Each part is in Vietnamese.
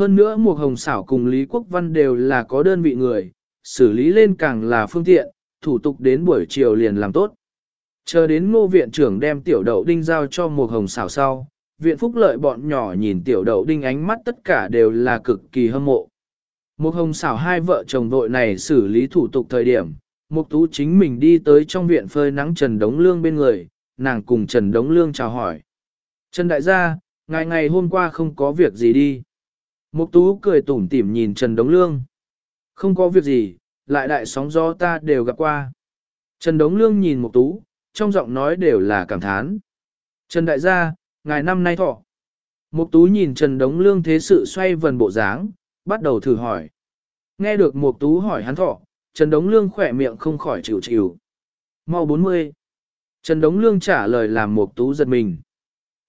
Hơn nữa một hồng xảo cùng Lý Quốc Văn đều là có đơn vị người, xử lý lên càng là phương tiện, thủ tục đến buổi chiều liền làm tốt. Chờ đến ngô viện trưởng đem tiểu đậu đinh giao cho một hồng xảo sau, viện phúc lợi bọn nhỏ nhìn tiểu đậu đinh ánh mắt tất cả đều là cực kỳ hâm mộ. Một hồng xảo hai vợ chồng vội này xử lý thủ tục thời điểm, Mục tú chính mình đi tới trong viện phơi nắng Trần Đống Lương bên người, nàng cùng Trần Đống Lương chào hỏi. Trần đại gia, ngày ngày hôm qua không có việc gì đi. Mục tú cười tủm tỉm nhìn Trần Đống Lương. Không có việc gì, lại đại sóng gió ta đều gặp qua. Trần Đống Lương nhìn Mục tú, trong giọng nói đều là cảm thán. Trần đại gia, ngài năm nay thọ. Mục tú nhìn Trần Đống Lương thế sự xoay vần bộ dáng, bắt đầu thử hỏi. Nghe được Mục tú hỏi hắn thọ, Trần Đống Lương khỏe miệng không khỏi chịu chịu. Mau 40. Trần Đống Lương trả lời làm Mục tú giật mình.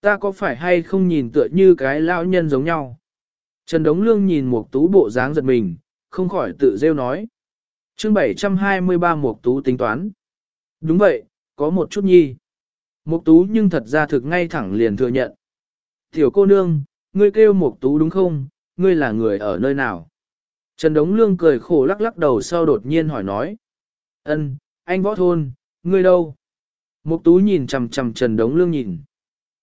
Ta có phải hay không nhìn tựa như cái lão nhân giống nhau? Trần Đống Lương nhìn Mục tú bộ dáng giật mình, không khỏi tự rêu nói. Chương 723 Mục tú tính toán. Đúng vậy, có một chút nhi. Mục tú nhưng thật ra thực ngay thẳng liền thừa nhận. Tiểu cô nương, ngươi kêu Mục tú đúng không? Ngươi là người ở nơi nào? Trần Đống Lương cười khổ lắc lắc đầu sau đột nhiên hỏi nói. Ân, anh võ thôn, ngươi đâu? Mục tú nhìn chằm chằm Trần Đống Lương nhìn.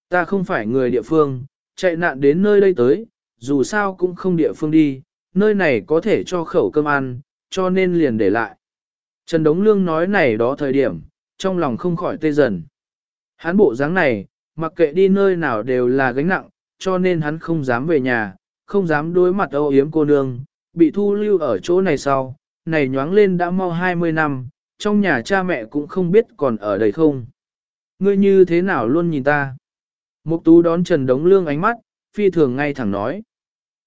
Ta không phải người địa phương, chạy nạn đến nơi đây tới, dù sao cũng không địa phương đi, nơi này có thể cho khẩu cơm ăn, cho nên liền để lại. Trần Đống Lương nói này đó thời điểm, trong lòng không khỏi tê dần. Hắn bộ dáng này, mặc kệ đi nơi nào đều là gánh nặng, cho nên hắn không dám về nhà, không dám đối mặt âu yếm cô nương, bị thu lưu ở chỗ này sau, này nhoáng lên đã mau 20 năm, trong nhà cha mẹ cũng không biết còn ở đây không. Ngươi như thế nào luôn nhìn ta? Mục tú đón Trần Đống Lương ánh mắt, phi thường ngay thẳng nói.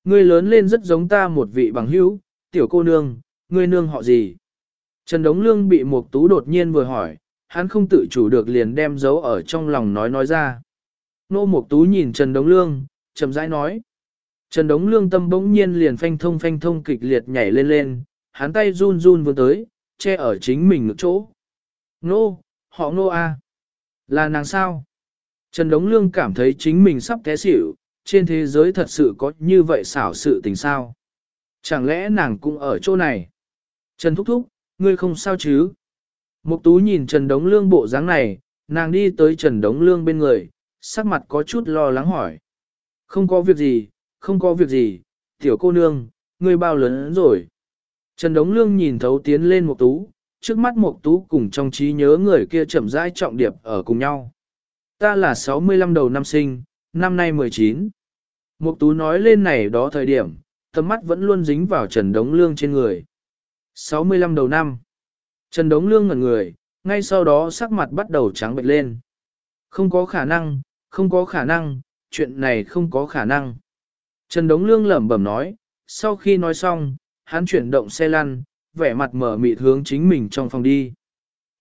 Ngươi lớn lên rất giống ta một vị bằng hữu, tiểu cô nương, ngươi nương họ gì? Trần Đống Lương bị Mục tú đột nhiên vừa hỏi, hắn không tự chủ được liền đem dấu ở trong lòng nói nói ra. Nô Mục tú nhìn Trần Đống Lương, chậm rãi nói. Trần Đống Lương tâm bỗng nhiên liền phanh thông phanh thông kịch liệt nhảy lên lên, hắn tay run run vươn tới, che ở chính mình ngực chỗ. Nô, họ nô a, Là nàng sao? Trần Đống Lương cảm thấy chính mình sắp té xỉu, trên thế giới thật sự có như vậy xảo sự tình sao? Chẳng lẽ nàng cũng ở chỗ này? Trần Thúc Thúc, ngươi không sao chứ? Mục Tú nhìn Trần Đống Lương bộ dáng này, nàng đi tới Trần Đống Lương bên người, sắc mặt có chút lo lắng hỏi. Không có việc gì, không có việc gì, tiểu cô nương, ngươi bao lớn rồi. Trần Đống Lương nhìn thấu tiến lên Mục tú, trước mắt Mục tú cùng trong trí nhớ người kia chậm rãi trọng điệp ở cùng nhau. Ta là 65 đầu năm sinh, năm nay 19. Mục tú nói lên này đó thời điểm, tầm mắt vẫn luôn dính vào Trần Đống Lương trên người. 65 đầu năm. Trần Đống Lương ngẩn người, ngay sau đó sắc mặt bắt đầu trắng bệch lên. Không có khả năng, không có khả năng, chuyện này không có khả năng. Trần Đống Lương lẩm bẩm nói, sau khi nói xong, hắn chuyển động xe lăn, vẻ mặt mở mịt hướng chính mình trong phòng đi.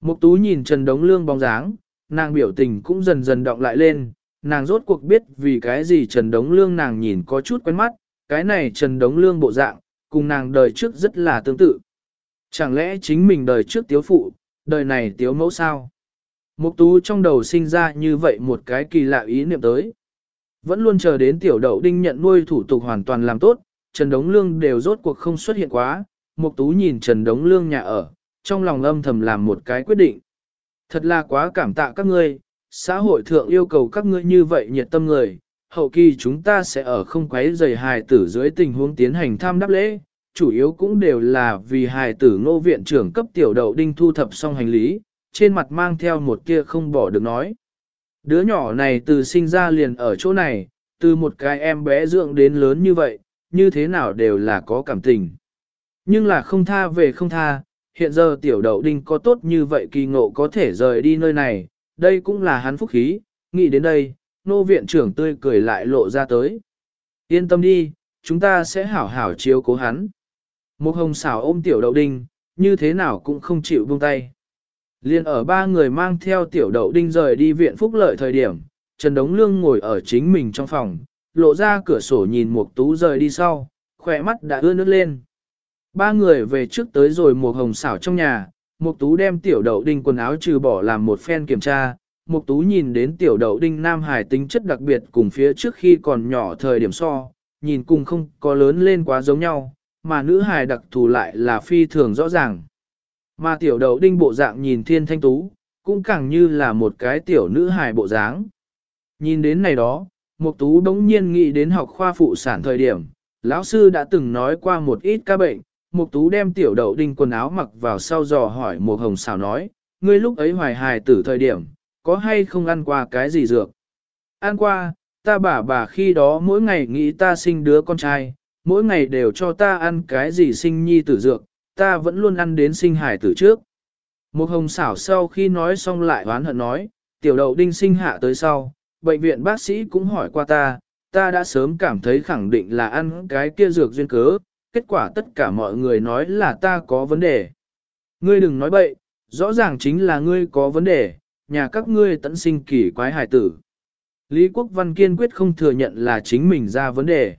Mục tú nhìn Trần Đống Lương bóng dáng, nàng biểu tình cũng dần dần động lại lên, nàng rốt cuộc biết vì cái gì Trần Đống Lương nàng nhìn có chút quen mắt, cái này Trần Đống Lương bộ dạng, cùng nàng đời trước rất là tương tự. Chẳng lẽ chính mình đời trước tiếu phụ, đời này tiếu mẫu sao? Mục tú trong đầu sinh ra như vậy một cái kỳ lạ ý niệm tới. Vẫn luôn chờ đến tiểu đậu đinh nhận nuôi thủ tục hoàn toàn làm tốt, Trần Đống Lương đều rốt cuộc không xuất hiện quá, Mục Tú nhìn Trần Đống Lương nhà ở, trong lòng âm thầm làm một cái quyết định. Thật là quá cảm tạ các ngươi, xã hội thượng yêu cầu các ngươi như vậy nhiệt tâm người, hậu kỳ chúng ta sẽ ở không quấy rầy hài tử dưới tình huống tiến hành tham đáp lễ, chủ yếu cũng đều là vì hài tử ngô viện trưởng cấp tiểu đậu đinh thu thập xong hành lý, trên mặt mang theo một kia không bỏ được nói. Đứa nhỏ này từ sinh ra liền ở chỗ này, từ một cái em bé dưỡng đến lớn như vậy, như thế nào đều là có cảm tình. Nhưng là không tha về không tha, hiện giờ tiểu đậu đinh có tốt như vậy kỳ ngộ có thể rời đi nơi này, đây cũng là hắn phúc khí, nghĩ đến đây, nô viện trưởng tươi cười lại lộ ra tới. Yên tâm đi, chúng ta sẽ hảo hảo chiếu cố hắn. Một hồng xảo ôm tiểu đậu đinh, như thế nào cũng không chịu buông tay. Liên ở ba người mang theo tiểu đậu đinh rời đi viện phúc lợi thời điểm, Trần Đống Lương ngồi ở chính mình trong phòng, lộ ra cửa sổ nhìn Mục Tú rời đi sau, khỏe mắt đã ưa nước lên. Ba người về trước tới rồi Mục Hồng xảo trong nhà, Mục Tú đem tiểu đậu đinh quần áo trừ bỏ làm một phen kiểm tra, Mục Tú nhìn đến tiểu đậu đinh Nam Hải tính chất đặc biệt cùng phía trước khi còn nhỏ thời điểm so, nhìn cùng không có lớn lên quá giống nhau, mà nữ hài đặc thù lại là phi thường rõ ràng. Mà tiểu đậu đinh bộ dạng nhìn thiên thanh tú, cũng càng như là một cái tiểu nữ hài bộ dáng. Nhìn đến này đó, Mục Tú đống nhiên nghĩ đến học khoa phụ sản thời điểm, lão sư đã từng nói qua một ít ca bệnh, Mục Tú đem tiểu đậu đinh quần áo mặc vào sau dò hỏi Mục Hồng xảo nói, ngươi lúc ấy hoài hài tử thời điểm, có hay không ăn qua cái gì dược? Ăn qua, ta bà bà khi đó mỗi ngày nghĩ ta sinh đứa con trai, mỗi ngày đều cho ta ăn cái gì sinh nhi tử dược, ta vẫn luôn ăn đến sinh hài tử trước. Mục Hồng xảo sau khi nói xong lại oán hận nói, tiểu đậu đinh sinh hạ tới sau, bệnh viện bác sĩ cũng hỏi qua ta, ta đã sớm cảm thấy khẳng định là ăn cái kia dược duyên cớ, kết quả tất cả mọi người nói là ta có vấn đề. Ngươi đừng nói bậy, rõ ràng chính là ngươi có vấn đề, nhà các ngươi tận sinh kỳ quái hải tử. Lý Quốc Văn kiên quyết không thừa nhận là chính mình ra vấn đề.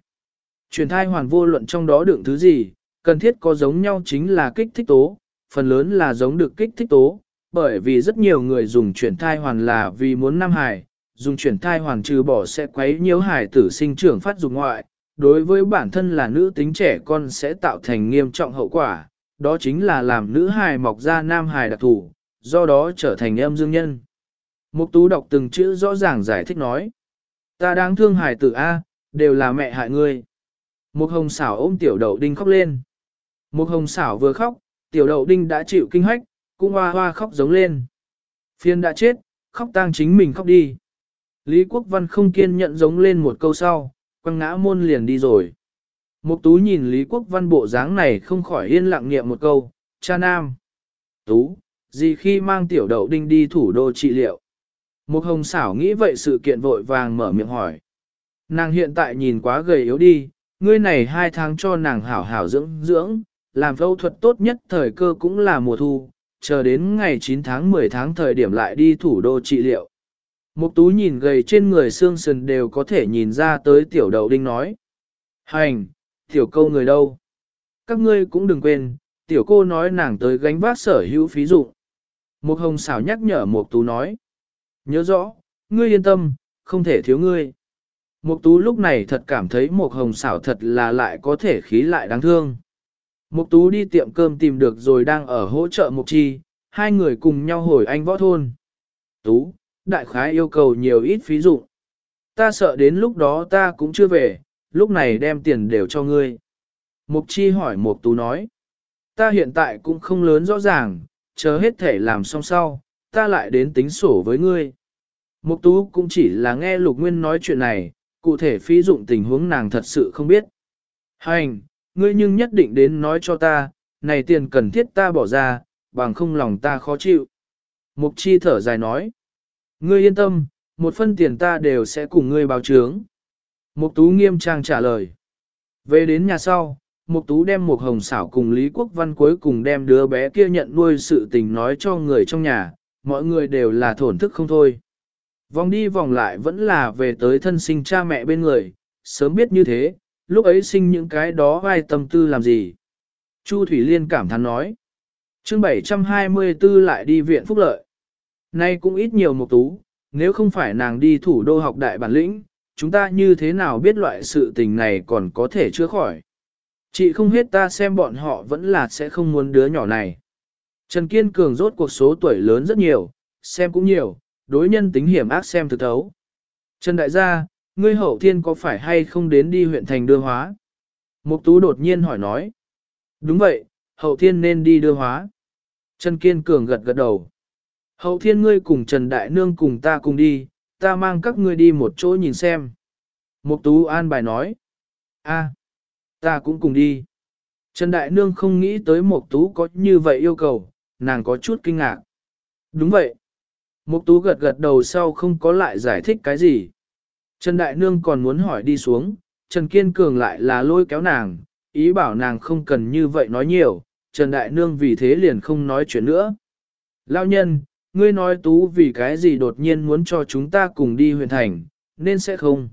Truyền thai hoàn vô luận trong đó đựng thứ gì, cần thiết có giống nhau chính là kích thích tố, phần lớn là giống được kích thích tố, bởi vì rất nhiều người dùng chuyển thai hoàn là vì muốn nam hải, dùng chuyển thai hoàn trừ bỏ sẽ quấy nhiễu hải tử sinh trưởng phát dục ngoại, đối với bản thân là nữ tính trẻ con sẽ tạo thành nghiêm trọng hậu quả, đó chính là làm nữ hài mọc ra nam hài đặc thủ, do đó trở thành âm dương nhân. Mục tú đọc từng chữ rõ ràng giải thích nói. Ta đáng thương hài tử A, đều là mẹ hại ngươi. Mục hồng xảo ôm tiểu đậu đinh khóc lên. Mục hồng xảo vừa khóc, tiểu đậu đinh đã chịu kinh hách, cũng hoa hoa khóc giống lên. Phiên đã chết, khóc tang chính mình khóc đi. Lý Quốc Văn không kiên nhận giống lên một câu sau, quăng ngã môn liền đi rồi. Mục tú nhìn Lý Quốc Văn bộ dáng này không khỏi yên lặng niệm một câu, cha nam. Tú, gì khi mang tiểu đậu đinh đi thủ đô trị liệu. Mục hồng xảo nghĩ vậy sự kiện vội vàng mở miệng hỏi. Nàng hiện tại nhìn quá gầy yếu đi, ngươi này hai tháng cho nàng hảo hảo dưỡng dưỡng, làm phẫu thuật tốt nhất thời cơ cũng là mùa thu, chờ đến ngày 9 tháng 10 tháng thời điểm lại đi thủ đô trị liệu. Mục tú nhìn gầy trên người xương sườn đều có thể nhìn ra tới tiểu đầu đinh nói. Hành, tiểu câu người đâu? Các ngươi cũng đừng quên, tiểu cô nói nàng tới gánh vác sở hữu phí dụng. Mục hồng xảo nhắc nhở mục tú nói. Nhớ rõ, ngươi yên tâm, không thể thiếu ngươi. Mục tú lúc này thật cảm thấy mục hồng xảo thật là lại có thể khí lại đáng thương. Mục tú đi tiệm cơm tìm được rồi đang ở hỗ trợ mục chi, hai người cùng nhau hồi anh võ thôn. Tú, đại khái yêu cầu nhiều ít phí dụng. Ta sợ đến lúc đó ta cũng chưa về, lúc này đem tiền đều cho ngươi. Mục chi hỏi mục tú nói. Ta hiện tại cũng không lớn rõ ràng, chờ hết thể làm xong sau, ta lại đến tính sổ với ngươi. Mục tú cũng chỉ là nghe lục nguyên nói chuyện này, cụ thể phí dụng tình huống nàng thật sự không biết. Hành, ngươi nhưng nhất định đến nói cho ta, này tiền cần thiết ta bỏ ra, bằng không lòng ta khó chịu. Mục chi thở dài nói. Ngươi yên tâm, một phân tiền ta đều sẽ cùng ngươi báo chướng. Mục tú nghiêm trang trả lời. Về đến nhà sau, Mục tú đem một hồng xảo cùng Lý Quốc Văn cuối cùng đem đứa bé kia nhận nuôi sự tình nói cho người trong nhà, mọi người đều là thổn thức không thôi. Vòng đi vòng lại vẫn là về tới thân sinh cha mẹ bên người, sớm biết như thế, lúc ấy sinh những cái đó vai tâm tư làm gì. Chu Thủy Liên cảm thán nói. chương 724 lại đi viện phúc lợi. Nay cũng ít nhiều một tú, nếu không phải nàng đi thủ đô học đại bản lĩnh, chúng ta như thế nào biết loại sự tình này còn có thể chữa khỏi. Chị không hết ta xem bọn họ vẫn là sẽ không muốn đứa nhỏ này. Trần Kiên Cường rốt cuộc số tuổi lớn rất nhiều, xem cũng nhiều, đối nhân tính hiểm ác xem thực thấu. Trần Đại gia, ngươi hậu thiên có phải hay không đến đi huyện thành đưa hóa? Mục Tú đột nhiên hỏi nói. Đúng vậy, hậu thiên nên đi đưa hóa. Trần Kiên Cường gật gật đầu. Hậu thiên ngươi cùng Trần Đại Nương cùng ta cùng đi, ta mang các ngươi đi một chỗ nhìn xem. Mục Tú an bài nói. a, ta cũng cùng đi. Trần Đại Nương không nghĩ tới Mục Tú có như vậy yêu cầu, nàng có chút kinh ngạc. Đúng vậy. Mục Tú gật gật đầu sau không có lại giải thích cái gì. Trần Đại Nương còn muốn hỏi đi xuống, Trần Kiên Cường lại là lôi kéo nàng, ý bảo nàng không cần như vậy nói nhiều, Trần Đại Nương vì thế liền không nói chuyện nữa. Lao nhân, ngươi nói Tú vì cái gì đột nhiên muốn cho chúng ta cùng đi huyện thành, nên sẽ không.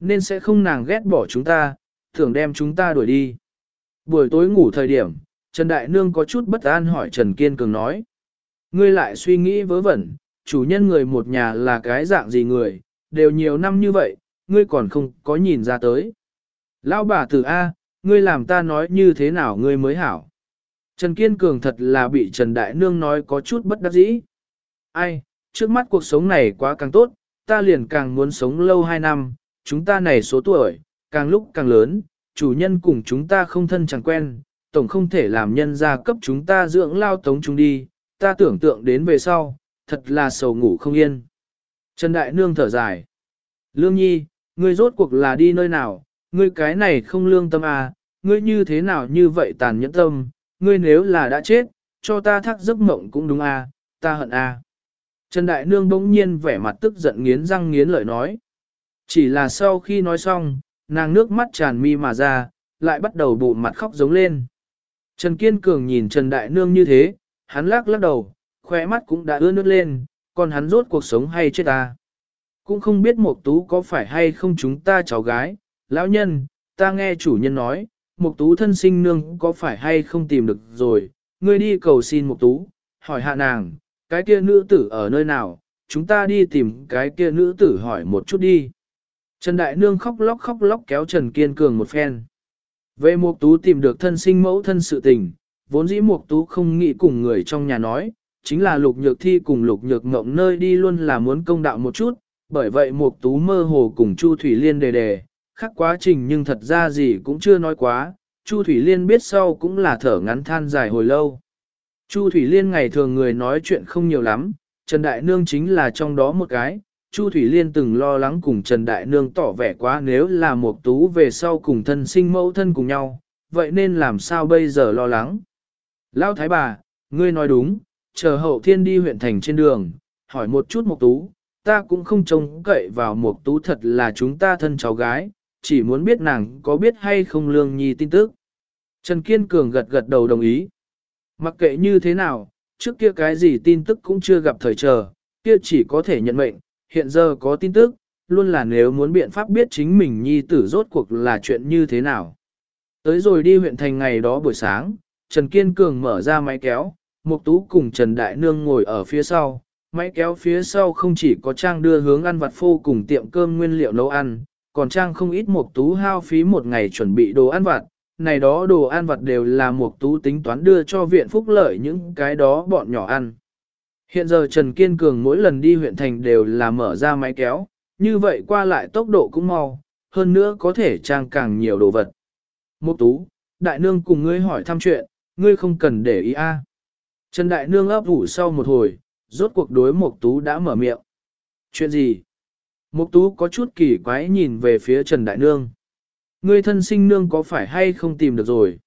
Nên sẽ không nàng ghét bỏ chúng ta, thường đem chúng ta đuổi đi. Buổi tối ngủ thời điểm, Trần Đại Nương có chút bất an hỏi Trần Kiên Cường nói. Ngươi lại suy nghĩ vớ vẩn, chủ nhân người một nhà là cái dạng gì người, đều nhiều năm như vậy, ngươi còn không có nhìn ra tới. Lão bà tử A, ngươi làm ta nói như thế nào ngươi mới hảo. Trần Kiên Cường thật là bị Trần Đại Nương nói có chút bất đắc dĩ. Ai, trước mắt cuộc sống này quá càng tốt, ta liền càng muốn sống lâu hai năm, chúng ta này số tuổi, càng lúc càng lớn, chủ nhân cùng chúng ta không thân chẳng quen, tổng không thể làm nhân gia cấp chúng ta dưỡng lao tống chúng đi, ta tưởng tượng đến về sau, thật là sầu ngủ không yên. Trần Đại Nương thở dài. Lương Nhi, ngươi rốt cuộc là đi nơi nào, ngươi cái này không lương tâm à, ngươi như thế nào như vậy tàn nhẫn tâm, ngươi nếu là đã chết, cho ta thắc giấc mộng cũng đúng à, ta hận à. Trần Đại Nương bỗng nhiên vẻ mặt tức giận nghiến răng nghiến lợi nói. Chỉ là sau khi nói xong, nàng nước mắt tràn mi mà ra, lại bắt đầu bụ mặt khóc giống lên. Trần Kiên Cường nhìn Trần Đại Nương như thế, hắn lắc lắc đầu, khóe mắt cũng đã ướt nước lên, còn hắn rốt cuộc sống hay chết ta. Cũng không biết Mộc Tú có phải hay không chúng ta cháu gái, lão nhân, ta nghe chủ nhân nói, Mộc Tú thân sinh nương có phải hay không tìm được rồi, ngươi đi cầu xin Mộc Tú, hỏi hạ nàng, cái kia nữ tử ở nơi nào, chúng ta đi tìm cái kia nữ tử hỏi một chút đi. Trần Đại Nương khóc lóc khóc lóc kéo Trần Kiên Cường một phen. Về Mục Tú tìm được thân sinh mẫu thân sự tình, vốn dĩ Mục Tú không nghĩ cùng người trong nhà nói, chính là Lục Nhược Thi cùng Lục Nhược Ngộng nơi đi luôn là muốn công đạo một chút, bởi vậy Mục Tú mơ hồ cùng Chu Thủy Liên đề đề, khác quá trình nhưng thật ra gì cũng chưa nói quá, Chu Thủy Liên biết sau cũng là thở ngắn than dài hồi lâu. Chu Thủy Liên ngày thường người nói chuyện không nhiều lắm, Trần Đại Nương chính là trong đó một cái, Chu Thủy Liên từng lo lắng cùng Trần Đại Nương tỏ vẻ quá nếu là một tú về sau cùng thân sinh mẫu thân cùng nhau, vậy nên làm sao bây giờ lo lắng? Lão Thái bà, ngươi nói đúng, chờ hậu thiên đi huyện thành trên đường, hỏi một chút một tú, ta cũng không trông cậy vào một tú thật là chúng ta thân cháu gái, chỉ muốn biết nàng có biết hay không lương nhi tin tức. Trần Kiên Cường gật gật đầu đồng ý. Mặc kệ như thế nào, trước kia cái gì tin tức cũng chưa gặp thời chờ, kia chỉ có thể nhận mệnh, hiện giờ có tin tức, luôn là nếu muốn biện pháp biết chính mình nhi tử rốt cuộc là chuyện như thế nào. Tới rồi đi huyện thành ngày đó buổi sáng, Trần Kiên Cường mở ra máy kéo, Mục Tú cùng Trần Đại Nương ngồi ở phía sau, máy kéo phía sau không chỉ có trang đưa hướng ăn vặt phô cùng tiệm cơm nguyên liệu nấu ăn, còn trang không ít Mục Tú hao phí một ngày chuẩn bị đồ ăn vặt, này đó đồ ăn vặt đều là Mục Tú tính toán đưa cho viện phúc lợi những cái đó bọn nhỏ ăn. Hiện giờ Trần Kiên Cường mỗi lần đi huyện thành đều là mở ra máy kéo, như vậy qua lại tốc độ cũng mau, hơn nữa có thể trang càng nhiều đồ vật. Mục tú, đại nương cùng ngươi hỏi thăm chuyện, ngươi không cần để ý a. Trần đại nương ấp ủ sau một hồi, rốt cuộc đối mục tú đã mở miệng. Chuyện gì? Mục tú có chút kỳ quái nhìn về phía Trần đại nương. Ngươi thân sinh nương có phải hay không tìm được rồi?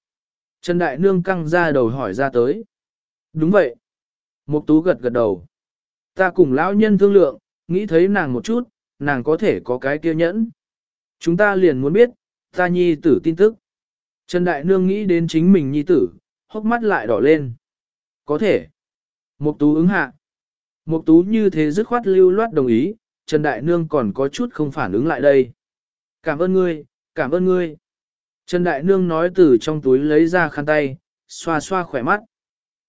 Trần đại nương căng ra đầu hỏi ra tới. Đúng vậy. Mục tú gật gật đầu. Ta cùng lão nhân thương lượng, nghĩ thấy nàng một chút, nàng có thể có cái kia nhẫn. Chúng ta liền muốn biết, ta nhi tử tin tức. Trần Đại Nương nghĩ đến chính mình nhi tử, hốc mắt lại đỏ lên. Có thể. Mục tú ứng hạ. Mục tú như thế dứt khoát lưu loát đồng ý, Trần Đại Nương còn có chút không phản ứng lại đây. Cảm ơn ngươi, cảm ơn ngươi. Trần Đại Nương nói từ trong túi lấy ra khăn tay, xoa xoa khỏe mắt.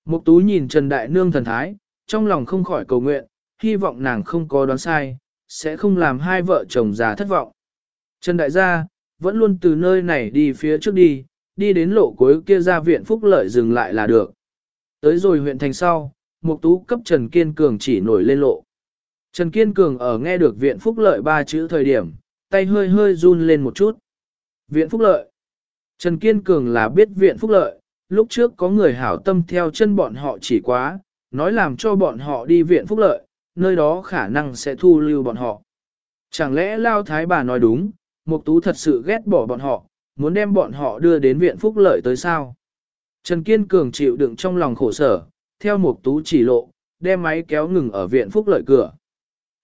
Mục tú nhìn Trần Đại Nương thần thái, trong lòng không khỏi cầu nguyện, hy vọng nàng không có đoán sai, sẽ không làm hai vợ chồng già thất vọng. Trần Đại gia, vẫn luôn từ nơi này đi phía trước đi, đi đến lộ cuối kia ra viện phúc lợi dừng lại là được. Tới rồi huyện thành sau, Mục tú cấp Trần Kiên Cường chỉ nổi lên lộ. Trần Kiên Cường ở nghe được viện phúc lợi ba chữ thời điểm, tay hơi hơi run lên một chút. Viện phúc lợi. Trần Kiên Cường là biết viện phúc lợi, lúc trước có người hảo tâm theo chân bọn họ chỉ quá, nói làm cho bọn họ đi viện phúc lợi, nơi đó khả năng sẽ thu lưu bọn họ. Chẳng lẽ Lao Thái bà nói đúng, Mục Tú thật sự ghét bỏ bọn họ, muốn đem bọn họ đưa đến viện phúc lợi tới sao? Trần Kiên Cường chịu đựng trong lòng khổ sở, theo Mục Tú chỉ lộ, đem máy kéo ngừng ở viện phúc lợi cửa.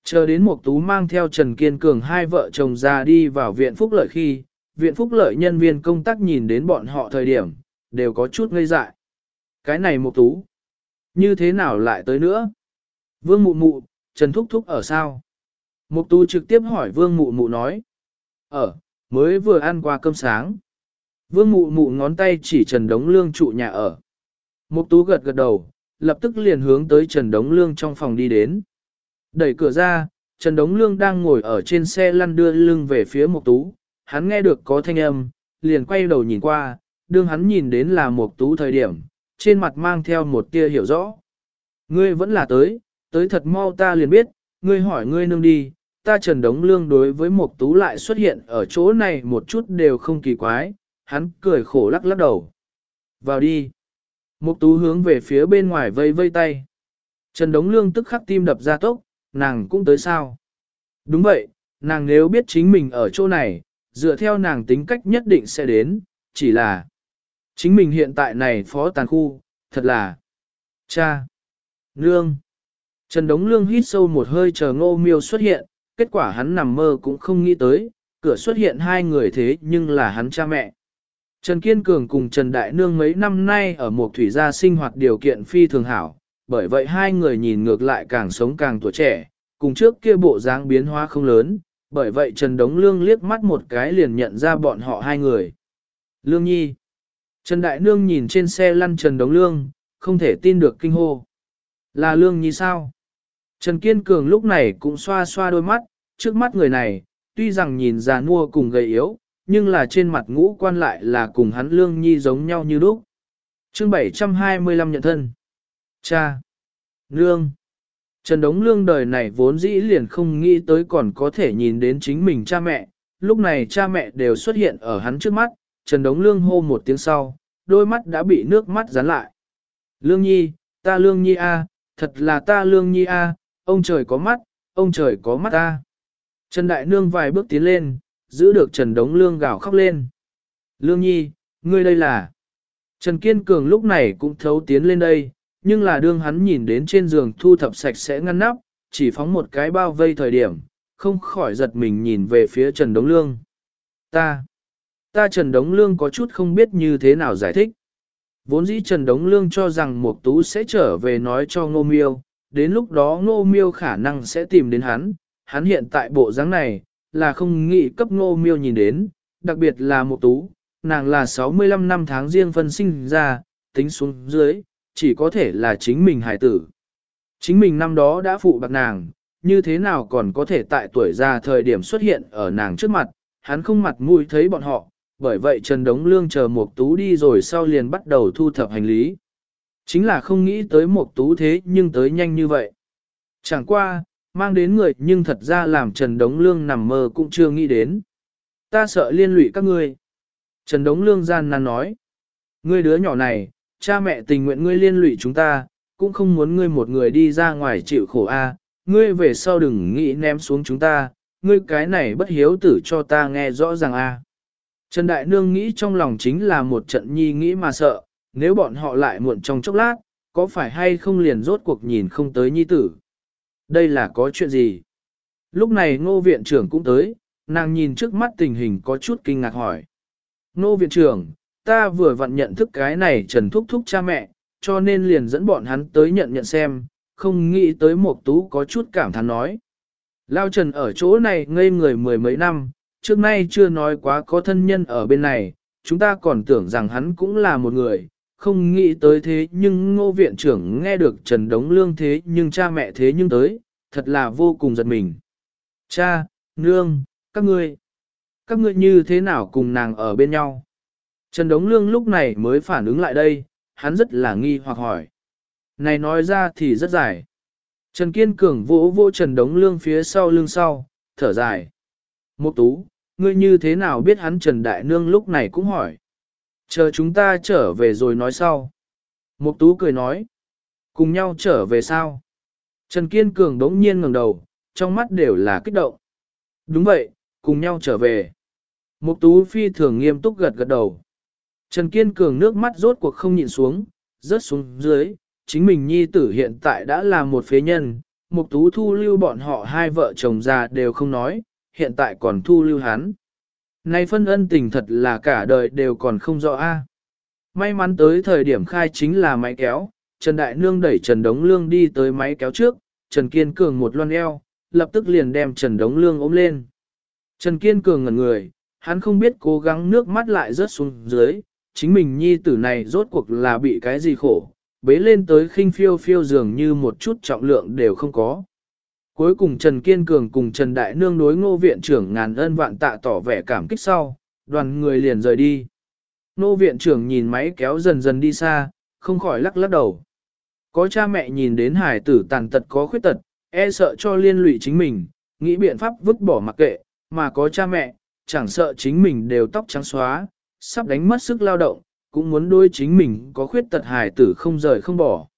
Chờ đến Mục Tú mang theo Trần Kiên Cường hai vợ chồng ra đi vào viện phúc lợi khi, viện phúc lợi nhân viên công tác nhìn đến bọn họ thời điểm, đều có chút ngây dại. Cái này một tú. Như thế nào lại tới nữa? Vương mụ mụ, Trần Thúc Thúc ở sao? Mục tú trực tiếp hỏi vương mụ mụ nói. Ở, mới vừa ăn qua cơm sáng. Vương mụ mụ ngón tay chỉ Trần Đống Lương trụ nhà ở. Mục tú gật gật đầu, lập tức liền hướng tới Trần Đống Lương trong phòng đi đến. Đẩy cửa ra, Trần Đống Lương đang ngồi ở trên xe lăn đưa lưng về phía Mục tú, hắn nghe được có thanh âm, liền quay đầu nhìn qua, đương hắn nhìn đến là một tú thời điểm, trên mặt mang theo một tia hiểu rõ. Ngươi vẫn là tới, tới thật mau ta liền biết, ngươi hỏi ngươi nương đi, ta Trần Đống Lương đối với một tú lại xuất hiện ở chỗ này một chút đều không kỳ quái, hắn cười khổ lắc lắc đầu. Vào đi. Một tú hướng về phía bên ngoài vây vây tay. Trần Đống Lương tức khắc tim đập ra tốc, nàng cũng tới sao. Đúng vậy, nàng nếu biết chính mình ở chỗ này, dựa theo nàng tính cách nhất định sẽ đến, chỉ là chính mình hiện tại này phó tàn khu, thật là cha, nương. Trần Đống Lương hít sâu một hơi chờ ngô miêu xuất hiện, kết quả hắn nằm mơ cũng không nghĩ tới, cửa xuất hiện hai người thế nhưng là hắn cha mẹ. Trần Kiên Cường cùng Trần Đại Nương mấy năm nay ở một thủy gia sinh hoạt điều kiện phi thường hảo, bởi vậy hai người nhìn ngược lại càng sống càng tuổi trẻ, cùng trước kia bộ dáng biến hóa không lớn, bởi vậy Trần Đống Lương liếc mắt một cái liền nhận ra bọn họ hai người. Lương Nhi Trần Đại Nương nhìn trên xe lăn Trần Đống Lương, không thể tin được kinh hô. Là Lương Nhi sao? Trần Kiên Cường lúc này cũng xoa xoa đôi mắt, trước mắt người này, tuy rằng nhìn già nua cùng gầy yếu, nhưng là trên mặt ngũ quan lại là cùng hắn Lương Nhi giống nhau như lúc. chương 725 nhận thân. Cha. Nương. Trần Đống Lương đời này vốn dĩ liền không nghĩ tới còn có thể nhìn đến chính mình cha mẹ, lúc này cha mẹ đều xuất hiện ở hắn trước mắt, Trần Đống Lương hô một tiếng sau, đôi mắt đã bị nước mắt dán lại. Lương Nhi, ta Lương Nhi a, thật là ta Lương Nhi a, ông trời có mắt, ông trời có mắt a. Trần Đại Nương vài bước tiến lên, giữ được Trần Đống Lương gào khóc lên. Lương Nhi, ngươi đây là... Trần Kiên Cường lúc này cũng thấu tiến lên đây, nhưng là đương hắn nhìn đến trên giường thu thập sạch sẽ ngăn nắp, chỉ phóng một cái bao vây thời điểm, không khỏi giật mình nhìn về phía Trần Đống Lương. Ta, ta Trần Đống Lương có chút không biết như thế nào giải thích. Vốn dĩ Trần Đống Lương cho rằng Mục Tú sẽ trở về nói cho Ngô Miêu, đến lúc đó Ngô Miêu khả năng sẽ tìm đến hắn, hắn hiện tại bộ dáng này, là không nghĩ cấp Ngô Miêu nhìn đến, đặc biệt là Mục Tú, nàng là 65 năm tháng riêng phân sinh ra, tính xuống dưới, chỉ có thể là chính mình hài tử. Chính mình năm đó đã phụ bạc nàng, như thế nào còn có thể tại tuổi già thời điểm xuất hiện ở nàng trước mặt, hắn không mặt mũi thấy bọn họ, bởi vậy Trần Đống Lương chờ mục tú đi rồi sau liền bắt đầu thu thập hành lý. Chính là không nghĩ tới mục tú thế nhưng tới nhanh như vậy. Chẳng qua, mang đến người nhưng thật ra làm Trần Đống Lương nằm mơ cũng chưa nghĩ đến. Ta sợ liên lụy các ngươi. Trần Đống Lương gian nan nói. Ngươi đứa nhỏ này, cha mẹ tình nguyện ngươi liên lụy chúng ta, cũng không muốn ngươi một người đi ra ngoài chịu khổ a. ngươi về sau đừng nghĩ ném xuống chúng ta, ngươi cái này bất hiếu tử cho ta nghe rõ ràng a. Trần Đại Nương nghĩ trong lòng chính là một trận nhi nghĩ mà sợ, nếu bọn họ lại muộn trong chốc lát, có phải hay không liền rốt cuộc nhìn không tới nhi tử. Đây là có chuyện gì? Lúc này ngô viện trưởng cũng tới, nàng nhìn trước mắt tình hình có chút kinh ngạc hỏi. Ngô viện trưởng, ta vừa vặn nhận thức cái này trần thúc thúc cha mẹ, cho nên liền dẫn bọn hắn tới nhận nhận xem, không nghĩ tới một tú có chút cảm thán nói. Lao trần ở chỗ này ngây người mười mấy năm, trước nay chưa nói quá có thân nhân ở bên này, chúng ta còn tưởng rằng hắn cũng là một người, không nghĩ tới thế nhưng ngô viện trưởng nghe được Trần Đống Lương thế nhưng cha mẹ thế nhưng tới, thật là vô cùng giật mình. Cha, nương, các ngươi, các ngươi như thế nào cùng nàng ở bên nhau? Trần Đống Lương lúc này mới phản ứng lại đây, hắn rất là nghi hoặc hỏi. Này nói ra thì rất dài. Trần Kiên Cường vỗ vỗ Trần Đống Lương phía sau lưng sau, thở dài. Mục tú, ngươi như thế nào biết hắn Trần Đại Nương lúc này cũng hỏi. Chờ chúng ta trở về rồi nói sau. Mục tú cười nói. Cùng nhau trở về sao? Trần Kiên Cường đống nhiên ngẩng đầu, trong mắt đều là kích động. Đúng vậy, cùng nhau trở về. Mục tú phi thường nghiêm túc gật gật đầu. Trần Kiên Cường nước mắt rốt cuộc không nhịn xuống, rớt xuống dưới, chính mình nhi tử hiện tại đã là một phế nhân, mục tú thu lưu bọn họ hai vợ chồng già đều không nói, hiện tại còn thu lưu hắn. Này phân ân tình thật là cả đời đều còn không rõ a. À. May mắn tới thời điểm khai chính là máy kéo, Trần Đại Nương đẩy Trần Đống Lương đi tới máy kéo trước, Trần Kiên Cường một loan eo, lập tức liền đem Trần Đống Lương ôm lên. Trần Kiên Cường ngẩn người, hắn không biết cố gắng nước mắt lại rớt xuống dưới, chính mình nhi tử này rốt cuộc là bị cái gì khổ, bế lên tới khinh phiêu phiêu dường như một chút trọng lượng đều không có. Cuối cùng Trần Kiên Cường cùng Trần Đại Nương đối ngô viện trưởng ngàn ân vạn tạ tỏ vẻ cảm kích sau, đoàn người liền rời đi. Ngô viện trưởng nhìn máy kéo dần dần đi xa, không khỏi lắc lắc đầu. Có cha mẹ nhìn đến hải tử tàn tật có khuyết tật, e sợ cho liên lụy chính mình, nghĩ biện pháp vứt bỏ mặc kệ, mà có cha mẹ, chẳng sợ chính mình đều tóc trắng xóa, sắp đánh mất sức lao động, cũng muốn đôi chính mình có khuyết tật hài tử không rời không bỏ.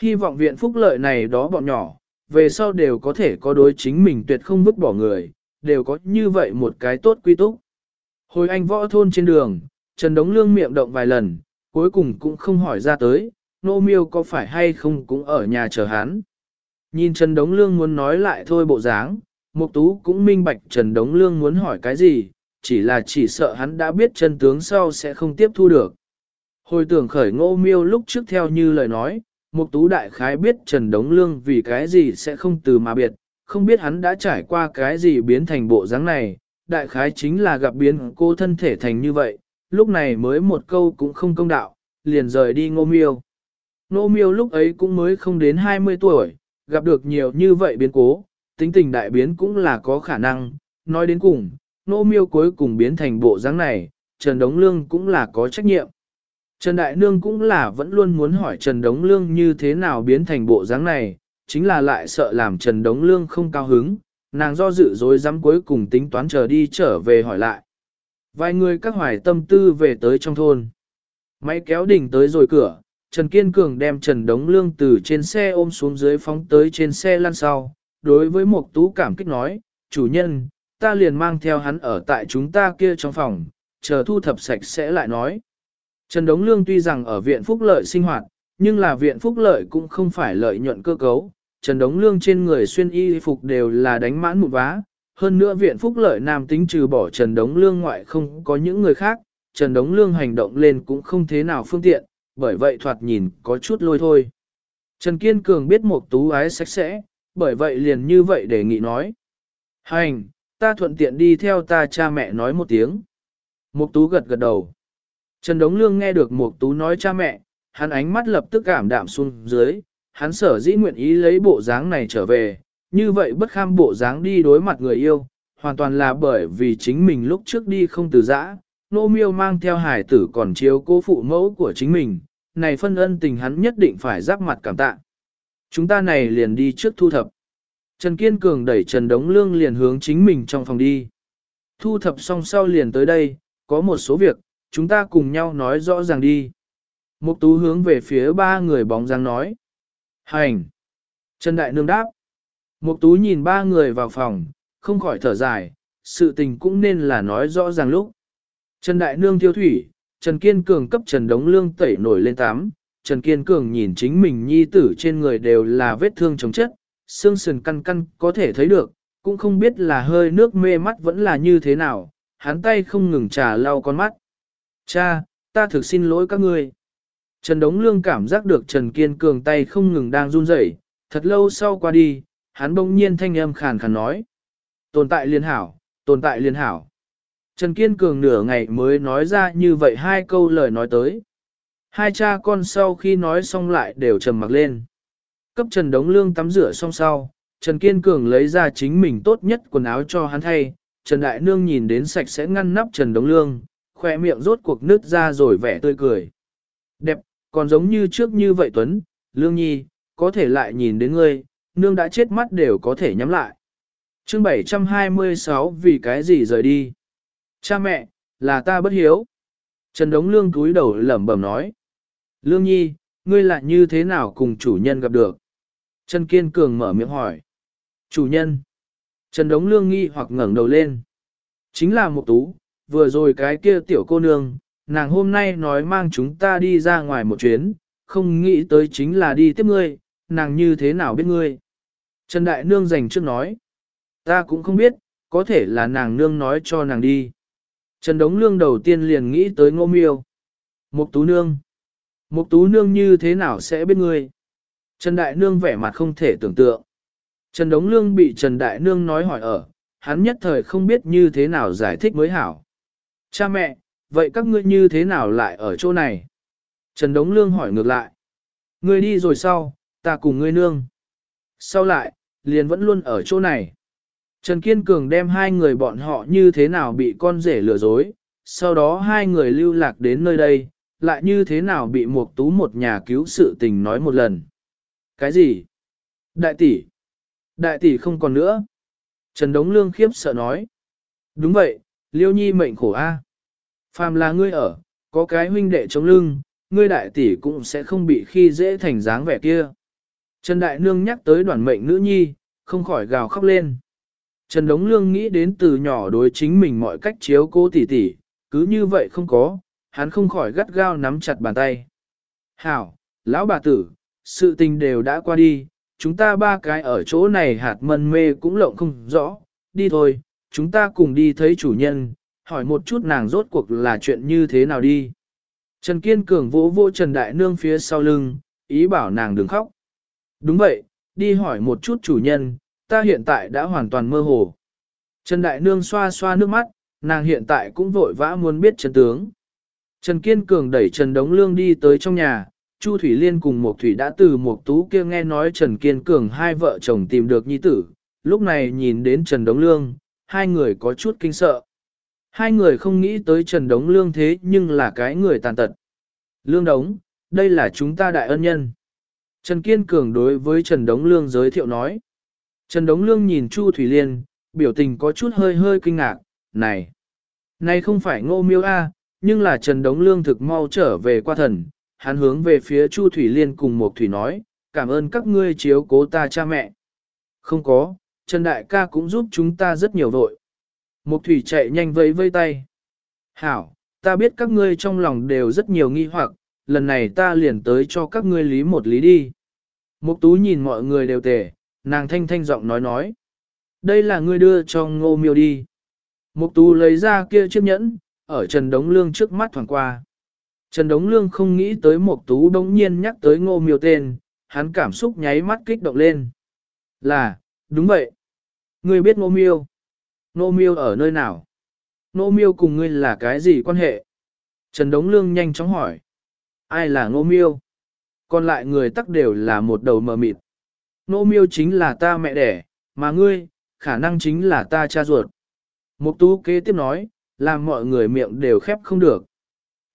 Hy vọng viện phúc lợi này đó bọn nhỏ, về sau đều có thể có đối chính mình tuyệt không vứt bỏ người, đều có như vậy một cái tốt quy túc. Hồi anh võ thôn trên đường, Trần Đống Lương miệng động vài lần, cuối cùng cũng không hỏi ra tới, nô miêu có phải hay không cũng ở nhà chờ hắn. Nhìn Trần Đống Lương muốn nói lại thôi bộ dáng, Mục Tú cũng minh bạch Trần Đống Lương muốn hỏi cái gì, chỉ là chỉ sợ hắn đã biết chân tướng sau sẽ không tiếp thu được. Hồi tưởng khởi ngô miêu lúc trước theo như lời nói, Mục Tú đại khái biết Trần Đống Lương vì cái gì sẽ không từ mà biệt, không biết hắn đã trải qua cái gì biến thành bộ dáng này, đại khái chính là gặp biến cô thân thể thành như vậy, lúc này mới một câu cũng không công đạo, liền rời đi ngô miêu. Ngô miêu lúc ấy cũng mới không đến 20 tuổi, gặp được nhiều như vậy biến cố, tính tình đại biến cũng là có khả năng, nói đến cùng, nô miêu cuối cùng biến thành bộ dáng này, Trần Đống Lương cũng là có trách nhiệm. Trần Đại Nương cũng là vẫn luôn muốn hỏi Trần Đống Lương như thế nào biến thành bộ dáng này, chính là lại sợ làm Trần Đống Lương không cao hứng, nàng do dự dối dám cuối cùng tính toán chờ đi trở về hỏi lại. Vài người các hoài tâm tư về tới trong thôn. Máy kéo đỉnh tới rồi cửa, Trần Kiên Cường đem Trần Đống Lương từ trên xe ôm xuống dưới phóng tới trên xe lăn sau, đối với một tú cảm kích nói, chủ nhân, ta liền mang theo hắn ở tại chúng ta kia trong phòng, chờ thu thập sạch sẽ lại nói. Trần Đống Lương tuy rằng ở viện phúc lợi sinh hoạt, nhưng là viện phúc lợi cũng không phải lợi nhuận cơ cấu. Trần Đống Lương trên người xuyên y phục đều là đánh mãn một vá. Hơn nữa viện phúc lợi nam tính trừ bỏ Trần Đống Lương ngoại không có những người khác, Trần Đống Lương hành động lên cũng không thế nào phương tiện, bởi vậy thoạt nhìn có chút lôi thôi. Trần Kiên Cường biết một tú ái sạch sẽ, bởi vậy liền như vậy để nghị nói. Hành, ta thuận tiện đi theo ta cha mẹ nói một tiếng. Mục tú gật gật đầu. Trần Đống Lương nghe được Mục tú nói cha mẹ, hắn ánh mắt lập tức cảm đạm xuống dưới, hắn sở dĩ nguyện ý lấy bộ dáng này trở về, như vậy bất kham bộ dáng đi đối mặt người yêu, hoàn toàn là bởi vì chính mình lúc trước đi không từ giã, nô miêu mang theo hải tử còn chiếu cố phụ mẫu của chính mình, này phân ân tình hắn nhất định phải giáp mặt cảm tạ. Chúng ta này liền đi trước thu thập. Trần Kiên Cường đẩy Trần Đống Lương liền hướng chính mình trong phòng đi. Thu thập xong sau liền tới đây, có một số việc, chúng ta cùng nhau nói rõ ràng đi. Mục tú hướng về phía ba người bóng dáng nói. Hành! Trần Đại Nương đáp. Mục tú nhìn ba người vào phòng, không khỏi thở dài, sự tình cũng nên là nói rõ ràng lúc. Trần Đại Nương thiêu thủy, Trần Kiên Cường cấp Trần Đống Lương tẩy nổi lên tám, Trần Kiên Cường nhìn chính mình nhi tử trên người đều là vết thương chống chất, xương sườn căn căn có thể thấy được, cũng không biết là hơi nước mê mắt vẫn là như thế nào, hắn tay không ngừng trà lau con mắt. Cha, ta thực xin lỗi các ngươi. Trần Đống Lương cảm giác được Trần Kiên Cường tay không ngừng đang run rẩy, thật lâu sau qua đi, hắn bỗng nhiên thanh âm khàn khàn nói. Tồn tại liên hảo, tồn tại liên hảo. Trần Kiên Cường nửa ngày mới nói ra như vậy hai câu lời nói tới. Hai cha con sau khi nói xong lại đều trầm mặc lên. Cấp Trần Đống Lương tắm rửa xong sau, Trần Kiên Cường lấy ra chính mình tốt nhất quần áo cho hắn thay. Trần Đại Nương nhìn đến sạch sẽ ngăn nắp Trần Đống Lương, khỏe miệng rốt cuộc nứt ra rồi vẻ tươi cười. Đẹp, còn giống như trước như vậy Tuấn, Lương Nhi, có thể lại nhìn đến ngươi, nương đã chết mắt đều có thể nhắm lại. chương 726 vì cái gì rời đi? Cha mẹ, là ta bất hiếu. Trần Đống Lương cúi đầu lẩm bẩm nói. Lương Nhi, ngươi lại như thế nào cùng chủ nhân gặp được? Trần Kiên Cường mở miệng hỏi. Chủ nhân. Trần Đống Lương nghi hoặc ngẩng đầu lên. Chính là một tú, vừa rồi cái kia tiểu cô nương, nàng hôm nay nói mang chúng ta đi ra ngoài một chuyến, không nghĩ tới chính là đi tiếp ngươi, nàng như thế nào biết ngươi. Trần Đại Nương dành trước nói. Ta cũng không biết, có thể là nàng nương nói cho nàng đi. Trần Đống Lương đầu tiên liền nghĩ tới ngô miêu. Mục tú nương. Mục tú nương như thế nào sẽ biết ngươi? Trần Đại Nương vẻ mặt không thể tưởng tượng. Trần Đống Lương bị Trần Đại Nương nói hỏi ở, hắn nhất thời không biết như thế nào giải thích mới hảo. Cha mẹ, vậy các ngươi như thế nào lại ở chỗ này? Trần Đống Lương hỏi ngược lại. Ngươi đi rồi sau, ta cùng ngươi nương. Sau lại, liền vẫn luôn ở chỗ này. Trần Kiên Cường đem hai người bọn họ như thế nào bị con rể lừa dối, sau đó hai người lưu lạc đến nơi đây, lại như thế nào bị một tú một nhà cứu sự tình nói một lần. Cái gì? Đại tỷ! Đại tỷ không còn nữa. Trần Đống Lương khiếp sợ nói. Đúng vậy, Liêu Nhi mệnh khổ a. Phàm là ngươi ở, có cái huynh đệ chống lưng, ngươi đại tỷ cũng sẽ không bị khi dễ thành dáng vẻ kia. Trần Đại Nương nhắc tới đoàn mệnh nữ nhi, không khỏi gào khóc lên. Trần Đống Lương nghĩ đến từ nhỏ đối chính mình mọi cách chiếu cố tỷ tỷ, cứ như vậy không có, hắn không khỏi gắt gao nắm chặt bàn tay. Hảo, lão bà tử, sự tình đều đã qua đi, chúng ta ba cái ở chỗ này hạt mân mê cũng lộng không rõ, đi thôi, chúng ta cùng đi thấy chủ nhân, hỏi một chút nàng rốt cuộc là chuyện như thế nào đi. Trần Kiên Cường vỗ vỗ Trần Đại Nương phía sau lưng, ý bảo nàng đừng khóc. Đúng vậy, đi hỏi một chút chủ nhân, ta hiện tại đã hoàn toàn mơ hồ. Trần Đại Nương xoa xoa nước mắt, nàng hiện tại cũng vội vã muốn biết Trần tướng. Trần Kiên Cường đẩy Trần Đống Lương đi tới trong nhà, Chu Thủy Liên cùng Mộc Thủy đã từ Mộc tú kia nghe nói Trần Kiên Cường hai vợ chồng tìm được nhi tử, lúc này nhìn đến Trần Đống Lương, hai người có chút kinh sợ. Hai người không nghĩ tới Trần Đống Lương thế nhưng là cái người tàn tật. Lương Đống, đây là chúng ta đại ân nhân. Trần Kiên Cường đối với Trần Đống Lương giới thiệu nói. Trần Đống Lương nhìn Chu Thủy Liên, biểu tình có chút hơi hơi kinh ngạc, này, này không phải ngô miêu A, nhưng là Trần Đống Lương thực mau trở về qua thần, hắn hướng về phía Chu Thủy Liên cùng mộc Thủy nói, cảm ơn các ngươi chiếu cố ta cha mẹ. Không có, Trần Đại ca cũng giúp chúng ta rất nhiều vội. mộc Thủy chạy nhanh vẫy vây tay. Hảo, ta biết các ngươi trong lòng đều rất nhiều nghi hoặc, lần này ta liền tới cho các ngươi lý một lý đi. Mục tú nhìn mọi người đều tề, nàng thanh thanh giọng nói nói. Đây là ngươi đưa cho ngô miêu đi. Mục tú lấy ra kia chiếc nhẫn, ở Trần Đống Lương trước mắt thoảng qua. Trần Đống Lương không nghĩ tới Mộc tú đống nhiên nhắc tới ngô miêu tên, hắn cảm xúc nháy mắt kích động lên. Là, đúng vậy. Ngươi biết ngô miêu. Ngô miêu ở nơi nào? Ngô miêu cùng ngươi là cái gì quan hệ? Trần Đống Lương nhanh chóng hỏi. Ai là ngô miêu? Còn lại người tắc đều là một đầu mờ mịt. Ngô miêu chính là ta mẹ đẻ, mà ngươi, khả năng chính là ta cha ruột. Mục tú kế tiếp nói, làm mọi người miệng đều khép không được.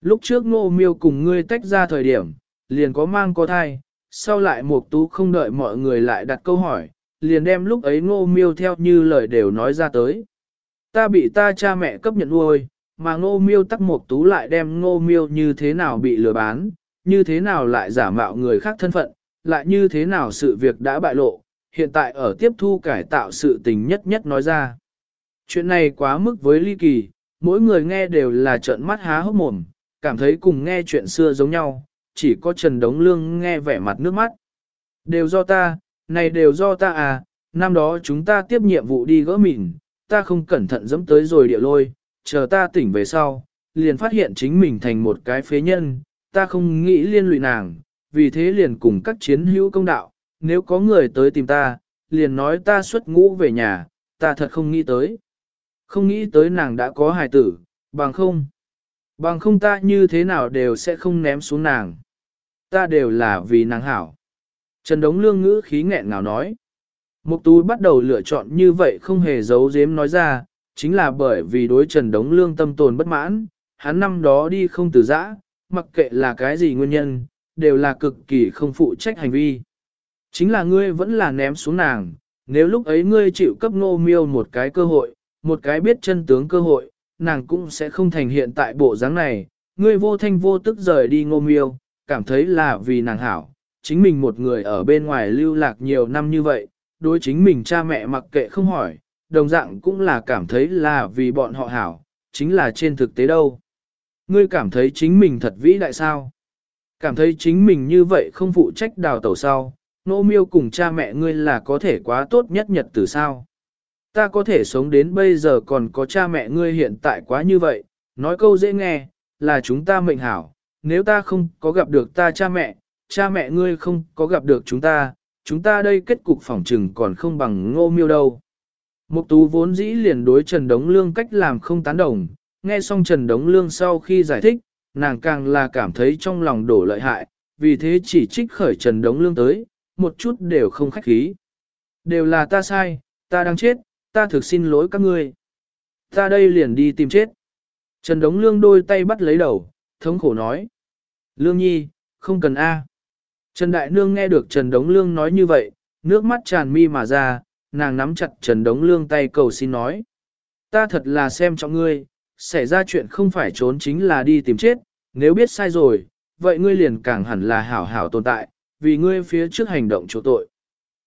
Lúc trước ngô miêu cùng ngươi tách ra thời điểm, liền có mang có thai, sau lại một tú không đợi mọi người lại đặt câu hỏi, liền đem lúc ấy ngô miêu theo như lời đều nói ra tới. Ta bị ta cha mẹ cấp nhận nuôi, mà ngô miêu tắc một tú lại đem ngô miêu như thế nào bị lừa bán, như thế nào lại giả mạo người khác thân phận, lại như thế nào sự việc đã bại lộ, hiện tại ở tiếp thu cải tạo sự tình nhất nhất nói ra. Chuyện này quá mức với ly kỳ, mỗi người nghe đều là trợn mắt há hốc mồm, cảm thấy cùng nghe chuyện xưa giống nhau, chỉ có Trần Đống Lương nghe vẻ mặt nước mắt. Đều do ta, này đều do ta à, năm đó chúng ta tiếp nhiệm vụ đi gỡ mìn, ta không cẩn thận dẫm tới rồi địa lôi, chờ ta tỉnh về sau, liền phát hiện chính mình thành một cái phế nhân, ta không nghĩ liên lụy nàng, vì thế liền cùng các chiến hữu công đạo, nếu có người tới tìm ta, liền nói ta xuất ngũ về nhà, ta thật không nghĩ tới. Không nghĩ tới nàng đã có hài tử, bằng không. Bằng không ta như thế nào đều sẽ không ném xuống nàng. Ta đều là vì nàng hảo. Trần Đống Lương ngữ khí nghẹn ngào nói. Mục tú bắt đầu lựa chọn như vậy không hề giấu giếm nói ra, chính là bởi vì đối Trần Đống Lương tâm tồn bất mãn, hắn năm đó đi không từ giã, mặc kệ là cái gì nguyên nhân, đều là cực kỳ không phụ trách hành vi. Chính là ngươi vẫn là ném xuống nàng, nếu lúc ấy ngươi chịu cấp ngô miêu một cái cơ hội, một cái biết chân tướng cơ hội, nàng cũng sẽ không thành hiện tại bộ dáng này, ngươi vô thanh vô tức rời đi ngô miêu, cảm thấy là vì nàng hảo, chính mình một người ở bên ngoài lưu lạc nhiều năm như vậy, đối chính mình cha mẹ mặc kệ không hỏi, đồng dạng cũng là cảm thấy là vì bọn họ hảo, chính là trên thực tế đâu. Ngươi cảm thấy chính mình thật vĩ đại sao? Cảm thấy chính mình như vậy không phụ trách đào tẩu sau, nô miêu cùng cha mẹ ngươi là có thể quá tốt nhất nhật từ sao. Ta có thể sống đến bây giờ còn có cha mẹ ngươi hiện tại quá như vậy, nói câu dễ nghe, là chúng ta mệnh hảo, nếu ta không có gặp được ta cha mẹ, cha mẹ ngươi không có gặp được chúng ta, chúng ta đây kết cục phỏng trừng còn không bằng ngô miêu đâu. Mục tú vốn dĩ liền đối Trần Đống Lương cách làm không tán đồng, nghe xong Trần Đống Lương sau khi giải thích, nàng càng là cảm thấy trong lòng đổ lợi hại, vì thế chỉ trích khởi Trần Đống Lương tới, một chút đều không khách khí. Đều là ta sai, ta đang chết, ta thực xin lỗi các ngươi. Ta đây liền đi tìm chết. Trần Đống Lương đôi tay bắt lấy đầu, thống khổ nói. Lương Nhi, không cần A. Trần Đại Nương nghe được Trần Đống Lương nói như vậy, nước mắt tràn mi mà ra, nàng nắm chặt Trần Đống Lương tay cầu xin nói. Ta thật là xem trọng ngươi, xảy ra chuyện không phải trốn chính là đi tìm chết, nếu biết sai rồi, vậy ngươi liền càng hẳn là hảo hảo tồn tại, vì ngươi phía trước hành động chỗ tội.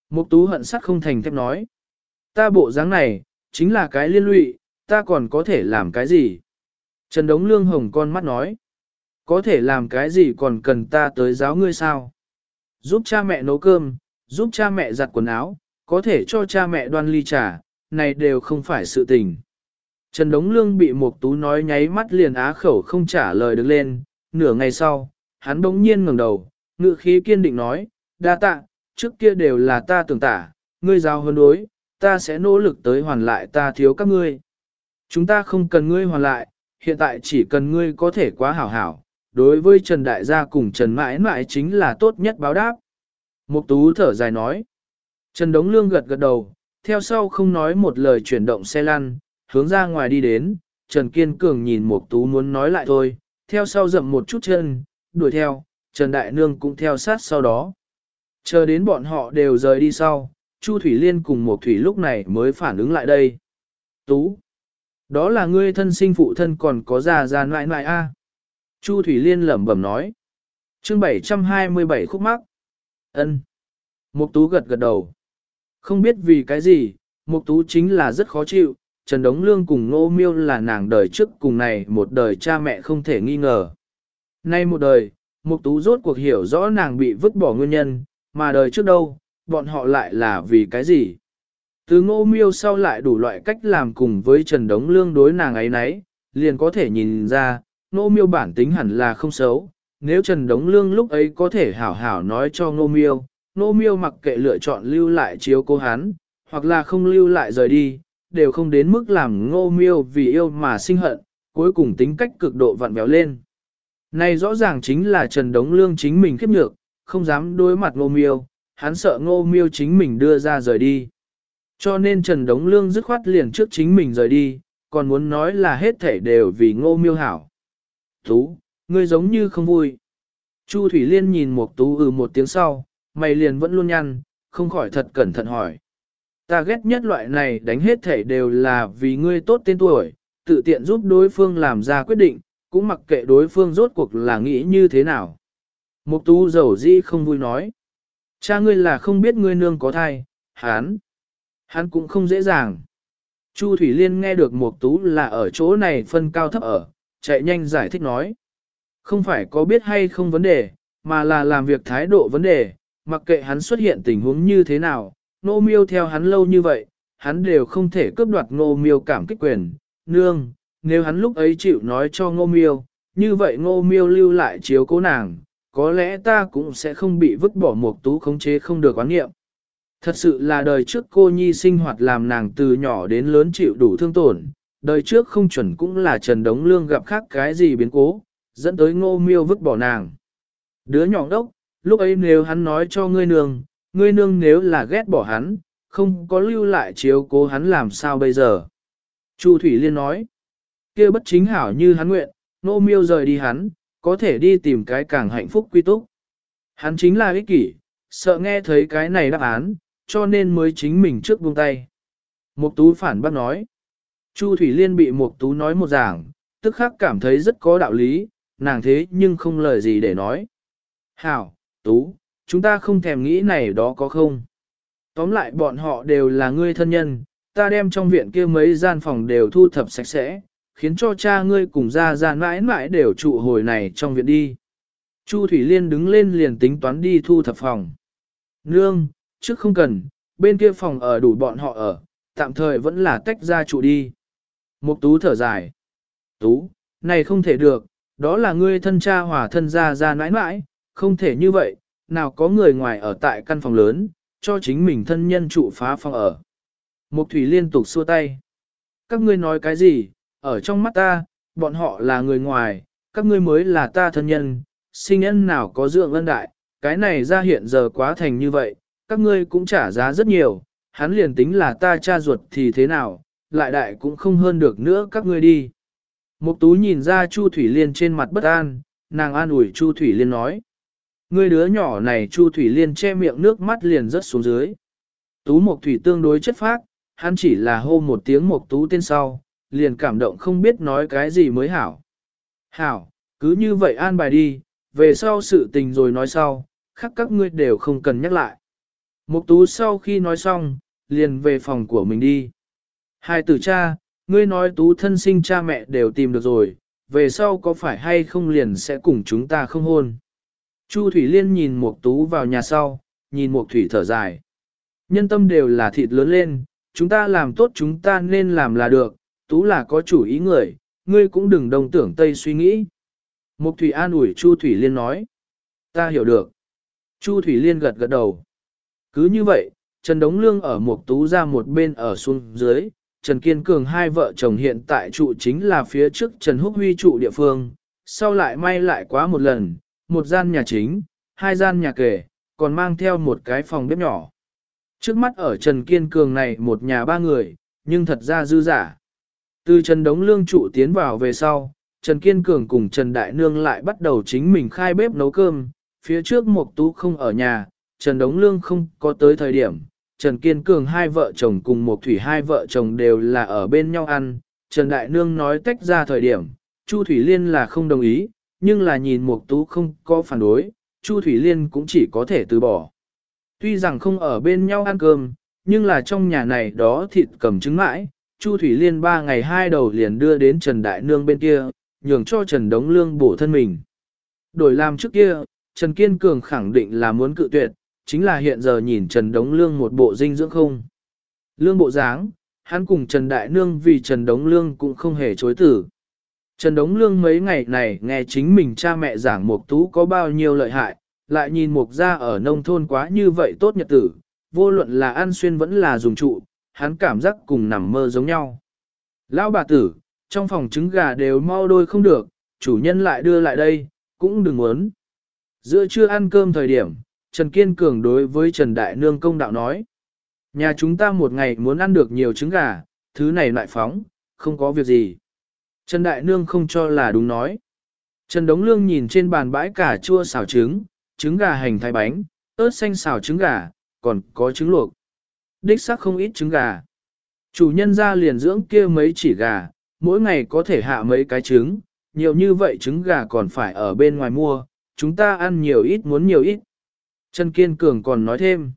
Mục tú hận sắt không thành thép nói. Ta bộ dáng này, chính là cái liên lụy, ta còn có thể làm cái gì? Trần Đống Lương hồng con mắt nói. Có thể làm cái gì còn cần ta tới giáo ngươi sao? Giúp cha mẹ nấu cơm, giúp cha mẹ giặt quần áo, có thể cho cha mẹ đoan ly trà, này đều không phải sự tình. Trần Đống Lương bị Mục Tú nói nháy mắt liền á khẩu không trả lời được lên, nửa ngày sau, hắn bỗng nhiên ngẩng đầu, ngữ khí kiên định nói, đa tạ, trước kia đều là ta tưởng tả, ngươi giao huấn đối, ta sẽ nỗ lực tới hoàn lại ta thiếu các ngươi. Chúng ta không cần ngươi hoàn lại, hiện tại chỉ cần ngươi có thể quá hảo hảo, đối với Trần Đại gia cùng Trần mãi mãi chính là tốt nhất báo đáp. Mục Tú thở dài nói. Trần Đống Lương gật gật đầu, theo sau không nói một lời chuyển động xe lăn, hướng ra ngoài đi đến, Trần Kiên Cường nhìn Mục Tú muốn nói lại thôi, theo sau dậm một chút chân, đuổi theo, Trần Đại Nương cũng theo sát sau đó. Chờ đến bọn họ đều rời đi sau, Chu Thủy Liên cùng Mộc Thủy lúc này mới phản ứng lại đây. Tú! Đó là ngươi thân sinh phụ thân còn có già già nại nại a. Chu Thủy Liên lẩm bẩm nói. Chương 727 khúc mắc. Ân. Mục Tú gật gật đầu. Không biết vì cái gì, Mục Tú chính là rất khó chịu, Trần Đống Lương cùng Ngô Miêu là nàng đời trước cùng này một đời cha mẹ không thể nghi ngờ. Nay một đời, Mục Tú rốt cuộc hiểu rõ nàng bị vứt bỏ nguyên nhân, mà đời trước đâu, bọn họ lại là vì cái gì. Từ Ngô Miêu sau lại đủ loại cách làm cùng với Trần Đống Lương đối nàng ấy nấy, liền có thể nhìn ra, Ngô Miêu bản tính hẳn là không xấu. Nếu Trần Đống Lương lúc ấy có thể hảo hảo nói cho Ngô Miêu, Ngô Miêu mặc kệ lựa chọn lưu lại chiếu cô hắn, hoặc là không lưu lại rời đi, đều không đến mức làm ngô miêu vì yêu mà sinh hận, cuối cùng tính cách cực độ vặn béo lên. Này rõ ràng chính là Trần Đống Lương chính mình khiếp nhược, không dám đối mặt ngô miêu, hắn sợ ngô miêu chính mình đưa ra rời đi. Cho nên Trần Đống Lương dứt khoát liền trước chính mình rời đi, còn muốn nói là hết thể đều vì ngô miêu hảo. Tú, ngươi giống như không vui. Chu Thủy Liên nhìn một tú ừ một tiếng sau, mày liền vẫn luôn nhăn, không khỏi thật cẩn thận hỏi. Ta ghét nhất loại này đánh hết thể đều là vì ngươi tốt tên tuổi, tự tiện giúp đối phương làm ra quyết định, cũng mặc kệ đối phương rốt cuộc là nghĩ như thế nào. Mục tú dầu di không vui nói. Cha ngươi là không biết ngươi nương có thai, hắn. Hắn cũng không dễ dàng. Chu Thủy Liên nghe được Mục tú là ở chỗ này phân cao thấp ở, chạy nhanh giải thích nói. Không phải có biết hay không vấn đề, mà là làm việc thái độ vấn đề, mặc kệ hắn xuất hiện tình huống như thế nào, Nô miêu theo hắn lâu như vậy, hắn đều không thể cướp đoạt ngô miêu cảm kích quyền. Nương, nếu hắn lúc ấy chịu nói cho ngô miêu, như vậy ngô miêu lưu lại chiếu cố nàng, có lẽ ta cũng sẽ không bị vứt bỏ một tú khống chế không được quán nghiệm. Thật sự là đời trước cô nhi sinh hoạt làm nàng từ nhỏ đến lớn chịu đủ thương tổn, đời trước không chuẩn cũng là Trần Đống Lương gặp khác cái gì biến cố, dẫn tới ngô miêu vứt bỏ nàng. Đứa nhỏ đốc, lúc ấy nếu hắn nói cho ngươi nương, ngươi nương nếu là ghét bỏ hắn, không có lưu lại chiếu cố hắn làm sao bây giờ. Chu Thủy Liên nói, kia bất chính hảo như hắn nguyện, Ngô miêu rời đi hắn, có thể đi tìm cái càng hạnh phúc quy túc. Hắn chính là ích kỷ, sợ nghe thấy cái này đáp án, cho nên mới chính mình trước buông tay. Mục tú phản bác nói. Chu Thủy Liên bị Mục tú nói một giảng, tức khắc cảm thấy rất có đạo lý, nàng thế nhưng không lời gì để nói. Hảo, tú, chúng ta không thèm nghĩ này đó có không. Tóm lại bọn họ đều là ngươi thân nhân, ta đem trong viện kia mấy gian phòng đều thu thập sạch sẽ, khiến cho cha ngươi cùng ra ra mãi mãi đều trụ hồi này trong viện đi. Chu Thủy Liên đứng lên liền tính toán đi thu thập phòng. Nương, trước không cần, bên kia phòng ở đủ bọn họ ở, tạm thời vẫn là tách ra trụ đi. Mục tú thở dài. Tú, này không thể được, đó là ngươi thân cha hòa thân ra ra mãi mãi, không thể như vậy, nào có người ngoài ở tại căn phòng lớn, cho chính mình thân nhân trụ phá phòng ở. Mục thủy liên tục xua tay. Các ngươi nói cái gì, ở trong mắt ta, bọn họ là người ngoài, các ngươi mới là ta thân nhân, sinh nhân nào có dưỡng ân đại, cái này ra hiện giờ quá thành như vậy, các ngươi cũng trả giá rất nhiều, hắn liền tính là ta cha ruột thì thế nào, lại đại cũng không hơn được nữa các ngươi đi. Mục tú nhìn ra Chu Thủy Liên trên mặt bất an, nàng an ủi Chu Thủy Liên nói. Ngươi đứa nhỏ này Chu Thủy Liên che miệng nước mắt liền rớt xuống dưới. Tú Mộc Thủy tương đối chất phác, hắn chỉ là hô một tiếng Mộc Tú tên sau, liền cảm động không biết nói cái gì mới hảo. Hảo, cứ như vậy an bài đi, về sau sự tình rồi nói sau, khác các ngươi đều không cần nhắc lại. Mục Tú sau khi nói xong, liền về phòng của mình đi. Hai tử cha, ngươi nói Tú thân sinh cha mẹ đều tìm được rồi, về sau có phải hay không liền sẽ cùng chúng ta không hôn. Chu Thủy Liên nhìn Mục Tú vào nhà sau, nhìn Mục Thủy thở dài. Nhân tâm đều là thịt lớn lên, chúng ta làm tốt chúng ta nên làm là được, Tú là có chủ ý người, ngươi cũng đừng đồng tưởng Tây suy nghĩ. Mục Thủy an ủi Chu Thủy Liên nói. Ta hiểu được. Chu Thủy Liên gật gật đầu. Cứ như vậy, Trần Đống Lương ở Mục Tú ra một bên ở xuống dưới, Trần Kiên Cường hai vợ chồng hiện tại trụ chính là phía trước Trần Húc Huy trụ địa phương, sau lại may lại quá một lần, một gian nhà chính, hai gian nhà kề, còn mang theo một cái phòng bếp nhỏ. Trước mắt ở Trần Kiên Cường này một nhà ba người, nhưng thật ra dư giả. Từ Trần Đống Lương trụ tiến vào về sau, Trần Kiên Cường cùng Trần Đại Nương lại bắt đầu chính mình khai bếp nấu cơm, phía trước Mộc Tú không ở nhà, Trần Đống Lương không có tới thời điểm, Trần Kiên Cường hai vợ chồng cùng Mộc Thủy hai vợ chồng đều là ở bên nhau ăn, Trần Đại Nương nói tách ra thời điểm, Chu Thủy Liên là không đồng ý, nhưng là nhìn Mộc Tú không có phản đối, Chu Thủy Liên cũng chỉ có thể từ bỏ. Tuy rằng không ở bên nhau ăn cơm, nhưng là trong nhà này đó thịt cầm trứng mãi, Chu Thủy Liên ba ngày hai đầu liền đưa đến Trần Đại Nương bên kia, nhường cho Trần Đống Lương bổ thân mình. Đổi làm trước kia, Trần Kiên Cường khẳng định là muốn cự tuyệt, chính là hiện giờ nhìn Trần Đống Lương một bộ dinh dưỡng không. Lương bộ dáng, hắn cùng Trần Đại Nương vì Trần Đống Lương cũng không hề chối tử. Trần Đống Lương mấy ngày này nghe chính mình cha mẹ giảng Mục Tú có bao nhiêu lợi hại, lại nhìn Mục gia ở nông thôn quá như vậy tốt nhật tử, vô luận là ăn xuyên vẫn là dùng trụ, hắn cảm giác cùng nằm mơ giống nhau. Lão bà tử, trong phòng trứng gà đều mau đôi không được, chủ nhân lại đưa lại đây, cũng đừng muốn. Giữa trưa ăn cơm thời điểm, Trần Kiên Cường đối với Trần Đại Nương công đạo nói. Nhà chúng ta một ngày muốn ăn được nhiều trứng gà, thứ này lại phóng, không có việc gì. Trần Đại Nương không cho là đúng nói. Trần Đống Lương nhìn trên bàn bãi cả chua xào trứng, trứng gà hành thái bánh, ớt xanh xào trứng gà, còn có trứng luộc. Đích xác không ít trứng gà. Chủ nhân ra liền dưỡng kia mấy chỉ gà, mỗi ngày có thể hạ mấy cái trứng, nhiều như vậy trứng gà còn phải ở bên ngoài mua, chúng ta ăn nhiều ít muốn nhiều ít. Trần Kiên Cường còn nói thêm.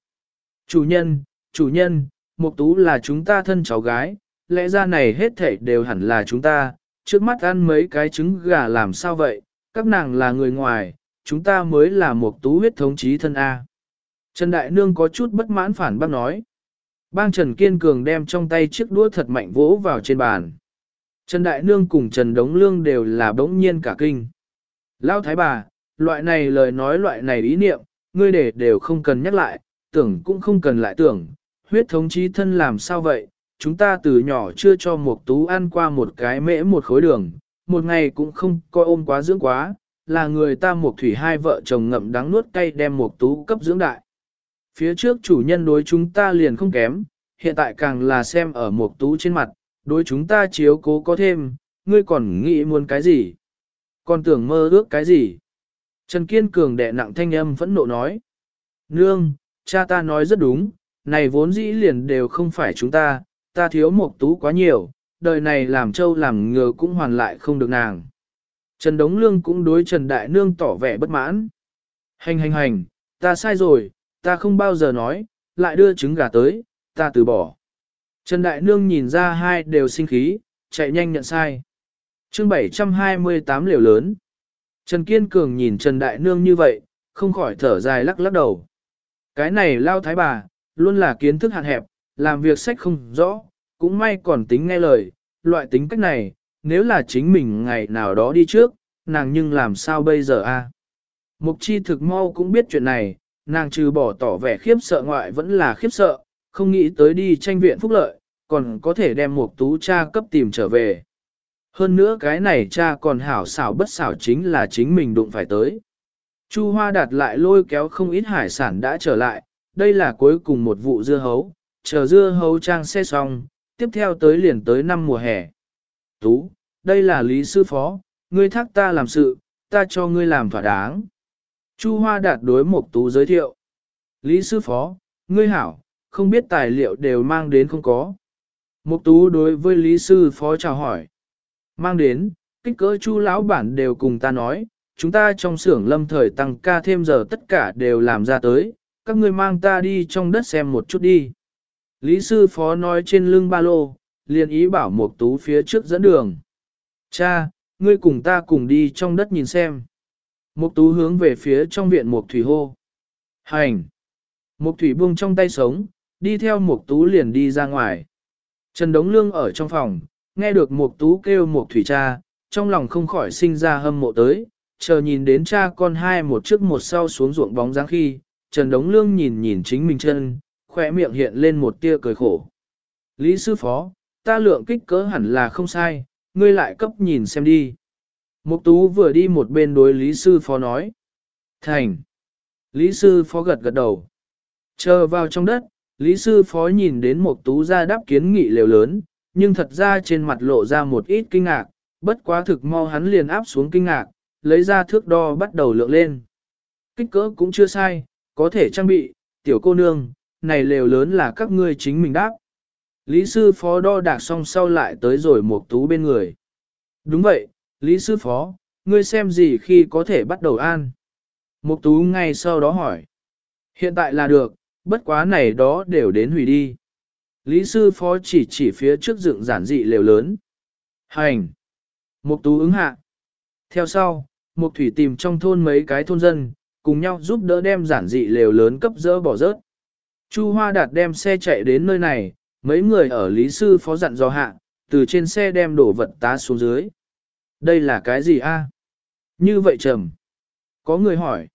Chủ nhân, chủ nhân, Mục Tú là chúng ta thân cháu gái, lẽ ra này hết thảy đều hẳn là chúng ta, trước mắt ăn mấy cái trứng gà làm sao vậy, các nàng là người ngoài, chúng ta mới là Mục Tú huyết thống chí thân A. Trần Đại Nương có chút bất mãn phản bác nói. Bang Trần Kiên Cường đem trong tay chiếc đũa thật mạnh vỗ vào trên bàn. Trần Đại Nương cùng Trần Đống Lương đều là bỗng nhiên cả kinh. Lão Thái bà, loại này lời nói loại này ý niệm, ngươi để đều không cần nhắc lại, tưởng cũng không cần lại tưởng, huyết thống chí thân làm sao vậy, chúng ta từ nhỏ chưa cho một tú ăn qua một cái mễ một khối đường, một ngày cũng không coi ôm quá dưỡng quá, là người ta một thủy hai vợ chồng ngậm đắng nuốt cay đem một tú cấp dưỡng đại. Phía trước chủ nhân đối chúng ta liền không kém, hiện tại càng là xem ở một tú trên mặt, đối chúng ta chiếu cố có thêm, ngươi còn nghĩ muốn cái gì? Còn tưởng mơ ước cái gì? Trần Kiên Cường đệ nặng thanh âm phẫn nộ nói. Nương, cha ta nói rất đúng, này vốn dĩ liền đều không phải chúng ta, ta thiếu một tú quá nhiều, đời này làm trâu làm ngừa cũng hoàn lại không được nàng. Trần Đống Lương cũng đối Trần Đại Nương tỏ vẻ bất mãn. Hành hành hành, ta sai rồi, ta không bao giờ nói, lại đưa trứng gà tới, ta từ bỏ. Trần Đại Nương nhìn ra hai đều sinh khí, chạy nhanh nhận sai. chương 728 liều lớn. Trần Kiên Cường nhìn Trần Đại Nương như vậy, không khỏi thở dài lắc lắc đầu. Cái này lao thái bà, luôn là kiến thức hạn hẹp, làm việc sách không rõ, cũng may còn tính nghe lời, loại tính cách này, nếu là chính mình ngày nào đó đi trước, nàng nhưng làm sao bây giờ a? Mục chi thực mau cũng biết chuyện này, nàng trừ bỏ tỏ vẻ khiếp sợ ngoại vẫn là khiếp sợ, không nghĩ tới đi tranh viện phúc lợi, còn có thể đem một tú cha cấp tìm trở về. Hơn nữa cái này cha còn hảo xảo bất xảo chính là chính mình đụng phải tới. Chu Hoa đạt lại lôi kéo không ít hải sản đã trở lại, đây là cuối cùng một vụ dưa hấu, chờ dưa hấu trang xe xong, tiếp theo tới liền tới năm mùa hè. Tú, đây là Lý Sư Phó, ngươi thác ta làm sự, ta cho ngươi làm thỏa đáng. Chu Hoa đạt đối Mục Tú giới thiệu. Lý Sư Phó, ngươi hảo, không biết tài liệu đều mang đến không có. Mục Tú đối với Lý Sư Phó chào hỏi. Mang đến, kích cỡ Chu lão bản đều cùng ta nói, chúng ta trong xưởng lâm thời tăng ca thêm giờ tất cả đều làm ra tới, các ngươi mang ta đi trong đất xem một chút đi. Lý sư phó nói trên lưng ba lô, liền ý bảo Mục Tú phía trước dẫn đường. Cha, ngươi cùng ta cùng đi trong đất nhìn xem. Mục Tú hướng về phía trong viện Mục Thủy hô. Hành! Mục Thủy buông trong tay sống, đi theo Mục Tú liền đi ra ngoài. Trần Đống Lương ở trong phòng, nghe được Mục Tú kêu Mục Thủy cha, trong lòng không khỏi sinh ra hâm mộ tới, chờ nhìn đến cha con hai một trước một sau xuống ruộng bóng dáng khi, Trần Đống Lương nhìn nhìn chính mình chân, khỏe miệng hiện lên một tia cười khổ. Lý sư phó, ta lượng kích cỡ hẳn là không sai, ngươi lại cấp nhìn xem đi. Mục tú vừa đi một bên đối Lý sư phó nói. Thành. Lý sư phó gật gật đầu. Chờ vào trong đất, Lý sư phó nhìn đến mục tú ra đáp kiến nghị lều lớn, nhưng thật ra trên mặt lộ ra một ít kinh ngạc, bất quá thực mau hắn liền áp xuống kinh ngạc, lấy ra thước đo bắt đầu lượng lên. Kích cỡ cũng chưa sai, có thể trang bị, tiểu cô nương, này lều lớn là các ngươi chính mình đáp. Lý sư phó đo đạc xong sau lại tới rồi một tú bên người. Đúng vậy, Lý sư phó, ngươi xem gì khi có thể bắt đầu an. Mục tú ngay sau đó hỏi. Hiện tại là được, bất quá này đó đều đến hủy đi. Lý sư phó chỉ chỉ phía trước dựng giản dị lều lớn. Hành. Mục tú ứng hạ. Theo sau, Mục thủy tìm trong thôn mấy cái thôn dân, cùng nhau giúp đỡ đem giản dị lều lớn cấp dỡ bỏ rớt. Chu Hoa Đạt đem xe chạy đến nơi này, mấy người ở Lý Sư Phó dặn dò hạ, từ trên xe đem đổ vật tá xuống dưới. Đây là cái gì a? Như vậy trầm. Có người hỏi.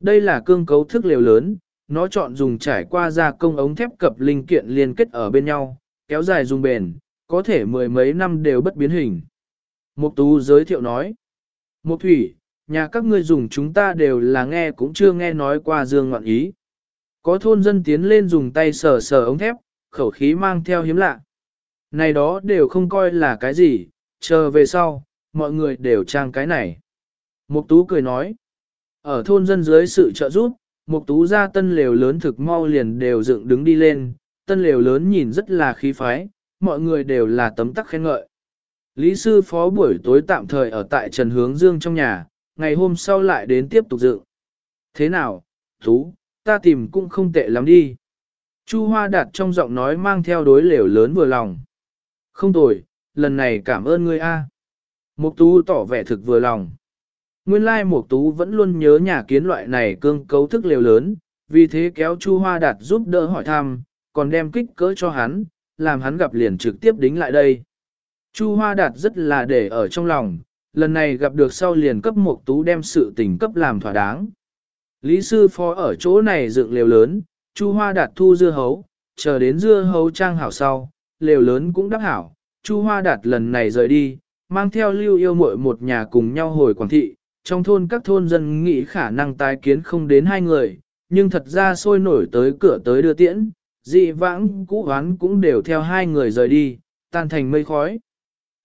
Đây là cương cấu thức liều lớn, nó chọn dùng trải qua gia công ống thép cập linh kiện liên kết ở bên nhau, kéo dài dùng bền, có thể mười mấy năm đều bất biến hình. Mục Tú giới thiệu nói. Mục Thủy, nhà các ngươi dùng chúng ta đều là nghe cũng chưa nghe nói qua dương ngọn ý. Có thôn dân tiến lên dùng tay sờ sờ ống thép, khẩu khí mang theo hiếm lạ. Này đó đều không coi là cái gì, chờ về sau, mọi người đều trang cái này. Mục tú cười nói, ở thôn dân dưới sự trợ giúp, mục tú ra tân lều lớn thực mau liền đều dựng đứng đi lên, tân lều lớn nhìn rất là khí phái, mọi người đều là tấm tắc khen ngợi. Lý sư phó buổi tối tạm thời ở tại Trần Hướng Dương trong nhà, ngày hôm sau lại đến tiếp tục dựng. Thế nào, Tú, ta tìm cũng không tệ lắm đi. Chu Hoa Đạt trong giọng nói mang theo đối lều lớn vừa lòng. Không tồi, lần này cảm ơn ngươi a. Mục Tú tỏ vẻ thực vừa lòng. Nguyên lai Mục Tú vẫn luôn nhớ nhà kiến loại này cương cấu thức liều lớn, vì thế kéo Chu Hoa Đạt giúp đỡ hỏi thăm, còn đem kích cỡ cho hắn, làm hắn gặp liền trực tiếp đính lại đây. Chu Hoa Đạt rất là để ở trong lòng, lần này gặp được sau liền cấp Mục Tú đem sự tình cấp làm thỏa đáng. Lý sư phó ở chỗ này dựng lều lớn, Chu Hoa Đạt thu dưa hấu, chờ đến dưa hấu trang hảo sau, lều lớn cũng đáp hảo. Chu Hoa Đạt lần này rời đi, mang theo lưu yêu muội một nhà cùng nhau hồi Quảng Thị, trong thôn các thôn dân nghĩ khả năng tái kiến không đến hai người, nhưng thật ra sôi nổi tới cửa tới đưa tiễn, dị vãng cũ hoán cũng đều theo hai người rời đi, tan thành mây khói.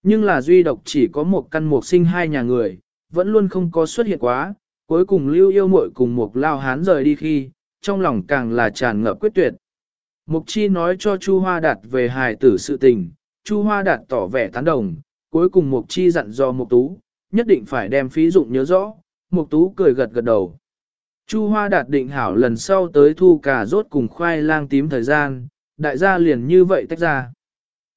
Nhưng là duy độc chỉ có một căn mục sinh hai nhà người, vẫn luôn không có xuất hiện quá, cuối cùng lưu yêu muội cùng một lao hán rời đi khi, trong lòng càng là tràn ngập quyết tuyệt. Mục chi nói cho Chu Hoa Đạt về hài tử sự tình, Chu Hoa Đạt tỏ vẻ tán đồng, cuối cùng Mục chi dặn dò Mục Tú, nhất định phải đem phí dụng nhớ rõ, Mục Tú cười gật gật đầu. Chu Hoa Đạt định hảo lần sau tới thu cà rốt cùng khoai lang tím thời gian, đại gia liền như vậy tách ra.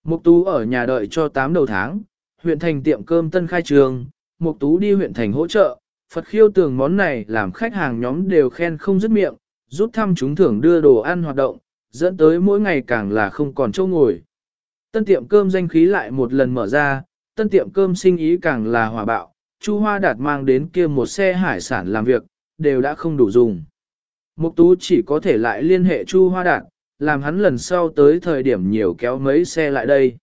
Mục Tú ở nhà đợi cho 8 đầu tháng, huyện thành tiệm cơm tân khai trường, Mục Tú đi huyện thành hỗ trợ, Phật khiêu tường món này làm khách hàng nhóm đều khen không dứt miệng, rút thăm chúng thưởng đưa đồ ăn hoạt động, dẫn tới mỗi ngày càng là không còn chỗ ngồi. Tân tiệm cơm danh khí lại một lần mở ra, tân tiệm cơm sinh ý càng là hòa bạo, Chu Hoa Đạt mang đến kia một xe hải sản làm việc, đều đã không đủ dùng. Mục Tú chỉ có thể lại liên hệ Chu Hoa Đạt, làm hắn lần sau tới thời điểm nhiều kéo mấy xe lại đây.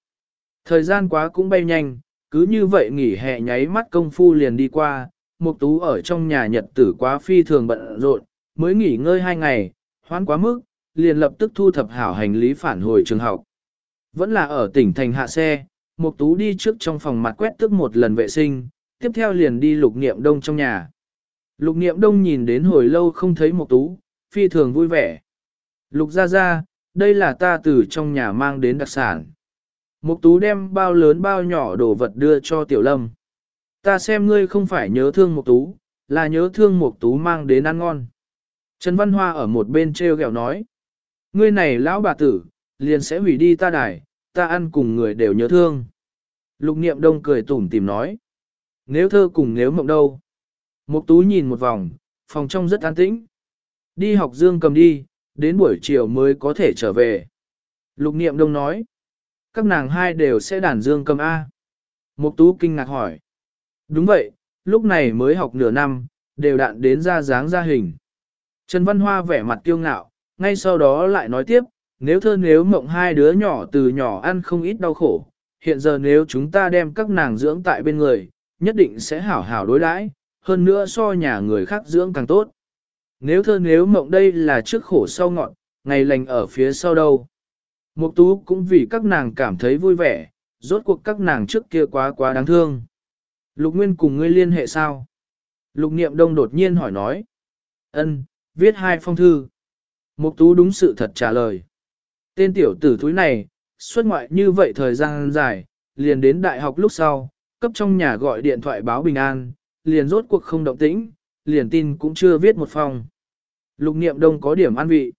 Thời gian quá cũng bay nhanh, cứ như vậy nghỉ hè nháy mắt công phu liền đi qua, Mục Tú ở trong nhà nhật tử quá phi thường bận rộn, mới nghỉ ngơi hai ngày, hoãn quá mức, liền lập tức thu thập hảo hành lý phản hồi trường học. Vẫn là ở tỉnh thành hạ xe, Mục Tú đi trước trong phòng mặt quét tước một lần vệ sinh, tiếp theo liền đi lục niệm đông trong nhà. Lục niệm đông nhìn đến hồi lâu không thấy Mục Tú, phi thường vui vẻ. Lục gia gia, đây là ta từ trong nhà mang đến đặc sản. Mục Tú đem bao lớn bao nhỏ đồ vật đưa cho Tiểu Lâm. Ta xem ngươi không phải nhớ thương Mục Tú, là nhớ thương Mục Tú mang đến ăn ngon. Trần Văn Hoa ở một bên treo ghẹo nói. Ngươi này lão bà tử, liền sẽ hủy đi ta đài, ta ăn cùng người đều nhớ thương. Lục niệm đông cười tủm tìm nói. Nếu thơ cùng nếu mộng đâu? Mục tú nhìn một vòng, phòng trong rất an tĩnh. Đi học dương cầm đi, đến buổi chiều mới có thể trở về. Lục niệm đông nói. Các nàng hai đều sẽ đàn dương cầm A. Mục tú kinh ngạc hỏi. Đúng vậy, lúc này mới học nửa năm, đều đạn đến ra dáng ra hình. Trần Văn Hoa vẻ mặt kiêu ngạo, ngay sau đó lại nói tiếp, nếu thơ nếu mộng hai đứa nhỏ từ nhỏ ăn không ít đau khổ, hiện giờ nếu chúng ta đem các nàng dưỡng tại bên người, nhất định sẽ hảo hảo đối đãi, hơn nữa so nhà người khác dưỡng càng tốt. Nếu thơ nếu mộng đây là trước khổ sau ngọn, ngày lành ở phía sau đâu. Mục tú cũng vì các nàng cảm thấy vui vẻ, rốt cuộc các nàng trước kia quá quá đáng thương. Lục Nguyên cùng ngươi liên hệ sao? Lục Niệm Đông đột nhiên hỏi nói. Ân, viết hai phong thư. Mục tú đúng sự thật trả lời. Tên tiểu tử thúi này, xuất ngoại như vậy thời gian dài, liền đến đại học lúc sau, cấp trong nhà gọi điện thoại báo bình an, liền rốt cuộc không động tĩnh, liền tin cũng chưa viết một phòng. Lục niệm đông có điểm an vị.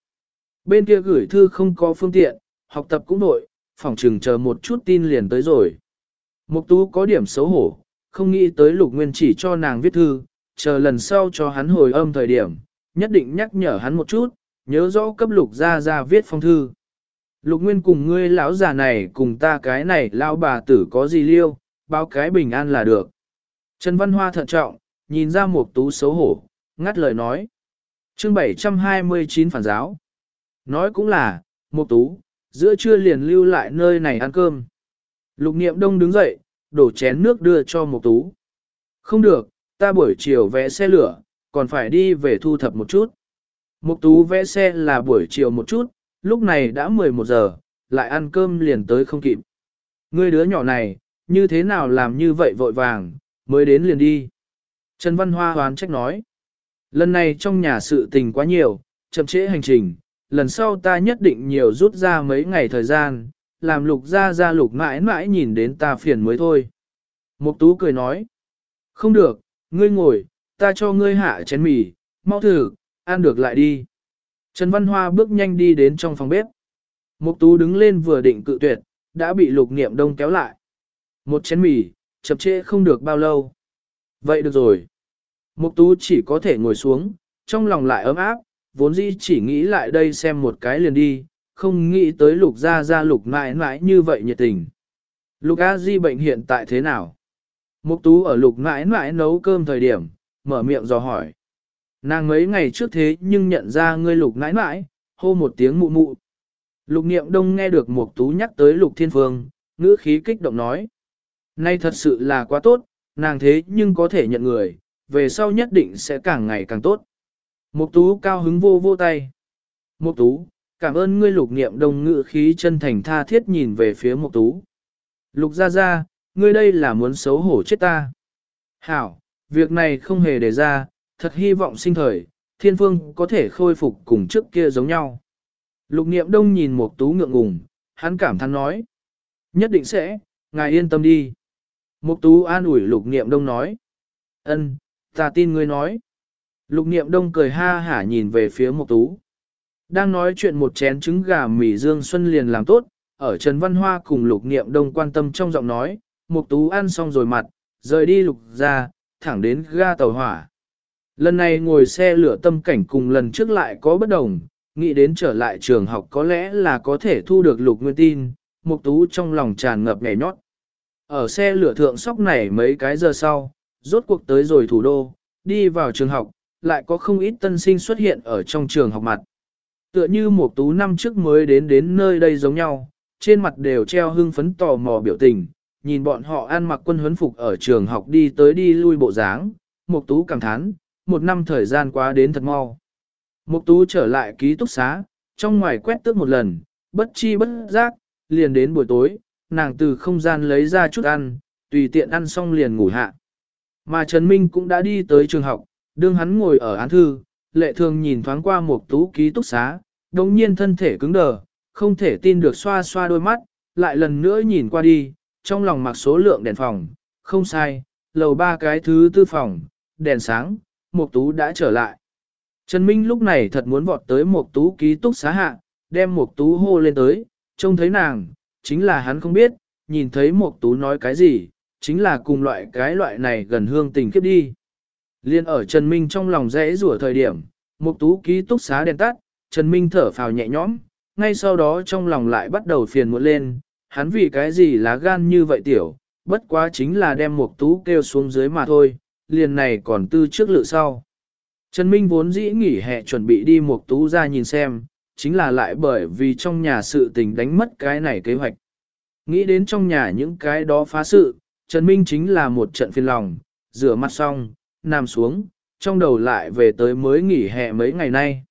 Bên kia gửi thư không có phương tiện, học tập cũng nội, phòng trừng chờ một chút tin liền tới rồi. Mục tú có điểm xấu hổ, không nghĩ tới lục nguyên chỉ cho nàng viết thư, chờ lần sau cho hắn hồi âm thời điểm, nhất định nhắc nhở hắn một chút, nhớ rõ cấp lục ra ra viết phong thư. Lục Nguyên cùng ngươi lão già này cùng ta cái này lão bà tử có gì liêu, báo cái bình an là được. Trần Văn Hoa thận trọng, nhìn ra một tú xấu hổ, ngắt lời nói. chương 729 phản giáo. Nói cũng là, một tú, giữa trưa liền lưu lại nơi này ăn cơm. Lục niệm đông đứng dậy, đổ chén nước đưa cho một tú. Không được, ta buổi chiều vẽ xe lửa, còn phải đi về thu thập một chút. Mục tú vẽ xe là buổi chiều một chút, lúc này đã 11 giờ, lại ăn cơm liền tới không kịp. Ngươi đứa nhỏ này, như thế nào làm như vậy vội vàng, mới đến liền đi. Trần Văn Hoa hoán trách nói. Lần này trong nhà sự tình quá nhiều, chậm trễ hành trình, lần sau ta nhất định nhiều rút ra mấy ngày thời gian, làm lục ra ra lục mãi mãi nhìn đến ta phiền mới thôi. Mục tú cười nói. Không được, ngươi ngồi, ta cho ngươi hạ chén mì, mau thử, ăn được lại đi. Trần Văn Hoa bước nhanh đi đến trong phòng bếp. Mục tú đứng lên vừa định cự tuyệt, đã bị lục niệm đông kéo lại. Một chén mì, chậm trễ không được bao lâu. Vậy được rồi. Mục tú chỉ có thể ngồi xuống, trong lòng lại ấm áp, vốn dĩ chỉ nghĩ lại đây xem một cái liền đi, không nghĩ tới lục gia gia lục mãi mãi như vậy nhiệt tình. Lục A Di bệnh hiện tại thế nào? Mục tú ở lục mãi mãi nấu cơm thời điểm, mở miệng dò hỏi. Nàng mấy ngày trước thế nhưng nhận ra ngươi lục nãi nãi, hô một tiếng mụ mụ. Lục niệm đông nghe được một tú nhắc tới lục thiên phương, ngữ khí kích động nói. Nay thật sự là quá tốt, nàng thế nhưng có thể nhận người, về sau nhất định sẽ càng ngày càng tốt. Mục tú cao hứng vô vô tay. Mục tú, cảm ơn ngươi lục niệm đông ngữ khí chân thành tha thiết nhìn về phía mục tú. Lục ra ra, ngươi đây là muốn xấu hổ chết ta. Hảo, việc này không hề để ra, thật hy vọng sinh thời, thiên phương có thể khôi phục cùng trước kia giống nhau. Lục niệm đông nhìn một tú ngượng ngùng, hắn cảm thán nói. Nhất định sẽ, ngài yên tâm đi. Mục tú an ủi lục niệm đông nói. ân, ta tin ngươi nói. Lục niệm đông cười ha hả nhìn về phía mục tú. Đang nói chuyện một chén trứng gà mì dương xuân liền làm tốt, ở Trần Văn Hoa cùng lục niệm đông quan tâm trong giọng nói, mục tú ăn xong rồi mặt, rời đi lục ra, thẳng đến ga tàu hỏa. Lần này ngồi xe lửa tâm cảnh cùng lần trước lại có bất đồng, nghĩ đến trở lại trường học có lẽ là có thể thu được lục nguyên tin, mục tú trong lòng tràn ngập nhảy nhót. Ở xe lửa thượng sóc này mấy cái giờ sau, rốt cuộc tới rồi thủ đô, đi vào trường học, lại có không ít tân sinh xuất hiện ở trong trường học mặt. Tựa như mục tú năm trước mới đến đến nơi đây giống nhau, trên mặt đều treo hưng phấn tò mò biểu tình, nhìn bọn họ ăn mặc quân huấn phục ở trường học đi tới đi lui bộ dáng, mục tú cảm thán, một năm thời gian quá đến thật mau. Mục tú trở lại ký túc xá, trong ngoài quét tước một lần, bất chi bất giác, liền đến buổi tối, nàng từ không gian lấy ra chút ăn, tùy tiện ăn xong liền ngủ hạ. Mà Trần Minh cũng đã đi tới trường học, đương hắn ngồi ở án thư, lệ thường nhìn thoáng qua một tú ký túc xá, đồng nhiên thân thể cứng đờ, không thể tin được xoa xoa đôi mắt, lại lần nữa nhìn qua đi, trong lòng mặc số lượng đèn phòng, không sai, lầu ba cái thứ tư phòng, đèn sáng, Mộc tú đã trở lại. Trần Minh lúc này thật muốn vọt tới Mộc tú ký túc xá hạ, đem Mộc tú hô lên tới, trông thấy nàng, chính là hắn không biết, nhìn thấy Mộc tú nói cái gì, chính là cùng loại cái loại này gần hương tình kiếp đi. Liên ở Trần Minh trong lòng rẽ rủa thời điểm, Mộc tú ký túc xá đèn tắt, Trần Minh thở phào nhẹ nhõm, ngay sau đó trong lòng lại bắt đầu phiền muộn lên, hắn vì cái gì lá gan như vậy tiểu, bất quá chính là đem Mộc tú kêu xuống dưới mà thôi, liền này còn tư trước lự sau. Trần Minh vốn dĩ nghỉ hè chuẩn bị đi một tú ra nhìn xem, chính là lại bởi vì trong nhà sự tình đánh mất cái này kế hoạch. Nghĩ đến trong nhà những cái đó phá sự, Trần Minh chính là một trận phiền lòng, rửa mặt xong, nằm xuống, trong đầu lại về tới mới nghỉ hè mấy ngày nay.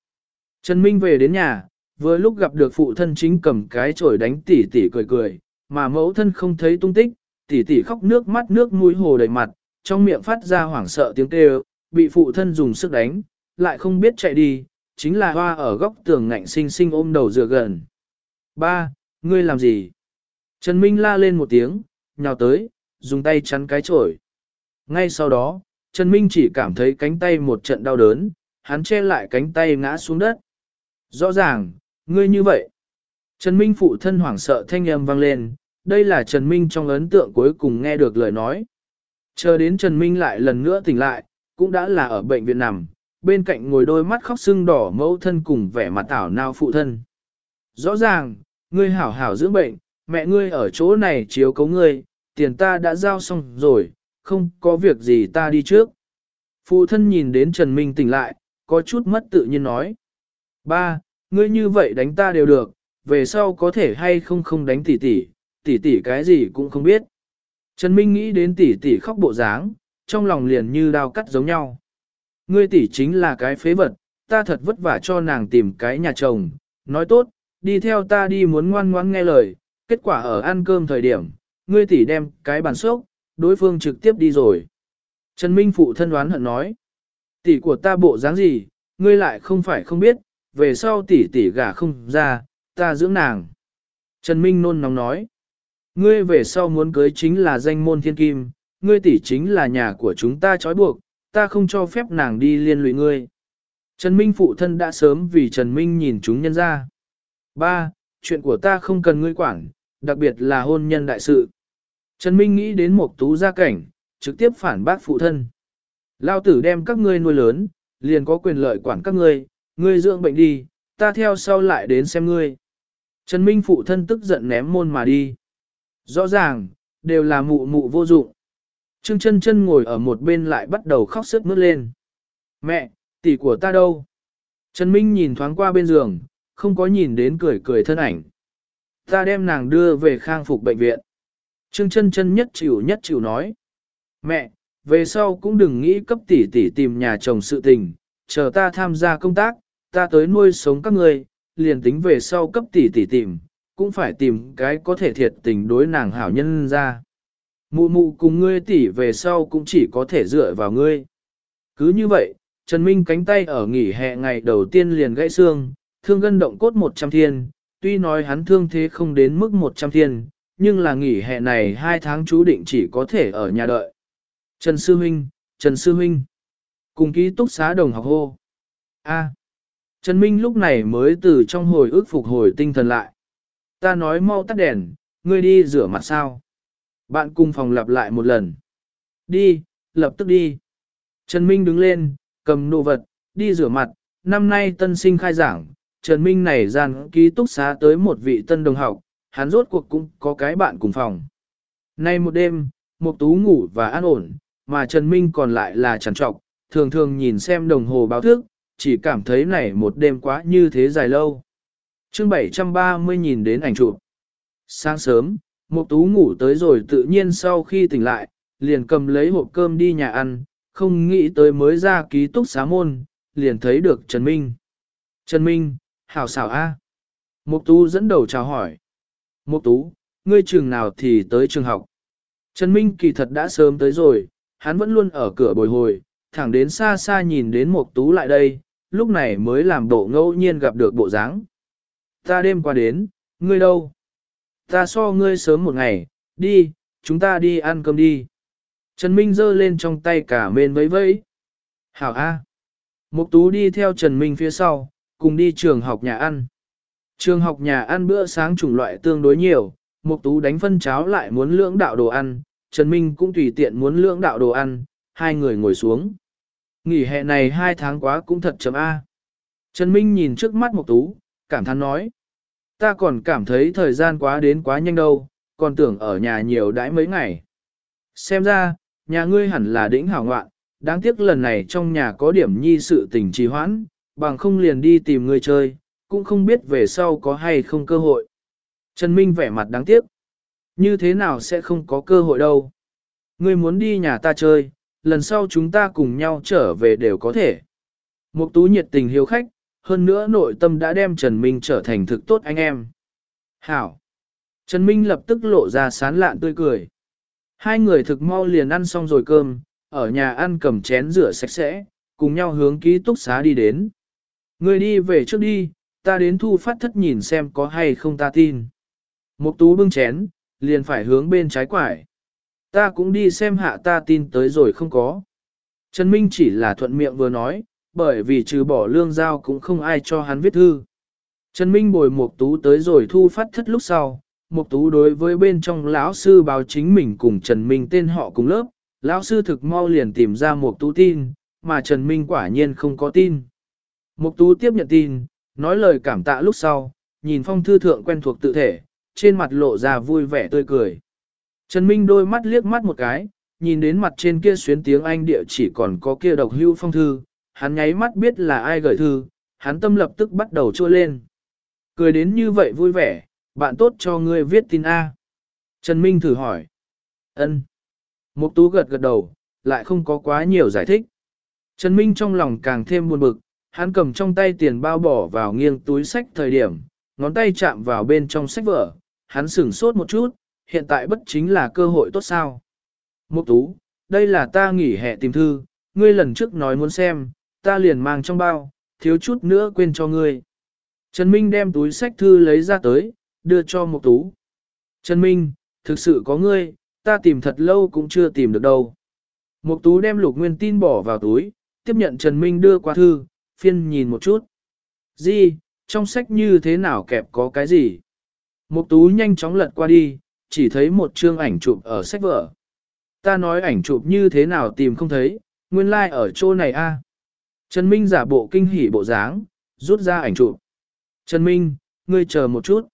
Trần Minh về đến nhà, vừa lúc gặp được phụ thân chính cầm cái chổi đánh tỉ tỉ cười cười, mà mẫu thân không thấy tung tích, tỉ tỉ khóc nước mắt nước mũi hồ đầy mặt, trong miệng phát ra hoảng sợ tiếng kêu, bị phụ thân dùng sức đánh, lại không biết chạy đi, chính là hoa ở góc tường ngạnh sinh sinh ôm đầu dựa gần. Ba, ngươi làm gì? Trần Minh la lên một tiếng, nhào tới, dùng tay chắn cái chổi. Ngay sau đó, Trần Minh chỉ cảm thấy cánh tay một trận đau đớn, hắn che lại cánh tay ngã xuống đất. Rõ ràng, ngươi như vậy. Trần Minh phụ thân hoảng sợ thanh âm vang lên, đây là Trần Minh trong ấn tượng cuối cùng nghe được lời nói. Chờ đến Trần Minh lại lần nữa tỉnh lại, cũng đã là ở bệnh viện nằm, bên cạnh ngồi đôi mắt khóc sưng đỏ mẫu thân cùng vẻ mặt ảo nao phụ thân. Rõ ràng, ngươi hảo hảo dưỡng bệnh, mẹ ngươi ở chỗ này chiếu cấu ngươi, tiền ta đã giao xong rồi, không có việc gì ta đi trước. Phụ thân nhìn đến Trần Minh tỉnh lại, có chút mất tự nhiên nói. Ba, ngươi như vậy đánh ta đều được, về sau có thể hay không không đánh tỷ tỷ, tỷ tỷ cái gì cũng không biết. Trần Minh nghĩ đến tỷ tỷ khóc bộ dáng, trong lòng liền như đao cắt giống nhau. Ngươi tỷ chính là cái phế vật, ta thật vất vả cho nàng tìm cái nhà chồng, nói tốt, đi theo ta đi muốn ngoan ngoãn nghe lời, kết quả ở ăn cơm thời điểm, ngươi tỷ đem cái bàn sốc, đối phương trực tiếp đi rồi. Trần Minh phụ thân đoán hận nói, tỷ của ta bộ dáng gì, ngươi lại không phải không biết, về sau tỷ tỷ gả không ra, ta dưỡng nàng. Trần Minh nôn nóng nói, ngươi về sau muốn cưới chính là danh môn thiên kim, ngươi tỷ chính là nhà của chúng ta trói buộc, ta không cho phép nàng đi liên lụy ngươi. Trần Minh phụ thân đã sớm vì Trần Minh nhìn chúng nhân ra. Ba, chuyện của ta không cần ngươi quản, đặc biệt là hôn nhân đại sự. Trần Minh nghĩ đến một tú gia cảnh, trực tiếp phản bác phụ thân. Lao tử đem các ngươi nuôi lớn, liền có quyền lợi quản các ngươi, ngươi dưỡng bệnh đi, ta theo sau lại đến xem ngươi. Trần Minh phụ thân tức giận ném môn mà đi. Rõ ràng, đều là mụ mụ vô dụng. Trương chân chân ngồi ở một bên lại bắt đầu khóc sức mướt lên. Mẹ, tỷ của ta đâu? Trần Minh nhìn thoáng qua bên giường, không có nhìn đến cười cười thân ảnh. Ta đem nàng đưa về khang phục bệnh viện. Trương chân chân nhất chịu nhất chịu nói. Mẹ, về sau cũng đừng nghĩ cấp tỷ tỷ tìm nhà chồng sự tình, chờ ta tham gia công tác, ta tới nuôi sống các người, liền tính về sau cấp tỷ tỷ tìm, cũng phải tìm cái có thể thiệt tình đối nàng hảo nhân ra. Mụ mụ cùng ngươi tỉ về sau cũng chỉ có thể dựa vào ngươi. Cứ như vậy, Trần Minh cánh tay ở nghỉ hè ngày đầu tiên liền gãy xương, thương gân động cốt 100 thiên, tuy nói hắn thương thế không đến mức 100 thiên, nhưng là nghỉ hè này hai tháng chú định chỉ có thể ở nhà đợi. Trần Sư Huynh, Trần Sư Huynh, cùng ký túc xá đồng học hô. A. Trần Minh lúc này mới từ trong hồi ức phục hồi tinh thần lại. Ta nói mau tắt đèn, ngươi đi rửa mặt sao. Bạn cùng phòng lặp lại một lần. Đi, lập tức đi. Trần Minh đứng lên, cầm đồ vật, đi rửa mặt. Năm nay tân sinh khai giảng, Trần Minh này gian ký túc xá tới một vị tân đồng học, hắn rốt cuộc cũng có cái bạn cùng phòng. Nay một đêm, một tú ngủ và an ổn, mà Trần Minh còn lại là trằn trọc, thường thường nhìn xem đồng hồ báo thức, chỉ cảm thấy này một đêm quá như thế dài lâu chương 730 nhìn đến ảnh chụp. Sáng sớm, Mục tú ngủ tới rồi tự nhiên sau khi tỉnh lại, liền cầm lấy hộp cơm đi nhà ăn, không nghĩ tới mới ra ký túc xá môn, liền thấy được Trần Minh. Trần Minh, hảo xảo A. Mục Tú dẫn đầu chào hỏi. Mục Tú, ngươi trường nào thì tới trường học. Trần Minh kỳ thật đã sớm tới rồi, hắn vẫn luôn ở cửa bồi hồi, thẳng đến xa xa nhìn đến Mục Tú lại đây, lúc này mới làm bộ ngẫu nhiên gặp được bộ dáng. Ta đêm qua đến, ngươi đâu? Ta so ngươi sớm một ngày, đi, chúng ta đi ăn cơm đi. Trần Minh giơ lên trong tay cả mên vẫy vẫy. Hảo A. Mục Tú đi theo Trần Minh phía sau, cùng đi trường học nhà ăn. Trường học nhà ăn bữa sáng chủng loại tương đối nhiều, Mục Tú đánh phân cháo lại muốn lưỡng đạo đồ ăn, Trần Minh cũng tùy tiện muốn lưỡng đạo đồ ăn, hai người ngồi xuống. Nghỉ hè này hai tháng quá cũng thật chậm A. Trần Minh nhìn trước mắt Mục Tú, cảm thán nói. Ta còn cảm thấy thời gian quá đến quá nhanh đâu, còn tưởng ở nhà nhiều đãi mấy ngày. Xem ra, nhà ngươi hẳn là đỉnh hảo ngoạn, đáng tiếc lần này trong nhà có điểm nhi sự tình trì hoãn, bằng không liền đi tìm ngươi chơi, cũng không biết về sau có hay không cơ hội. Trần Minh vẻ mặt đáng tiếc. Như thế nào sẽ không có cơ hội đâu. Ngươi muốn đi nhà ta chơi, lần sau chúng ta cùng nhau trở về đều có thể. Mục tú nhiệt tình hiếu khách, hơn nữa nội tâm đã đem Trần Minh trở thành thực tốt anh em. Hảo! Trần Minh lập tức lộ ra sán lạn tươi cười. Hai người thực mau liền ăn xong rồi cơm, ở nhà ăn cầm chén rửa sạch sẽ, cùng nhau hướng ký túc xá đi đến. Người đi về trước đi, ta đến thu phát thất nhìn xem có hay không ta tin. Một tú bưng chén, liền phải hướng bên trái quải. Ta cũng đi xem hạ ta tin tới rồi không có. Trần Minh chỉ là thuận miệng vừa nói, bởi vì trừ bỏ lương giao cũng không ai cho hắn viết thư. Trần Minh bồi Mục Tú tới rồi thu phát thất lúc sau, Mục Tú đối với bên trong lão sư báo chính mình cùng Trần Minh tên họ cùng lớp, lão sư thực mau liền tìm ra Mục Tú tin, mà Trần Minh quả nhiên không có tin. Mục Tú tiếp nhận tin, nói lời cảm tạ lúc sau, nhìn phong thư thượng quen thuộc tự thể, trên mặt lộ ra vui vẻ tươi cười. Trần Minh đôi mắt liếc mắt một cái, nhìn đến mặt trên kia xuyến tiếng Anh địa chỉ còn có kia độc hưu phong thư, hắn nháy mắt biết là ai gửi thư, hắn tâm lập tức bắt đầu chua lên. Cười đến như vậy vui vẻ, bạn tốt cho ngươi viết tin A. Trần Minh thử hỏi. ân. Mục tú gật gật đầu, lại không có quá nhiều giải thích. Trần Minh trong lòng càng thêm buồn bực, hắn cầm trong tay tiền bao bỏ vào nghiêng túi sách thời điểm, ngón tay chạm vào bên trong sách vở, hắn sửng sốt một chút, hiện tại bất chính là cơ hội tốt sao. Mục tú, đây là ta nghỉ hè tìm thư, ngươi lần trước nói muốn xem, ta liền mang trong bao, thiếu chút nữa quên cho ngươi. Trần Minh đem túi sách thư lấy ra tới, đưa cho Mục Tú. Trần Minh, thực sự có ngươi, ta tìm thật lâu cũng chưa tìm được đâu. Mục Tú đem lục nguyên tin bỏ vào túi, tiếp nhận Trần Minh đưa qua thư, phiên nhìn một chút. Gì, trong sách như thế nào kẹp có cái gì? Mục Tú nhanh chóng lật qua đi, chỉ thấy một chương ảnh chụp ở sách vở. Ta nói ảnh chụp như thế nào tìm không thấy, nguyên lai like ở chỗ này a. Trần Minh giả bộ kinh hỉ bộ dáng, rút ra ảnh chụp. Trần Minh, ngươi chờ một chút.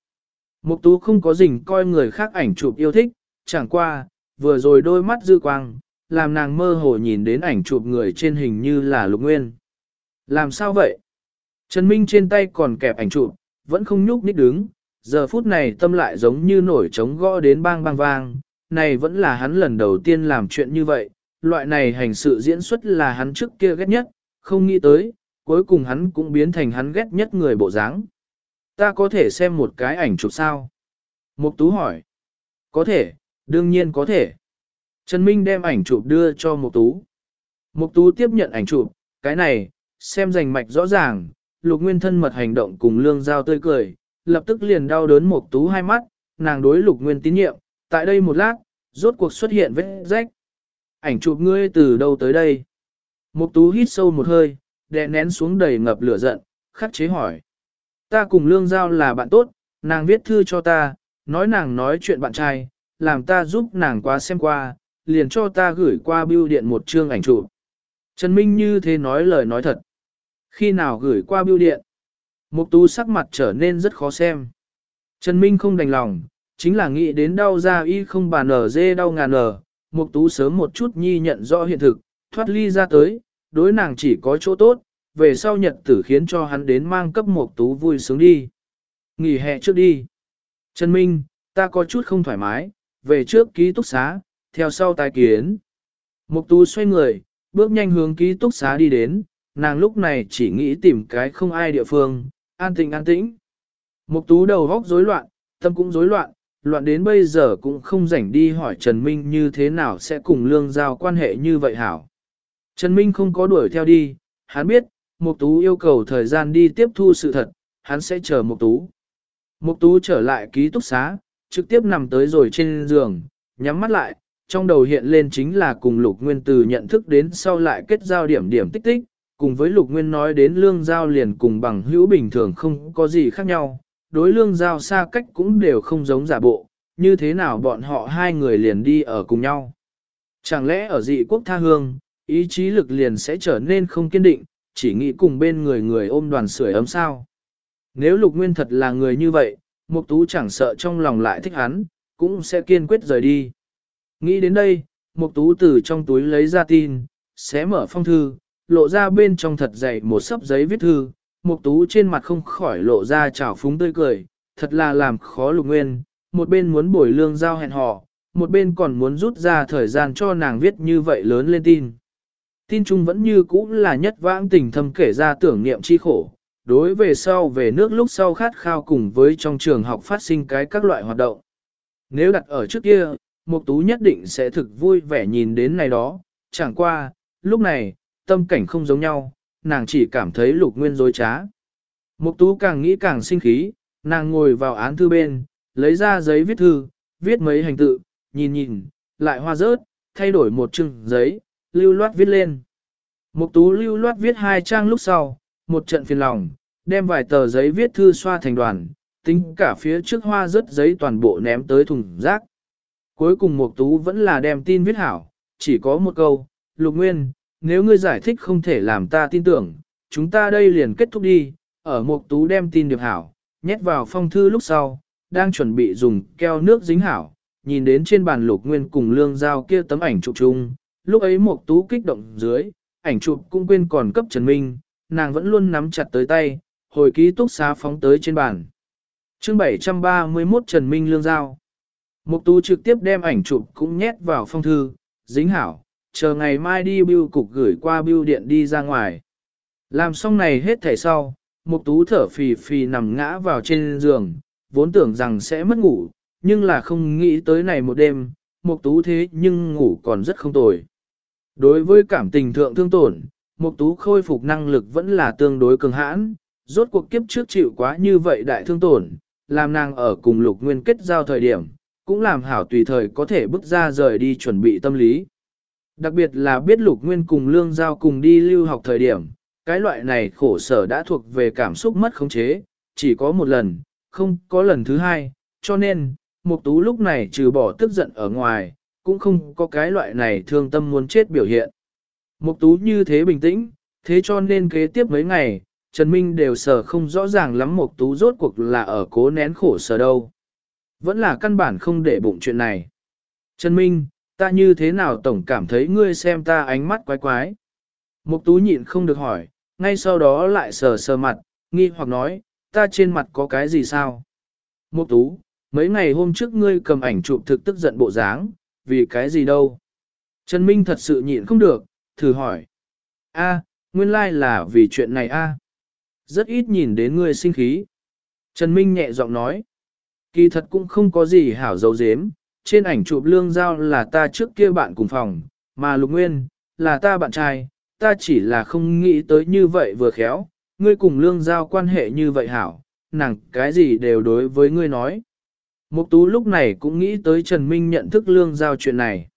Mục tú không có rình coi người khác ảnh chụp yêu thích, chẳng qua, vừa rồi đôi mắt dư quang, làm nàng mơ hồ nhìn đến ảnh chụp người trên hình như là lục nguyên. Làm sao vậy? Trần Minh trên tay còn kẹp ảnh chụp, vẫn không nhúc nhích đứng, giờ phút này tâm lại giống như nổi trống gõ đến bang bang vang, này vẫn là hắn lần đầu tiên làm chuyện như vậy, loại này hành sự diễn xuất là hắn trước kia ghét nhất, không nghĩ tới, cuối cùng hắn cũng biến thành hắn ghét nhất người bộ dáng. Ta có thể xem một cái ảnh chụp sao? Mục Tú hỏi. Có thể, đương nhiên có thể. Trần Minh đem ảnh chụp đưa cho Mục Tú. Mục Tú tiếp nhận ảnh chụp, cái này, xem rành mạch rõ ràng, lục nguyên thân mật hành động cùng lương giao tươi cười, lập tức liền đau đớn Mục Tú hai mắt, nàng đối lục nguyên tín nhiệm, tại đây một lát, rốt cuộc xuất hiện vết rách. Ảnh chụp ngươi từ đâu tới đây? Mục Tú hít sâu một hơi, đè nén xuống đầy ngập lửa giận, khắc chế hỏi. Ta cùng lương giao là bạn tốt, nàng viết thư cho ta, nói nàng nói chuyện bạn trai, làm ta giúp nàng qua xem qua, liền cho ta gửi qua bưu điện một chương ảnh chụp. Trần Minh như thế nói lời nói thật. Khi nào gửi qua bưu điện, Mục tú sắc mặt trở nên rất khó xem. Trần Minh không đành lòng, chính là nghĩ đến đau da y không bàn ở dê đau ngàn ở, Mục tú sớm một chút nhi nhận rõ hiện thực, thoát ly ra tới, đối nàng chỉ có chỗ tốt, về sau nhật tử khiến cho hắn đến mang cấp một tú vui sướng đi. Nghỉ hè trước đi. Trần Minh, ta có chút không thoải mái, về trước ký túc xá, theo sau tài kiến. Mục tú xoay người, bước nhanh hướng ký túc xá đi đến, nàng lúc này chỉ nghĩ tìm cái không ai địa phương, an tĩnh an tĩnh. Mục tú đầu óc rối loạn, tâm cũng rối loạn, loạn đến bây giờ cũng không rảnh đi hỏi Trần Minh như thế nào sẽ cùng lương giao quan hệ như vậy hảo. Trần Minh không có đuổi theo đi, hắn biết, Mục Tú yêu cầu thời gian đi tiếp thu sự thật, hắn sẽ chờ Mục Tú. Mục Tú trở lại ký túc xá, trực tiếp nằm tới rồi trên giường, nhắm mắt lại, trong đầu hiện lên chính là cùng Lục Nguyên từ nhận thức đến sau lại kết giao điểm điểm tích tích, cùng với Lục Nguyên nói đến lương giao liền cùng bằng hữu bình thường không có gì khác nhau, đối lương giao xa cách cũng đều không giống giả bộ, như thế nào bọn họ hai người liền đi ở cùng nhau. Chẳng lẽ ở dị quốc tha hương, ý chí lực liền sẽ trở nên không kiên định, chỉ nghĩ cùng bên người người ôm đoàn sưởi ấm sao. Nếu lục nguyên thật là người như vậy, mục tú chẳng sợ trong lòng lại thích hắn, cũng sẽ kiên quyết rời đi. Nghĩ đến đây, mục tú từ trong túi lấy ra tin, xé mở phong thư, lộ ra bên trong thật dày một sấp giấy viết thư, mục tú trên mặt không khỏi lộ ra trào phúng tươi cười, thật là làm khó lục nguyên, một bên muốn bồi lương giao hẹn hò, một bên còn muốn rút ra thời gian cho nàng viết như vậy lớn lên tin. Tin chung vẫn như cũ là nhất vãng tình thâm kể ra tưởng niệm chi khổ, đối về sau về nước lúc sau khát khao cùng với trong trường học phát sinh cái các loại hoạt động. Nếu đặt ở trước kia, Mục Tú nhất định sẽ thực vui vẻ nhìn đến này đó, chẳng qua, lúc này, tâm cảnh không giống nhau, nàng chỉ cảm thấy lục nguyên dối trá. Mục Tú càng nghĩ càng sinh khí, nàng ngồi vào án thư bên, lấy ra giấy viết thư, viết mấy hành tự, nhìn nhìn, lại hoa rớt, thay đổi một chương giấy, lưu loát viết lên. Mục tú lưu loát viết hai trang lúc sau, một trận phiền lòng, đem vài tờ giấy viết thư xoa thành đoàn, tính cả phía trước hoa rớt giấy toàn bộ ném tới thùng rác. Cuối cùng Mục tú vẫn là đem tin viết hảo, chỉ có một câu, Lục Nguyên, nếu ngươi giải thích không thể làm ta tin tưởng, chúng ta đây liền kết thúc đi, ở Mục tú đem tin điệp hảo, nhét vào phong thư lúc sau, đang chuẩn bị dùng keo nước dính hảo, nhìn đến trên bàn Lục Nguyên cùng lương giao kia tấm ảnh chụp chung, lúc ấy một tú kích động dưới, ảnh chụp cũng quên còn cấp Trần Minh, nàng vẫn luôn nắm chặt tới tay, hồi ký túc xá phóng tới trên bàn. chương 731 Trần Minh lương giao. Mục tú trực tiếp đem ảnh chụp cũng nhét vào phong thư, dính hảo, chờ ngày mai đi bưu cục gửi qua bưu điện đi ra ngoài. Làm xong này hết thẻ sau, mục tú thở phì phì nằm ngã vào trên giường, vốn tưởng rằng sẽ mất ngủ, nhưng là không nghĩ tới này một đêm, mục tú thế nhưng ngủ còn rất không tồi. Đối với cảm tình thượng thương tổn, Mục Tú khôi phục năng lực vẫn là tương đối cường hãn, rốt cuộc kiếp trước chịu quá như vậy đại thương tổn, làm nàng ở cùng Lục Nguyên kết giao thời điểm, cũng làm hảo tùy thời có thể bước ra rời đi chuẩn bị tâm lý. Đặc biệt là biết Lục Nguyên cùng Lương Giao cùng đi lưu học thời điểm, cái loại này khổ sở đã thuộc về cảm xúc mất khống chế, chỉ có một lần, không có lần thứ hai, cho nên, Mục Tú lúc này trừ bỏ tức giận ở ngoài, cũng không có cái loại này thương tâm muốn chết biểu hiện. Mục tú như thế bình tĩnh, thế cho nên kế tiếp mấy ngày, Trần Minh đều sở không rõ ràng lắm mục tú rốt cuộc là ở cố nén khổ sở đâu. Vẫn là căn bản không để bụng chuyện này. Trần Minh, ta như thế nào tổng cảm thấy ngươi xem ta ánh mắt quái quái. Mục tú nhịn không được hỏi, ngay sau đó lại sờ sờ mặt, nghi hoặc nói, ta trên mặt có cái gì sao? Mục tú, mấy ngày hôm trước ngươi cầm ảnh chụp thực tức giận bộ dáng, vì cái gì đâu? Trần Minh thật sự nhịn không được, thử hỏi. A, nguyên lai là vì chuyện này a. Rất ít nhìn đến ngươi sinh khí. Trần Minh nhẹ giọng nói. Kỳ thật cũng không có gì hảo dấu dếm, trên ảnh chụp lương giao là ta trước kia bạn cùng phòng, mà Lục Nguyên, là ta bạn trai, ta chỉ là không nghĩ tới như vậy vừa khéo, ngươi cùng lương giao quan hệ như vậy hảo, nàng cái gì đều đối với ngươi nói. Mục tú lúc này cũng nghĩ tới Trần Minh nhận thức lương giao chuyện này.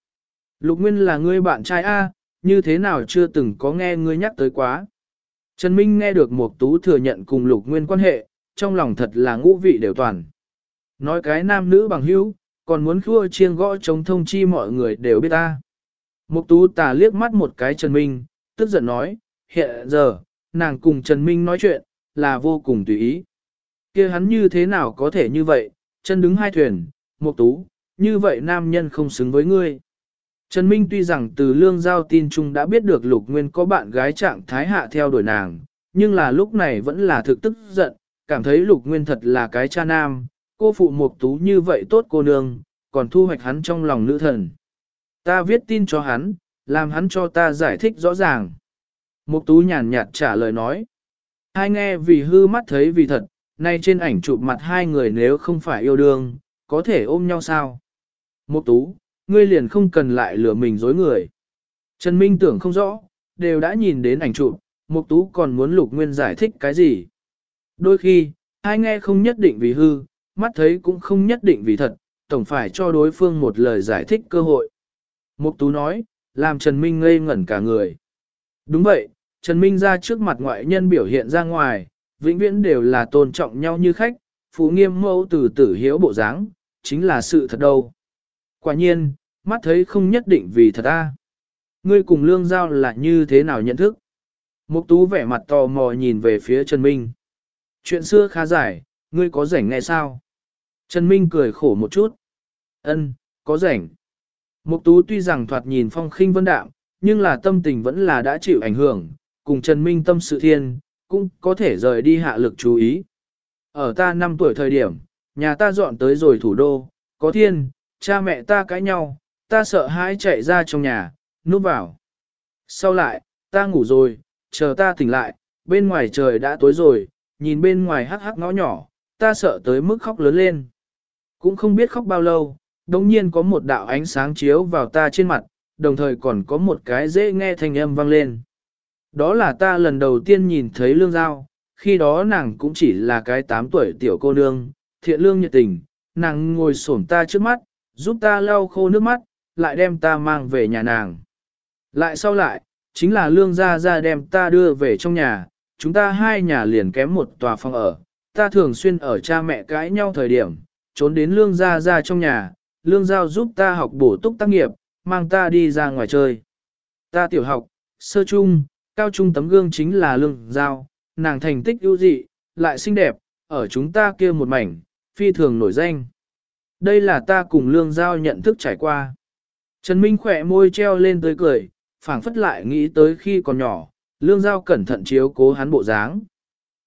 Lục Nguyên là ngươi bạn trai A, như thế nào chưa từng có nghe ngươi nhắc tới quá. Trần Minh nghe được Mục tú thừa nhận cùng Lục Nguyên quan hệ, trong lòng thật là ngũ vị đều toàn. Nói cái nam nữ bằng hữu, còn muốn khua chiêng gõ chống thông chi mọi người đều biết ta. Mục tú tà liếc mắt một cái Trần Minh, tức giận nói, hiện giờ, nàng cùng Trần Minh nói chuyện, là vô cùng tùy ý. kia hắn như thế nào có thể như vậy, chân đứng hai thuyền, một tú, như vậy nam nhân không xứng với ngươi. Trần Minh tuy rằng từ lương giao tin chung đã biết được Lục Nguyên có bạn gái trạng thái hạ theo đuổi nàng, nhưng là lúc này vẫn là thực tức giận, cảm thấy Lục Nguyên thật là cái cha nam, cô phụ một tú như vậy tốt cô nương, còn thu hoạch hắn trong lòng nữ thần. Ta viết tin cho hắn, làm hắn cho ta giải thích rõ ràng. Mục tú nhàn nhạt trả lời nói. Hai nghe vì hư mắt thấy vì thật, nay trên ảnh chụp mặt hai người nếu không phải yêu đương, có thể ôm nhau sao? Mục tú, ngươi liền không cần lại lừa mình dối người. Trần Minh tưởng không rõ, đều đã nhìn đến ảnh chụp, Mục Tú còn muốn Lục Nguyên giải thích cái gì. Đôi khi, hai nghe không nhất định vì hư, mắt thấy cũng không nhất định vì thật, tổng phải cho đối phương một lời giải thích cơ hội. Mục Tú nói, làm Trần Minh ngây ngẩn cả người. Đúng vậy, Trần Minh ra trước mặt ngoại nhân biểu hiện ra ngoài, vĩnh viễn đều là tôn trọng nhau như khách, phụ nghiêm mẫu từ tử hiếu bộ dáng, chính là sự thật đâu. Quả nhiên, mắt thấy không nhất định vì thật a. Ngươi cùng lương giao là như thế nào nhận thức? Mục tú vẻ mặt tò mò nhìn về phía Trần Minh. Chuyện xưa khá dài, ngươi có rảnh nghe sao? Trần Minh cười khổ một chút. Ân, có rảnh. Mục tú tuy rằng thoạt nhìn phong khinh vân đạm, nhưng là tâm tình vẫn là đã chịu ảnh hưởng, cùng Trần Minh tâm sự thiên, cũng có thể rời đi hạ lực chú ý. Ở ta 5 tuổi thời điểm, nhà ta dọn tới rồi thủ đô, có thiên, cha mẹ ta cãi nhau, ta sợ hãi chạy ra trong nhà, núp vào. Sau lại, ta ngủ rồi, chờ ta tỉnh lại, bên ngoài trời đã tối rồi, nhìn bên ngoài hắc hắc ngõ nhỏ, ta sợ tới mức khóc lớn lên. Cũng không biết khóc bao lâu, đồng nhiên có một đạo ánh sáng chiếu vào ta trên mặt, đồng thời còn có một cái dễ nghe thanh âm vang lên. Đó là ta lần đầu tiên nhìn thấy lương giao, khi đó nàng cũng chỉ là cái 8 tuổi tiểu cô nương, thiện lương nhiệt tình, nàng ngồi xổm ta trước mắt, giúp ta lau khô nước mắt, lại đem ta mang về nhà nàng. Lại sau lại, chính là lương gia gia đem ta đưa về trong nhà, chúng ta hai nhà liền kém một tòa phòng ở, ta thường xuyên ở cha mẹ cãi nhau thời điểm, trốn đến lương gia gia trong nhà, lương giao giúp ta học bổ túc tác nghiệp, mang ta đi ra ngoài chơi. Ta tiểu học, sơ trung, cao trung tấm gương chính là lương giao, nàng thành tích ưu dị, lại xinh đẹp, ở chúng ta kia một mảnh, phi thường nổi danh. Đây là ta cùng lương giao nhận thức trải qua. Trần Minh khỏe môi treo lên tới cười, phảng phất lại nghĩ tới khi còn nhỏ, lương giao cẩn thận chiếu cố hắn bộ dáng.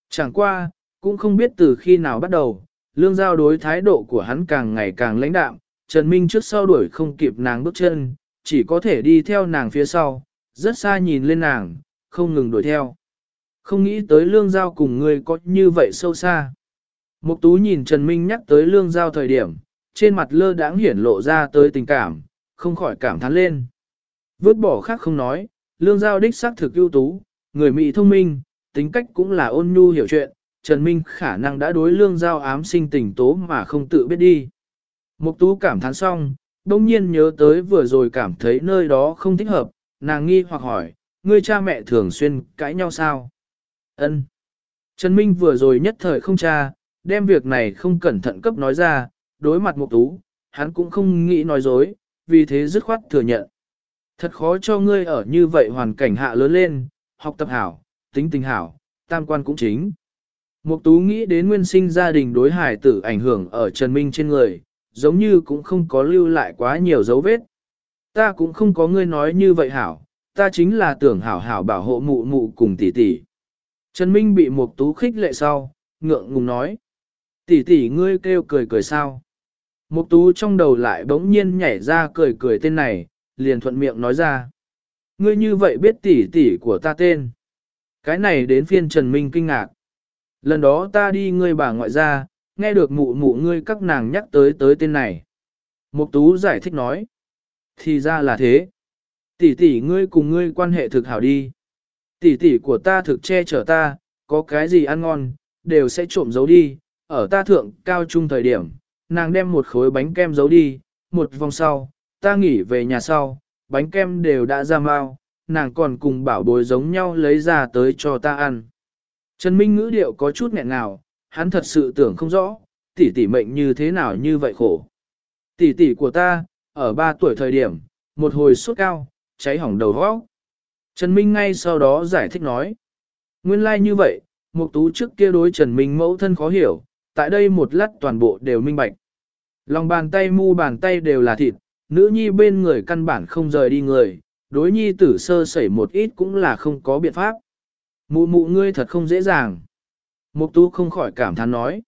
Chẳng qua, cũng không biết từ khi nào bắt đầu, lương giao đối thái độ của hắn càng ngày càng lãnh đạm, Trần Minh trước sau đuổi không kịp nàng bước chân, chỉ có thể đi theo nàng phía sau, rất xa nhìn lên nàng, không ngừng đuổi theo. Không nghĩ tới lương giao cùng người có như vậy sâu xa. Mục tú nhìn Trần Minh nhắc tới lương giao thời điểm, trên mặt lơ đãng hiển lộ ra tới tình cảm, không khỏi cảm thán lên. Vớt bỏ khác không nói, lương giao đích xác thực ưu tú, người Mỹ thông minh, tính cách cũng là ôn nhu hiểu chuyện, Trần Minh khả năng đã đối lương giao ám sinh tình tố mà không tự biết đi. Mục tú cảm thán xong, đông nhiên nhớ tới vừa rồi cảm thấy nơi đó không thích hợp, nàng nghi hoặc hỏi, ngươi cha mẹ thường xuyên cãi nhau sao? Ân. Trần Minh vừa rồi nhất thời không cha, đem việc này không cẩn thận cấp nói ra, đối mặt mục tú, hắn cũng không nghĩ nói dối, vì thế dứt khoát thừa nhận. Thật khó cho ngươi ở như vậy hoàn cảnh hạ lớn lên, học tập hảo, tính tình hảo, tam quan cũng chính. Mục tú nghĩ đến nguyên sinh gia đình đối hải tử ảnh hưởng ở Trần Minh trên người, giống như cũng không có lưu lại quá nhiều dấu vết. Ta cũng không có ngươi nói như vậy hảo, ta chính là tưởng hảo hảo bảo hộ mụ mụ cùng tỷ tỷ. Trần Minh bị Mục Tú khích lệ sau, ngượng ngùng nói. Tỷ tỷ ngươi kêu cười cười sao? Mục Tú trong đầu lại bỗng nhiên nhảy ra cười cười tên này, liền thuận miệng nói ra. Ngươi như vậy biết tỷ tỷ của ta tên. Cái này đến phiên Trần Minh kinh ngạc. Lần đó ta đi ngươi bà ngoại ra, nghe được mụ mụ ngươi các nàng nhắc tới tới tên này. Mục Tú giải thích nói. Thì ra là thế. Tỷ tỷ ngươi cùng ngươi quan hệ thực hảo đi. Tỷ tỷ của ta thực che chở ta, có cái gì ăn ngon, đều sẽ trộm giấu đi. Ở ta thượng cao trung thời điểm, nàng đem một khối bánh kem giấu đi, một vòng sau, ta nghỉ về nhà sau, bánh kem đều đã ra mau, nàng còn cùng bảo bối giống nhau lấy ra tới cho ta ăn. Trần Minh ngữ điệu có chút nghẹn nào, hắn thật sự tưởng không rõ, tỷ tỷ mệnh như thế nào như vậy khổ. Tỷ tỷ của ta, ở 3 tuổi thời điểm, một hồi sốt cao, cháy hỏng đầu vóc. Trần Minh ngay sau đó giải thích nói. Nguyên lai like như vậy, Mục Tú trước kia đối Trần Minh mẫu thân khó hiểu, tại đây một lát toàn bộ đều minh bạch. Lòng bàn tay mu bàn tay đều là thịt, nữ nhi bên người căn bản không rời đi người, đối nhi tử sơ sẩy một ít cũng là không có biện pháp. Mụ mụ ngươi thật không dễ dàng. Mục tú không khỏi cảm thán nói.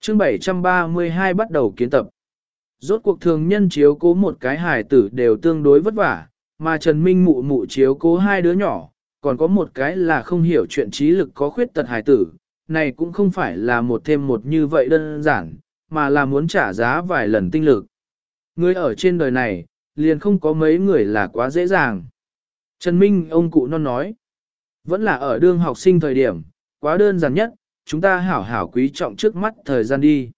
Chương 732 bắt đầu kiến tập. Rốt cuộc thường nhân chiếu cố một cái hài tử đều tương đối vất vả, mà Trần Minh mụ mụ chiếu cố hai đứa nhỏ, còn có một cái là không hiểu chuyện trí lực có khuyết tật hài tử, này cũng không phải là một thêm một như vậy đơn giản, mà là muốn trả giá vài lần tinh lực. Người ở trên đời này, liền không có mấy người là quá dễ dàng. Trần Minh ông cụ non nói, vẫn là ở đương học sinh thời điểm, quá đơn giản nhất, chúng ta hảo hảo quý trọng trước mắt thời gian đi.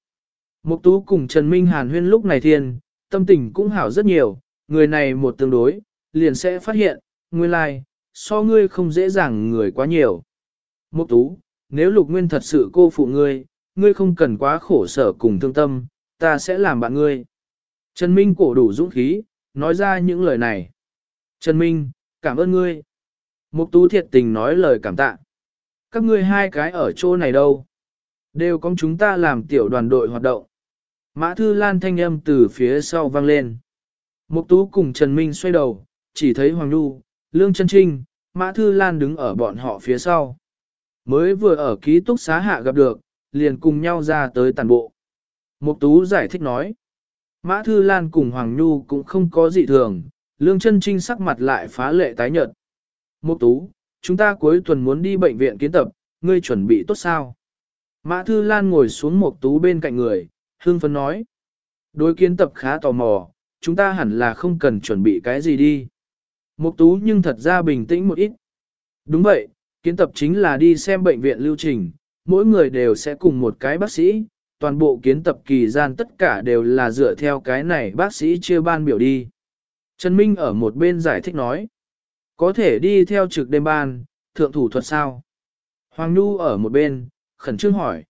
Mục tú cùng Trần Minh Hàn huyên lúc này thiên, tâm tình cũng hảo rất nhiều, người này một tương đối, liền sẽ phát hiện, nguyên lai, like, so ngươi không dễ dàng người quá nhiều. Mục tú, nếu lục nguyên thật sự cô phụ ngươi, ngươi không cần quá khổ sở cùng thương tâm, ta sẽ làm bạn ngươi. Trần Minh cổ đủ dũng khí, nói ra những lời này. Trần Minh, cảm ơn ngươi. Mục tú thiệt tình nói lời cảm tạ. Các ngươi hai cái ở chỗ này đâu? Đều có chúng ta làm tiểu đoàn đội hoạt động. Mã Thư Lan thanh âm từ phía sau vang lên. Mục tú cùng Trần Minh xoay đầu, chỉ thấy Hoàng Nhu, Lương Trân Trinh, Mã Thư Lan đứng ở bọn họ phía sau. Mới vừa ở ký túc xá hạ gặp được, liền cùng nhau ra tới tàn bộ. Mục tú giải thích nói. Mã Thư Lan cùng Hoàng Nhu cũng không có gì thường, Lương Trân Trinh sắc mặt lại phá lệ tái nhợt. Mục tú, chúng ta cuối tuần muốn đi bệnh viện kiến tập, ngươi chuẩn bị tốt sao? Mã Thư Lan ngồi xuống Mục tú bên cạnh người, hương phấn nói. Đối kiến tập khá tò mò, chúng ta hẳn là không cần chuẩn bị cái gì đi. Mục tú nhưng thật ra bình tĩnh một ít. Đúng vậy, kiến tập chính là đi xem bệnh viện lưu trình, mỗi người đều sẽ cùng một cái bác sĩ, toàn bộ kiến tập kỳ gian tất cả đều là dựa theo cái này bác sĩ chia ban biểu đi. Trần Minh ở một bên giải thích nói, có thể đi theo trực đêm ban, thượng thủ thuật sao? Hoàng Nhu ở một bên, khẩn trương hỏi.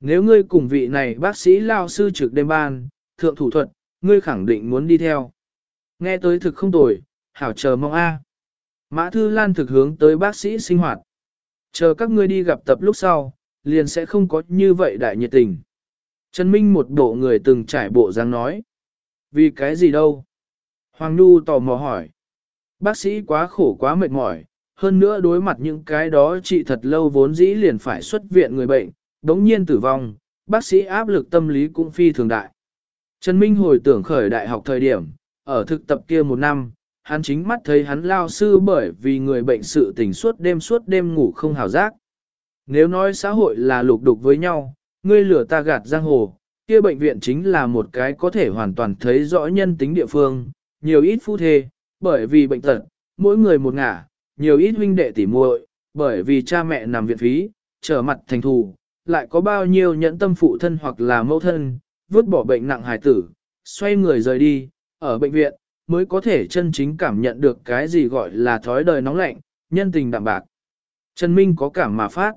Nếu ngươi cùng vị này bác sĩ lao sư trực đêm ban, thượng thủ thuật, ngươi khẳng định muốn đi theo. Nghe tới thực không tồi, hảo chờ mong A. Mã Thư Lan thực hướng tới bác sĩ sinh hoạt. Chờ các ngươi đi gặp tập lúc sau, liền sẽ không có như vậy đại nhiệt tình. Trần Minh một bộ người từng trải bộ dáng nói. Vì cái gì đâu? Hoàng Nhu tò mò hỏi. Bác sĩ quá khổ quá mệt mỏi, hơn nữa đối mặt những cái đó trị thật lâu vốn dĩ liền phải xuất viện người bệnh, đống nhiên tử vong, bác sĩ áp lực tâm lý cũng phi thường đại. Trần Minh hồi tưởng khởi đại học thời điểm, ở thực tập kia một năm, hắn chính mắt thấy hắn lao sư bởi vì người bệnh sự tình suốt đêm suốt đêm ngủ không hào giác. Nếu nói xã hội là lục đục với nhau, ngươi lửa ta gạt giang hồ, kia bệnh viện chính là một cái có thể hoàn toàn thấy rõ nhân tính địa phương, nhiều ít phu thê, bởi vì bệnh tật, mỗi người một ngả, nhiều ít huynh đệ tỉ muội, bởi vì cha mẹ nằm viện phí, trở mặt thành thù, lại có bao nhiêu nhẫn tâm phụ thân hoặc là mẫu thân, vứt bỏ bệnh nặng hài tử, xoay người rời đi, ở bệnh viện, mới có thể chân chính cảm nhận được cái gì gọi là thói đời nóng lạnh, nhân tình đạm bạc. Trần Minh có cảm mà phát.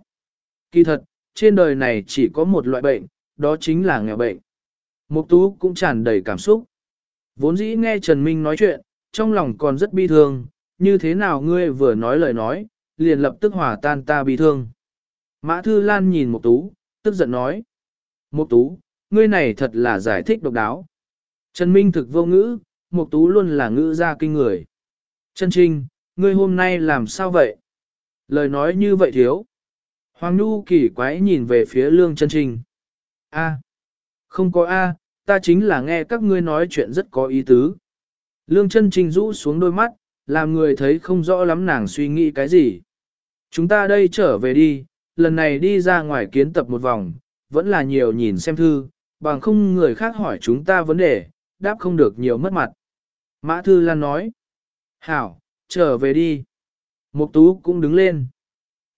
Kỳ thật, trên đời này chỉ có một loại bệnh, đó chính là nghèo bệnh. Mục tú cũng tràn đầy cảm xúc. Vốn dĩ nghe Trần Minh nói chuyện, trong lòng còn rất bi thương, như thế nào ngươi vừa nói lời nói, liền lập tức hòa tan ta bi thương. Mã Thư Lan nhìn Mục tú, tức giận nói. Mục tú, ngươi này thật là giải thích độc đáo. Trần Minh thực vô ngữ, Mục Tú luôn là ngữ ra kinh người. Trân Trinh, ngươi hôm nay làm sao vậy? Lời nói như vậy thiếu. Hoàng Nhu kỳ quái nhìn về phía Lương Trân Trinh. A, không có A, ta chính là nghe các ngươi nói chuyện rất có ý tứ. Lương Trân Trinh rũ xuống đôi mắt, làm người thấy không rõ lắm nàng suy nghĩ cái gì. Chúng ta đây trở về đi, lần này đi ra ngoài kiến tập một vòng, vẫn là nhiều nhìn xem thư, bằng không người khác hỏi chúng ta vấn đề, đáp không được nhiều mất mặt. Mã Thư Lan nói. Hảo, trở về đi. Mục Tú cũng đứng lên.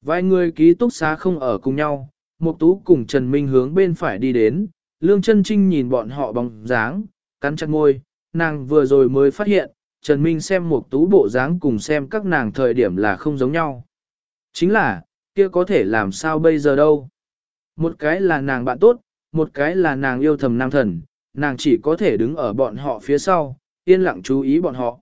Vài người ký túc xá không ở cùng nhau, Mục Tú cùng Trần Minh hướng bên phải đi đến, Lương Chân Trinh nhìn bọn họ bóng dáng, cắn chặt môi, nàng vừa rồi mới phát hiện, Trần Minh xem Mục Tú bộ dáng cùng xem các nàng thời điểm là không giống nhau. Chính là, kia có thể làm sao bây giờ đâu. Một cái là nàng bạn tốt, một cái là nàng yêu thầm nam thần, nàng chỉ có thể đứng ở bọn họ phía sau, yên lặng chú ý bọn họ.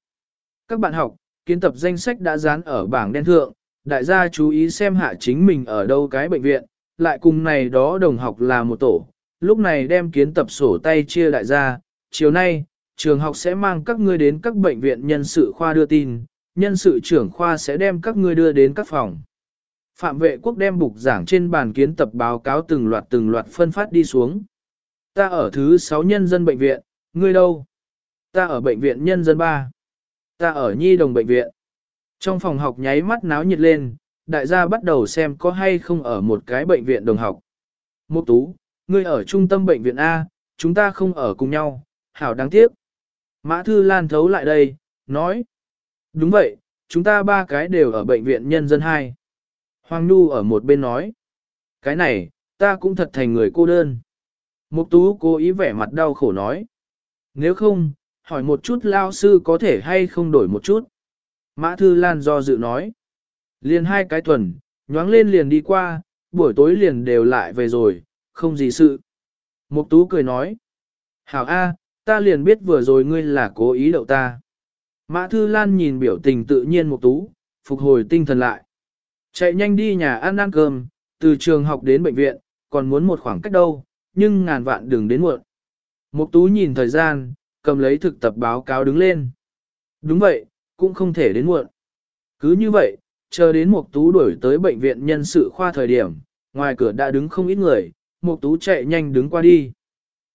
Các bạn học, kiến tập danh sách đã dán ở bảng đen thượng, đại gia chú ý xem hạ chính mình ở đâu cái bệnh viện, lại cùng này đó đồng học là một tổ, lúc này đem kiến tập sổ tay chia đại gia, chiều nay, trường học sẽ mang các ngươi đến các bệnh viện nhân sự khoa đưa tin, nhân sự trưởng khoa sẽ đem các ngươi đưa đến các phòng. Phạm vệ quốc đem bục giảng trên bàn kiến tập báo cáo từng loạt từng loạt phân phát đi xuống. Ta ở thứ 6 nhân dân bệnh viện, ngươi đâu? Ta ở bệnh viện nhân dân 3. Ta ở nhi đồng bệnh viện. Trong phòng học nháy mắt náo nhiệt lên, đại gia bắt đầu xem có hay không ở một cái bệnh viện đồng học. Mục tú, ngươi ở trung tâm bệnh viện A, chúng ta không ở cùng nhau, hảo đáng tiếc. Mã Thư Lan thấu lại đây, nói. Đúng vậy, chúng ta ba cái đều ở bệnh viện nhân dân 2. Hoàng Nhu ở một bên nói. Cái này, ta cũng thật thành người cô đơn. Mục tú cố ý vẻ mặt đau khổ nói. Nếu không, hỏi một chút lao sư có thể hay không đổi một chút. Mã Thư Lan do dự nói. Liền hai cái tuần, nhoáng lên liền đi qua, buổi tối liền đều lại về rồi, không gì sự. Mục tú cười nói. Hảo A, ta liền biết vừa rồi ngươi là cố ý đậu ta. Mã Thư Lan nhìn biểu tình tự nhiên Mục tú, phục hồi tinh thần lại. Chạy nhanh đi nhà ăn ăn cơm, từ trường học đến bệnh viện, còn muốn một khoảng cách đâu, nhưng ngàn vạn đừng đến muộn. Mục tú nhìn thời gian, cầm lấy thực tập báo cáo đứng lên. Đúng vậy, cũng không thể đến muộn. Cứ như vậy, chờ đến Mục tú đuổi tới bệnh viện nhân sự khoa thời điểm, ngoài cửa đã đứng không ít người, Mục tú chạy nhanh đứng qua đi.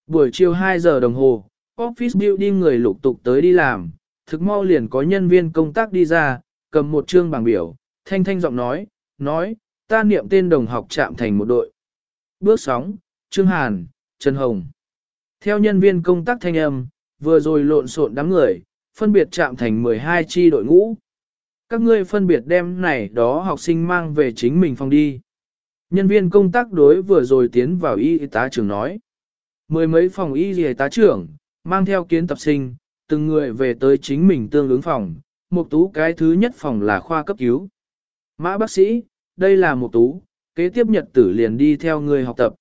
Buổi chiều 2 giờ đồng hồ, office building người lục tục tới đi làm, thực mau liền có nhân viên công tác đi ra, cầm một trương bảng biểu, thanh thanh giọng nói, nói, ta niệm tên đồng học chạm thành một đội. Bước sóng, Trương Hàn, Trần Hồng. Theo nhân viên công tác thanh âm, vừa rồi lộn xộn đám người, phân biệt chạm thành 12 chi đội ngũ. Các ngươi phân biệt đem này đó học sinh mang về chính mình phòng đi. Nhân viên công tác đối vừa rồi tiến vào y tá trưởng nói. Mười mấy phòng y y tá trưởng, mang theo kiến tập sinh, từng người về tới chính mình tương ứng phòng. Một tú cái thứ nhất phòng là khoa cấp cứu. Mã bác sĩ, đây là một tú, kế tiếp nhật tử liền đi theo người học tập.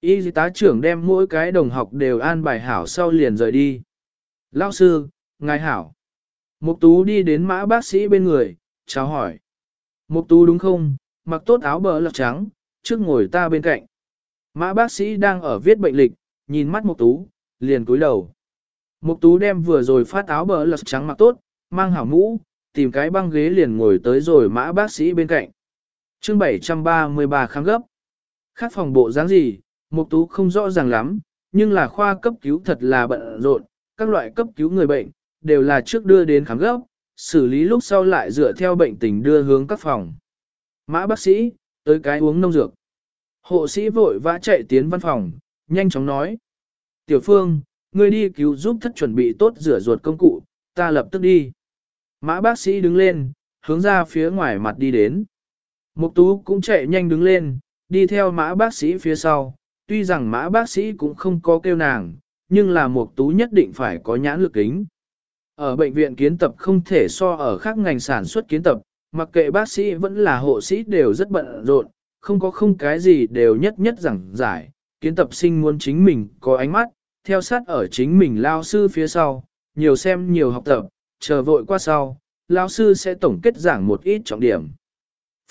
Y tá trưởng đem mỗi cái đồng học đều an bài hảo sau liền rời đi. Lao sư, ngài hảo. Mục tú đi đến mã bác sĩ bên người, chào hỏi. Mục tú đúng không, mặc tốt áo bờ lọc trắng, trước ngồi ta bên cạnh. Mã bác sĩ đang ở viết bệnh lịch, nhìn mắt mục tú, liền cúi đầu. Mục tú đem vừa rồi phát áo bờ lọc trắng mặc tốt, mang hảo mũ, tìm cái băng ghế liền ngồi tới rồi mã bác sĩ bên cạnh. Chương 733 kháng gấp. Khác phòng bộ dáng gì, Mục Tú không rõ ràng lắm, nhưng là khoa cấp cứu thật là bận rộn, các loại cấp cứu người bệnh đều là trước đưa đến khám gấp, xử lý lúc sau lại dựa theo bệnh tình đưa hướng các phòng. Mã bác sĩ, tới cái uống nông dược. Hộ sĩ vội vã chạy tiến văn phòng, nhanh chóng nói. Tiểu Phương, ngươi đi cứu giúp thất chuẩn bị tốt rửa ruột công cụ, ta lập tức đi. Mã bác sĩ đứng lên, hướng ra phía ngoài mặt đi đến. Mục tú cũng chạy nhanh đứng lên, đi theo mã bác sĩ phía sau, tuy rằng mã bác sĩ cũng không có kêu nàng, nhưng là mục tú nhất định phải có nhãn lực kính. Ở bệnh viện kiến tập không thể so ở khác ngành sản xuất kiến tập, mặc kệ bác sĩ vẫn là hộ sĩ đều rất bận rộn, không có không cái gì đều nhất nhất giảng giải, kiến tập sinh muốn chính mình có ánh mắt, theo sát ở chính mình lao sư phía sau, nhiều xem nhiều học tập, chờ vội qua sau, lao sư sẽ tổng kết giảng một ít trọng điểm.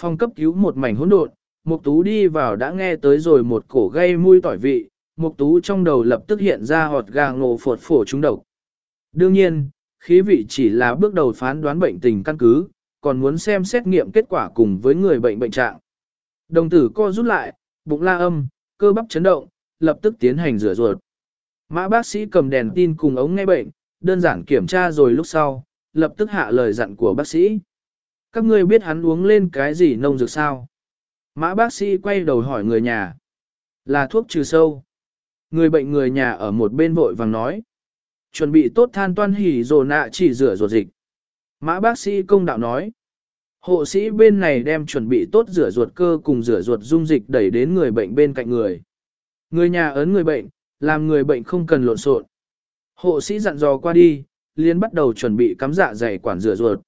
Phòng cấp cứu một mảnh hỗn độn, Mục Tú đi vào đã nghe tới rồi một cổ gây mùi tỏi vị, Mục Tú trong đầu lập tức hiện ra hột gà ngộ phột phổ trúng độc. Đương nhiên, khí vị chỉ là bước đầu phán đoán bệnh tình căn cứ, còn muốn xem xét nghiệm kết quả cùng với người bệnh bệnh trạng. Đồng tử co rút lại, bụng la âm, cơ bắp chấn động, lập tức tiến hành rửa ruột. Mã bác sĩ cầm đèn tin cùng ống nghe bệnh, đơn giản kiểm tra rồi lúc sau, lập tức hạ lời dặn của bác sĩ. Các ngươi biết hắn uống lên cái gì nông dược sao? Mã bác sĩ quay đầu hỏi người nhà. Là thuốc trừ sâu. Người bệnh người nhà ở một bên vội vàng nói. Chuẩn bị tốt than toan hỉ rồi nạ chỉ rửa ruột dịch. Mã bác sĩ công đạo nói. Hộ sĩ bên này đem chuẩn bị tốt rửa ruột cơ cùng rửa ruột dung dịch đẩy đến người bệnh bên cạnh người. Người nhà ấn người bệnh, làm người bệnh không cần lộn xộn. Hộ sĩ dặn dò qua đi, liền bắt đầu chuẩn bị cắm dạ dày quản rửa ruột.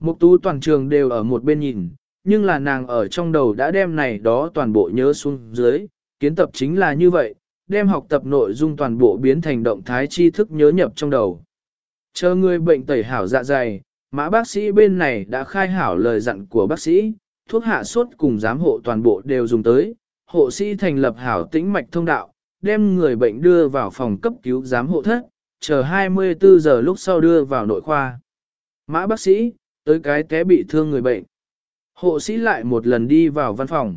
Mục tú toàn trường đều ở một bên nhìn, nhưng là nàng ở trong đầu đã đem này đó toàn bộ nhớ xuống dưới, kiến tập chính là như vậy, đem học tập nội dung toàn bộ biến thành động thái tri thức nhớ nhập trong đầu. Chờ người bệnh tẩy hảo dạ dày, mã bác sĩ bên này đã khai hảo lời dặn của bác sĩ, thuốc hạ sốt cùng giám hộ toàn bộ đều dùng tới, hộ sĩ thành lập hảo tĩnh mạch thông đạo, đem người bệnh đưa vào phòng cấp cứu giám hộ thất, chờ 24 giờ lúc sau đưa vào nội khoa. Mã bác sĩ, tới cái té bị thương người bệnh. Hộ sĩ lại một lần đi vào văn phòng.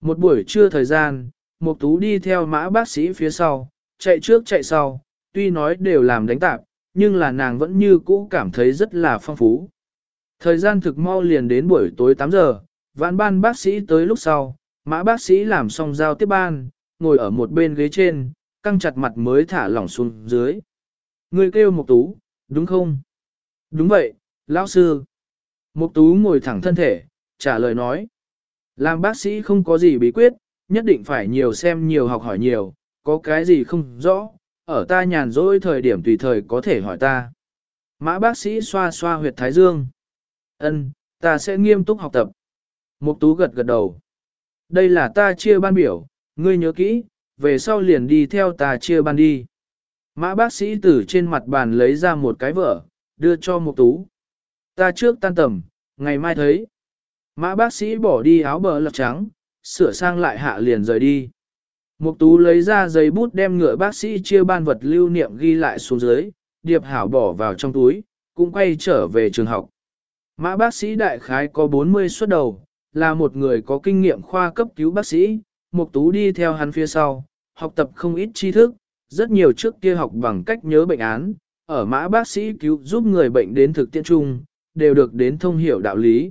Một buổi trưa thời gian, Mục Tú đi theo mã bác sĩ phía sau, chạy trước chạy sau, tuy nói đều làm đánh tạp, nhưng là nàng vẫn như cũ cảm thấy rất là phong phú. Thời gian thực mau liền đến buổi tối 8 giờ, vãn ban bác sĩ tới lúc sau, mã bác sĩ làm xong giao tiếp ban, ngồi ở một bên ghế trên, căng chặt mặt mới thả lỏng xuống dưới. Người kêu Mục Tú, đúng không? Đúng vậy, lão sư. Mục Tú ngồi thẳng thân thể, trả lời nói. Làm bác sĩ không có gì bí quyết, nhất định phải nhiều xem nhiều học hỏi nhiều, có cái gì không rõ, ở ta nhàn rỗi thời điểm tùy thời có thể hỏi ta. Mã bác sĩ xoa xoa huyệt thái dương. Ân, ta sẽ nghiêm túc học tập. Mục tú gật gật đầu. Đây là ta chia ban biểu, ngươi nhớ kỹ, về sau liền đi theo ta chia ban đi. Mã bác sĩ từ trên mặt bàn lấy ra một cái vở, đưa cho mục tú. Ta trước tan tầm, ngày mai thấy. Mã bác sĩ bỏ đi áo bờ lật trắng, sửa sang lại hạ liền rời đi. Mục tú lấy ra giấy bút đem ngựa bác sĩ chia ban vật lưu niệm ghi lại xuống dưới, điệp hảo bỏ vào trong túi, cũng quay trở về trường học. Mã bác sĩ đại khái có 40 xuất đầu, là một người có kinh nghiệm khoa cấp cứu bác sĩ, Mục Tú đi theo hắn phía sau, học tập không ít tri thức, rất nhiều trước kia học bằng cách nhớ bệnh án, ở mã bác sĩ cứu giúp người bệnh đến thực tiễn chung, đều được đến thông hiểu đạo lý.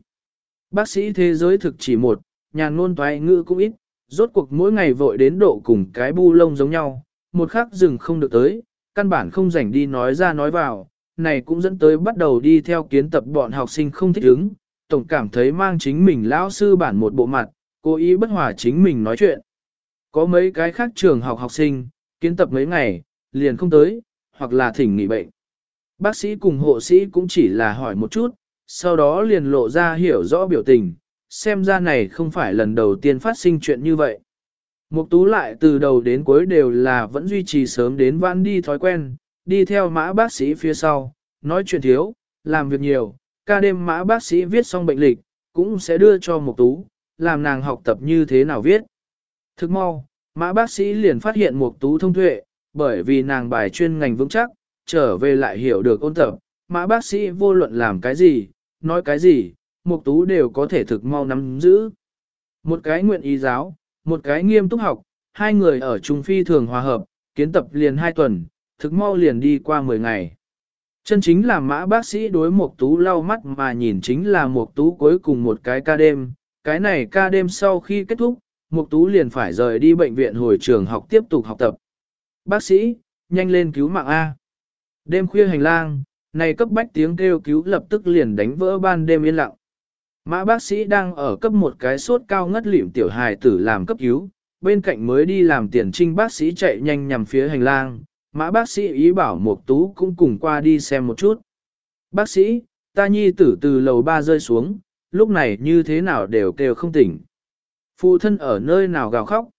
Bác sĩ thế giới thực chỉ một, nhàn ngôn toái ngữ cũng ít, rốt cuộc mỗi ngày vội đến độ cùng cái bu lông giống nhau, một khắc dừng không được tới, căn bản không rảnh đi nói ra nói vào, này cũng dẫn tới bắt đầu đi theo kiến tập bọn học sinh không thích ứng, tổng cảm thấy mang chính mình lão sư bản một bộ mặt, cố ý bất hòa chính mình nói chuyện. Có mấy cái khác trường học học sinh, kiến tập mấy ngày, liền không tới, hoặc là thỉnh nghỉ bệnh. Bác sĩ cùng hộ sĩ cũng chỉ là hỏi một chút, sau đó liền lộ ra hiểu rõ biểu tình, xem ra này không phải lần đầu tiên phát sinh chuyện như vậy. Mục tú lại từ đầu đến cuối đều là vẫn duy trì sớm đến vãn đi thói quen, đi theo mã bác sĩ phía sau, nói chuyện thiếu, làm việc nhiều, ca đêm mã bác sĩ viết xong bệnh lịch, cũng sẽ đưa cho Mục tú, làm nàng học tập như thế nào viết. Thức mau, mã bác sĩ liền phát hiện Mục tú thông tuệ, bởi vì nàng bài chuyên ngành vững chắc, trở về lại hiểu được ôn tập, mã bác sĩ vô luận làm cái gì, nói cái gì, Mục Tú đều có thể thực mau nắm giữ. Một cái nguyện ý giáo, một cái nghiêm túc học, hai người ở Trung Phi thường hòa hợp, kiến tập liền hai tuần, thực mau liền đi qua 10 ngày. Chân chính là mã bác sĩ đối Mục Tú lau mắt mà nhìn chính là Mục Tú cuối cùng một cái ca đêm, cái này ca đêm sau khi kết thúc, Mục Tú liền phải rời đi bệnh viện hồi trường học tiếp tục học tập. Bác sĩ, nhanh lên cứu mạng A. Đêm khuya hành lang, này cấp bách tiếng kêu cứu lập tức liền đánh vỡ ban đêm yên lặng. Mã bác sĩ đang ở cấp một cái sốt cao ngất lịm tiểu hài tử làm cấp cứu, bên cạnh mới đi làm tiền trinh bác sĩ chạy nhanh nhằm phía hành lang, mã bác sĩ ý bảo Mục tú cũng cùng qua đi xem một chút. Bác sĩ, ta nhi tử từ lầu ba rơi xuống, lúc này như thế nào đều kêu không tỉnh. Phụ thân ở nơi nào gào khóc.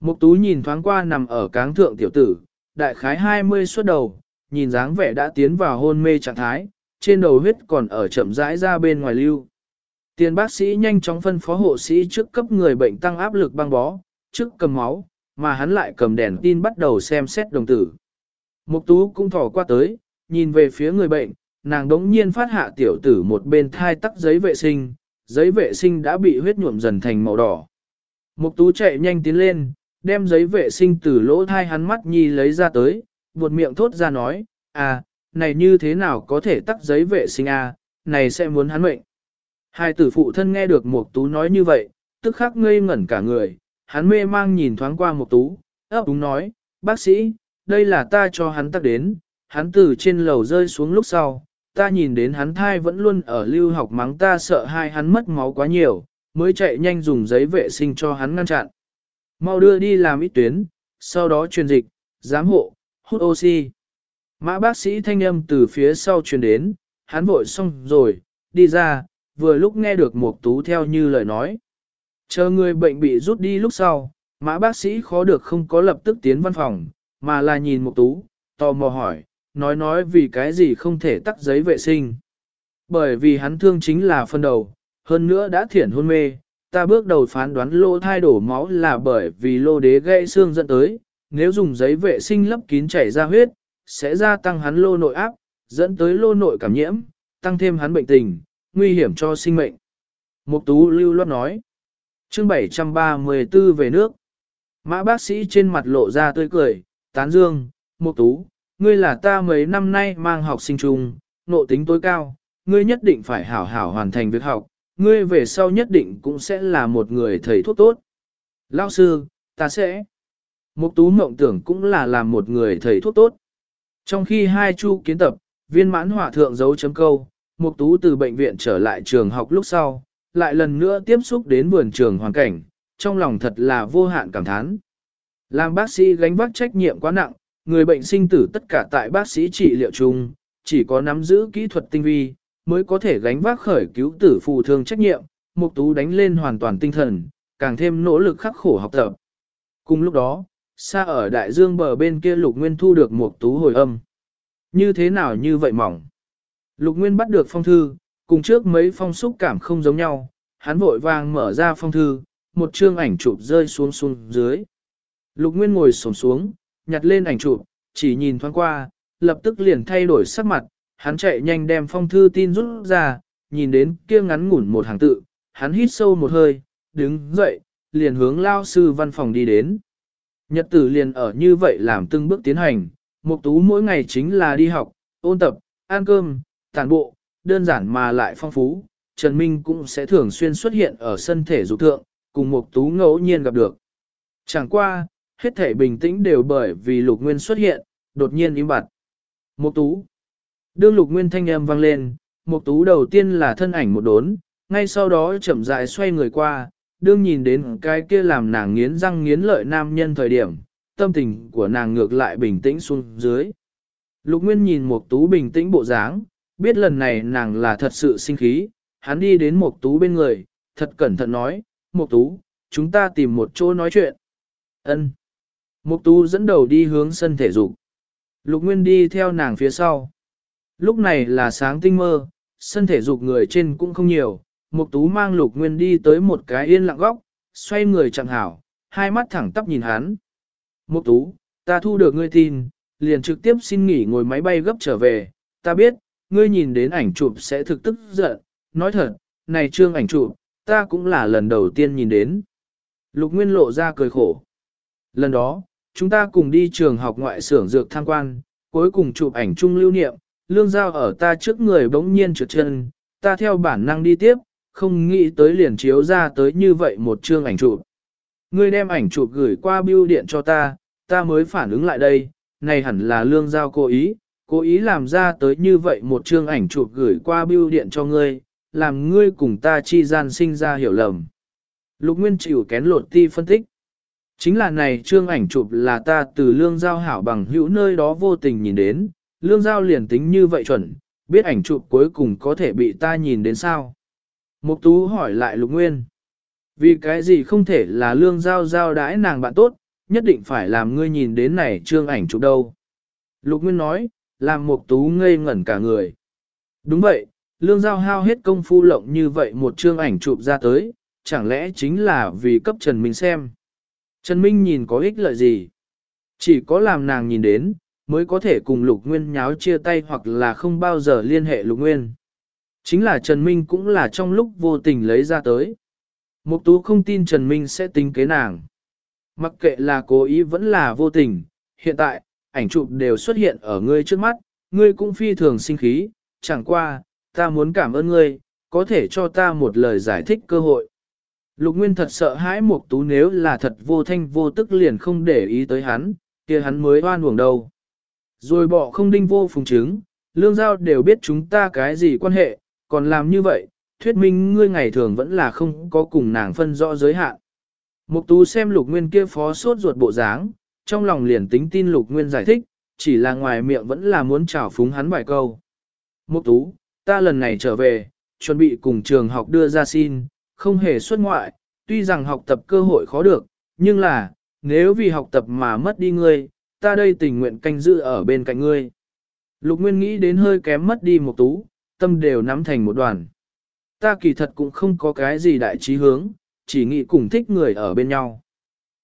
Mục tú nhìn thoáng qua nằm ở cáng thượng tiểu tử, đại khái 20 suốt đầu, nhìn dáng vẻ đã tiến vào hôn mê trạng thái, trên đầu huyết còn ở chậm rãi ra bên ngoài lưu. Tiền bác sĩ nhanh chóng phân phó hộ sĩ trước cấp người bệnh tăng áp lực băng bó, trước cầm máu, mà hắn lại cầm đèn tin bắt đầu xem xét đồng tử. Mục tú cũng thỏ qua tới, nhìn về phía người bệnh, nàng đống nhiên phát hạ tiểu tử một bên thai tắc giấy vệ sinh, giấy vệ sinh đã bị huyết nhuộm dần thành màu đỏ. Mục tú chạy nhanh tiến lên, đem giấy vệ sinh từ lỗ thai hắn mắt nhi lấy ra tới, buột miệng thốt ra nói, à, này như thế nào có thể tắc giấy vệ sinh à, này sẽ muốn hắn mệnh. Hai tử phụ thân nghe được Mục Tú nói như vậy, tức khắc ngây ngẩn cả người, hắn mê mang nhìn thoáng qua Mục Tú, ấp úng nói, bác sĩ, đây là ta cho hắn tắc đến, hắn từ trên lầu rơi xuống lúc sau, ta nhìn đến hắn thai vẫn luôn ở lưu học mắng ta sợ hai hắn mất máu quá nhiều, mới chạy nhanh dùng giấy vệ sinh cho hắn ngăn chặn. Mau đưa đi làm ít tuyến, sau đó truyền dịch, giám hộ, hút oxy. Mã bác sĩ thanh âm từ phía sau truyền đến, hắn vội xong rồi, đi ra, vừa lúc nghe được Mục Tú theo như lời nói. Chờ người bệnh bị rút đi lúc sau, mã bác sĩ khó được không có lập tức tiến văn phòng, mà là nhìn Mục Tú, tò mò hỏi, nói nói vì cái gì không thể tắt giấy vệ sinh. Bởi vì hắn thương chính là phân đầu, hơn nữa đã thiển hôn mê, ta bước đầu phán đoán lô thai đổ máu là bởi vì lô đế gãy xương dẫn tới, nếu dùng giấy vệ sinh lấp kín chảy ra huyết, sẽ gia tăng hắn lô nội áp, dẫn tới lô nội cảm nhiễm, tăng thêm hắn bệnh tình, nguy hiểm cho sinh mệnh. Mục tú lưu loát nói. Chương 734 về nước. Mã bác sĩ trên mặt lộ ra tươi cười, tán dương, Mục tú, ngươi là ta mấy năm nay mang học sinh chung, nộ tính tối cao, ngươi nhất định phải hảo hảo hoàn thành việc học, ngươi về sau nhất định cũng sẽ là một người thầy thuốc tốt. Lão sư, ta sẽ. Mục tú mộng tưởng cũng là làm một người thầy thuốc tốt. Trong khi hai chu kiến tập, viên mãn hỏa thượng dấu chấm câu, mục tú từ bệnh viện trở lại trường học lúc sau, lại lần nữa tiếp xúc đến vườn trường hoàn cảnh, trong lòng thật là vô hạn cảm thán. Làm bác sĩ gánh vác trách nhiệm quá nặng, người bệnh sinh tử tất cả tại bác sĩ trị liệu chung, chỉ có nắm giữ kỹ thuật tinh vi, mới có thể gánh vác khởi cứu tử phù thương trách nhiệm, mục tú đánh lên hoàn toàn tinh thần, càng thêm nỗ lực khắc khổ học tập. Cùng lúc đó, xa ở đại dương bờ bên kia lục nguyên thu được mục tú hồi âm. Như thế nào như vậy mỏng? Lục nguyên bắt được phong thư, cùng trước mấy phong xúc cảm không giống nhau, hắn vội vàng mở ra phong thư, một chương ảnh chụp rơi xuống xuống dưới. Lục Nguyên ngồi xổm xuống, nhặt lên ảnh chụp, chỉ nhìn thoáng qua, lập tức liền thay đổi sắc mặt, hắn chạy nhanh đem phong thư tin rút ra, nhìn đến kia ngắn ngủn một hàng tự, hắn hít sâu một hơi, đứng dậy, liền hướng lao sư văn phòng đi đến. Nhật tử liền ở như vậy làm từng bước tiến hành, mục tú mỗi ngày chính là đi học, ôn tập, ăn cơm, tàn bộ, đơn giản mà lại phong phú, Trần Minh cũng sẽ thường xuyên xuất hiện ở sân thể dục thượng, cùng mục tú ngẫu nhiên gặp được. Chẳng qua, hết thể bình tĩnh đều bởi vì lục nguyên xuất hiện, đột nhiên im bặt. Mục tú. Đương lục nguyên thanh âm vang lên, mục tú đầu tiên là thân ảnh một đốn, ngay sau đó chậm rãi xoay người qua, đương nhìn đến cái kia làm nàng nghiến răng nghiến lợi nam nhân thời điểm, tâm tình của nàng ngược lại bình tĩnh xuống dưới. Lục Nguyên nhìn Mục Tú bình tĩnh bộ dáng, biết lần này nàng là thật sự sinh khí, hắn đi đến Mục Tú bên người, thật cẩn thận nói, Mục Tú, chúng ta tìm một chỗ nói chuyện. Ân. Mục tú dẫn đầu đi hướng sân thể dục. Lục Nguyên đi theo nàng phía sau. Lúc này là sáng tinh mơ, sân thể dục người trên cũng không nhiều. Mục tú mang Lục Nguyên đi tới một cái yên lặng góc, xoay người chẳng hảo, hai mắt thẳng tắp nhìn hắn. Mục tú, ta thu được ngươi tin, liền trực tiếp xin nghỉ ngồi máy bay gấp trở về. Ta biết, ngươi nhìn đến ảnh chụp sẽ thực tức giận. Nói thật, này trương ảnh chụp, ta cũng là lần đầu tiên nhìn đến. Lục Nguyên lộ ra cười khổ. Lần đó, chúng ta cùng đi trường học ngoại xưởng dược tham quan, cuối cùng chụp ảnh chung lưu niệm, lương giao ở ta trước người bỗng nhiên trượt chân, ta theo bản năng đi tiếp, không nghĩ tới liền chiếu ra tới như vậy một chương ảnh chụp. Ngươi đem ảnh chụp gửi qua bưu điện cho ta, ta mới phản ứng lại đây, này hẳn là lương giao cố ý, cố ý làm ra tới như vậy một chương ảnh chụp gửi qua bưu điện cho ngươi, làm ngươi cùng ta chi gian sinh ra hiểu lầm. Lục Nguyên chịu kén lột ti phân tích. Chính là này trương ảnh chụp là ta từ lương giao hảo bằng hữu nơi đó vô tình nhìn đến, lương giao liền tính như vậy chuẩn, biết ảnh chụp cuối cùng có thể bị ta nhìn đến sao. Mục tú hỏi lại lục nguyên. Vì cái gì không thể là lương giao giao đãi nàng bạn tốt, nhất định phải làm ngươi nhìn đến này trương ảnh chụp đâu. Lục nguyên nói, làm mục tú ngây ngẩn cả người. Đúng vậy, lương giao hao hết công phu lộng như vậy một trương ảnh chụp ra tới, chẳng lẽ chính là vì cấp Trần Minh xem. Trần Minh nhìn có ích lợi gì? Chỉ có làm nàng nhìn đến, mới có thể cùng Lục Nguyên nháo chia tay hoặc là không bao giờ liên hệ Lục Nguyên. Chính là Trần Minh cũng là trong lúc vô tình lấy ra tới. Mục tú không tin Trần Minh sẽ tính kế nàng. Mặc kệ là cố ý vẫn là vô tình, hiện tại, ảnh chụp đều xuất hiện ở ngươi trước mắt, ngươi cũng phi thường sinh khí, chẳng qua, ta muốn cảm ơn ngươi, có thể cho ta một lời giải thích cơ hội. Lục Nguyên thật sợ hãi Mục Tú nếu là thật vô thanh vô tức liền không để ý tới hắn, kia hắn mới oan uổng đâu. Rồi bỏ không đinh vô phùng chứng, lương giao đều biết chúng ta cái gì quan hệ, còn làm như vậy, thuyết minh ngươi ngày thường vẫn là không có cùng nàng phân rõ giới hạn. Mục Tú xem Lục Nguyên kia phó sốt ruột bộ dáng, trong lòng liền tính tin Lục Nguyên giải thích, chỉ là ngoài miệng vẫn là muốn trào phúng hắn vài câu. Mục Tú, ta lần này trở về, chuẩn bị cùng trường học đưa ra xin, không hề xuất ngoại, tuy rằng học tập cơ hội khó được, nhưng là, nếu vì học tập mà mất đi ngươi, ta đây tình nguyện canh giữ ở bên cạnh ngươi. Lục Nguyên nghĩ đến hơi kém mất đi một tú, tâm đều nắm thành một đoàn. Ta kỳ thật cũng không có cái gì đại trí hướng, chỉ nghĩ cùng thích người ở bên nhau.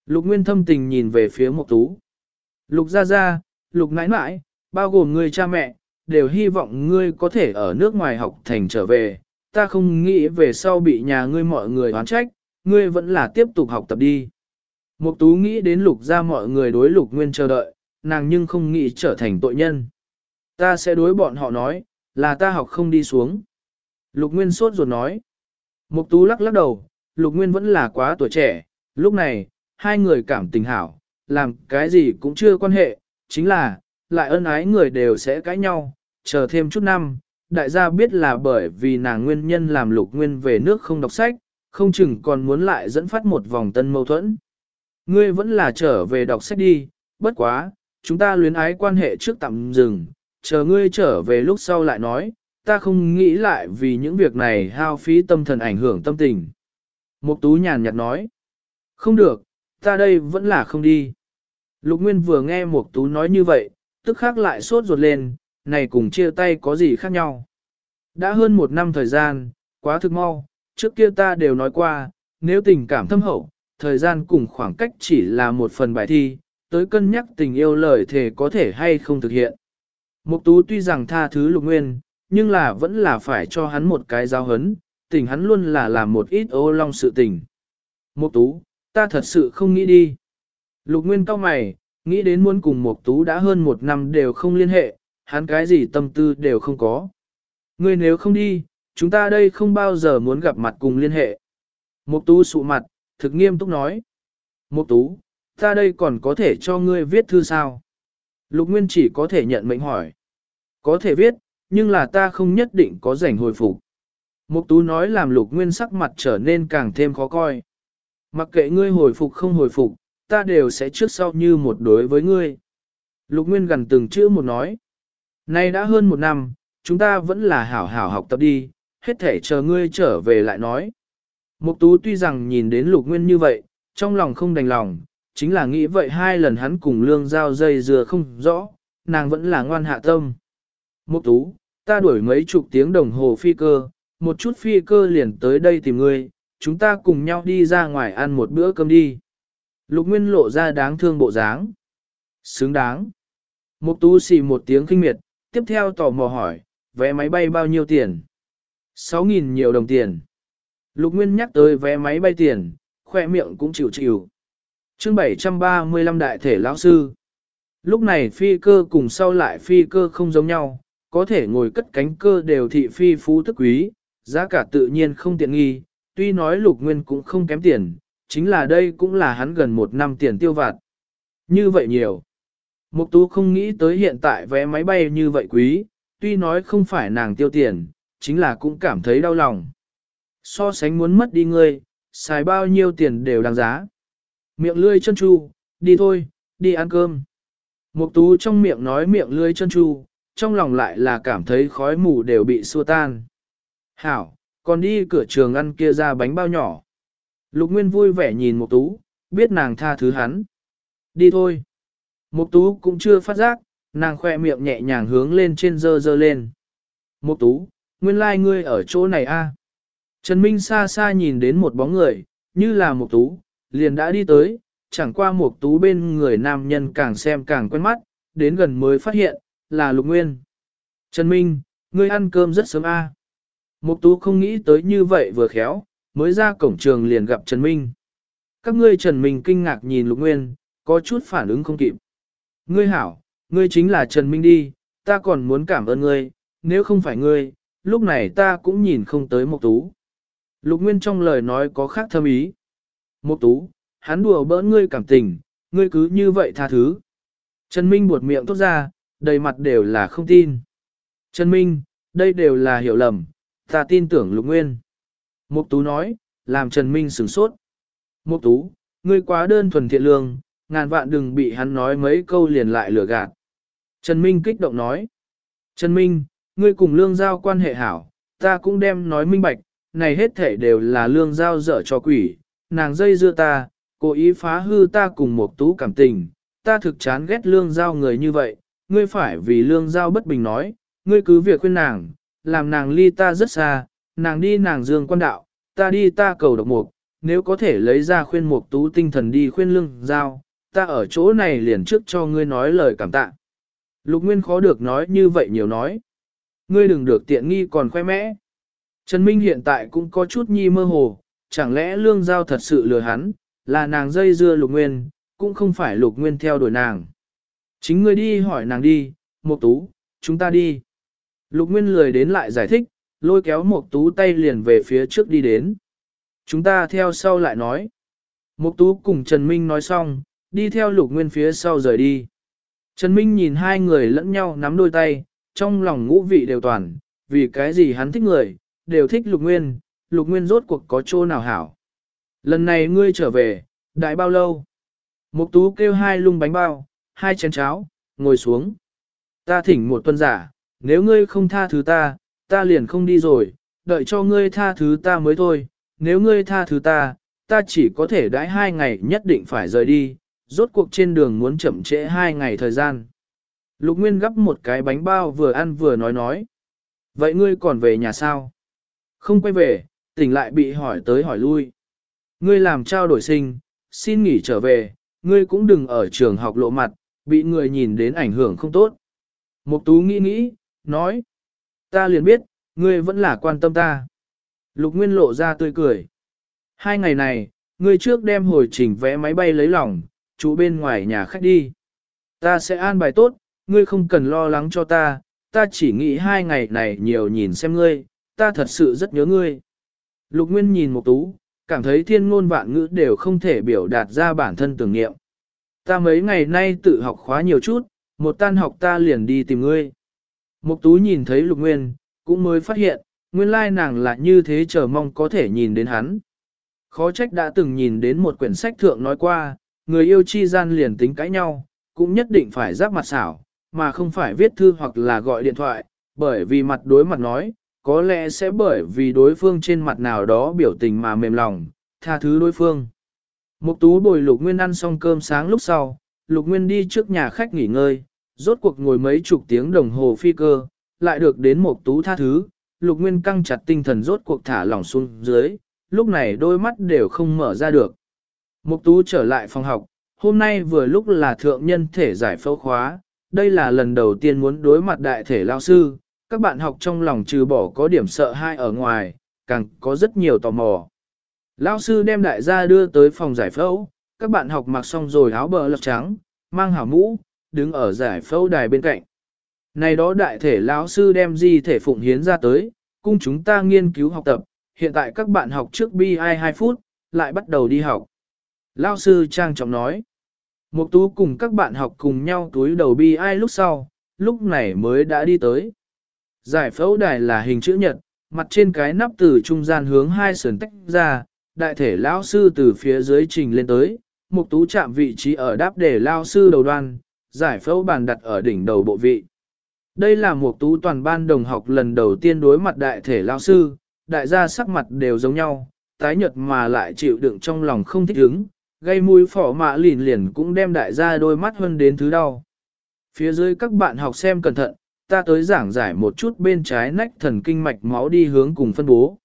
Lục Nguyên thâm tình nhìn về phía Mộc tú. Lục gia gia, lục nãi nãi, bao gồm ngươi cha mẹ, đều hy vọng ngươi có thể ở nước ngoài học thành trở về, ta không nghĩ về sau bị nhà ngươi mọi người oán trách, ngươi vẫn là tiếp tục học tập đi. Mộc tú nghĩ đến lục gia mọi người đối lục nguyên chờ đợi, nàng nhưng không nghĩ trở thành tội nhân. Ta sẽ đối bọn họ nói, là ta học không đi xuống. Lục Nguyên sốt ruột nói. Mục Tú lắc lắc đầu, Lục Nguyên vẫn là quá tuổi trẻ, lúc này, hai người cảm tình hảo, làm cái gì cũng chưa quan hệ, chính là, lại ân ái người đều sẽ cãi nhau, chờ thêm chút năm, đại gia biết là bởi vì nàng nguyên nhân làm Lục Nguyên về nước không đọc sách, không chừng còn muốn lại dẫn phát một vòng tân mâu thuẫn. Ngươi vẫn là trở về đọc sách đi, bất quá, chúng ta luyến ái quan hệ trước tạm dừng, chờ ngươi trở về lúc sau lại nói, ta không nghĩ lại vì những việc này hao phí tâm thần ảnh hưởng tâm tình. Mục tú nhàn nhạt nói, không được, ta đây vẫn là không đi. Lục Nguyên vừa nghe Mục tú nói như vậy, tức khắc lại sốt ruột lên, này cùng chia tay có gì khác nhau. Đã hơn một năm thời gian, quá thực mau, trước kia ta đều nói qua, nếu tình cảm thâm hậu, thời gian cùng khoảng cách chỉ là một phần bài thi, tới cân nhắc tình yêu lời thề có thể hay không thực hiện. Mục tú tuy rằng tha thứ lục nguyên, nhưng là vẫn là phải cho hắn một cái giáo hấn, tình hắn luôn là làm một ít ô long sự tình. Mục tú, ta thật sự không nghĩ đi. Lục nguyên cao mày, nghĩ đến muốn cùng Mộc tú đã hơn một năm đều không liên hệ, hắn cái gì tâm tư đều không có. Ngươi nếu không đi, chúng ta đây không bao giờ muốn gặp mặt cùng liên hệ. Mộc tú sụ mặt, thực nghiêm túc nói. Mộc tú, ta đây còn có thể cho ngươi viết thư sao? Lục Nguyên chỉ có thể nhận mệnh hỏi. Có thể viết, nhưng là ta không nhất định có rảnh hồi phục. Mục tú nói làm lục nguyên sắc mặt trở nên càng thêm khó coi. Mặc kệ ngươi hồi phục không hồi phục, ta đều sẽ trước sau như một đối với ngươi. Lục nguyên gần từng chữ một nói. Nay đã hơn một năm, chúng ta vẫn là hảo hảo học tập đi, hết thể chờ ngươi trở về lại nói. Mục tú tuy rằng nhìn đến lục nguyên như vậy, trong lòng không đành lòng, chính là nghĩ vậy hai lần hắn cùng lương giao dây dừa không rõ, nàng vẫn là ngoan hạ tâm. Mục tú, ta đuổi mấy chục tiếng đồng hồ phi cơ, một chút phi cơ liền tới đây tìm ngươi, chúng ta cùng nhau đi ra ngoài ăn một bữa cơm đi. Lục Nguyên lộ ra đáng thương bộ dáng. Xứng đáng. Mục tú xì một tiếng kinh miệt, tiếp theo tò mò hỏi, vé máy bay bao nhiêu tiền? 6.000 nhiều đồng tiền. Lục Nguyên nhắc tới vé máy bay tiền, khoe miệng cũng chịu chịu. Chương 735 đại thể lão sư. Lúc này phi cơ cùng sau lại phi cơ không giống nhau, có thể ngồi cất cánh cơ đều thị phi phú thức quý, giá cả tự nhiên không tiện nghi, tuy nói lục nguyên cũng không kém tiền, chính là đây cũng là hắn gần một năm tiền tiêu vặt. Như vậy nhiều. Mục tú không nghĩ tới hiện tại vé máy bay như vậy quý, tuy nói không phải nàng tiêu tiền, chính là cũng cảm thấy đau lòng. So sánh muốn mất đi ngươi, xài bao nhiêu tiền đều đáng giá. Miệng lươi chân chu, đi thôi, đi ăn cơm. Mục tú trong miệng nói miệng lươi chân chu, trong lòng lại là cảm thấy khói mù đều bị xua tan. Hảo, còn đi cửa trường ăn kia ra bánh bao nhỏ. Lục Nguyên vui vẻ nhìn Mục Tú, biết nàng tha thứ hắn. Đi thôi. Mục Tú cũng chưa phát giác, nàng khoe miệng nhẹ nhàng hướng lên trên dơ dơ lên. Mục Tú, nguyên lai like ngươi ở chỗ này a. Trần Minh xa xa nhìn đến một bóng người, như là Mục Tú, liền đã đi tới, chẳng qua Mục Tú bên người nam nhân càng xem càng quen mắt, đến gần mới phát hiện, là Lục Nguyên. Trần Minh, ngươi ăn cơm rất sớm a. Mục Tú không nghĩ tới như vậy vừa khéo, mới ra cổng trường liền gặp Trần Minh. Các ngươi Trần Minh kinh ngạc nhìn Lục Nguyên, có chút phản ứng không kịp. Ngươi hảo, ngươi chính là Trần Minh đi, ta còn muốn cảm ơn ngươi, nếu không phải ngươi, lúc này ta cũng nhìn không tới Mục Tú. Lục Nguyên trong lời nói có khác thâm ý. Mục Tú, hắn đùa bỡn ngươi cảm tình, ngươi cứ như vậy tha thứ. Trần Minh buột miệng tốt ra, đầy mặt đều là không tin. Trần Minh, đây đều là hiểu lầm, ta tin tưởng Lục Nguyên. Mục Tú nói, làm Trần Minh sửng sốt. Mục Tú, ngươi quá đơn thuần thiện lương, ngàn vạn đừng bị hắn nói mấy câu liền lại lừa gạt. Trần Minh kích động nói. Trần Minh, ngươi cùng lương giao quan hệ hảo, ta cũng đem nói minh bạch, này hết thể đều là lương giao dở cho quỷ, nàng dây dưa ta, cố ý phá hư ta cùng Mục Tú cảm tình, ta thực chán ghét lương giao người như vậy, ngươi phải vì lương giao bất bình nói, ngươi cứ việc khuyên nàng, làm nàng ly ta rất xa, nàng đi nàng dương quan đạo, ta đi ta cầu độc mục, nếu có thể lấy ra khuyên mục tú tinh thần đi khuyên lương giao, ta ở chỗ này liền trước cho ngươi nói lời cảm tạ. Lục Nguyên khó được nói như vậy nhiều nói. Ngươi đừng được tiện nghi còn khoe mẽ. Trần Minh hiện tại cũng có chút nhi mơ hồ, chẳng lẽ lương giao thật sự lừa hắn, là nàng dây dưa Lục Nguyên, cũng không phải Lục Nguyên theo đuổi nàng. Chính ngươi đi hỏi nàng đi, Mục Tú, chúng ta đi. Lục Nguyên lười đến lại giải thích, lôi kéo Mục tú tay liền về phía trước đi đến. Chúng ta theo sau lại nói. Mục tú cùng Trần Minh nói xong, đi theo lục nguyên phía sau rời đi. Trần Minh nhìn hai người lẫn nhau nắm đôi tay, trong lòng ngũ vị đều toàn, vì cái gì hắn thích người, đều thích lục nguyên, lục nguyên rốt cuộc có chỗ nào hảo. Lần này ngươi trở về, đại bao lâu? Mục tú kêu hai lung bánh bao, hai chén cháo, ngồi xuống. Ta thỉnh một tuần giả, nếu ngươi không tha thứ ta, ta liền không đi rồi, đợi cho ngươi tha thứ ta mới thôi, nếu ngươi tha thứ ta, ta chỉ có thể đãi hai ngày nhất định phải rời đi, rốt cuộc trên đường muốn chậm trễ hai ngày thời gian. Lục Nguyên gấp một cái bánh bao vừa ăn vừa nói nói. Vậy ngươi còn về nhà sao? Không quay về, tỉnh lại bị hỏi tới hỏi lui. Ngươi làm trao đổi sinh, xin nghỉ trở về, ngươi cũng đừng ở trường học lộ mặt, bị người nhìn đến ảnh hưởng không tốt. Mục tú nghĩ nghĩ, nói. Ta liền biết, ngươi vẫn là quan tâm ta. Lục Nguyên lộ ra tươi cười. Hai ngày này, ngươi trước đem hồi trình vé máy bay lấy lòng, chú bên ngoài nhà khách đi. Ta sẽ an bài tốt, ngươi không cần lo lắng cho ta, ta chỉ nghĩ hai ngày này nhiều nhìn xem ngươi, ta thật sự rất nhớ ngươi. Lục Nguyên nhìn một tú, cảm thấy thiên ngôn vạn ngữ đều không thể biểu đạt ra bản thân tưởng niệm. Ta mấy ngày nay tự học khóa nhiều chút, một tan học ta liền đi tìm ngươi. Mục tú nhìn thấy lục nguyên, cũng mới phát hiện, nguyên lai nàng là như thế chờ mong có thể nhìn đến hắn. Khó trách đã từng nhìn đến một quyển sách thượng nói qua, người yêu chi gian liền tính cãi nhau, cũng nhất định phải giáp mặt xảo, mà không phải viết thư hoặc là gọi điện thoại, bởi vì mặt đối mặt nói, có lẽ sẽ bởi vì đối phương trên mặt nào đó biểu tình mà mềm lòng, tha thứ đối phương. Mục tú bồi lục nguyên ăn xong cơm sáng lúc sau, lục nguyên đi trước nhà khách nghỉ ngơi, rốt cuộc ngồi mấy chục tiếng đồng hồ phi cơ, lại được đến mục tú tha thứ, lục nguyên căng chặt tinh thần rốt cuộc thả lỏng xuống dưới, lúc này đôi mắt đều không mở ra được. Mục tú trở lại phòng học, hôm nay vừa lúc là thượng nhân thể giải phẫu khóa, đây là lần đầu tiên muốn đối mặt đại thể lao sư, các bạn học trong lòng trừ bỏ có điểm sợ hai ở ngoài, càng có rất nhiều tò mò. Lao sư đem đại gia đưa tới phòng giải phẫu, các bạn học mặc xong rồi áo bờ lật trắng, mang hảo mũ, đứng ở giải phẫu đài bên cạnh. Này đó đại thể lão sư đem di thể phụng hiến ra tới, cung chúng ta nghiên cứu học tập, hiện tại các bạn học trước bi ai 2 phút, lại bắt đầu đi học. Lão sư trang trọng nói. Mục tú cùng các bạn học cùng nhau túi đầu bi ai lúc sau, lúc này mới đã đi tới. Giải phẫu đài là hình chữ nhật, mặt trên cái nắp từ trung gian hướng hai sườn tách ra, đại thể lão sư từ phía dưới trình lên tới, mục tú chạm vị trí ở đáp để lão sư đầu đoan, giải phẫu bàn đặt ở đỉnh đầu bộ vị. Đây là một tú toàn ban đồng học lần đầu tiên đối mặt đại thể lão sư, đại gia sắc mặt đều giống nhau, tái nhợt mà lại chịu đựng trong lòng không thích ứng, gây mũi phỏ mạ lìn liền cũng đem đại gia đôi mắt hơn đến thứ đau. Phía dưới các bạn học xem cẩn thận, ta tới giảng giải một chút bên trái nách thần kinh mạch máu đi hướng cùng phân bố.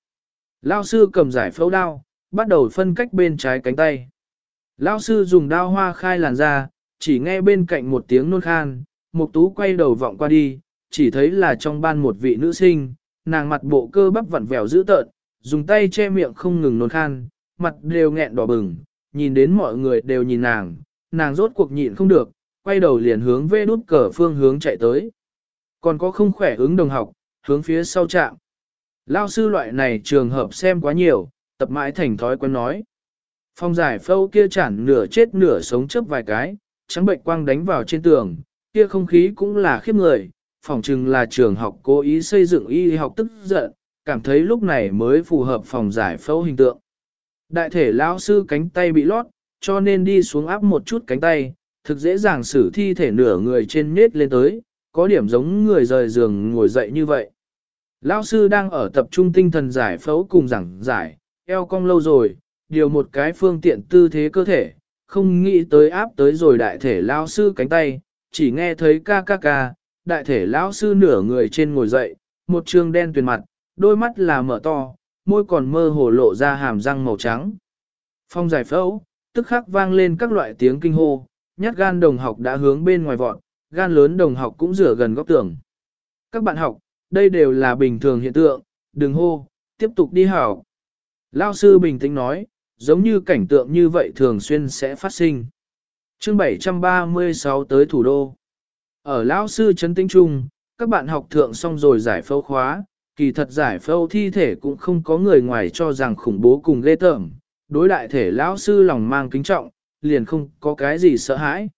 Lao sư cầm giải phẫu đao, bắt đầu phân cách bên trái cánh tay. Lao sư dùng đao hoa khai làn da chỉ nghe bên cạnh một tiếng nôn khan, Mục Tú quay đầu vọng qua đi, chỉ thấy là trong ban một vị nữ sinh, nàng mặt bộ cơ bắp vặn vẹo dữ tợn, dùng tay che miệng không ngừng nôn khan, mặt đều nghẹn đỏ bừng, nhìn đến mọi người đều nhìn nàng, nàng rốt cuộc nhịn không được, quay đầu liền hướng về đút cờ phương hướng chạy tới. Còn có không khỏe ứng đồng học, hướng phía sau trạm. Lao sư loại này trường hợp xem quá nhiều, tập mãi thành thói quen nói. Phong giải phâu kia chản nửa chết nửa sống chấp vài cái, trắng bệnh quang đánh vào trên tường, kia không khí cũng là khiếp người, phòng chừng là trường học cố ý xây dựng y học tức giận, cảm thấy lúc này mới phù hợp phòng giải phẫu hình tượng. Đại thể lão sư cánh tay bị lót, cho nên đi xuống áp một chút cánh tay, thực dễ dàng xử thi thể nửa người trên nết lên tới, có điểm giống người rời giường ngồi dậy như vậy. Lão sư đang ở tập trung tinh thần giải phẫu cùng giảng giải, eo cong lâu rồi, điều một cái phương tiện tư thế cơ thể, không nghĩ tới áp tới rồi đại thể lão sư cánh tay, chỉ nghe thấy ca ca ca, đại thể lão sư nửa người trên ngồi dậy, một trường đen tuyền mặt, đôi mắt là mở to, môi còn mơ hồ lộ ra hàm răng màu trắng. Phong giải phẫu, tức khắc vang lên các loại tiếng kinh hô, nhát gan đồng học đã hướng bên ngoài vọt, gan lớn đồng học cũng rửa gần góc tường. Các bạn học, đây đều là bình thường hiện tượng, đừng hô, tiếp tục đi học. Lao sư bình tĩnh nói, giống như cảnh tượng như vậy thường xuyên sẽ phát sinh. chương 736 tới thủ đô. Ở lão sư Trấn Tinh Trung, các bạn học thượng xong rồi giải phẫu khóa, kỳ thật giải phẫu thi thể cũng không có người ngoài cho rằng khủng bố cùng ghê tởm, đối đại thể lão sư lòng mang kính trọng, liền không có cái gì sợ hãi.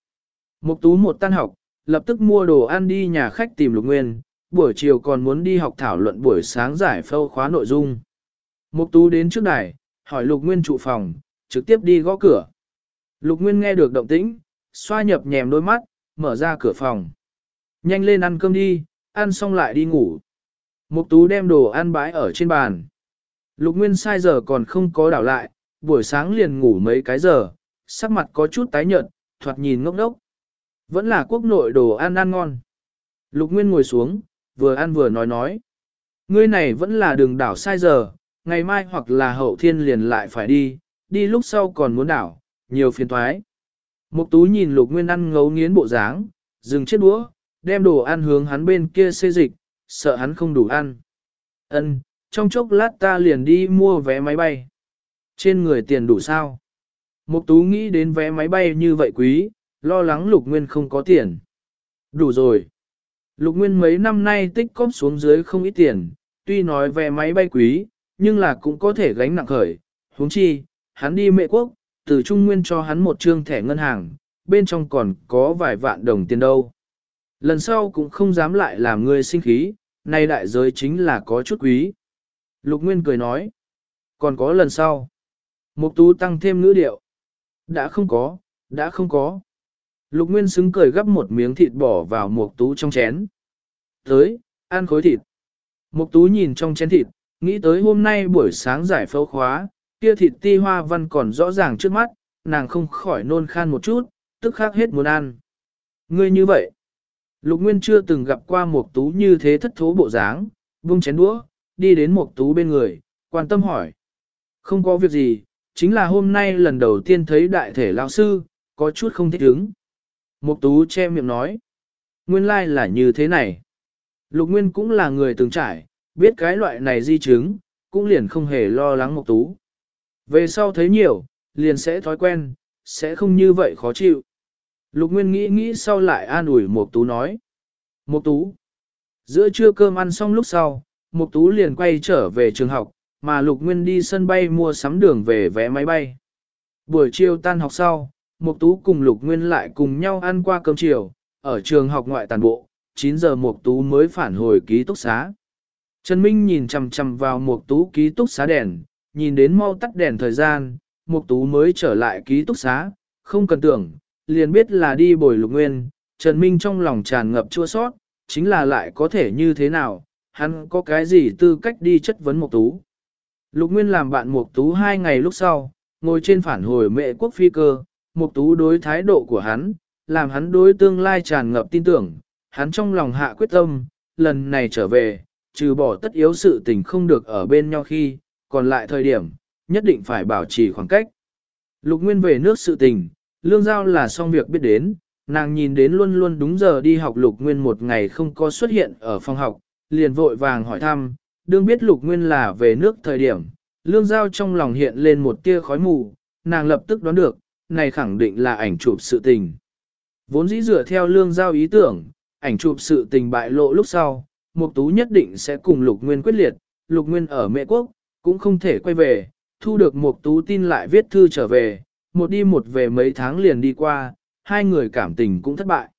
Mục tú một tan học, lập tức mua đồ ăn đi nhà khách tìm Lục Nguyên, buổi chiều còn muốn đi học thảo luận buổi sáng giải phẫu khóa nội dung. Mục tú đến trước đài, hỏi Lục Nguyên trụ phòng, trực tiếp đi gõ cửa. Lục Nguyên nghe được động tĩnh, xoa nhập nhèm đôi mắt, mở ra cửa phòng. Nhanh lên ăn cơm đi, ăn xong lại đi ngủ. Mục tú đem đồ ăn bãi ở trên bàn. Lục Nguyên sai giờ còn không có đảo lại, buổi sáng liền ngủ mấy cái giờ, sắc mặt có chút tái nhợt, thoạt nhìn ngốc đốc. Vẫn là quốc nội đồ ăn ăn ngon. Lục Nguyên ngồi xuống, vừa ăn vừa nói nói. Ngươi này vẫn là đường đảo sai giờ, ngày mai hoặc là hậu thiên liền lại phải đi, đi lúc sau còn muốn đảo, nhiều phiền thoái. Mục tú nhìn lục nguyên ăn ngấu nghiến bộ dáng, dừng chiếc đũa, đem đồ ăn hướng hắn bên kia xê dịch, sợ hắn không đủ ăn. Ân, trong chốc lát ta liền đi mua vé máy bay. Trên người tiền đủ sao? Mục tú nghĩ đến vé máy bay như vậy quý, lo lắng lục nguyên không có tiền. Đủ rồi. Lục nguyên mấy năm nay tích cóp xuống dưới không ít tiền, tuy nói vé máy bay quý, nhưng là cũng có thể gánh nặng khởi. huống chi, hắn đi mệ quốc, từ Trung Nguyên cho hắn một trương thẻ ngân hàng, bên trong còn có vài vạn đồng tiền đâu. Lần sau cũng không dám lại làm ngươi sinh khí, nay đại giới chính là có chút quý. Lục Nguyên cười nói, còn có lần sau. Mục tú tăng thêm ngữ điệu. Đã không có, đã không có. Lục Nguyên xứng cười gấp một miếng thịt bỏ vào mục tú trong chén. Tới, ăn khối thịt. Mục tú nhìn trong chén thịt, nghĩ tới hôm nay buổi sáng giải phẫu khóa, kia thịt ti hoa văn còn rõ ràng trước mắt, nàng không khỏi nôn khan một chút, tức khắc hết muốn ăn. Ngươi như vậy, Lục Nguyên chưa từng gặp qua một tú như thế thất thố bộ dáng, vung chén đũa, đi đến một tú bên người, quan tâm hỏi. Không có việc gì, chính là hôm nay lần đầu tiên thấy đại thể lão sư, có chút không thích ứng. Mục tú che miệng nói. Nguyên lai like là như thế này. Lục Nguyên cũng là người từng trải, biết cái loại này di chứng, cũng liền không hề lo lắng mục tú. Về sau thấy nhiều, liền sẽ thói quen, sẽ không như vậy khó chịu. Lục Nguyên nghĩ nghĩ sau lại an ủi Mục Tú nói. Mục Tú. Giữa trưa cơm ăn xong lúc sau, Mục Tú liền quay trở về trường học, mà Lục Nguyên đi sân bay mua sắm đường về vé máy bay. Buổi chiều tan học sau, Mục Tú cùng Lục Nguyên lại cùng nhau ăn qua cơm chiều, ở trường học ngoại tàn bộ, 9 giờ Mục Tú mới phản hồi ký túc xá. Trần Minh nhìn chằm chằm vào một Tú ký túc xá đèn, nhìn đến mau tắt đèn thời gian, một Tú mới trở lại ký túc xá, không cần tưởng, liền biết là đi bồi lục nguyên, Trần Minh trong lòng tràn ngập chua sót, chính là lại có thể như thế nào, hắn có cái gì tư cách đi chất vấn một Tú. Lục Nguyên làm bạn Mục Tú hai ngày lúc sau, ngồi trên phản hồi mẹ quốc phi cơ, Mục Tú đối thái độ của hắn, làm hắn đối tương lai tràn ngập tin tưởng, hắn trong lòng hạ quyết tâm, lần này trở về, trừ bỏ tất yếu sự tình không được ở bên nhau khi, còn lại thời điểm, nhất định phải bảo trì khoảng cách. Lục Nguyên về nước sự tình, lương giao là xong việc biết đến, nàng nhìn đến luôn luôn đúng giờ đi học Lục Nguyên một ngày không có xuất hiện ở phòng học, liền vội vàng hỏi thăm, đương biết Lục Nguyên là về nước thời điểm, lương giao trong lòng hiện lên một tia khói mù, nàng lập tức đoán được, này khẳng định là ảnh chụp sự tình. Vốn dĩ dựa theo lương giao ý tưởng, ảnh chụp sự tình bại lộ lúc sau, Mục Tú nhất định sẽ cùng Lục Nguyên quyết liệt, Lục Nguyên ở Mễ Quốc, cũng không thể quay về, thu được Mục tú tin lại viết thư trở về, một đi một về mấy tháng liền đi qua, hai người cảm tình cũng thất bại.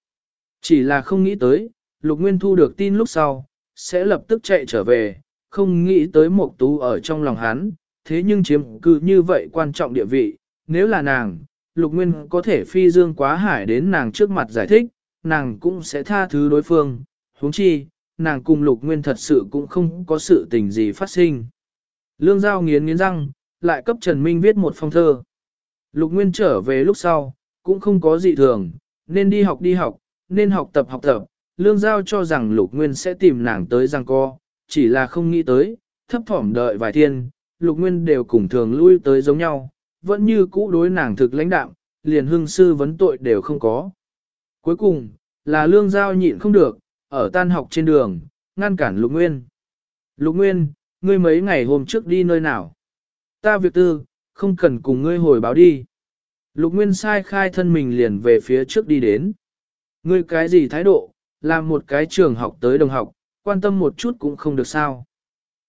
Chỉ là không nghĩ tới, Lục Nguyên thu được tin lúc sau, sẽ lập tức chạy trở về, không nghĩ tới Mộc tú ở trong lòng hắn, thế nhưng chiếm cứ như vậy quan trọng địa vị, nếu là nàng, Lục Nguyên có thể phi dương quá hải đến nàng trước mặt giải thích, nàng cũng sẽ tha thứ đối phương, huống chi, nàng cùng Lục Nguyên thật sự cũng không có sự tình gì phát sinh. Lương Giao nghiến nghiến răng, lại cấp Trần Minh viết một phong thơ. Lục Nguyên trở về lúc sau, cũng không có gì thường, nên đi học đi học, nên học tập học tập. Lương Giao cho rằng Lục Nguyên sẽ tìm nàng tới răng co, chỉ là không nghĩ tới, thấp thỏm đợi vài thiên, Lục Nguyên đều cùng thường lui tới giống nhau, vẫn như cũ đối nàng thực lãnh đạm, liền hương sư vấn tội đều không có. Cuối cùng, là Lương Giao nhịn không được, ở tan học trên đường, ngăn cản Lục Nguyên. Lục Nguyên, ngươi mấy ngày hôm trước đi nơi nào? Ta việc tư, không cần cùng ngươi hồi báo đi. Lục Nguyên sai khai thân mình liền về phía trước đi đến. Ngươi cái gì thái độ, làm một cái trường học tới đồng học, quan tâm một chút cũng không được sao.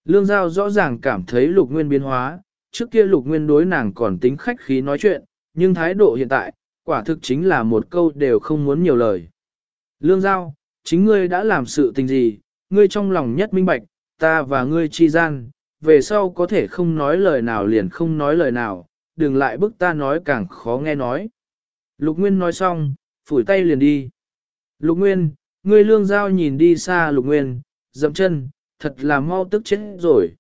Lương Giao rõ ràng cảm thấy lục nguyên biến hóa, trước kia lục nguyên đối nàng còn tính khách khí nói chuyện, nhưng thái độ hiện tại, quả thực chính là một câu đều không muốn nhiều lời. Lương Giao, chính ngươi đã làm sự tình gì, ngươi trong lòng nhất minh bạch, ta và ngươi chi gian, về sau có thể không nói lời nào liền không nói lời nào, đừng lại bức ta nói càng khó nghe nói. Lục Nguyên nói xong, phủi tay liền đi. Lục Nguyên, ngươi lương giao nhìn đi xa Lục Nguyên, dậm chân, thật là mau tức chết rồi.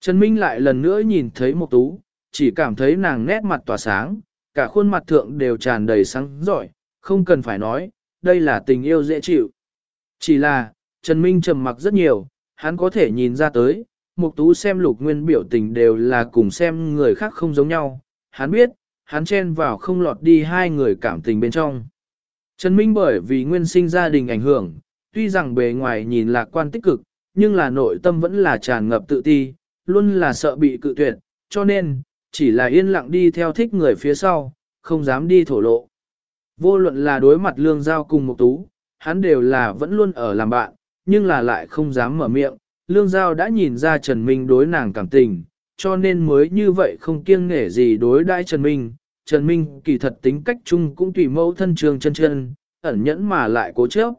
Trần Minh lại lần nữa nhìn thấy một tú, chỉ cảm thấy nàng nét mặt tỏa sáng, cả khuôn mặt thượng đều tràn đầy sáng giỏi, không cần phải nói, đây là tình yêu dễ chịu. Chỉ là, Trần Minh trầm mặc rất nhiều, hắn có thể nhìn ra tới, Mục Tú xem Lục Nguyên biểu tình đều là cùng xem người khác không giống nhau, hắn biết, hắn chen vào không lọt đi hai người cảm tình bên trong. Trần Minh bởi vì nguyên sinh gia đình ảnh hưởng, tuy rằng bề ngoài nhìn lạc quan tích cực, nhưng là nội tâm vẫn là tràn ngập tự ti, luôn là sợ bị cự tuyệt, cho nên, chỉ là yên lặng đi theo thích người phía sau, không dám đi thổ lộ. Vô luận là đối mặt lương giao cùng Mục tú, hắn đều là vẫn luôn ở làm bạn, nhưng là lại không dám mở miệng. Lương giao đã nhìn ra Trần Minh đối nàng cảm tình, cho nên mới như vậy không kiêng nể gì đối đãi Trần Minh. Trần Minh kỳ thật tính cách chung cũng tùy mẫu thân trường chân chân, ẩn nhẫn mà lại cố chấp.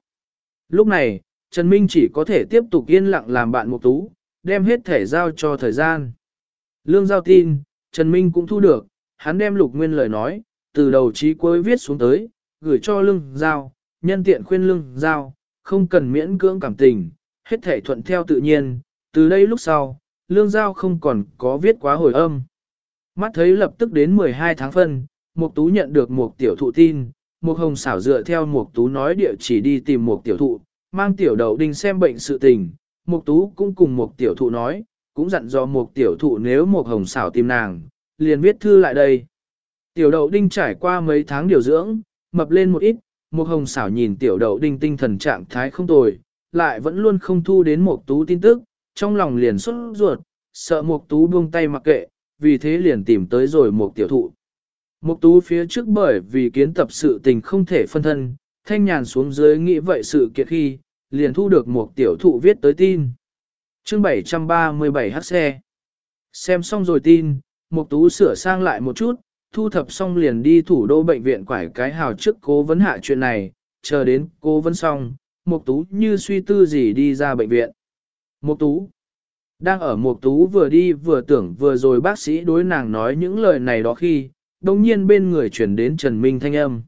Lúc này, Trần Minh chỉ có thể tiếp tục yên lặng làm bạn một tú, đem hết thể giao cho thời gian. Lương giao tin, Trần Minh cũng thu được, hắn đem lục nguyên lời nói, từ đầu chí cuối viết xuống tới, gửi cho lương giao, nhân tiện khuyên lương giao, không cần miễn cưỡng cảm tình, hết thể thuận theo tự nhiên, từ đây lúc sau, lương giao không còn có viết quá hồi âm. Mắt thấy lập tức đến 12 tháng phân, Mục Tú nhận được một tiểu thụ tin, Mục Hồng xảo dựa theo Mục Tú nói địa chỉ đi tìm một tiểu thụ, mang tiểu đầu đinh xem bệnh sự tình. Mục Tú cũng cùng một tiểu thụ nói, cũng dặn dò một tiểu thụ nếu Mục Hồng xảo tìm nàng, liền viết thư lại đây. Tiểu đậu đinh trải qua mấy tháng điều dưỡng, mập lên một ít, một hồng xảo nhìn tiểu đậu đinh tinh thần trạng thái không tồi, lại vẫn luôn không thu đến một tú tin tức, trong lòng liền xuất ruột, sợ một tú buông tay mặc kệ, vì thế liền tìm tới rồi một tiểu thụ. Một tú phía trước bởi vì kiến tập sự tình không thể phân thân, thanh nhàn xuống dưới nghĩ vậy sự kiện khi, liền thu được một tiểu thụ viết tới tin. Chương 737 hát xe. Xem xong rồi tin, Mục tú sửa sang lại một chút, thu thập xong liền đi thủ đô bệnh viện quải cái hào trước cố vấn hạ chuyện này, chờ đến cố vấn xong, Mục Tú như suy tư gì đi ra bệnh viện. Mục Tú đang ở Mục Tú vừa đi vừa tưởng vừa rồi bác sĩ đối nàng nói những lời này đó khi, đồng nhiên bên người chuyển đến Trần Minh thanh âm.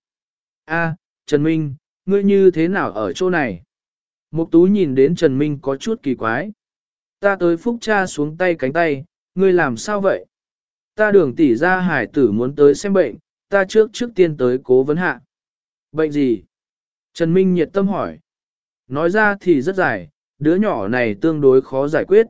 A, Trần Minh, ngươi như thế nào ở chỗ này? Mục Tú nhìn đến Trần Minh có chút kỳ quái. Ta tới phúc cha xuống tay cánh tay, ngươi làm sao vậy? Ta đường tỷ ra hải tử muốn tới xem bệnh, ta trước trước tiên tới cố vấn hạ. Bệnh gì? Trần Minh nhiệt tâm hỏi. Nói ra thì rất dài, đứa nhỏ này tương đối khó giải quyết.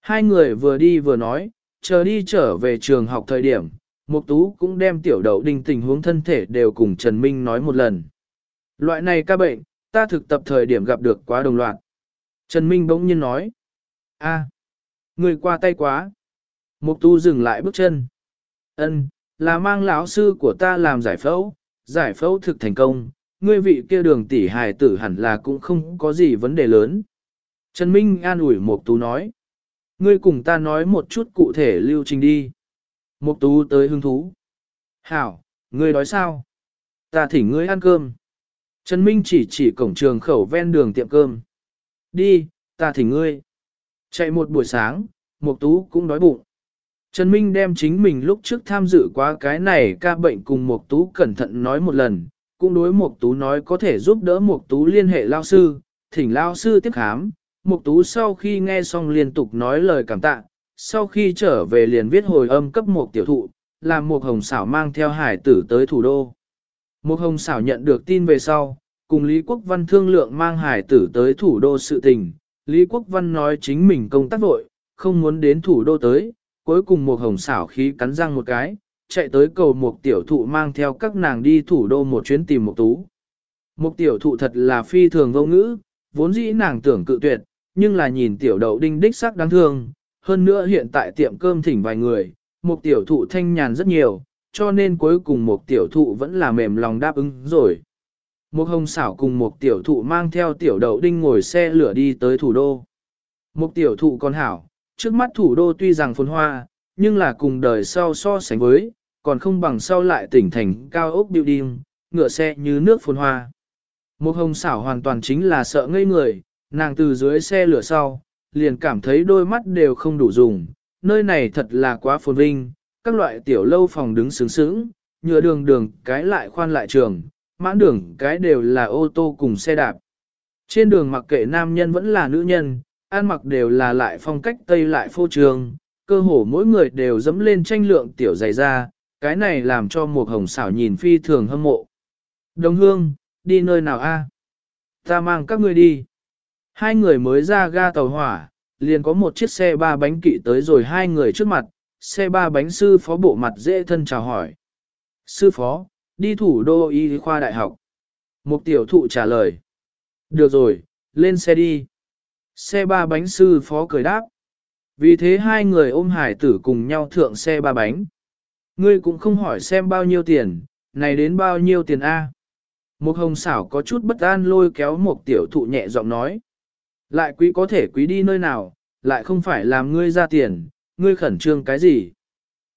Hai người vừa đi vừa nói, chờ đi trở về trường học thời điểm, Mục Tú cũng đem tiểu đậu đinh tình huống thân thể đều cùng Trần Minh nói một lần. Loại này ca bệnh, ta thực tập thời điểm gặp được quá đồng loạt. Trần Minh bỗng nhiên nói. a, người qua tay quá. Mục tu dừng lại bước chân. Ân, là mang lão sư của ta làm giải phẫu, giải phẫu thực thành công, ngươi vị kia đường tỷ hài tử hẳn là cũng không có gì vấn đề lớn. Trần Minh an ủi Mục tú nói. Ngươi cùng ta nói một chút cụ thể lưu trình đi. Mục tú tới hứng thú. Hảo, ngươi đói sao? Ta thỉnh ngươi ăn cơm. Trần Minh chỉ chỉ cổng trường khẩu ven đường tiệm cơm. Đi, ta thỉnh ngươi. Chạy một buổi sáng, Mục tú cũng đói bụng. Trần Minh đem chính mình lúc trước tham dự quá cái này ca bệnh cùng Mục Tú cẩn thận nói một lần, cũng đối Mục Tú nói có thể giúp đỡ Mục Tú liên hệ lao sư, thỉnh lao sư tiếp khám. Mục Tú sau khi nghe xong liên tục nói lời cảm tạ, sau khi trở về liền viết hồi âm cấp một tiểu thụ, làm Mục Hồng Sảo mang theo hải tử tới thủ đô. Mục Hồng Sảo nhận được tin về sau, cùng Lý Quốc Văn thương lượng mang hải tử tới thủ đô sự tình. Lý Quốc Văn nói chính mình công tác vội, không muốn đến thủ đô tới, cuối cùng một hồng xảo khí cắn răng một cái, chạy tới cầu một tiểu thụ mang theo các nàng đi thủ đô một chuyến tìm một tú. Một tiểu thụ thật là phi thường vô ngữ, vốn dĩ nàng tưởng cự tuyệt, nhưng là nhìn tiểu đậu đinh đích sắc đáng thương, hơn nữa hiện tại tiệm cơm thỉnh vài người, một tiểu thụ thanh nhàn rất nhiều, cho nên cuối cùng một tiểu thụ vẫn là mềm lòng đáp ứng rồi. Một hồng xảo cùng một tiểu thụ mang theo tiểu đậu đinh ngồi xe lửa đi tới thủ đô. Một tiểu thụ còn hảo, trước mắt thủ đô tuy rằng phồn hoa, nhưng là cùng đời sau so sánh với, còn không bằng sau lại tỉnh thành cao ốc building, ngựa xe như nước phồn hoa. Một hồng xảo hoàn toàn chính là sợ ngây người, nàng từ dưới xe lửa sau, liền cảm thấy đôi mắt đều không đủ dùng, nơi này thật là quá phồn vinh, các loại tiểu lâu phòng đứng sướng sướng, nhựa đường đường cái lại khoan lại trường, mãn đường cái đều là ô tô cùng xe đạp. Trên đường mặc kệ nam nhân vẫn là nữ nhân, ăn mặc đều là lại phong cách tây lại phô trường, cơ hồ mỗi người đều dẫm lên tranh lượng tiểu dày ra, cái này làm cho một hồng xảo nhìn phi thường hâm mộ. Đồng hương, đi nơi nào a? Ta mang các ngươi đi. Hai người mới ra ga tàu hỏa, liền có một chiếc xe ba bánh kỵ tới rồi hai người trước mặt, xe ba bánh sư phó bộ mặt dễ thân chào hỏi. Sư phó, đi thủ đô y khoa đại học. Một tiểu thụ trả lời. Được rồi, lên xe đi. Xe ba bánh sư phó cười đáp. Vì thế hai người ôm hải tử cùng nhau thượng xe ba bánh. Ngươi cũng không hỏi xem bao nhiêu tiền, này đến bao nhiêu tiền A. Một hồng xảo có chút bất an lôi kéo một tiểu thụ nhẹ giọng nói. Lại quý có thể quý đi nơi nào, lại không phải làm ngươi ra tiền, ngươi khẩn trương cái gì.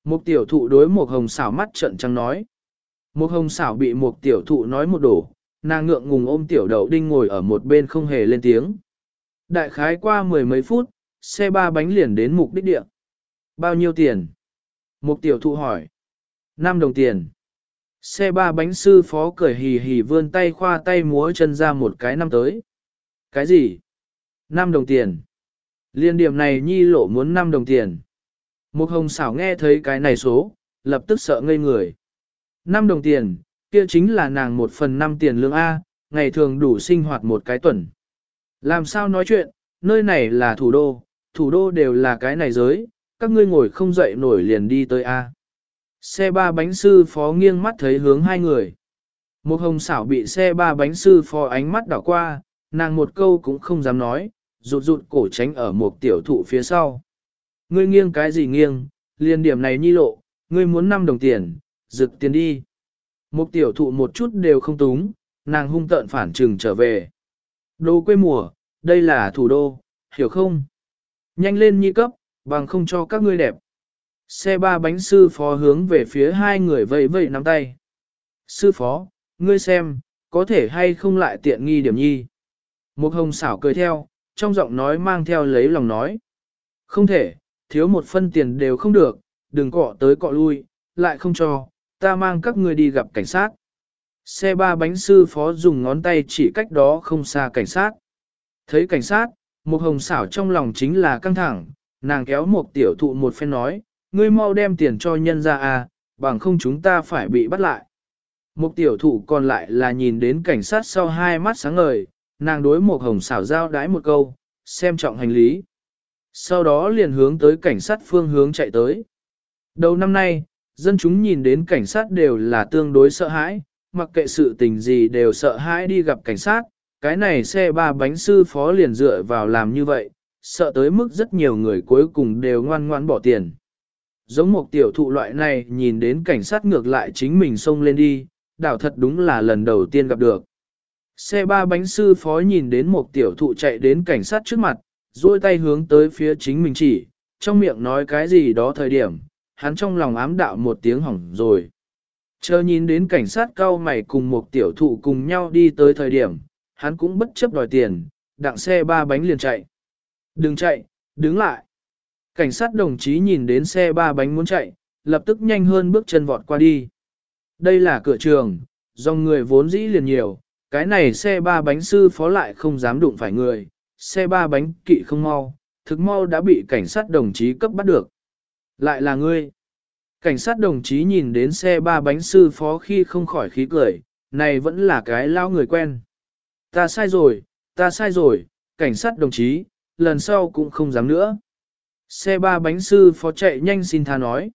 Một tiểu thụ đối một hồng xảo mắt trận trắng nói. Một hồng xảo bị một tiểu thụ nói một đổ, nàng ngượng ngùng ôm tiểu đậu đinh ngồi ở một bên không hề lên tiếng. Đại khái qua mười mấy phút, xe ba bánh liền đến mục đích địa. Bao nhiêu tiền? Mục tiểu thụ hỏi. 5 đồng tiền. Xe ba bánh sư phó cười hì hì vươn tay khoa tay múa chân ra một cái năm tới. Cái gì? 5 đồng tiền. Liên điểm này nhi lộ muốn 5 đồng tiền. Mục hồng xảo nghe thấy cái này số, lập tức sợ ngây người. 5 đồng tiền, kia chính là nàng một phần năm tiền lương A, ngày thường đủ sinh hoạt một cái tuần. Làm sao nói chuyện, nơi này là thủ đô, thủ đô đều là cái này giới, các ngươi ngồi không dậy nổi liền đi tới A. Xe ba bánh sư phó nghiêng mắt thấy hướng hai người. Một hồng xảo bị xe ba bánh sư phó ánh mắt đảo qua, nàng một câu cũng không dám nói, rụt rụt cổ tránh ở một tiểu thụ phía sau. Ngươi nghiêng cái gì nghiêng, liền điểm này nhi lộ, ngươi muốn 5 đồng tiền, rực tiền đi. Một tiểu thụ một chút đều không túng, nàng hung tợn phản trừng trở về. Đô quê mùa, đây là thủ đô, hiểu không? Nhanh lên nhi cấp, bằng không cho các ngươi đẹp. Xe ba bánh sư phó hướng về phía hai người vẫy vẫy nắm tay. Sư phó, ngươi xem, có thể hay không lại tiện nghi điểm nhi. Một hồng xảo cười theo, trong giọng nói mang theo lấy lòng nói. Không thể, thiếu một phân tiền đều không được, đừng cọ tới cọ lui, lại không cho, ta mang các ngươi đi gặp cảnh sát. Xe ba bánh sư phó dùng ngón tay chỉ cách đó không xa cảnh sát. Thấy cảnh sát, một hồng xảo trong lòng chính là căng thẳng, nàng kéo một tiểu thụ một phen nói, ngươi mau đem tiền cho nhân ra à, bằng không chúng ta phải bị bắt lại. Một tiểu thụ còn lại là nhìn đến cảnh sát sau hai mắt sáng ngời, nàng đối một hồng xảo giao đái một câu, xem trọng hành lý. Sau đó liền hướng tới cảnh sát phương hướng chạy tới. Đầu năm nay, dân chúng nhìn đến cảnh sát đều là tương đối sợ hãi, mặc kệ sự tình gì đều sợ hãi đi gặp cảnh sát, cái này xe ba bánh sư phó liền dựa vào làm như vậy, sợ tới mức rất nhiều người cuối cùng đều ngoan ngoan bỏ tiền. Giống một tiểu thụ loại này nhìn đến cảnh sát ngược lại chính mình xông lên đi, đảo thật đúng là lần đầu tiên gặp được. Xe ba bánh sư phó nhìn đến một tiểu thụ chạy đến cảnh sát trước mặt, duỗi tay hướng tới phía chính mình chỉ, trong miệng nói cái gì đó thời điểm, hắn trong lòng ám đạo một tiếng hỏng rồi. Chờ nhìn đến cảnh sát cao mày cùng một tiểu thụ cùng nhau đi tới thời điểm, hắn cũng bất chấp đòi tiền, đặng xe ba bánh liền chạy. Đừng chạy, đứng lại. Cảnh sát đồng chí nhìn đến xe ba bánh muốn chạy, lập tức nhanh hơn bước chân vọt qua đi. Đây là cửa trường, dòng người vốn dĩ liền nhiều, cái này xe ba bánh sư phó lại không dám đụng phải người, xe ba bánh kỵ không mau, thực mau đã bị cảnh sát đồng chí cấp bắt được. Lại là ngươi. Cảnh sát đồng chí nhìn đến xe ba bánh sư phó khi không khỏi khí cười, này vẫn là cái lao người quen. Ta sai rồi, ta sai rồi, cảnh sát đồng chí, lần sau cũng không dám nữa. Xe ba bánh sư phó chạy nhanh xin tha nói.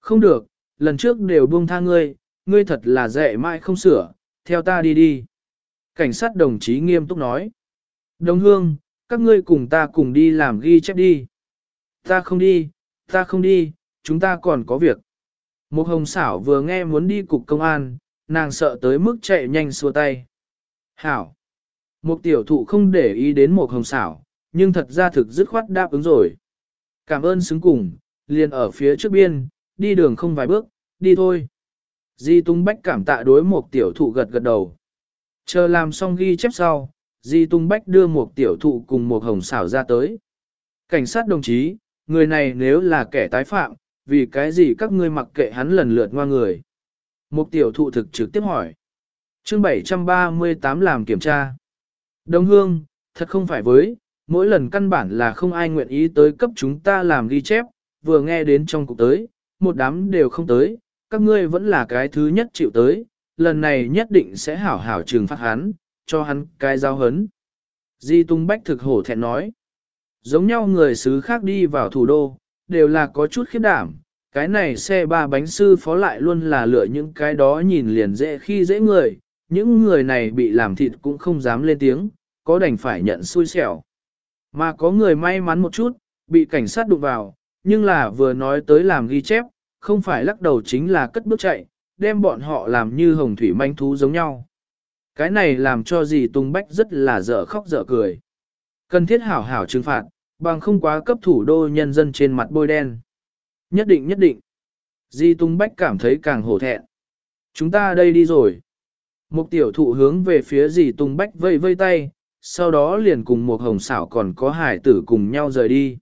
Không được, lần trước đều buông tha ngươi, ngươi thật là dễ mãi không sửa, theo ta đi đi. Cảnh sát đồng chí nghiêm túc nói. Đồng hương, các ngươi cùng ta cùng đi làm ghi chép đi. Ta không đi, ta không đi, chúng ta còn có việc. Một hồng xảo vừa nghe muốn đi cục công an, nàng sợ tới mức chạy nhanh xua tay. Hảo. Một tiểu thụ không để ý đến một hồng xảo, nhưng thật ra thực dứt khoát đáp ứng rồi. Cảm ơn xứng cùng, liền ở phía trước biên, đi đường không vài bước, đi thôi. Di Tung Bách cảm tạ đối một tiểu thụ gật gật đầu. Chờ làm xong ghi chép sau, Di Tung Bách đưa một tiểu thụ cùng một hồng xảo ra tới. Cảnh sát đồng chí, người này nếu là kẻ tái phạm, vì cái gì các ngươi mặc kệ hắn lần lượt ngoa người? Một tiểu thụ thực trực tiếp hỏi. chương 738 làm kiểm tra. Đồng hương, thật không phải với, mỗi lần căn bản là không ai nguyện ý tới cấp chúng ta làm ghi chép, vừa nghe đến trong cuộc tới, một đám đều không tới, các ngươi vẫn là cái thứ nhất chịu tới, lần này nhất định sẽ hảo hảo trừng phạt hắn, cho hắn cái giao hấn. Di Tung Bách thực hổ thẹn nói, giống nhau người xứ khác đi vào thủ đô, đều là có chút khiếp đảm, cái này xe ba bánh sư phó lại luôn là lựa những cái đó nhìn liền dễ khi dễ người, những người này bị làm thịt cũng không dám lên tiếng, có đành phải nhận xui xẻo. Mà có người may mắn một chút, bị cảnh sát đụng vào, nhưng là vừa nói tới làm ghi chép, không phải lắc đầu chính là cất bước chạy, đem bọn họ làm như hồng thủy manh thú giống nhau. Cái này làm cho dì Tung Bách rất là dở khóc dở cười. Cần thiết hảo hảo trừng phạt, bằng không quá cấp thủ đô nhân dân trên mặt bôi đen. Nhất định nhất định. Di Tung Bách cảm thấy càng hổ thẹn. Chúng ta đây đi rồi. Một tiểu thụ hướng về phía di Tung Bách vây vây tay, sau đó liền cùng một hồng xảo còn có hải tử cùng nhau rời đi.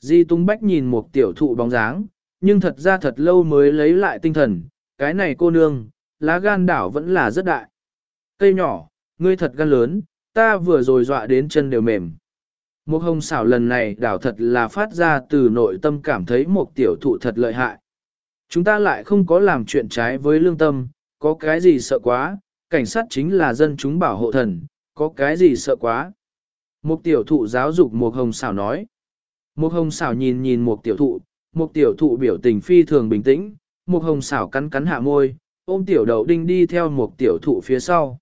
Di Tung Bách nhìn một tiểu thụ bóng dáng, nhưng thật ra thật lâu mới lấy lại tinh thần, cái này cô nương, lá gan đảo vẫn là rất đại. Cây nhỏ, ngươi thật gan lớn, ta vừa rồi dọa đến chân đều mềm. Một hồng xảo lần này đảo thật là phát ra từ nội tâm cảm thấy một tiểu thụ thật lợi hại. Chúng ta lại không có làm chuyện trái với lương tâm, có cái gì sợ quá, cảnh sát chính là dân chúng bảo hộ thần, có cái gì sợ quá. Một tiểu thụ giáo dục một hồng xảo nói. Một hồng xảo nhìn nhìn một tiểu thụ, một tiểu thụ biểu tình phi thường bình tĩnh, một hồng xảo cắn cắn hạ môi, ôm tiểu đậu đinh đi theo một tiểu thụ phía sau.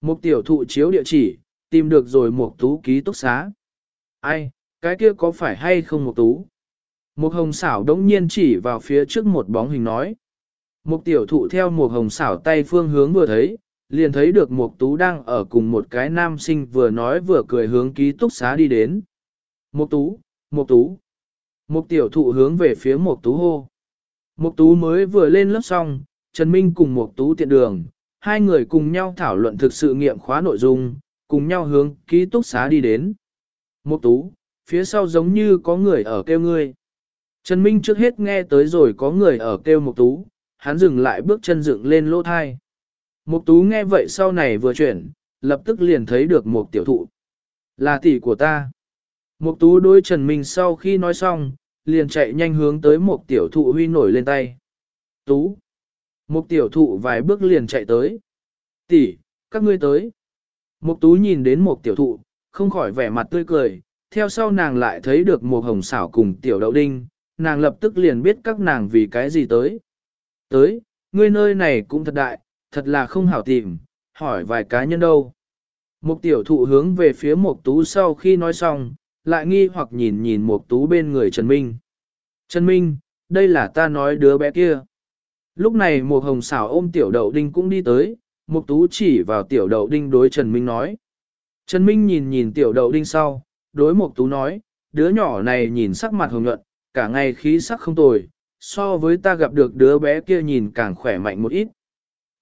Một tiểu thụ chiếu địa chỉ, tìm được rồi một tú ký túc xá. Ai, cái kia có phải hay không một tú? Một hồng xảo đống nhiên chỉ vào phía trước một bóng hình nói. Một tiểu thụ theo một hồng xảo tay phương hướng vừa thấy, liền thấy được một tú đang ở cùng một cái nam sinh vừa nói vừa cười hướng ký túc xá đi đến. Một tú, một tú. Một tiểu thụ hướng về phía một tú hô. Một tú mới vừa lên lớp xong, Trần Minh cùng một tú tiện đường, hai người cùng nhau thảo luận thực sự nghiệm khóa nội dung, cùng nhau hướng ký túc xá đi đến. Mục tú, phía sau giống như có người ở kêu ngươi. Trần Minh trước hết nghe tới rồi có người ở kêu Mục tú, hắn dừng lại bước chân dựng lên lỗ thai. Mục tú nghe vậy sau này vừa chuyển, lập tức liền thấy được một tiểu thụ. Là tỷ của ta. Mục tú đối Trần Minh sau khi nói xong, liền chạy nhanh hướng tới một tiểu thụ huy nổi lên tay. Tú. Một tiểu thụ vài bước liền chạy tới. Tỷ, các ngươi tới. Mục tú nhìn đến một tiểu thụ, không khỏi vẻ mặt tươi cười, theo sau nàng lại thấy được một hồng xảo cùng tiểu đậu đinh, nàng lập tức liền biết các nàng vì cái gì tới. Tới, ngươi nơi này cũng thật đại, thật là không hảo tìm, hỏi vài cá nhân đâu. Một tiểu thụ hướng về phía một tú sau khi nói xong, lại nghi hoặc nhìn nhìn một tú bên người Trần Minh. Trần Minh, đây là ta nói đứa bé kia. Lúc này một hồng xảo ôm tiểu đậu đinh cũng đi tới, một tú chỉ vào tiểu đậu đinh đối Trần Minh nói. Trần Minh nhìn nhìn tiểu đậu đinh sau, đối Mộc tú nói, đứa nhỏ này nhìn sắc mặt hồng nhuận, cả ngày khí sắc không tồi, so với ta gặp được đứa bé kia nhìn càng khỏe mạnh một ít.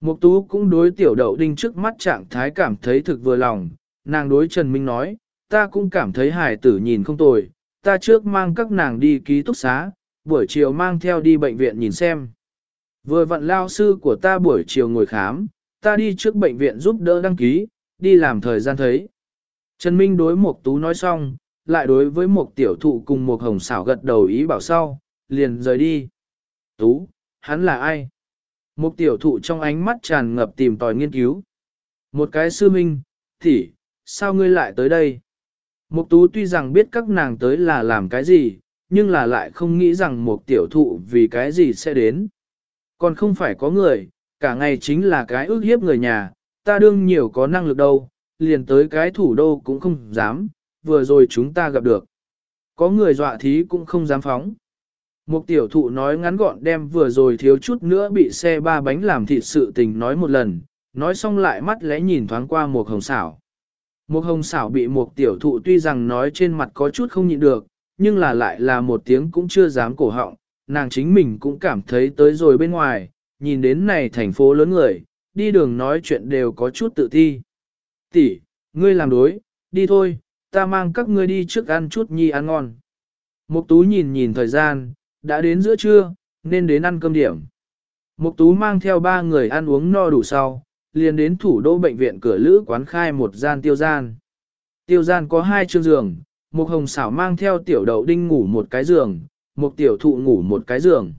Mục tú cũng đối tiểu đậu đinh trước mắt trạng thái cảm thấy thực vừa lòng, nàng đối Trần Minh nói, ta cũng cảm thấy hài tử nhìn không tồi, ta trước mang các nàng đi ký túc xá, buổi chiều mang theo đi bệnh viện nhìn xem. Vừa vặn lao sư của ta buổi chiều ngồi khám, ta đi trước bệnh viện giúp đỡ đăng ký, đi làm thời gian thấy. Trần Minh đối Mục Tú nói xong, lại đối với một tiểu thụ cùng một hồng xảo gật đầu ý bảo sau, liền rời đi. Tú, hắn là ai? Một tiểu thụ trong ánh mắt tràn ngập tìm tòi nghiên cứu. Một cái sư minh, thì, sao ngươi lại tới đây? Mục tú tuy rằng biết các nàng tới là làm cái gì, nhưng là lại không nghĩ rằng một tiểu thụ vì cái gì sẽ đến. Còn không phải có người, cả ngày chính là cái ước hiếp người nhà, ta đương nhiều có năng lực đâu, liền tới cái thủ đô cũng không dám, vừa rồi chúng ta gặp được. Có người dọa thí cũng không dám phóng. Một tiểu thụ nói ngắn gọn đem vừa rồi thiếu chút nữa bị xe ba bánh làm thịt sự tình nói một lần, nói xong lại mắt lẽ nhìn thoáng qua một hồng xảo. Một hồng xảo bị một tiểu thụ tuy rằng nói trên mặt có chút không nhịn được, nhưng là lại là một tiếng cũng chưa dám cổ họng, nàng chính mình cũng cảm thấy tới rồi bên ngoài, nhìn đến này thành phố lớn người, đi đường nói chuyện đều có chút tự thi. Tỷ, ngươi làm đối, đi thôi, ta mang các ngươi đi trước ăn chút nhi ăn ngon. Mục tú nhìn nhìn thời gian, đã đến giữa trưa, nên đến ăn cơm điểm. Mục tú mang theo ba người ăn uống no đủ sau, liền đến thủ đô bệnh viện cửa lữ quán khai một gian tiêu gian. Tiêu gian có hai chương giường, Mục hồng xảo mang theo tiểu đậu đinh ngủ một cái giường, Mục tiểu thụ ngủ một cái giường.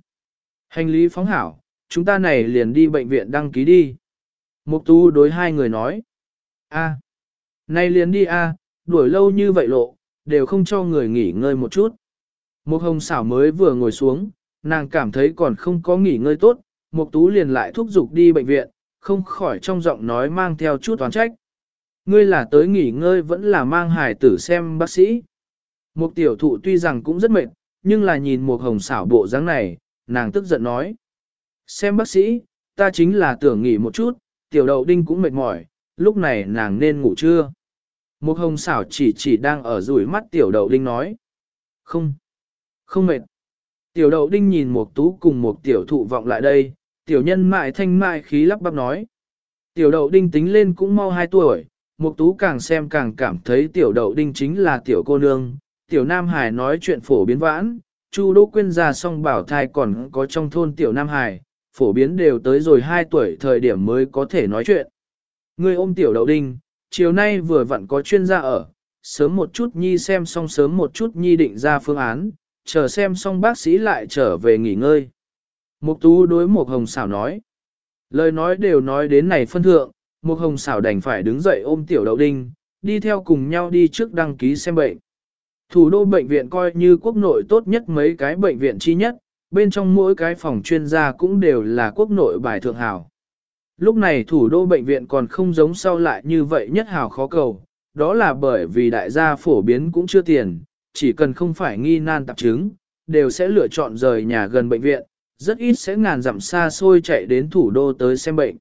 Hành lý phóng hảo, chúng ta này liền đi bệnh viện đăng ký đi. Mục tú đối hai người nói a, nay liền đi a, đuổi lâu như vậy lộ, đều không cho người nghỉ ngơi một chút. một hồng xảo mới vừa ngồi xuống, nàng cảm thấy còn không có nghỉ ngơi tốt, mục tú liền lại thúc giục đi bệnh viện, không khỏi trong giọng nói mang theo chút toán trách. Ngươi là tới nghỉ ngơi vẫn là mang hải tử xem bác sĩ. Mục tiểu thụ tuy rằng cũng rất mệt, nhưng là nhìn một hồng xảo bộ dáng này, nàng tức giận nói. Xem bác sĩ, ta chính là tưởng nghỉ một chút, tiểu đậu đinh cũng mệt mỏi, lúc này nàng nên ngủ chưa? Một hồng xảo chỉ chỉ đang ở rủi mắt tiểu đậu đinh nói. Không, không mệt. Tiểu đậu đinh nhìn một tú cùng một tiểu thụ vọng lại đây, tiểu nhân mại thanh mại khí lắp bắp nói. Tiểu đậu đinh tính lên cũng mau 2 tuổi, một tú càng xem càng cảm thấy tiểu đậu đinh chính là tiểu cô nương. Tiểu Nam Hải nói chuyện phổ biến vãn, Chu Đỗ Quyên ra song bảo thai còn có trong thôn tiểu Nam Hải, phổ biến đều tới rồi 2 tuổi thời điểm mới có thể nói chuyện. Người ôm tiểu đậu đinh, chiều nay vừa vặn có chuyên gia ở, sớm một chút nhi xem xong sớm một chút nhi định ra phương án, chờ xem xong bác sĩ lại trở về nghỉ ngơi. Mục tú đối một Hồng xảo nói. Lời nói đều nói đến này phân thượng, một Hồng xảo đành phải đứng dậy ôm tiểu đậu đinh, đi theo cùng nhau đi trước đăng ký xem bệnh. Thủ đô bệnh viện coi như quốc nội tốt nhất mấy cái bệnh viện chi nhất, bên trong mỗi cái phòng chuyên gia cũng đều là quốc nội bài thượng hảo. Lúc này thủ đô bệnh viện còn không giống sau lại như vậy nhất hào khó cầu, đó là bởi vì đại gia phổ biến cũng chưa tiền, chỉ cần không phải nghi nan tạp chứng, đều sẽ lựa chọn rời nhà gần bệnh viện, rất ít sẽ ngàn dặm xa xôi chạy đến thủ đô tới xem bệnh.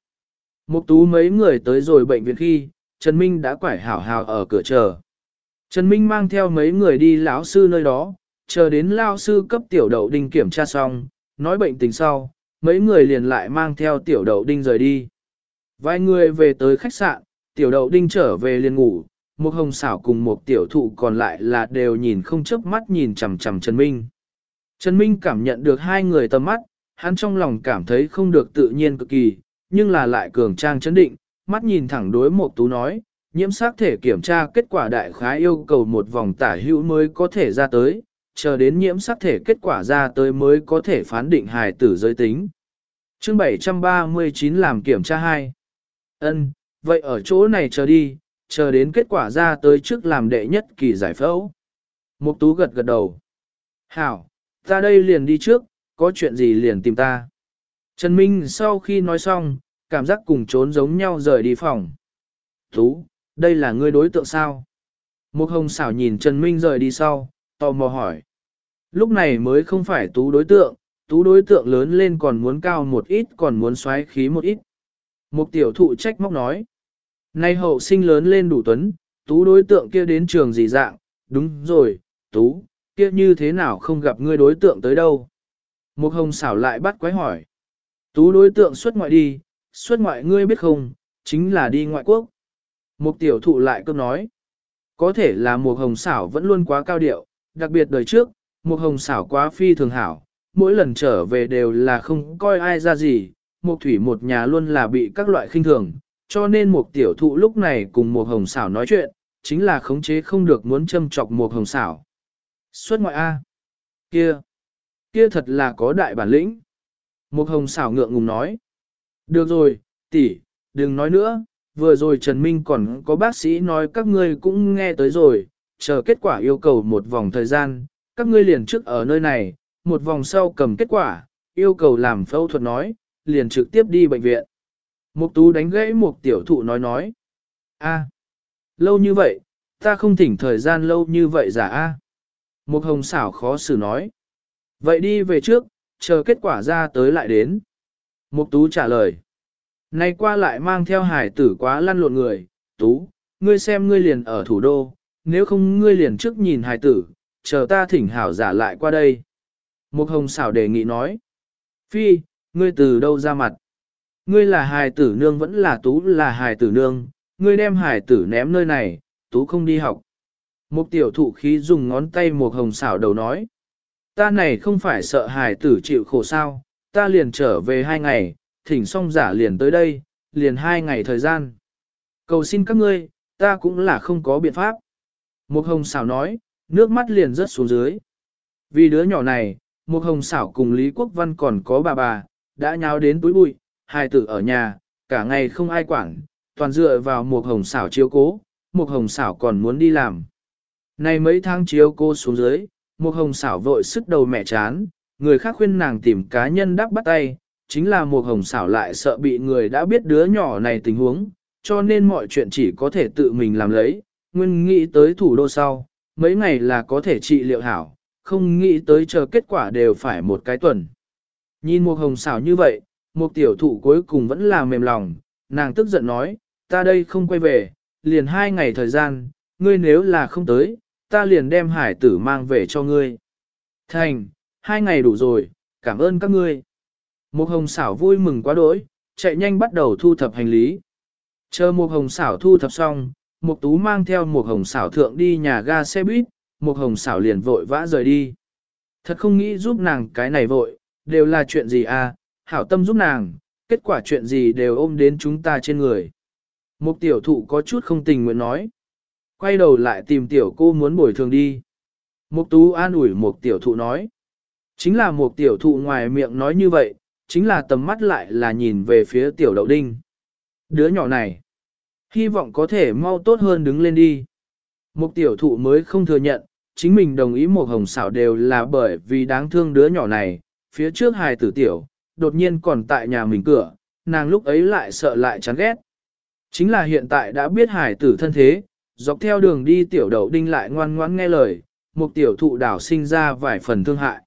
Mục tú mấy người tới rồi bệnh viện khi, Trần Minh đã quải hảo hảo ở cửa chờ. Trần Minh mang theo mấy người đi lão sư nơi đó, chờ đến lão sư cấp tiểu đậu đinh kiểm tra xong, nói bệnh tình sau, mấy người liền lại mang theo tiểu đậu đinh rời đi. Vài người về tới khách sạn, tiểu đậu đinh trở về liền ngủ, một hồng xảo cùng một tiểu thụ còn lại là đều nhìn không chớp mắt nhìn chằm chằm Trần Minh. Trần Minh cảm nhận được hai người tầm mắt, hắn trong lòng cảm thấy không được tự nhiên cực kỳ, nhưng là lại cường trang chấn định, mắt nhìn thẳng đối một tú nói, nhiễm sắc thể kiểm tra kết quả đại khái yêu cầu một vòng tả hữu mới có thể ra tới, chờ đến nhiễm sắc thể kết quả ra tới mới có thể phán định hài tử giới tính. Chương 739 làm kiểm tra 2. Ân, vậy ở chỗ này chờ đi, chờ đến kết quả ra tới trước làm đệ nhất kỳ giải phẫu. Mục tú gật gật đầu. Hảo, ta đây liền đi trước, có chuyện gì liền tìm ta. Trần Minh sau khi nói xong, cảm giác cùng trốn giống nhau rời đi phòng. Tú, đây là ngươi đối tượng sao? Mục hồng xảo nhìn Trần Minh rời đi sau, tò mò hỏi. Lúc này mới không phải tú đối tượng, tú đối tượng lớn lên còn muốn cao một ít còn muốn xoáy khí một ít. Mục tiểu thụ trách móc nói. Nay hậu sinh lớn lên đủ tuấn, tú đối tượng kia đến trường gì dạng, đúng rồi, tú, kia như thế nào không gặp ngươi đối tượng tới đâu. Mục hồng xảo lại bắt quái hỏi. Tú đối tượng xuất ngoại đi, xuất ngoại ngươi biết không, chính là đi ngoại quốc. Mục tiểu thụ lại cơm nói. Có thể là mục hồng xảo vẫn luôn quá cao điệu, đặc biệt đời trước, mục hồng xảo quá phi thường hảo, mỗi lần trở về đều là không coi ai ra gì, mục thủy một nhà luôn là bị các loại khinh thường, cho nên mục tiểu thụ lúc này cùng mục hồng xảo nói chuyện, chính là khống chế không được muốn châm chọc mục hồng xảo. Xuất ngoại A. Kia. Kia thật là có đại bản lĩnh. Mục hồng xảo ngượng ngùng nói. Được rồi, tỷ, đừng nói nữa, vừa rồi Trần Minh còn có bác sĩ nói các ngươi cũng nghe tới rồi, chờ kết quả yêu cầu một vòng thời gian, các ngươi liền trước ở nơi này, một vòng sau cầm kết quả, yêu cầu làm phẫu thuật nói, liền trực tiếp đi bệnh viện. Mục tú đánh gãy một tiểu thụ nói nói. a lâu như vậy, ta không thỉnh thời gian lâu như vậy giả a Mục hồng xảo khó xử nói. Vậy đi về trước, chờ kết quả ra tới lại đến. Mục tú trả lời. Nay qua lại mang theo hải tử quá lăn lộn người, tú, ngươi xem ngươi liền ở thủ đô, nếu không ngươi liền trước nhìn hải tử, chờ ta thỉnh hảo giả lại qua đây. Một hồng xảo đề nghị nói. Phi, ngươi từ đâu ra mặt? Ngươi là hài tử nương vẫn là tú là hài tử nương, ngươi đem hài tử ném nơi này, tú không đi học. Một tiểu thụ khí dùng ngón tay một hồng xảo đầu nói. Ta này không phải sợ hài tử chịu khổ sao, ta liền trở về hai ngày, thỉnh xong giả liền tới đây, liền hai ngày thời gian. Cầu xin các ngươi, ta cũng là không có biện pháp. Một hồng xảo nói, nước mắt liền rớt xuống dưới. Vì đứa nhỏ này, một hồng xảo cùng Lý Quốc Văn còn có bà bà, đã nháo đến túi bụi, hai tử ở nhà, cả ngày không ai quản, toàn dựa vào một hồng xảo chiếu cố, một hồng xảo còn muốn đi làm. nay mấy tháng chiếu cô xuống dưới, một hồng xảo vội sức đầu mẹ chán, người khác khuyên nàng tìm cá nhân đắp bắt tay, chính là một hồng xảo lại sợ bị người đã biết đứa nhỏ này tình huống, cho nên mọi chuyện chỉ có thể tự mình làm lấy, nguyên nghĩ tới thủ đô sau, mấy ngày là có thể trị liệu hảo, không nghĩ tới chờ kết quả đều phải một cái tuần. Nhìn một hồng xảo như vậy, một tiểu thụ cuối cùng vẫn là mềm lòng, nàng tức giận nói, ta đây không quay về, liền hai ngày thời gian, ngươi nếu là không tới, ta liền đem hải tử mang về cho ngươi. Thành, hai ngày đủ rồi, cảm ơn các ngươi. Một hồng xảo vui mừng quá đỗi, chạy nhanh bắt đầu thu thập hành lý. Chờ một hồng xảo thu thập xong, một tú mang theo một hồng xảo thượng đi nhà ga xe buýt, một hồng xảo liền vội vã rời đi. Thật không nghĩ giúp nàng cái này vội, đều là chuyện gì à, hảo tâm giúp nàng, kết quả chuyện gì đều ôm đến chúng ta trên người. Một tiểu thụ có chút không tình nguyện nói. Quay đầu lại tìm tiểu cô muốn bồi thường đi. Mục tú an ủi một tiểu thụ nói. Chính là một tiểu thụ ngoài miệng nói như vậy, chính là tầm mắt lại là nhìn về phía tiểu đậu đinh. Đứa nhỏ này, hy vọng có thể mau tốt hơn đứng lên đi. Một tiểu thụ mới không thừa nhận, chính mình đồng ý một hồng xảo đều là bởi vì đáng thương đứa nhỏ này, phía trước hài tử tiểu, đột nhiên còn tại nhà mình cửa, nàng lúc ấy lại sợ lại chán ghét. Chính là hiện tại đã biết hài tử thân thế, dọc theo đường đi tiểu đậu đinh lại ngoan ngoãn nghe lời, một tiểu thụ đảo sinh ra vài phần thương hại.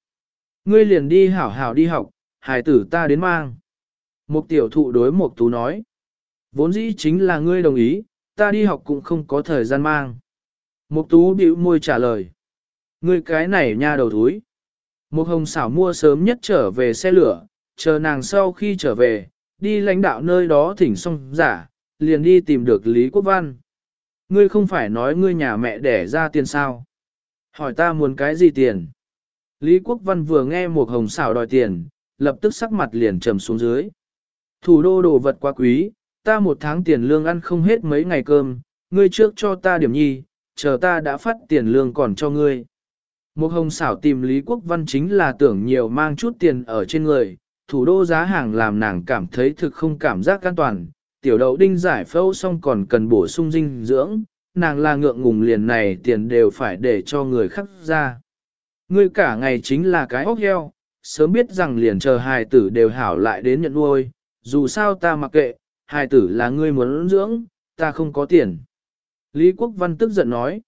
Ngươi liền đi hảo hảo đi học, hài tử ta đến mang. Một tiểu thụ đối một tú nói. Vốn dĩ chính là ngươi đồng ý, ta đi học cũng không có thời gian mang. Mục tú bĩu môi trả lời. Ngươi cái này nha đầu thúi. Mục hồng xảo mua sớm nhất trở về xe lửa, chờ nàng sau khi trở về, đi lãnh đạo nơi đó thỉnh xong giả, liền đi tìm được Lý Quốc Văn. Ngươi không phải nói ngươi nhà mẹ đẻ ra tiền sao? Hỏi ta muốn cái gì tiền? Lý Quốc Văn vừa nghe một hồng xảo đòi tiền, lập tức sắc mặt liền trầm xuống dưới. Thủ đô đồ vật quá quý, ta một tháng tiền lương ăn không hết mấy ngày cơm, ngươi trước cho ta điểm nhi, chờ ta đã phát tiền lương còn cho ngươi. Một hồng xảo tìm Lý Quốc Văn chính là tưởng nhiều mang chút tiền ở trên người, thủ đô giá hàng làm nàng cảm thấy thực không cảm giác an toàn, tiểu đậu đinh giải phẫu xong còn cần bổ sung dinh dưỡng, nàng là ngượng ngùng liền này tiền đều phải để cho người khác ra. Ngươi cả ngày chính là cái ốc heo, sớm biết rằng liền chờ hài tử đều hảo lại đến nhận nuôi, dù sao ta mặc kệ, hài tử là ngươi muốn dưỡng, ta không có tiền. Lý Quốc Văn tức giận nói,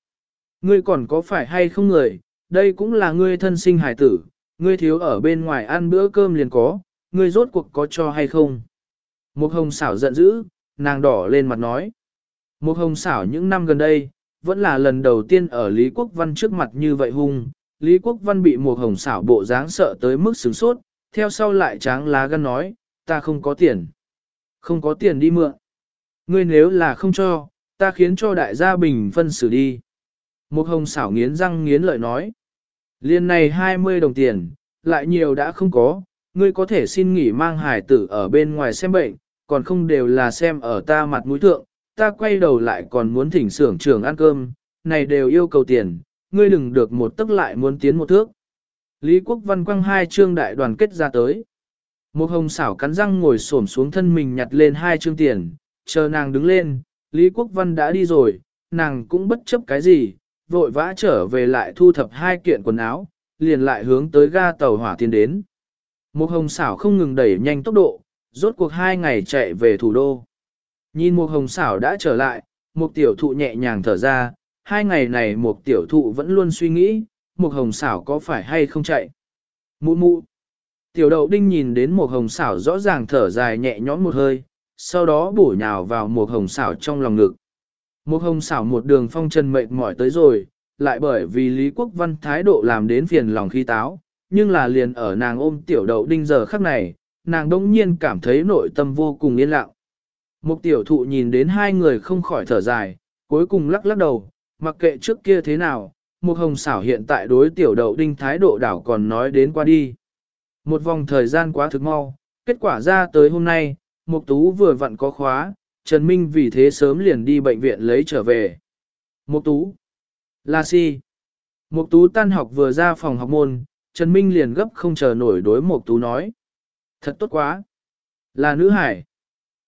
ngươi còn có phải hay không người, đây cũng là ngươi thân sinh hải tử, ngươi thiếu ở bên ngoài ăn bữa cơm liền có, ngươi rốt cuộc có cho hay không. Một hồng xảo giận dữ, nàng đỏ lên mặt nói. Một hồng xảo những năm gần đây, vẫn là lần đầu tiên ở Lý Quốc Văn trước mặt như vậy hung, Lý Quốc Văn bị một hồng xảo bộ dáng sợ tới mức sửng sốt, theo sau lại tráng lá gan nói, ta không có tiền. Không có tiền đi mượn. Ngươi nếu là không cho, ta khiến cho đại gia bình phân xử đi. Một hồng xảo nghiến răng nghiến lợi nói. Liên này 20 đồng tiền, lại nhiều đã không có, ngươi có thể xin nghỉ mang hải tử ở bên ngoài xem bệnh, còn không đều là xem ở ta mặt mũi thượng, ta quay đầu lại còn muốn thỉnh xưởng trưởng ăn cơm, này đều yêu cầu tiền, ngươi đừng được một tức lại muốn tiến một thước. Lý Quốc Văn quăng hai chương đại đoàn kết ra tới. Một hồng xảo cắn răng ngồi xổm xuống thân mình nhặt lên hai chương tiền, chờ nàng đứng lên, Lý Quốc Văn đã đi rồi, nàng cũng bất chấp cái gì, vội vã trở về lại thu thập hai kiện quần áo, liền lại hướng tới ga tàu hỏa tiến đến. Một hồng xảo không ngừng đẩy nhanh tốc độ, rốt cuộc hai ngày chạy về thủ đô. Nhìn một hồng xảo đã trở lại, một tiểu thụ nhẹ nhàng thở ra, hai ngày này một tiểu thụ vẫn luôn suy nghĩ, một hồng xảo có phải hay không chạy. Mụ mụ. Tiểu đậu đinh nhìn đến một hồng xảo rõ ràng thở dài nhẹ nhõm một hơi, sau đó bổ nhào vào một hồng xảo trong lòng ngực. Một hồng xảo một đường phong trần mệt mỏi tới rồi, lại bởi vì Lý Quốc Văn thái độ làm đến phiền lòng khi táo, nhưng là liền ở nàng ôm tiểu đậu đinh giờ khắc này, nàng đông nhiên cảm thấy nội tâm vô cùng yên lặng. Một tiểu thụ nhìn đến hai người không khỏi thở dài, cuối cùng lắc lắc đầu, mặc kệ trước kia thế nào, một hồng xảo hiện tại đối tiểu đậu đinh thái độ đảo còn nói đến qua đi. Một vòng thời gian quá thực mau, kết quả ra tới hôm nay, Mục Tú vừa vặn có khóa, Trần Minh vì thế sớm liền đi bệnh viện lấy trở về. Mục Tú, La Si. Mục Tú tan học vừa ra phòng học môn, Trần Minh liền gấp không chờ nổi đối Mục Tú nói. Thật tốt quá. Là nữ hải.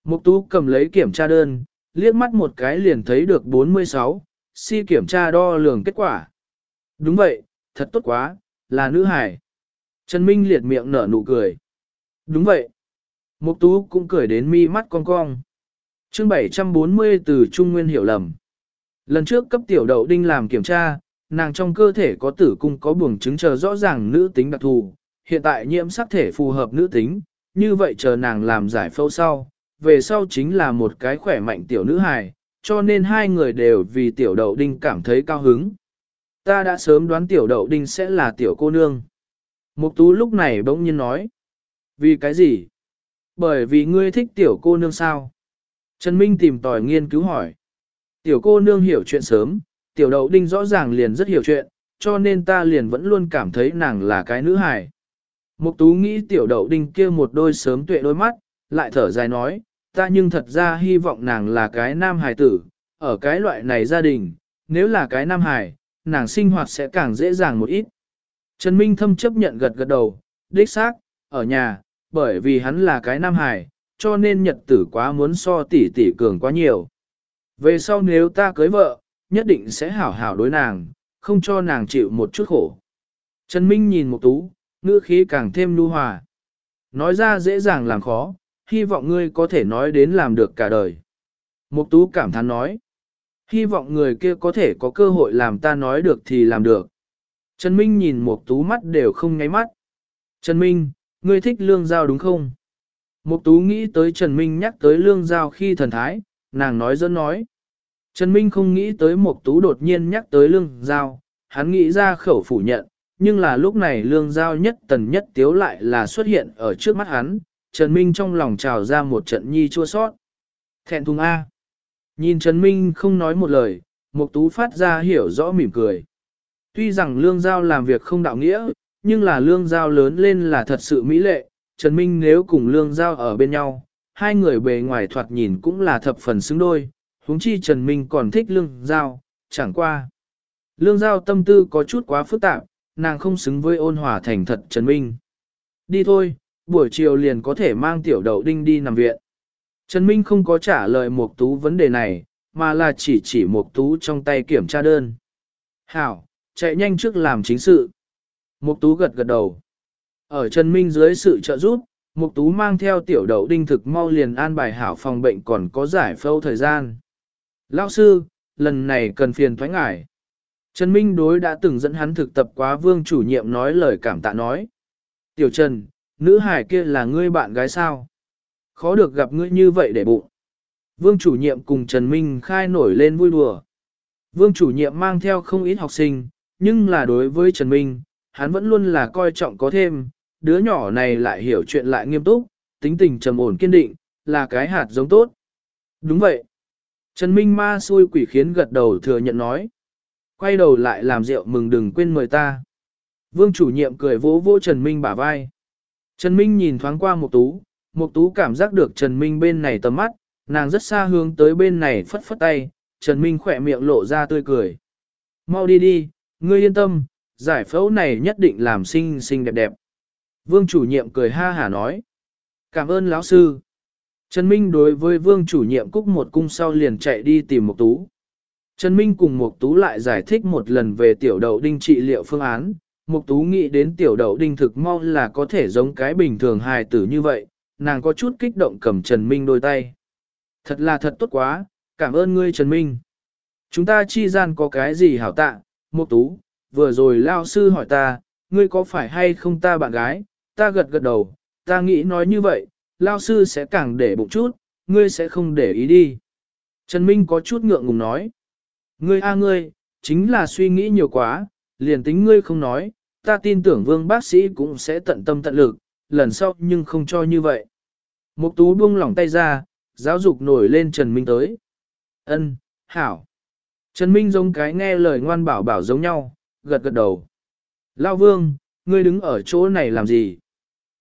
Mục Tú cầm lấy kiểm tra đơn, liếc mắt một cái liền thấy được 46, si kiểm tra đo lường kết quả. Đúng vậy, thật tốt quá, là nữ hải. Trần Minh liệt miệng nở nụ cười. Đúng vậy. Mục Tú cũng cười đến mi mắt cong cong. Chương 740 từ Trung Nguyên hiểu lầm. Lần trước cấp tiểu đậu đinh làm kiểm tra, nàng trong cơ thể có tử cung có buồng trứng chờ rõ ràng nữ tính đặc thù, hiện tại nhiễm sắc thể phù hợp nữ tính, như vậy chờ nàng làm giải phẫu sau, về sau chính là một cái khỏe mạnh tiểu nữ hài, cho nên hai người đều vì tiểu đậu đinh cảm thấy cao hứng. Ta đã sớm đoán tiểu đậu đinh sẽ là tiểu cô nương. Mục tú lúc này bỗng nhiên nói. Vì cái gì? Bởi vì ngươi thích tiểu cô nương sao? Trần Minh tìm tòi nghiên cứu hỏi. Tiểu cô nương hiểu chuyện sớm, tiểu đậu đinh rõ ràng liền rất hiểu chuyện, cho nên ta liền vẫn luôn cảm thấy nàng là cái nữ hài. Mục tú nghĩ tiểu đậu đinh kia một đôi sớm tuệ đôi mắt, lại thở dài nói, ta nhưng thật ra hy vọng nàng là cái nam hài tử, ở cái loại này gia đình, nếu là cái nam hài, nàng sinh hoạt sẽ càng dễ dàng một ít. Trần Minh thâm chấp nhận gật gật đầu, đích xác, ở nhà, bởi vì hắn là cái nam hài, cho nên nhật tử quá muốn so tỷ tỷ cường quá nhiều. Về sau nếu ta cưới vợ, nhất định sẽ hảo hảo đối nàng, không cho nàng chịu một chút khổ. Trần Minh nhìn một tú, ngữ khí càng thêm nu hòa. Nói ra dễ dàng làm khó, hy vọng ngươi có thể nói đến làm được cả đời. Mục tú cảm thán nói, hy vọng người kia có thể có cơ hội làm ta nói được thì làm được. Trần Minh nhìn Mục tú mắt đều không nháy mắt. Trần Minh, ngươi thích lương giao đúng không? Mục tú nghĩ tới Trần Minh nhắc tới lương giao khi thần thái, nàng nói dẫn nói. Trần Minh không nghĩ tới Mục tú đột nhiên nhắc tới lương giao, hắn nghĩ ra khẩu phủ nhận, nhưng là lúc này lương giao nhất tần nhất tiếu lại là xuất hiện ở trước mắt hắn, Trần Minh trong lòng trào ra một trận nhi chua sót. Thẹn thùng A. Nhìn Trần Minh không nói một lời, Mục Tú phát ra hiểu rõ mỉm cười. Tuy rằng lương giao làm việc không đạo nghĩa, nhưng là lương giao lớn lên là thật sự mỹ lệ, Trần Minh nếu cùng lương giao ở bên nhau, hai người bề ngoài thoạt nhìn cũng là thập phần xứng đôi, huống chi Trần Minh còn thích lương giao, chẳng qua. Lương giao tâm tư có chút quá phức tạp, nàng không xứng với ôn hòa thành thật Trần Minh. Đi thôi, buổi chiều liền có thể mang tiểu đậu đinh đi nằm viện. Trần Minh không có trả lời Mục Tú vấn đề này, mà là chỉ chỉ Mục Tú trong tay kiểm tra đơn. Hảo, chạy nhanh trước làm chính sự. Mục Tú gật gật đầu. Ở Trần Minh dưới sự trợ giúp, Mục Tú mang theo tiểu đậu đinh thực mau liền an bài hảo phòng bệnh còn có giải phẫu thời gian. Lão sư, lần này cần phiền thoái ngài. Trần Minh đối đã từng dẫn hắn thực tập quá vương chủ nhiệm nói lời cảm tạ nói. Tiểu Trần, nữ hải kia là ngươi bạn gái sao? Khó được gặp ngươi như vậy để bụng. Vương chủ nhiệm cùng Trần Minh khai nổi lên vui đùa. Vương chủ nhiệm mang theo không ít học sinh, nhưng là đối với Trần Minh, hắn vẫn luôn là coi trọng có thêm, đứa nhỏ này lại hiểu chuyện lại nghiêm túc, tính tình trầm ổn kiên định, là cái hạt giống tốt. Đúng vậy. Trần Minh ma xui quỷ khiến gật đầu thừa nhận nói. Quay đầu lại làm rượu mừng đừng quên mời ta. Vương chủ nhiệm cười vỗ vỗ Trần Minh bả vai. Trần Minh nhìn thoáng qua một tú, một tú cảm giác được Trần Minh bên này tầm mắt, nàng rất xa hướng tới bên này phất phất tay, Trần Minh khỏe miệng lộ ra tươi cười. Mau đi đi, ngươi yên tâm, giải phẫu này nhất định làm xinh xinh đẹp đẹp. Vương chủ nhiệm cười ha hả nói. Cảm ơn lão sư. Trần Minh đối với vương chủ nhiệm cúc một cung sau liền chạy đi tìm Mục tú. Trần Minh cùng Mục tú lại giải thích một lần về tiểu đậu đinh trị liệu phương án. Mục tú nghĩ đến tiểu đậu đinh thực mau là có thể giống cái bình thường hài tử như vậy, nàng có chút kích động cầm Trần Minh đôi tay. Thật là thật tốt quá, cảm ơn ngươi Trần Minh. Chúng ta chi gian có cái gì hảo tạ, Mục tú, vừa rồi lao sư hỏi ta, ngươi có phải hay không ta bạn gái, ta gật gật đầu, ta nghĩ nói như vậy, lao sư sẽ càng để bụng chút, ngươi sẽ không để ý đi. Trần Minh có chút ngượng ngùng nói, ngươi a ngươi, chính là suy nghĩ nhiều quá, liền tính ngươi không nói, ta tin tưởng vương bác sĩ cũng sẽ tận tâm tận lực, lần sau nhưng không cho như vậy. Mục tú buông lỏng tay ra, giáo dục nổi lên Trần Minh tới. Ân, hảo. Trần Minh giống cái nghe lời ngoan bảo bảo giống nhau, gật gật đầu. Lao vương, ngươi đứng ở chỗ này làm gì?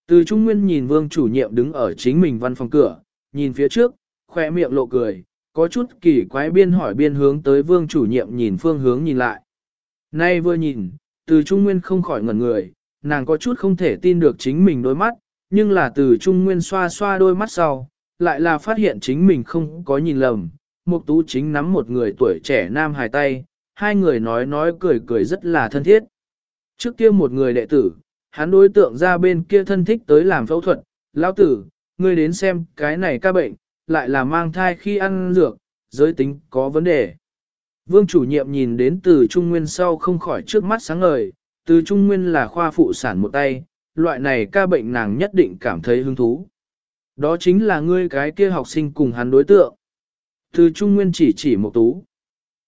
Từ Trung Nguyên nhìn vương chủ nhiệm đứng ở chính mình văn phòng cửa, nhìn phía trước, khoe miệng lộ cười, có chút kỳ quái biên hỏi biên hướng tới vương chủ nhiệm nhìn phương hướng nhìn lại. Nay vừa nhìn, từ Trung Nguyên không khỏi ngẩn người, nàng có chút không thể tin được chính mình đôi mắt, nhưng là từ Trung Nguyên xoa xoa đôi mắt sau, lại là phát hiện chính mình không có nhìn lầm. Mục tú chính nắm một người tuổi trẻ nam hài tay, hai người nói nói cười cười rất là thân thiết. Trước kia một người đệ tử, hắn đối tượng ra bên kia thân thích tới làm phẫu thuật, lão tử, ngươi đến xem cái này ca bệnh, lại là mang thai khi ăn dược, giới tính có vấn đề. Vương chủ nhiệm nhìn đến từ Trung Nguyên sau không khỏi trước mắt sáng ngời, từ Trung Nguyên là khoa phụ sản một tay, loại này ca bệnh nàng nhất định cảm thấy hứng thú. Đó chính là ngươi cái kia học sinh cùng hắn đối tượng. Từ Trung Nguyên chỉ chỉ một tú.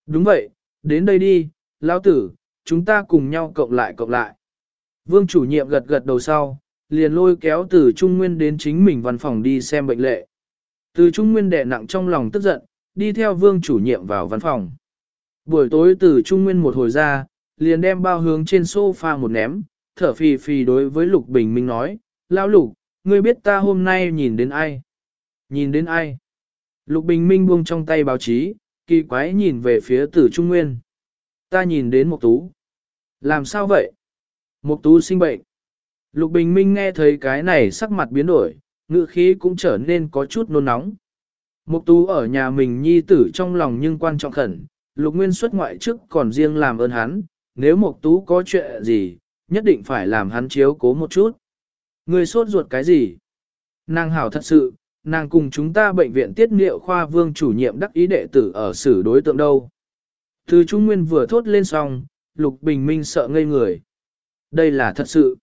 Đúng vậy, đến đây đi, lão tử, chúng ta cùng nhau cộng lại cộng lại. Vương chủ nhiệm gật gật đầu sau, liền lôi kéo từ Trung Nguyên đến chính mình văn phòng đi xem bệnh lệ. Từ Trung Nguyên đè nặng trong lòng tức giận, đi theo vương chủ nhiệm vào văn phòng. Buổi tối từ Trung Nguyên một hồi ra, liền đem bao hướng trên sofa một ném, thở phì phì đối với Lục Bình Minh nói, Lão Lục, ngươi biết ta hôm nay nhìn đến ai? Nhìn đến ai? Lục Bình Minh buông trong tay báo chí, kỳ quái nhìn về phía tử Trung Nguyên. Ta nhìn đến Mục tú. Làm sao vậy? Mục tú sinh bệnh. Lục Bình Minh nghe thấy cái này sắc mặt biến đổi, ngữ khí cũng trở nên có chút nôn nóng. Mục tú ở nhà mình nhi tử trong lòng nhưng quan trọng khẩn, lục nguyên xuất ngoại trước còn riêng làm ơn hắn, nếu mục tú có chuyện gì, nhất định phải làm hắn chiếu cố một chút. Người sốt ruột cái gì? Nàng hảo thật sự, nàng cùng chúng ta bệnh viện tiết niệu khoa vương chủ nhiệm đắc ý đệ tử ở xử đối tượng đâu. Từ Trung Nguyên vừa thốt lên xong, Lục Bình Minh sợ ngây người. Đây là thật sự.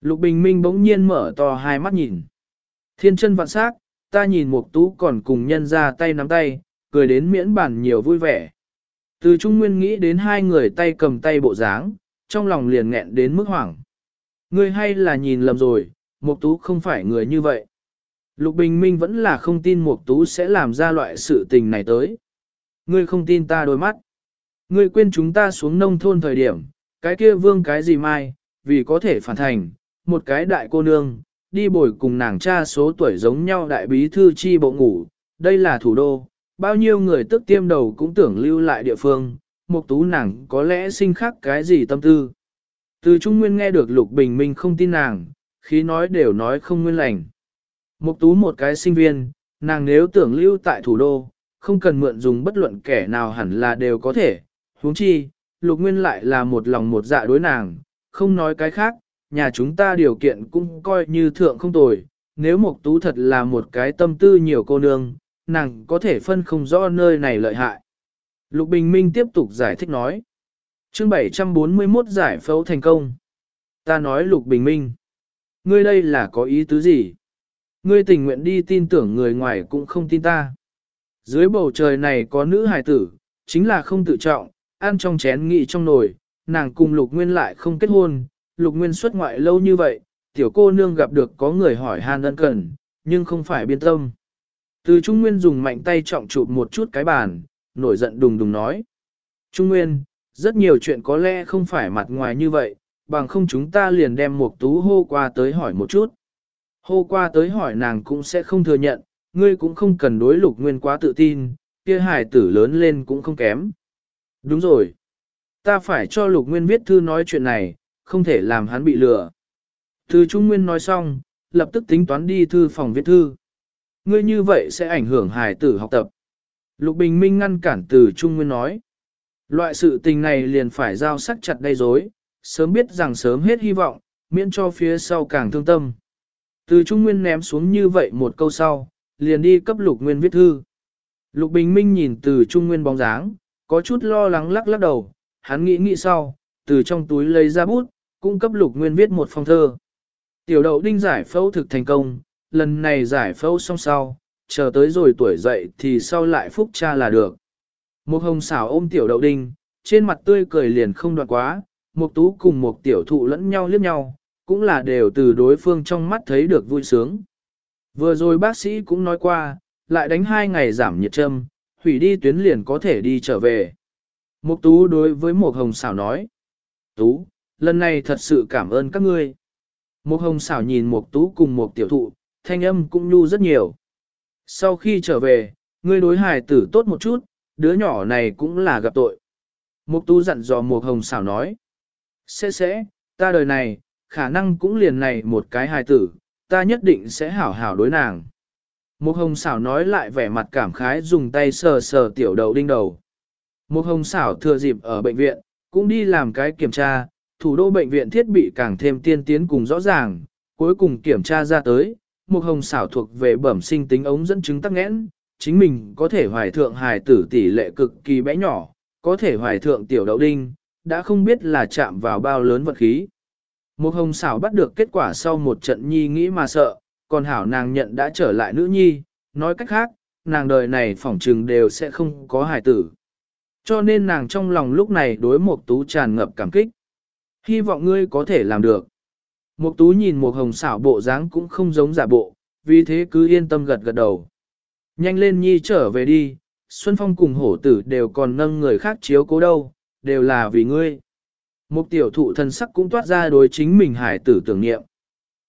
Lục Bình Minh bỗng nhiên mở to hai mắt nhìn. Thiên chân vạn sắc, ta nhìn Mục Tú còn cùng nhân ra tay nắm tay, cười đến miễn bản nhiều vui vẻ. Từ Trung Nguyên nghĩ đến hai người tay cầm tay bộ dáng, trong lòng liền nghẹn đến mức hoảng. Ngươi hay là nhìn lầm rồi, Mục Tú không phải người như vậy. Lục Bình Minh vẫn là không tin Mục Tú sẽ làm ra loại sự tình này tới. Ngươi không tin ta đôi mắt. Ngươi quên chúng ta xuống nông thôn thời điểm, cái kia vương cái gì mai, vì có thể phản thành, một cái đại cô nương, đi bồi cùng nàng cha số tuổi giống nhau đại bí thư chi bộ ngủ, đây là thủ đô, bao nhiêu người tức tiêm đầu cũng tưởng lưu lại địa phương, Mục tú nàng có lẽ sinh khắc cái gì tâm tư. Từ Trung Nguyên nghe được Lục Bình Minh không tin nàng, khí nói đều nói không nguyên lành. Mục tú một cái sinh viên, nàng nếu tưởng lưu tại thủ đô, không cần mượn dùng bất luận kẻ nào hẳn là đều có thể. huống chi, Lục Nguyên lại là một lòng một dạ đối nàng, không nói cái khác, nhà chúng ta điều kiện cũng coi như thượng không tồi. Nếu Mục tú thật là một cái tâm tư nhiều cô nương, nàng có thể phân không rõ nơi này lợi hại. Lục Bình Minh tiếp tục giải thích nói. Chương 741 giải phẫu thành công. Ta nói Lục Bình Minh. Ngươi đây là có ý tứ gì? Ngươi tình nguyện đi tin tưởng người ngoài cũng không tin ta. Dưới bầu trời này có nữ hài tử, chính là không tự trọng, ăn trong chén nghị trong nồi, nàng cùng Lục Nguyên lại không kết hôn, Lục Nguyên xuất ngoại lâu như vậy, tiểu cô nương gặp được có người hỏi han ân cần, nhưng không phải biên tâm. Từ Trung Nguyên dùng mạnh tay trọng chụp một chút cái bàn, nổi giận đùng đùng nói. Trung Nguyên, rất nhiều chuyện có lẽ không phải mặt ngoài như vậy, bằng không chúng ta liền đem một tú hô qua tới hỏi một chút. Hô qua tới hỏi nàng cũng sẽ không thừa nhận, ngươi cũng không cần đối lục nguyên quá tự tin, kia Hải tử lớn lên cũng không kém. Đúng rồi. Ta phải cho lục nguyên viết thư nói chuyện này, không thể làm hắn bị lừa. Từ Trung Nguyên nói xong, lập tức tính toán đi thư phòng viết thư. Ngươi như vậy sẽ ảnh hưởng hài tử học tập. Lục Bình Minh ngăn cản từ Trung Nguyên nói. Loại sự tình này liền phải giao sắc chặt đầy dối, sớm biết rằng sớm hết hy vọng, miễn cho phía sau càng thương tâm. Từ Trung Nguyên ném xuống như vậy một câu sau, liền đi cấp Lục Nguyên viết thư. Lục Bình Minh nhìn từ Trung Nguyên bóng dáng, có chút lo lắng lắc lắc đầu, hắn nghĩ nghĩ sau, từ trong túi lấy ra bút, cung cấp Lục Nguyên viết một phong thơ. Tiểu đậu đinh giải phẫu thực thành công, lần này giải phẫu xong sau, chờ tới rồi tuổi dậy thì sau lại phúc cha là được. Một hồng xảo ôm tiểu đậu đinh, trên mặt tươi cười liền không đoạn quá, một tú cùng một tiểu thụ lẫn nhau liếc nhau, cũng là đều từ đối phương trong mắt thấy được vui sướng. Vừa rồi bác sĩ cũng nói qua, lại đánh hai ngày giảm nhiệt châm, hủy đi tuyến liền có thể đi trở về. Mục tú đối với một hồng xảo nói. Tú, lần này thật sự cảm ơn các ngươi. Một hồng xảo nhìn mục tú cùng một tiểu thụ, thanh âm cũng nhu rất nhiều. Sau khi trở về, ngươi đối hài tử tốt một chút, đứa nhỏ này cũng là gặp tội. Mục tú dặn dò một hồng xảo nói. Sẽ sẽ, ta đời này, khả năng cũng liền này một cái hài tử, ta nhất định sẽ hảo hảo đối nàng. Một hồng xảo nói lại vẻ mặt cảm khái dùng tay sờ sờ tiểu đầu đinh đầu. Một hồng xảo thừa dịp ở bệnh viện, cũng đi làm cái kiểm tra, thủ đô bệnh viện thiết bị càng thêm tiên tiến cùng rõ ràng, cuối cùng kiểm tra ra tới, một hồng xảo thuộc về bẩm sinh tính ống dẫn chứng tắc nghẽn, chính mình có thể hoài thượng hài tử tỷ lệ cực kỳ bé nhỏ, có thể hoài thượng tiểu đậu đinh, đã không biết là chạm vào bao lớn vật khí. Một hồng xảo bắt được kết quả sau một trận nhi nghĩ mà sợ, còn hảo nàng nhận đã trở lại nữ nhi, nói cách khác, nàng đời này phỏng trừng đều sẽ không có hài tử. Cho nên nàng trong lòng lúc này đối một tú tràn ngập cảm kích. Hy vọng ngươi có thể làm được. Một tú nhìn một hồng xảo bộ dáng cũng không giống giả bộ, vì thế cứ yên tâm gật gật đầu. Nhanh lên nhi trở về đi, Xuân Phong cùng hổ tử đều còn nâng người khác chiếu cố đâu, đều là vì ngươi. Một tiểu thụ thần sắc cũng toát ra đối chính mình hải tử tưởng niệm.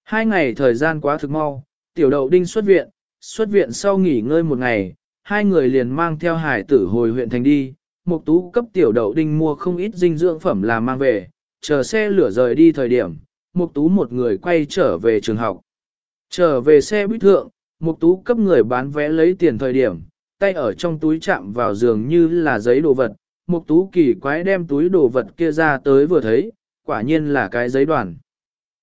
Hai ngày thời gian quá thực mau, tiểu đậu đinh xuất viện, xuất viện sau nghỉ ngơi một ngày, hai người liền mang theo hải tử hồi huyện thành đi. Một tú cấp tiểu đậu đinh mua không ít dinh dưỡng phẩm là mang về, chờ xe lửa rời đi thời điểm, một tú một người quay trở về trường học. Trở về xe buýt thượng, một tú cấp người bán vé lấy tiền thời điểm, tay ở trong túi chạm vào giường như là giấy đồ vật, Mục tú kỳ quái đem túi đồ vật kia ra tới vừa thấy, quả nhiên là cái giấy đoàn.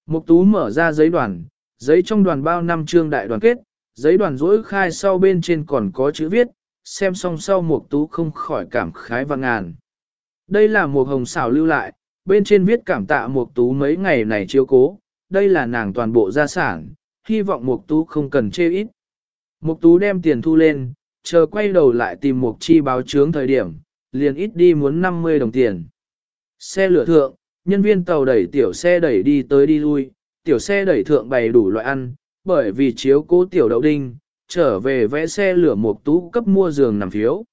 Mục tú mở ra giấy đoàn, giấy trong đoàn bao năm chương đại đoàn kết, giấy đoàn rỗi khai sau bên trên còn có chữ viết, xem xong sau mục tú không khỏi cảm khái và ngàn. Đây là một hồng xảo lưu lại, bên trên viết cảm tạ mục tú mấy ngày này chiếu cố, đây là nàng toàn bộ gia sản, hy vọng mục tú không cần chê ít. Mục tú đem tiền thu lên, chờ quay đầu lại tìm mục chi báo chướng thời điểm, liền ít đi muốn 50 đồng tiền. Xe lửa thượng, nhân viên tàu đẩy tiểu xe đẩy đi tới đi lui, tiểu xe đẩy thượng bày đủ loại ăn, bởi vì chiếu cố tiểu đậu đinh, trở về vẽ xe lửa một tú cấp mua giường nằm phiếu.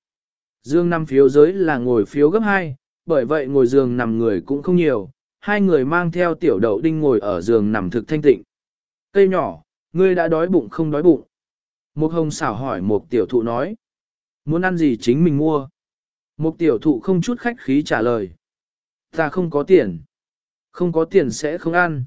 Dương nằm phiếu giới là ngồi phiếu gấp 2, bởi vậy ngồi giường nằm người cũng không nhiều, hai người mang theo tiểu đậu đinh ngồi ở giường nằm thực thanh tịnh. Cây nhỏ, ngươi đã đói bụng không đói bụng? Một hồng xảo hỏi một tiểu thụ nói. Muốn ăn gì chính mình mua? Một tiểu thụ không chút khách khí trả lời. Ta không có tiền. Không có tiền sẽ không ăn.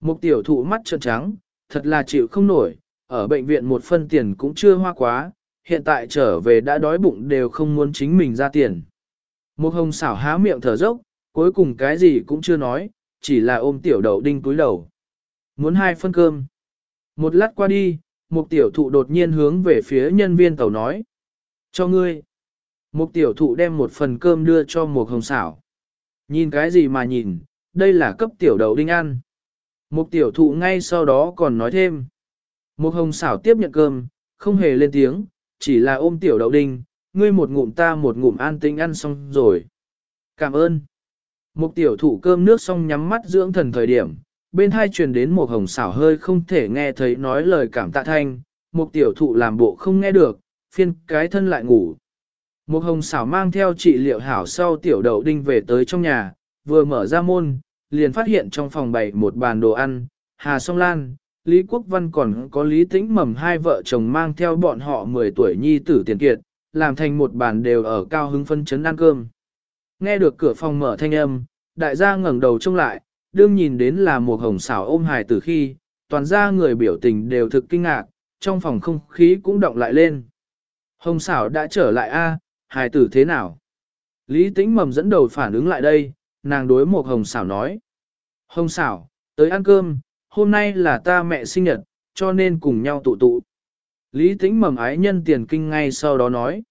Một tiểu thụ mắt trợn trắng, thật là chịu không nổi, ở bệnh viện một phân tiền cũng chưa hoa quá, hiện tại trở về đã đói bụng đều không muốn chính mình ra tiền. Một hồng xảo há miệng thở dốc, cuối cùng cái gì cũng chưa nói, chỉ là ôm tiểu đậu đinh túi đầu. Muốn hai phân cơm. Một lát qua đi, một tiểu thụ đột nhiên hướng về phía nhân viên tàu nói. Cho ngươi. Một tiểu thụ đem một phần cơm đưa cho một hồng xảo. Nhìn cái gì mà nhìn, đây là cấp tiểu đậu đinh ăn. Một tiểu thụ ngay sau đó còn nói thêm. Một hồng xảo tiếp nhận cơm, không hề lên tiếng, chỉ là ôm tiểu đậu đinh, ngươi một ngụm ta một ngụm an tinh ăn xong rồi. Cảm ơn. Một tiểu thụ cơm nước xong nhắm mắt dưỡng thần thời điểm, bên hai truyền đến một hồng xảo hơi không thể nghe thấy nói lời cảm tạ thanh, một tiểu thụ làm bộ không nghe được, phiên cái thân lại ngủ. Một hồng xảo mang theo trị liệu hảo sau tiểu đậu đinh về tới trong nhà, vừa mở ra môn, liền phát hiện trong phòng bày một bàn đồ ăn, Hà Song Lan, Lý Quốc Văn còn có Lý Tĩnh mầm hai vợ chồng mang theo bọn họ 10 tuổi nhi tử tiền kiệt, làm thành một bàn đều ở cao hứng phân chấn ăn cơm. Nghe được cửa phòng mở thanh âm, đại gia ngẩng đầu trông lại, đương nhìn đến là một hồng xảo ôm hài tử khi, toàn gia người biểu tình đều thực kinh ngạc, trong phòng không khí cũng động lại lên. Hồng xảo đã trở lại a, hài tử thế nào? Lý tĩnh mầm dẫn đầu phản ứng lại đây, nàng đối một hồng xảo nói. Hồng xảo, tới ăn cơm, hôm nay là ta mẹ sinh nhật, cho nên cùng nhau tụ tụ. Lý tĩnh mầm ái nhân tiền kinh ngay sau đó nói.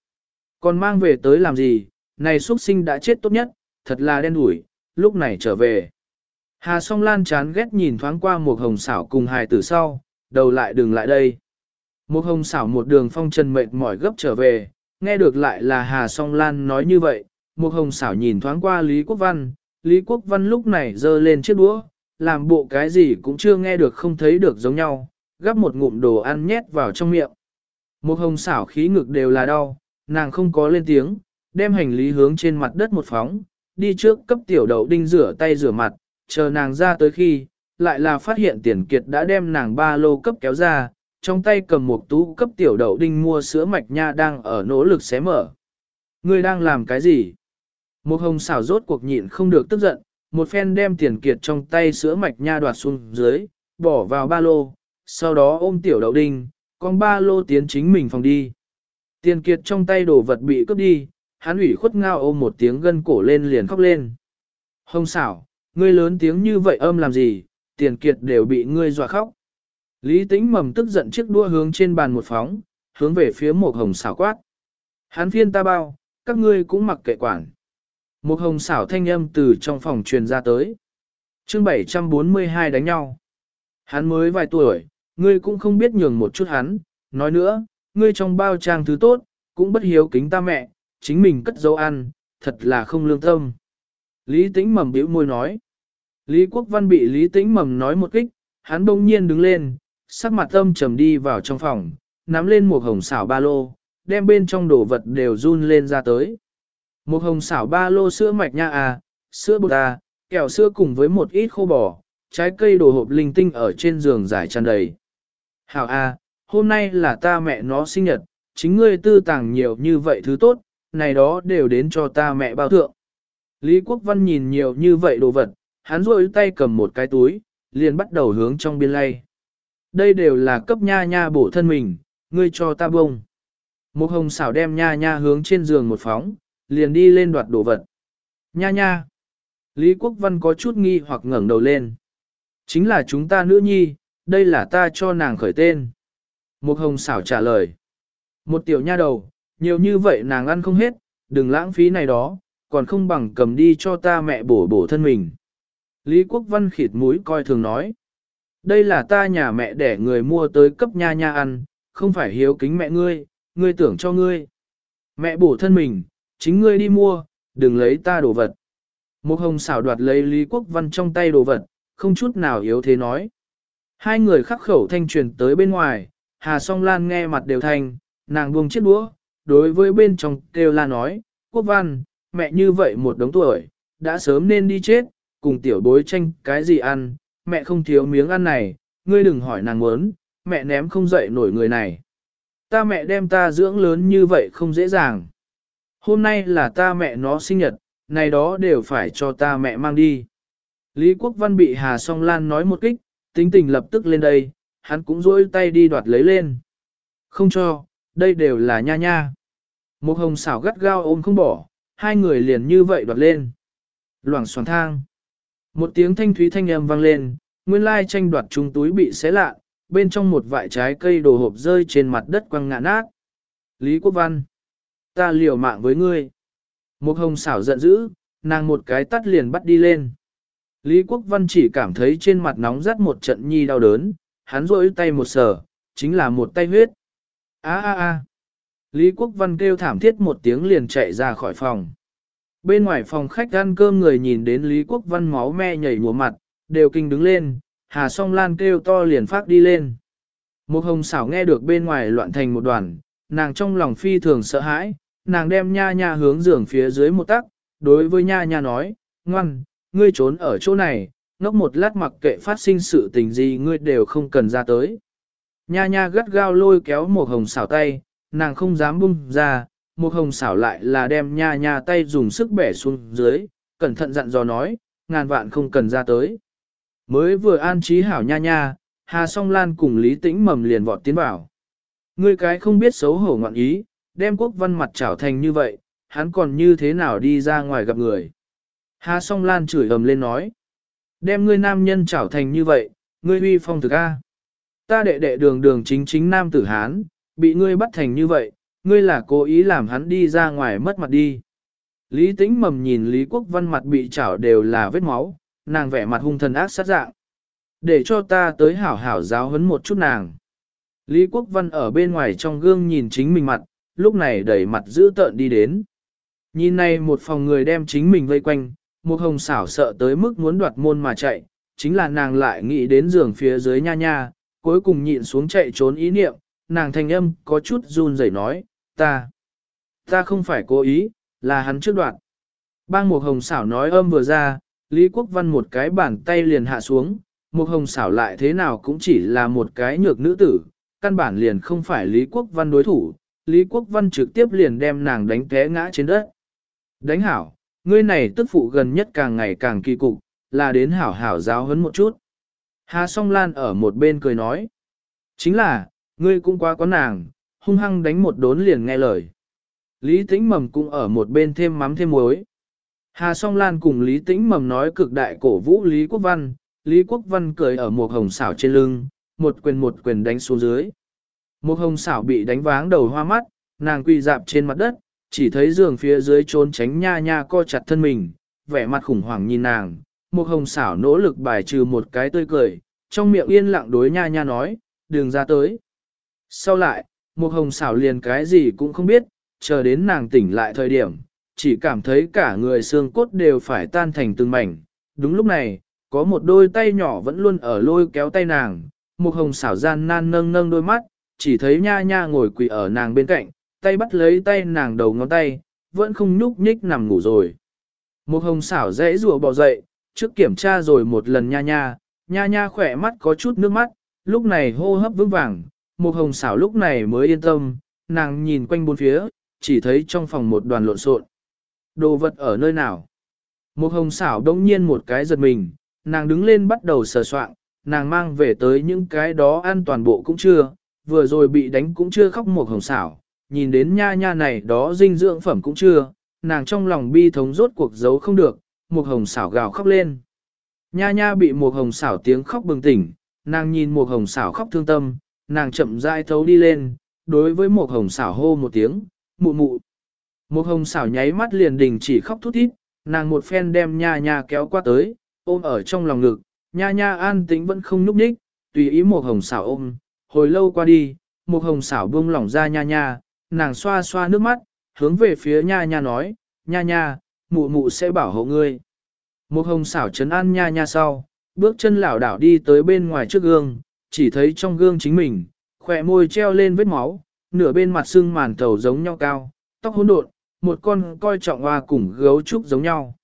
Còn mang về tới làm gì, này xuất sinh đã chết tốt nhất, thật là đen đủi, lúc này trở về. Hà song lan chán ghét nhìn thoáng qua một hồng xảo cùng hài tử sau, đầu lại đừng lại đây. Một hồng xảo một đường phong trần mệt mỏi gấp trở về, nghe được lại là Hà song lan nói như vậy, một hồng xảo nhìn thoáng qua Lý Quốc Văn, Lý Quốc Văn lúc này giơ lên chiếc đũa, làm bộ cái gì cũng chưa nghe được không thấy được giống nhau, gắp một ngụm đồ ăn nhét vào trong miệng. Một hồng xảo khí ngực đều là đau, nàng không có lên tiếng, đem hành lý hướng trên mặt đất một phóng, đi trước cấp tiểu đậu đinh rửa tay rửa mặt, chờ nàng ra tới khi, lại là phát hiện tiền kiệt đã đem nàng ba lô cấp kéo ra, trong tay cầm một tú cấp tiểu đậu đinh mua sữa mạch nha đang ở nỗ lực xé mở. Ngươi đang làm cái gì? Một hồng xảo rốt cuộc nhịn không được tức giận, một phen đem tiền kiệt trong tay sữa mạch nha đoạt xuống dưới, bỏ vào ba lô, sau đó ôm tiểu đậu đinh, con ba lô tiến chính mình phòng đi. Tiền kiệt trong tay đồ vật bị cướp đi, hắn ủy khuất ngao ôm một tiếng gân cổ lên liền khóc lên. Hồng xảo, ngươi lớn tiếng như vậy âm làm gì, tiền kiệt đều bị ngươi dọa khóc. Lý tĩnh mầm tức giận chiếc đua hướng trên bàn một phóng, hướng về phía một hồng xảo quát. Hán phiên ta bao, các ngươi cũng mặc kệ quản. Một hồng xảo thanh âm từ trong phòng truyền ra tới. chương 742 đánh nhau. Hắn mới vài tuổi, ngươi cũng không biết nhường một chút hắn, nói nữa, ngươi trong bao trang thứ tốt, cũng bất hiếu kính ta mẹ, chính mình cất dấu ăn, thật là không lương tâm. Lý tĩnh mầm bĩu môi nói. Lý Quốc Văn bị Lý tĩnh mầm nói một kích, hắn bỗng nhiên đứng lên, sắc mặt âm trầm đi vào trong phòng, nắm lên một hồng xảo ba lô, đem bên trong đồ vật đều run lên ra tới. Một hồng xảo ba lô sữa mạch nha à, sữa bột à, kẹo sữa cùng với một ít khô bò, trái cây đồ hộp linh tinh ở trên giường giải tràn đầy. Hảo à, hôm nay là ta mẹ nó sinh nhật, chính ngươi tư tàng nhiều như vậy thứ tốt, này đó đều đến cho ta mẹ bao thượng. Lý Quốc Văn nhìn nhiều như vậy đồ vật, hắn rôi tay cầm một cái túi, liền bắt đầu hướng trong biên lay. Đây đều là cấp nha nha bổ thân mình, ngươi cho ta bông. Một hồng xảo đem nha nha hướng trên giường một phóng, liền đi lên đoạt đồ vật. Nha nha. Lý Quốc Văn có chút nghi hoặc ngẩng đầu lên. Chính là chúng ta nữ nhi, đây là ta cho nàng khởi tên. Một hồng xảo trả lời. Một tiểu nha đầu, nhiều như vậy nàng ăn không hết, đừng lãng phí này đó, còn không bằng cầm đi cho ta mẹ bổ bổ thân mình. Lý Quốc Văn khịt mũi coi thường nói. Đây là ta nhà mẹ để người mua tới cấp nha nha ăn, không phải hiếu kính mẹ ngươi, ngươi tưởng cho ngươi. Mẹ bổ thân mình, chính ngươi đi mua, đừng lấy ta đồ vật. Một hồng xảo đoạt lấy Lý Quốc Văn trong tay đồ vật, không chút nào yếu thế nói. Hai người khắc khẩu thanh truyền tới bên ngoài, Hà Song Lan nghe mặt đều thanh, nàng buông chiếc đũa, đối với bên trong kêu la nói, Quốc Văn, mẹ như vậy một đống tuổi, đã sớm nên đi chết, cùng tiểu bối tranh cái gì ăn, mẹ không thiếu miếng ăn này, ngươi đừng hỏi nàng muốn, mẹ ném không dậy nổi người này. Ta mẹ đem ta dưỡng lớn như vậy không dễ dàng. Hôm nay là ta mẹ nó sinh nhật, này đó đều phải cho ta mẹ mang đi. Lý Quốc Văn bị Hà Song Lan nói một kích, tính tình lập tức lên đây, hắn cũng rỗi tay đi đoạt lấy lên. Không cho, đây đều là nha nha. Một hồng xảo gắt gao ôm không bỏ, hai người liền như vậy đoạt lên. Loảng xoắn thang. Một tiếng thanh thúy thanh âm vang lên, nguyên lai tranh đoạt chung túi bị xé lạ, bên trong một vại trái cây đồ hộp rơi trên mặt đất quăng ngã nát. Lý Quốc Văn. Ta liều mạng với ngươi. Một hồng xảo giận dữ, nàng một cái tắt liền bắt đi lên. Lý Quốc Văn chỉ cảm thấy trên mặt nóng rát một trận nhi đau đớn, hắn rỗi tay một sở, chính là một tay huyết. A a a. Lý Quốc Văn kêu thảm thiết một tiếng liền chạy ra khỏi phòng. Bên ngoài phòng khách ăn cơm người nhìn đến Lý Quốc Văn máu me nhảy mùa mặt, đều kinh đứng lên, Hà Song Lan kêu to liền phát đi lên. Một hồng xảo nghe được bên ngoài loạn thành một đoàn, nàng trong lòng phi thường sợ hãi, nàng đem nha nha hướng giường phía dưới một tắc, đối với nha nha nói, ngoan, ngươi trốn ở chỗ này, ngốc một lát mặc kệ phát sinh sự tình gì ngươi đều không cần ra tới. Nha nha gắt gao lôi kéo một hồng xảo tay, nàng không dám bung ra, một hồng xảo lại là đem nha nha tay dùng sức bẻ xuống dưới, cẩn thận dặn dò nói, ngàn vạn không cần ra tới. Mới vừa an trí hảo nha nha, Hà Song Lan cùng Lý Tĩnh mầm liền vọt tiến vào. Ngươi cái không biết xấu hổ ngọn ý, đem quốc văn mặt trảo thành như vậy, hắn còn như thế nào đi ra ngoài gặp người. Hà Song Lan chửi ầm lên nói. Đem ngươi nam nhân trảo thành như vậy, ngươi huy phong thực A. Ta đệ đệ đường đường chính chính nam tử Hán, bị ngươi bắt thành như vậy, ngươi là cố ý làm hắn đi ra ngoài mất mặt đi. Lý tĩnh mầm nhìn Lý Quốc Văn mặt bị chảo đều là vết máu, nàng vẻ mặt hung thần ác sát dạng. Để cho ta tới hảo hảo giáo huấn một chút nàng. Lý Quốc Văn ở bên ngoài trong gương nhìn chính mình mặt, lúc này đẩy mặt giữ tợn đi đến. Nhìn này một phòng người đem chính mình vây quanh, một hồng xảo sợ tới mức muốn đoạt môn mà chạy, chính là nàng lại nghĩ đến giường phía dưới nha nha, cuối cùng nhịn xuống chạy trốn ý niệm, nàng thanh âm có chút run rẩy nói, ta, ta không phải cố ý, là hắn trước đoạn. Bang Mục hồng xảo nói âm vừa ra, Lý Quốc Văn một cái bàn tay liền hạ xuống, Mục hồng xảo lại thế nào cũng chỉ là một cái nhược nữ tử, căn bản liền không phải Lý Quốc Văn đối thủ, Lý Quốc Văn trực tiếp liền đem nàng đánh té ngã trên đất. Đánh hảo, ngươi này tức phụ gần nhất càng ngày càng kỳ cục, là đến hảo hảo giáo hấn một chút. Hà song lan ở một bên cười nói. Chính là, ngươi cũng quá có nàng, hung hăng đánh một đốn liền nghe lời. Lý tĩnh mầm cũng ở một bên thêm mắm thêm muối. Hà song lan cùng Lý tĩnh mầm nói cực đại cổ vũ Lý Quốc Văn, Lý Quốc Văn cười ở một hồng xảo trên lưng, một quyền một quyền đánh xuống dưới. Một hồng xảo bị đánh váng đầu hoa mắt, nàng quỳ dạp trên mặt đất, chỉ thấy giường phía dưới trốn tránh nha nha co chặt thân mình, vẻ mặt khủng hoảng nhìn nàng. Một hồng xảo nỗ lực bài trừ một cái tươi cười, trong miệng yên lặng đối nha nha nói, đường ra tới. Sau lại, một hồng xảo liền cái gì cũng không biết, chờ đến nàng tỉnh lại thời điểm, chỉ cảm thấy cả người xương cốt đều phải tan thành từng mảnh. Đúng lúc này, có một đôi tay nhỏ vẫn luôn ở lôi kéo tay nàng, một hồng xảo gian nan nâng nâng đôi mắt, chỉ thấy nha nha ngồi quỳ ở nàng bên cạnh, tay bắt lấy tay nàng đầu ngón tay, vẫn không nhúc nhích nằm ngủ rồi. Một hồng xảo dễ rùa bỏ dậy, trước kiểm tra rồi một lần nha nha, nha nha khỏe mắt có chút nước mắt, lúc này hô hấp vững vàng, một hồng xảo lúc này mới yên tâm, nàng nhìn quanh bốn phía, chỉ thấy trong phòng một đoàn lộn xộn. Đồ vật ở nơi nào? Một hồng xảo đông nhiên một cái giật mình, nàng đứng lên bắt đầu sờ soạn, nàng mang về tới những cái đó an toàn bộ cũng chưa, vừa rồi bị đánh cũng chưa khóc một hồng xảo, nhìn đến nha nha này đó dinh dưỡng phẩm cũng chưa, nàng trong lòng bi thống rốt cuộc giấu không được, một hồng xảo gào khóc lên. Nha nha bị một hồng xảo tiếng khóc bừng tỉnh, nàng nhìn một hồng xảo khóc thương tâm, nàng chậm rãi thấu đi lên, đối với một hồng xảo hô một tiếng, mụ mụ. Một hồng xảo nháy mắt liền đình chỉ khóc thút thít, nàng một phen đem nha nha kéo qua tới, ôm ở trong lòng ngực, nha nha an tĩnh vẫn không núp ních, tùy ý một hồng xảo ôm, hồi lâu qua đi, một hồng xảo buông lỏng ra nha nha, nàng xoa xoa nước mắt, hướng về phía nha nha nói, nha nha, mụ mụ sẽ bảo hộ ngươi. Một hồng xảo chấn an nha nha sau, bước chân lảo đảo đi tới bên ngoài trước gương, chỉ thấy trong gương chính mình, khỏe môi treo lên vết máu, nửa bên mặt xương màn thầu giống nhau cao, tóc hỗn độn, một con coi trọng hoa cùng gấu trúc giống nhau.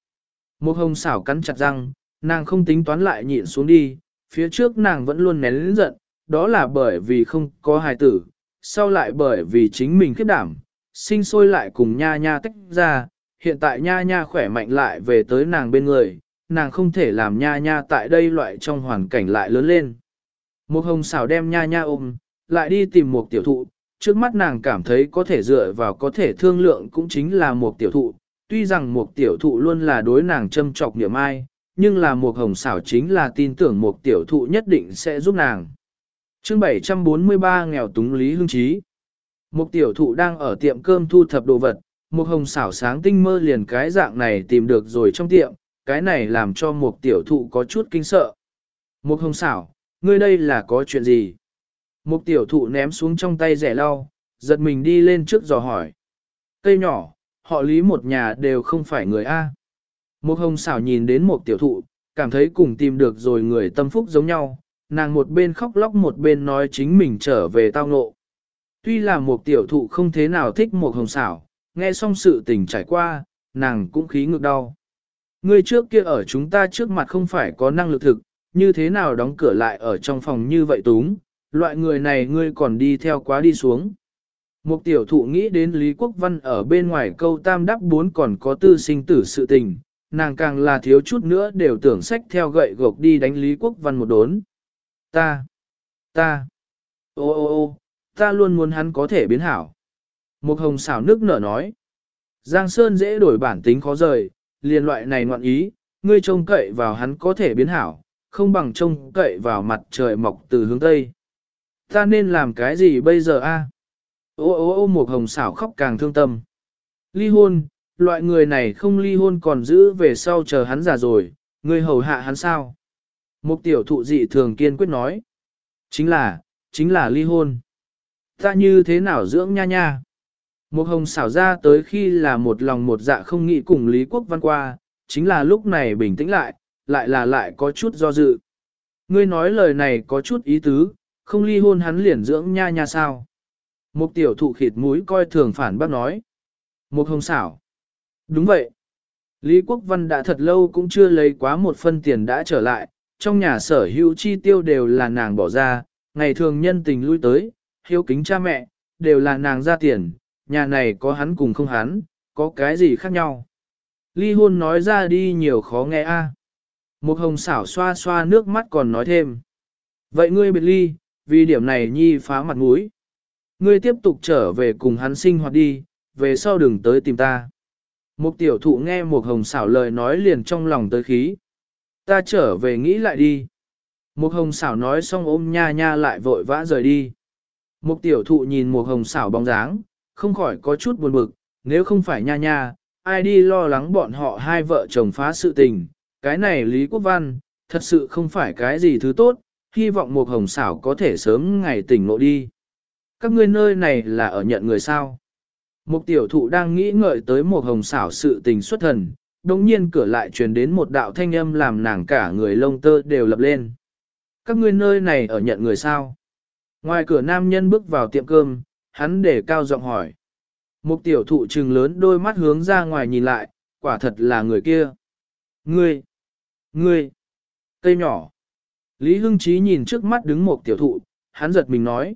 Một hồng xảo cắn chặt răng, nàng không tính toán lại nhịn xuống đi, phía trước nàng vẫn luôn nén lĩnh giận, đó là bởi vì không có hài tử, sau lại bởi vì chính mình khiếp đảm, sinh sôi lại cùng nha nha tách ra, hiện tại nha nha khỏe mạnh lại về tới nàng bên người, nàng không thể làm nha nha tại đây loại trong hoàn cảnh lại lớn lên. Một hồng xảo đem nha nha ôm, lại đi tìm một tiểu thụ, trước mắt nàng cảm thấy có thể dựa vào có thể thương lượng cũng chính là một tiểu thụ, tuy rằng một tiểu thụ luôn là đối nàng châm trọc niệm ai, nhưng là một hồng xảo chính là tin tưởng một tiểu thụ nhất định sẽ giúp nàng. chương 743 nghèo túng Lý Hương Trí Một tiểu thụ đang ở tiệm cơm thu thập đồ vật, một hồng xảo sáng tinh mơ liền cái dạng này tìm được rồi trong tiệm, cái này làm cho một tiểu thụ có chút kinh sợ. Một hồng xảo, ngươi đây là có chuyện gì? Một tiểu thụ ném xuống trong tay rẻ lau, giật mình đi lên trước dò hỏi. Cây nhỏ, họ lý một nhà đều không phải người A. Một hồng xảo nhìn đến một tiểu thụ, cảm thấy cùng tìm được rồi người tâm phúc giống nhau, nàng một bên khóc lóc một bên nói chính mình trở về tao ngộ. Tuy là một tiểu thụ không thế nào thích một hồng xảo, nghe xong sự tình trải qua, nàng cũng khí ngược đau. Người trước kia ở chúng ta trước mặt không phải có năng lực thực, như thế nào đóng cửa lại ở trong phòng như vậy túng, loại người này ngươi còn đi theo quá đi xuống. Một tiểu thụ nghĩ đến Lý Quốc Văn ở bên ngoài câu tam Đắc bốn còn có tư sinh tử sự tình, nàng càng là thiếu chút nữa đều tưởng sách theo gậy gộc đi đánh Lý Quốc Văn một đốn. Ta, ta, ô ô ô, ta luôn muốn hắn có thể biến hảo. Một hồng xảo nước nở nói. Giang Sơn dễ đổi bản tính khó rời, liền loại này ngoạn ý, ngươi trông cậy vào hắn có thể biến hảo, không bằng trông cậy vào mặt trời mọc từ hướng Tây. Ta nên làm cái gì bây giờ a? Ô ô ô một hồng xảo khóc càng thương tâm. Ly hôn, loại người này không ly hôn còn giữ về sau chờ hắn già rồi, người hầu hạ hắn sao? Một tiểu thụ dị thường kiên quyết nói. Chính là, chính là ly hôn. Ta như thế nào dưỡng nha nha? Một hồng xảo ra tới khi là một lòng một dạ không nghĩ cùng Lý Quốc Văn qua, chính là lúc này bình tĩnh lại, lại là lại có chút do dự. Ngươi nói lời này có chút ý tứ, không ly hôn hắn liền dưỡng nha nha sao. Mục tiểu thụ khịt mũi coi thường phản bác nói. Một hồng xảo. Đúng vậy. Lý Quốc Văn đã thật lâu cũng chưa lấy quá một phân tiền đã trở lại, trong nhà sở hữu chi tiêu đều là nàng bỏ ra, ngày thường nhân tình lui tới, hiếu kính cha mẹ, đều là nàng ra tiền, nhà này có hắn cùng không hắn, có cái gì khác nhau. Ly hôn nói ra đi nhiều khó nghe a. Một hồng xảo xoa xoa nước mắt còn nói thêm. Vậy ngươi biệt ly, vì điểm này nhi phá mặt mũi. Ngươi tiếp tục trở về cùng hắn sinh hoạt đi, về sau đừng tới tìm ta. Một tiểu thụ nghe một hồng xảo lời nói liền trong lòng tới khí. Ta trở về nghĩ lại đi. Một hồng xảo nói xong ôm nha nha lại vội vã rời đi. Một tiểu thụ nhìn một hồng xảo bóng dáng, không khỏi có chút buồn bực, nếu không phải nha nha, ai đi lo lắng bọn họ hai vợ chồng phá sự tình, cái này Lý Quốc Văn, thật sự không phải cái gì thứ tốt, hy vọng một hồng xảo có thể sớm ngày tỉnh ngộ đi. Các ngươi nơi này là ở nhận người sao? Một tiểu thụ đang nghĩ ngợi tới một hồng xảo sự tình xuất thần, đồng nhiên cửa lại truyền đến một đạo thanh âm làm nàng cả người lông tơ đều lập lên. Các ngươi nơi này ở nhận người sao? Ngoài cửa nam nhân bước vào tiệm cơm, hắn để cao giọng hỏi. Một tiểu thụ trừng lớn đôi mắt hướng ra ngoài nhìn lại, quả thật là người kia. Ngươi! Ngươi! Cây nhỏ! Lý Hưng Chí nhìn trước mắt đứng một tiểu thụ, hắn giật mình nói.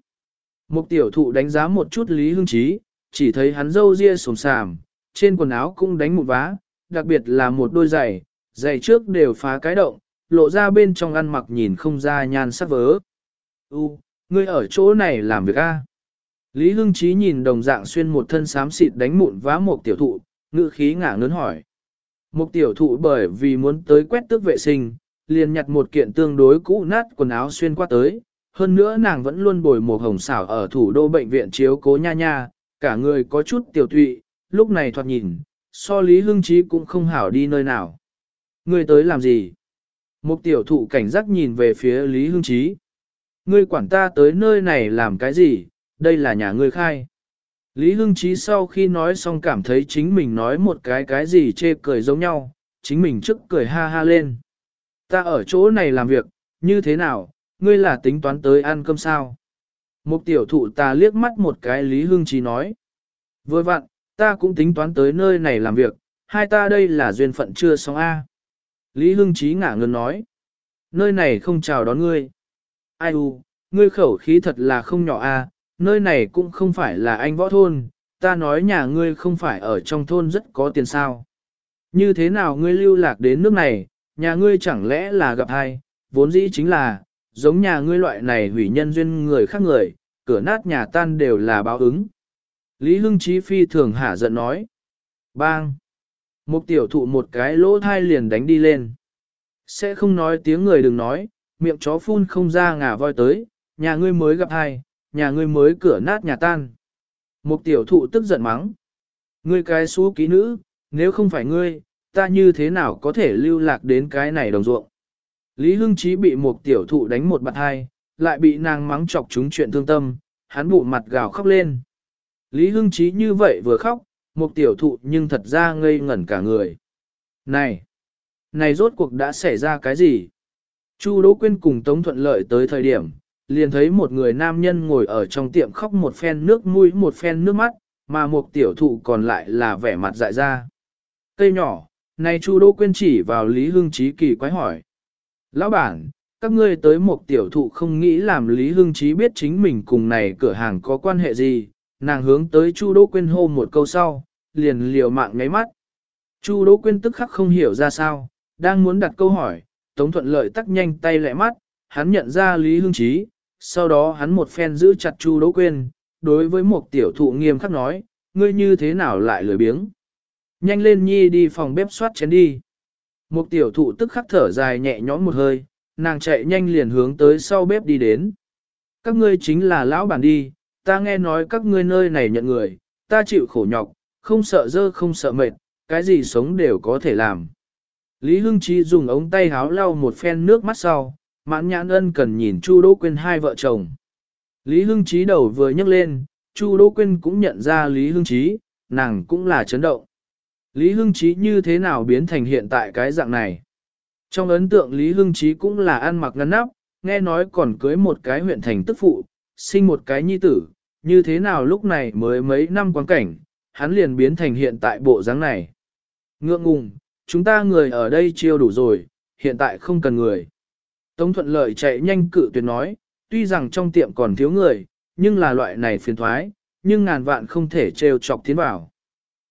Một tiểu thụ đánh giá một chút Lý Hưng Chí, chỉ thấy hắn râu ria sồm sàm, trên quần áo cũng đánh một vá, đặc biệt là một đôi giày, giày trước đều phá cái động, lộ ra bên trong ăn mặc nhìn không ra nhan sắc vớ. U, ngươi ở chỗ này làm việc a? Lý Hưng Chí nhìn đồng dạng xuyên một thân xám xịt đánh mụn vá một tiểu thụ, ngữ khí ngả ngớn hỏi. Một tiểu thụ bởi vì muốn tới quét tước vệ sinh, liền nhặt một kiện tương đối cũ nát quần áo xuyên qua tới. Hơn nữa nàng vẫn luôn bồi một hồng xảo ở thủ đô bệnh viện chiếu cố nha nha, cả người có chút tiểu thụy. lúc này thoạt nhìn, so Lý Hưng Chí cũng không hảo đi nơi nào. Ngươi tới làm gì? Một tiểu thụ cảnh giác nhìn về phía Lý Hưng Chí. Ngươi quản ta tới nơi này làm cái gì? Đây là nhà ngươi khai. Lý Hưng Chí sau khi nói xong cảm thấy chính mình nói một cái cái gì chê cười giống nhau, chính mình trước cười ha ha lên. Ta ở chỗ này làm việc, như thế nào, ngươi là tính toán tới ăn cơm sao? Một tiểu thụ ta liếc mắt một cái Lý Hưng Chí nói. Vừa vặn, ta cũng tính toán tới nơi này làm việc, hai ta đây là duyên phận chưa xong A. Lý Hưng Chí ngả ngân nói. Nơi này không chào đón ngươi. Ai u, ngươi khẩu khí thật là không nhỏ A, nơi này cũng không phải là anh võ thôn, ta nói nhà ngươi không phải ở trong thôn rất có tiền sao. Như thế nào ngươi lưu lạc đến nước này, nhà ngươi chẳng lẽ là gặp ai, vốn dĩ chính là, giống nhà ngươi loại này hủy nhân duyên người khác người, cửa nát nhà tan đều là báo ứng. Lý Hưng Chí phi thường hả giận nói. Bang! Một tiểu thụ một cái lỗ thai liền đánh đi lên. Sẽ không nói tiếng người đừng nói, miệng chó phun không ra ngả voi tới, nhà ngươi mới gặp ai, nhà ngươi mới cửa nát nhà tan. Một tiểu thụ tức giận mắng. Ngươi cái xú ký nữ, nếu không phải ngươi, ta như thế nào có thể lưu lạc đến cái này đồng ruộng. Lý Hưng Chí bị một tiểu thụ đánh một bạt hai, lại bị nàng mắng chọc chúng chuyện thương tâm, hắn bụ mặt gào khóc lên. Lý Hưng Chí như vậy vừa khóc, một tiểu thụ nhưng thật ra ngây ngẩn cả người. Này! Này rốt cuộc đã xảy ra cái gì? Chu Đỗ Quyên cùng Tống Thuận Lợi tới thời điểm, liền thấy một người nam nhân ngồi ở trong tiệm khóc một phen nước mũi một phen nước mắt, mà một tiểu thụ còn lại là vẻ mặt dại ra. Cây nhỏ, này Chu đô Quyên chỉ vào Lý Hưng Chí kỳ quái hỏi. Lão bản, các ngươi tới một tiểu thụ không nghĩ làm Lý Hưng Chí biết chính mình cùng này cửa hàng có quan hệ gì, nàng hướng tới Chu đô Quyên hô một câu sau, liền liều mạng ngáy mắt. Chu Đỗ Quyên tức khắc không hiểu ra sao, đang muốn đặt câu hỏi, Tống Thuận Lợi tắc nhanh tay lẹ mắt, hắn nhận ra Lý Hưng Chí, sau đó hắn một phen giữ chặt Chu Đỗ Quyên, đối với một tiểu thụ nghiêm khắc nói, ngươi như thế nào lại lười biếng. Nhanh lên nhi đi phòng bếp soát chén đi. Một tiểu thụ tức khắc thở dài nhẹ nhõm một hơi, nàng chạy nhanh liền hướng tới sau bếp đi đến. Các ngươi chính là lão bản đi, ta nghe nói các ngươi nơi này nhận người, ta chịu khổ nhọc, không sợ dơ không sợ mệt, cái gì sống đều có thể làm. Lý Hưng Chi dùng ống tay háo lau một phen nước mắt sau, mãn nhãn ân cần nhìn Chu Đỗ Quyên hai vợ chồng. Lý Hưng Chí đầu vừa nhấc lên, Chu Đỗ Quyên cũng nhận ra Lý Hưng Chí, nàng cũng là chấn động. Lý Hưng Chí như thế nào biến thành hiện tại cái dạng này? Trong ấn tượng Lý Hưng Chí cũng là ăn mặc ngăn nắp, nghe nói còn cưới một cái huyện thành tức phụ, sinh một cái nhi tử, như thế nào lúc này mới mấy năm quan cảnh, hắn liền biến thành hiện tại bộ dáng này. Ngượng ngùng, chúng ta người ở đây chiêu đủ rồi, hiện tại không cần người. Tống thuận lợi chạy nhanh cự tuyệt nói, tuy rằng trong tiệm còn thiếu người, nhưng là loại này phiền thoái, nhưng ngàn vạn không thể trêu chọc tiến vào.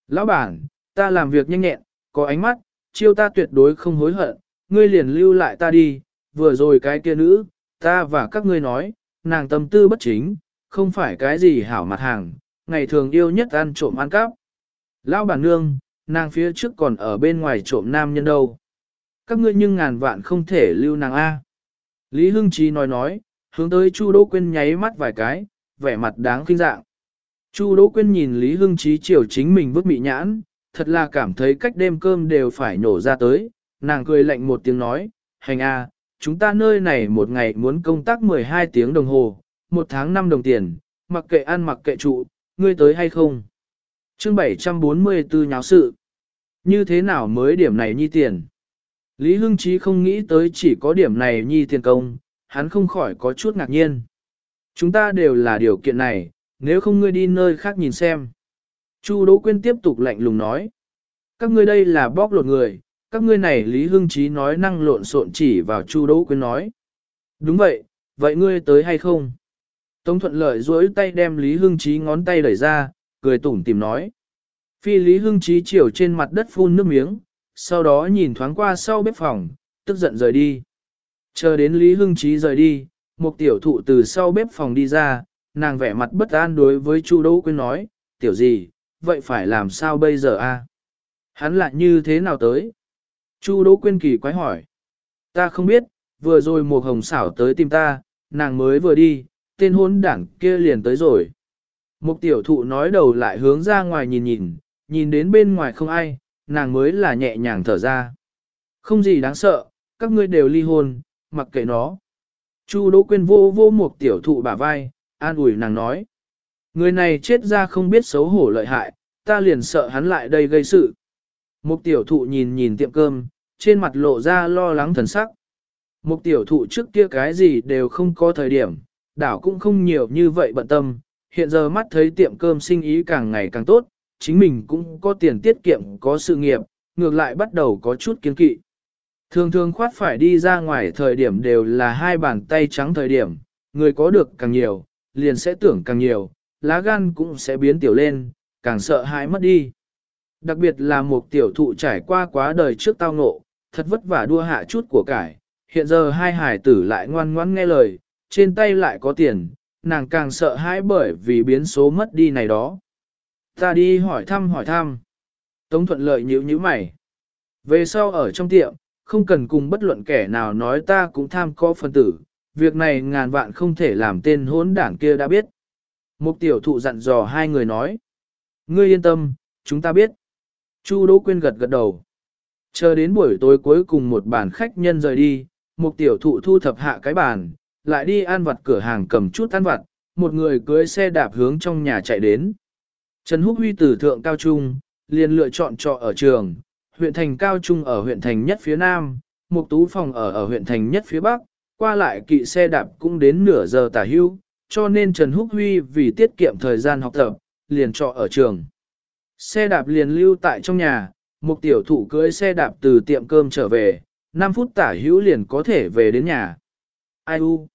Lão bản, ta làm việc nhanh nhẹn, có ánh mắt, chiêu ta tuyệt đối không hối hận, ngươi liền lưu lại ta đi, vừa rồi cái kia nữ, ta và các ngươi nói, nàng tâm tư bất chính, không phải cái gì hảo mặt hàng, ngày thường yêu nhất ăn trộm ăn cắp. Lão bản nương, nàng phía trước còn ở bên ngoài trộm nam nhân đâu. Các ngươi nhưng ngàn vạn không thể lưu nàng A. Lý Hưng Chí nói nói, hướng tới Chu Đỗ Quyên nháy mắt vài cái, vẻ mặt đáng kinh dạng. Chu Đỗ Quyên nhìn Lý Hưng Chí chiều chính mình vứt bị nhãn, thật là cảm thấy cách đêm cơm đều phải nổ ra tới, nàng cười lạnh một tiếng nói, hành a, chúng ta nơi này một ngày muốn công tác 12 tiếng đồng hồ, một tháng 5 đồng tiền, mặc kệ ăn mặc kệ trụ, ngươi tới hay không. Chương 744 nháo sự. Như thế nào mới điểm này nhi tiền? Lý Hưng Chí không nghĩ tới chỉ có điểm này nhi tiền công, hắn không khỏi có chút ngạc nhiên. Chúng ta đều là điều kiện này, nếu không ngươi đi nơi khác nhìn xem. Chu Đỗ Quyên tiếp tục lạnh lùng nói. Các ngươi đây là bóc lột người, các ngươi này Lý Hưng Chí nói năng lộn xộn chỉ vào Chu Đỗ Quyên nói. Đúng vậy, vậy ngươi tới hay không? Tống thuận lợi duỗi tay đem Lý Hưng Chí ngón tay đẩy ra, cười tủm tìm nói. Phi Lý Hưng Chí chiều trên mặt đất phun nước miếng, sau đó nhìn thoáng qua sau bếp phòng, tức giận rời đi. Chờ đến Lý Hưng Chí rời đi, một tiểu thụ từ sau bếp phòng đi ra, nàng vẻ mặt bất an đối với Chu Đỗ Quyên nói, tiểu gì, vậy phải làm sao bây giờ a? Hắn lại như thế nào tới? Chu Đỗ Quyên kỳ quái hỏi. Ta không biết, vừa rồi một hồng xảo tới tìm ta, nàng mới vừa đi, tên hôn đảng kia liền tới rồi. Mục tiểu thụ nói đầu lại hướng ra ngoài nhìn nhìn, nhìn đến bên ngoài không ai, nàng mới là nhẹ nhàng thở ra. Không gì đáng sợ, các ngươi đều ly hôn, mặc kệ nó. Chu Đỗ Quyên vô vô một tiểu thụ bả vai, an ủi nàng nói. Người này chết ra không biết xấu hổ lợi hại, ta liền sợ hắn lại đây gây sự. Một tiểu thụ nhìn nhìn tiệm cơm, trên mặt lộ ra lo lắng thần sắc. Một tiểu thụ trước kia cái gì đều không có thời điểm, đảo cũng không nhiều như vậy bận tâm, hiện giờ mắt thấy tiệm cơm sinh ý càng ngày càng tốt, chính mình cũng có tiền tiết kiệm có sự nghiệp, ngược lại bắt đầu có chút kiên kỵ. Thường thường khoát phải đi ra ngoài thời điểm đều là hai bàn tay trắng thời điểm, người có được càng nhiều, liền sẽ tưởng càng nhiều, lá gan cũng sẽ biến tiểu lên, càng sợ hãi mất đi. Đặc biệt là một tiểu thụ trải qua quá đời trước tao ngộ, thật vất vả đua hạ chút của cải, hiện giờ hai hải tử lại ngoan ngoãn nghe lời, trên tay lại có tiền, nàng càng sợ hãi bởi vì biến số mất đi này đó. Ta đi hỏi thăm hỏi thăm. Tống thuận lợi nhíu nhíu mày. Về sau ở trong tiệm, không cần cùng bất luận kẻ nào nói ta cũng tham có phân tử, việc này ngàn vạn không thể làm tên hỗn đảng kia đã biết. Mục tiểu thụ dặn dò hai người nói. Ngươi yên tâm, chúng ta biết. Chu Đỗ Quyên gật gật đầu. Chờ đến buổi tối cuối cùng một bàn khách nhân rời đi, mục tiểu thụ thu thập hạ cái bàn, lại đi ăn vặt cửa hàng cầm chút ăn vặt, một người cưới xe đạp hướng trong nhà chạy đến. Trần Húc Huy từ thượng cao trung, liền lựa chọn trọ ở trường, huyện thành cao trung ở huyện thành nhất phía nam, mục tú phòng ở ở huyện thành nhất phía bắc, qua lại kỵ xe đạp cũng đến nửa giờ tả hưu, cho nên Trần Húc Huy vì tiết kiệm thời gian học tập, liền trọ ở trường. Xe đạp liền lưu tại trong nhà, mục tiểu thụ cưới xe đạp từ tiệm cơm trở về, 5 phút tả hữu liền có thể về đến nhà. Ai u?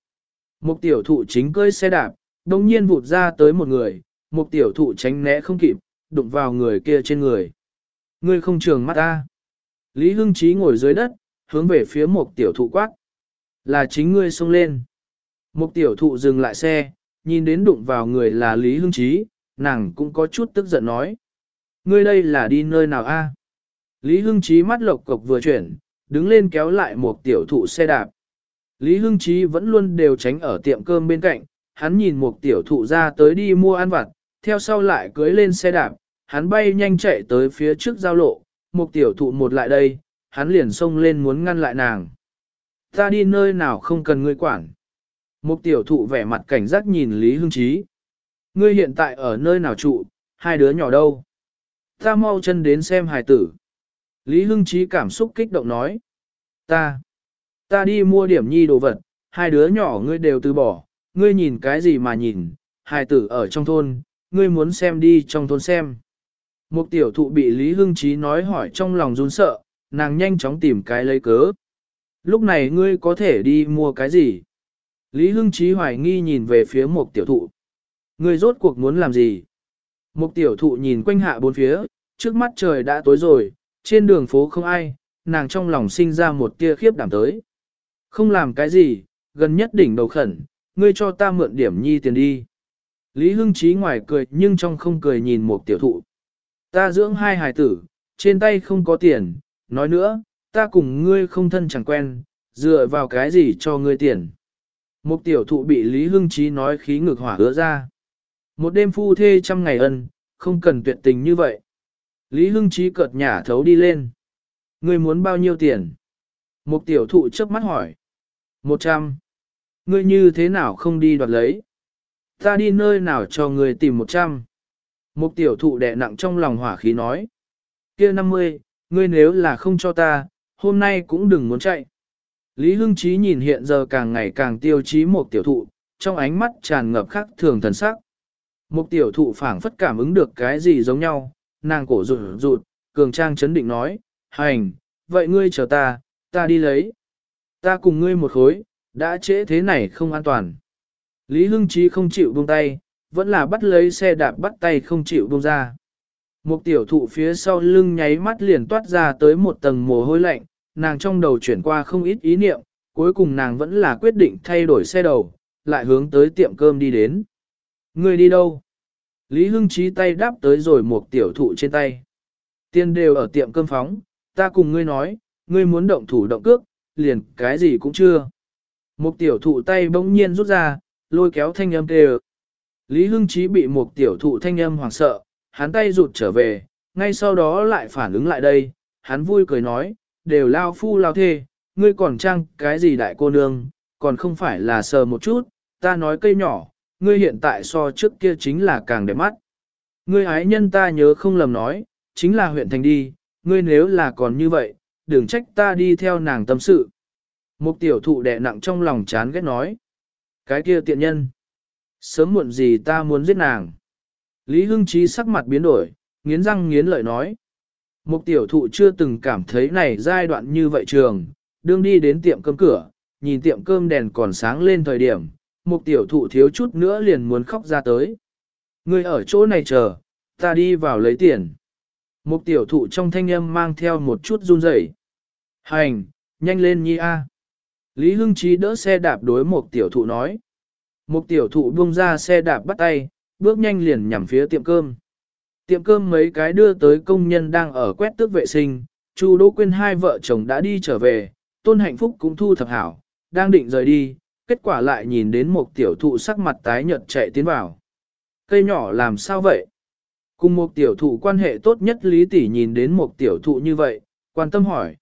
Mục tiểu thụ chính cưới xe đạp, đồng nhiên vụt ra tới một người, một tiểu thụ tránh né không kịp, đụng vào người kia trên người. Ngươi không trường mắt ta. Lý Hưng Chí ngồi dưới đất, hướng về phía một tiểu thụ quát. Là chính ngươi xông lên. Một tiểu thụ dừng lại xe, nhìn đến đụng vào người là Lý Hưng Chí, nàng cũng có chút tức giận nói. Ngươi đây là đi nơi nào a? Lý Hưng Chí mắt lộc cộc vừa chuyển, đứng lên kéo lại một tiểu thụ xe đạp. Lý Hưng Chí vẫn luôn đều tránh ở tiệm cơm bên cạnh, hắn nhìn một tiểu thụ ra tới đi mua ăn vặt, theo sau lại cưới lên xe đạp, hắn bay nhanh chạy tới phía trước giao lộ, một tiểu thụ một lại đây, hắn liền xông lên muốn ngăn lại nàng. Ta đi nơi nào không cần ngươi quản. Một tiểu thụ vẻ mặt cảnh giác nhìn Lý Hưng Chí. Ngươi hiện tại ở nơi nào trụ, hai đứa nhỏ đâu? Ta mau chân đến xem hài tử. Lý Hưng Chí cảm xúc kích động nói. Ta, ta đi mua điểm nhi đồ vật, hai đứa nhỏ ngươi đều từ bỏ, ngươi nhìn cái gì mà nhìn, hài tử ở trong thôn, ngươi muốn xem đi trong thôn xem. Một tiểu thụ bị Lý Hưng Chí nói hỏi trong lòng run sợ, nàng nhanh chóng tìm cái lấy cớ. Lúc này ngươi có thể đi mua cái gì? Lý Hưng Chí hoài nghi nhìn về phía một tiểu thụ. Ngươi rốt cuộc muốn làm gì? Một tiểu thụ nhìn quanh hạ bốn phía, trước mắt trời đã tối rồi, trên đường phố không ai, nàng trong lòng sinh ra một tia khiếp đảm tới. Không làm cái gì, gần nhất đỉnh đầu khẩn, ngươi cho ta mượn điểm nhi tiền đi. Lý Hưng Chí ngoài cười nhưng trong không cười nhìn một tiểu thụ. Ta dưỡng hai hài tử, trên tay không có tiền, nói nữa, ta cùng ngươi không thân chẳng quen, dựa vào cái gì cho ngươi tiền. Một tiểu thụ bị Lý Hưng Chí nói khí ngực hỏa hứa ra. Một đêm phu thê trăm ngày ân, không cần tuyệt tình như vậy. Lý Hưng Chí cợt nhả thấu đi lên. Ngươi muốn bao nhiêu tiền? Một tiểu thụ trước mắt hỏi. Một trăm. Ngươi như thế nào không đi đoạt lấy? Ta đi nơi nào cho người tìm một trăm? Một tiểu thụ đè nặng trong lòng hỏa khí nói. kia năm mươi, ngươi nếu là không cho ta, hôm nay cũng đừng muốn chạy. Lý Hưng Chí nhìn hiện giờ càng ngày càng tiêu chí một tiểu thụ, trong ánh mắt tràn ngập khắc thường thần sắc. Một tiểu thụ phảng phất cảm ứng được cái gì giống nhau, nàng cổ rụt rụt, cường trang chấn định nói, hành, vậy ngươi chờ ta, ta đi lấy. Ta cùng ngươi một khối, đã trễ thế này không an toàn. Lý Hưng Chí không chịu buông tay, vẫn là bắt lấy xe đạp bắt tay không chịu buông ra. Một tiểu thụ phía sau lưng nháy mắt liền toát ra tới một tầng mồ hôi lạnh, nàng trong đầu chuyển qua không ít ý niệm, cuối cùng nàng vẫn là quyết định thay đổi xe đầu, lại hướng tới tiệm cơm đi đến. Ngươi đi đâu? Lý Hưng Chí tay đáp tới rồi một tiểu thụ trên tay. Tiên đều ở tiệm cơm phóng, ta cùng ngươi nói, ngươi muốn động thủ động cước, liền cái gì cũng chưa. Một tiểu thụ tay bỗng nhiên rút ra, lôi kéo thanh âm kêu. Lý Hưng Chí bị một tiểu thụ thanh âm hoảng sợ, hắn tay rụt trở về, ngay sau đó lại phản ứng lại đây, hắn vui cười nói, đều lao phu lao thê, ngươi còn trang cái gì đại cô nương, còn không phải là sờ một chút, ta nói cây nhỏ, ngươi hiện tại so trước kia chính là càng đẹp mắt. Ngươi ái nhân ta nhớ không lầm nói, chính là huyện thành đi, ngươi nếu là còn như vậy, đừng trách ta đi theo nàng tâm sự. Một tiểu thụ đè nặng trong lòng chán ghét nói. Cái kia tiện nhân. Sớm muộn gì ta muốn giết nàng. Lý Hưng Chí sắc mặt biến đổi, nghiến răng nghiến lợi nói. mục tiểu thụ chưa từng cảm thấy này giai đoạn như vậy trường, đương đi đến tiệm cơm cửa, nhìn tiệm cơm đèn còn sáng lên thời điểm, mục tiểu thụ thiếu chút nữa liền muốn khóc ra tới. Người ở chỗ này chờ, ta đi vào lấy tiền. mục tiểu thụ trong thanh âm mang theo một chút run rẩy. Hành, nhanh lên nhi a. Lý Hưng Chí đỡ xe đạp đối một tiểu thụ nói. Một tiểu thụ buông ra xe đạp bắt tay, bước nhanh liền nhằm phía tiệm cơm. Tiệm cơm mấy cái đưa tới công nhân đang ở quét tước vệ sinh, Chu Đỗ Quyên hai vợ chồng đã đi trở về, Tôn Hạnh Phúc cũng thu thập hảo, đang định rời đi, kết quả lại nhìn đến một tiểu thụ sắc mặt tái nhợt chạy tiến vào. Cây nhỏ làm sao vậy? Cùng một tiểu thụ quan hệ tốt nhất Lý Tỷ nhìn đến một tiểu thụ như vậy, quan tâm hỏi.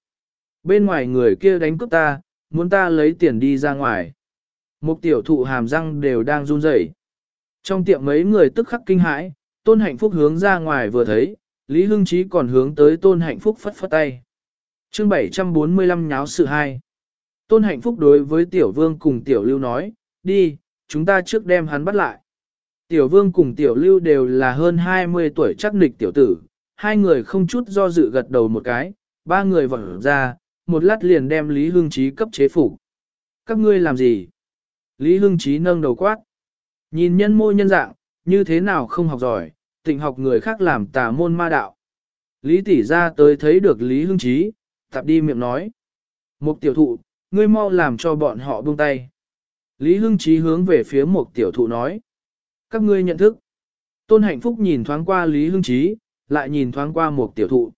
Bên ngoài người kia đánh cướp ta, muốn ta lấy tiền đi ra ngoài. Một tiểu thụ hàm răng đều đang run rẩy. Trong tiệm mấy người tức khắc kinh hãi, tôn hạnh phúc hướng ra ngoài vừa thấy, Lý Hưng Chí còn hướng tới tôn hạnh phúc phất phất tay. chương 745 nháo sự hai. Tôn hạnh phúc đối với tiểu vương cùng tiểu lưu nói, đi, chúng ta trước đem hắn bắt lại. Tiểu vương cùng tiểu lưu đều là hơn 20 tuổi chắc nịch tiểu tử, hai người không chút do dự gật đầu một cái, ba người vẩn ra, một lát liền đem Lý Hưng Chí cấp chế phục. Các ngươi làm gì? Lý Hưng Chí nâng đầu quát. Nhìn nhân môi nhân dạng, như thế nào không học giỏi, tịnh học người khác làm tà môn ma đạo. Lý tỷ ra tới thấy được Lý Hưng Chí, tạp đi miệng nói. Một tiểu thụ, ngươi mau làm cho bọn họ buông tay. Lý Hưng Chí hướng về phía một tiểu thụ nói. Các ngươi nhận thức. Tôn hạnh phúc nhìn thoáng qua Lý Hưng Chí, lại nhìn thoáng qua một tiểu thụ.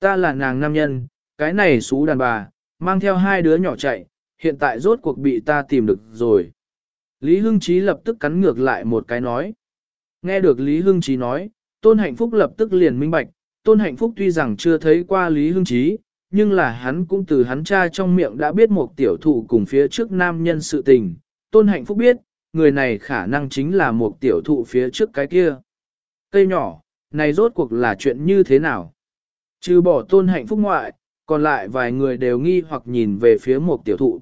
Ta là nàng nam nhân, cái này xú đàn bà, mang theo hai đứa nhỏ chạy, hiện tại rốt cuộc bị ta tìm được rồi. Lý Hưng Chí lập tức cắn ngược lại một cái nói. Nghe được Lý Hưng Chí nói, Tôn Hạnh Phúc lập tức liền minh bạch, Tôn Hạnh Phúc tuy rằng chưa thấy qua Lý Hưng Chí, nhưng là hắn cũng từ hắn cha trong miệng đã biết một tiểu thụ cùng phía trước nam nhân sự tình. Tôn Hạnh Phúc biết, người này khả năng chính là một tiểu thụ phía trước cái kia. Cây nhỏ, này rốt cuộc là chuyện như thế nào? Trừ bỏ tôn hạnh phúc ngoại, còn lại vài người đều nghi hoặc nhìn về phía một tiểu thụ.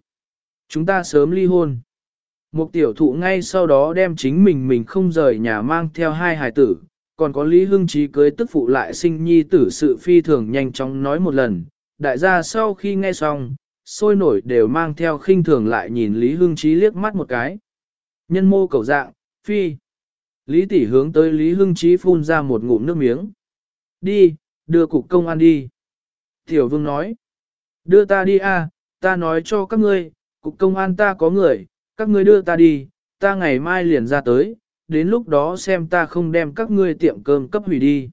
Chúng ta sớm ly hôn. Một tiểu thụ ngay sau đó đem chính mình mình không rời nhà mang theo hai hài tử, còn có Lý Hưng trí cưới tức phụ lại sinh nhi tử sự phi thường nhanh chóng nói một lần. Đại gia sau khi nghe xong, sôi nổi đều mang theo khinh thường lại nhìn Lý Hưng trí liếc mắt một cái. Nhân mô cầu dạng, phi. Lý tỷ hướng tới Lý Hưng trí phun ra một ngụm nước miếng. Đi, đưa cục công an đi. Tiểu vương nói. Đưa ta đi a, ta nói cho các ngươi, cục công an ta có người, các ngươi đưa ta đi, ta ngày mai liền ra tới, đến lúc đó xem ta không đem các ngươi tiệm cơm cấp hủy đi.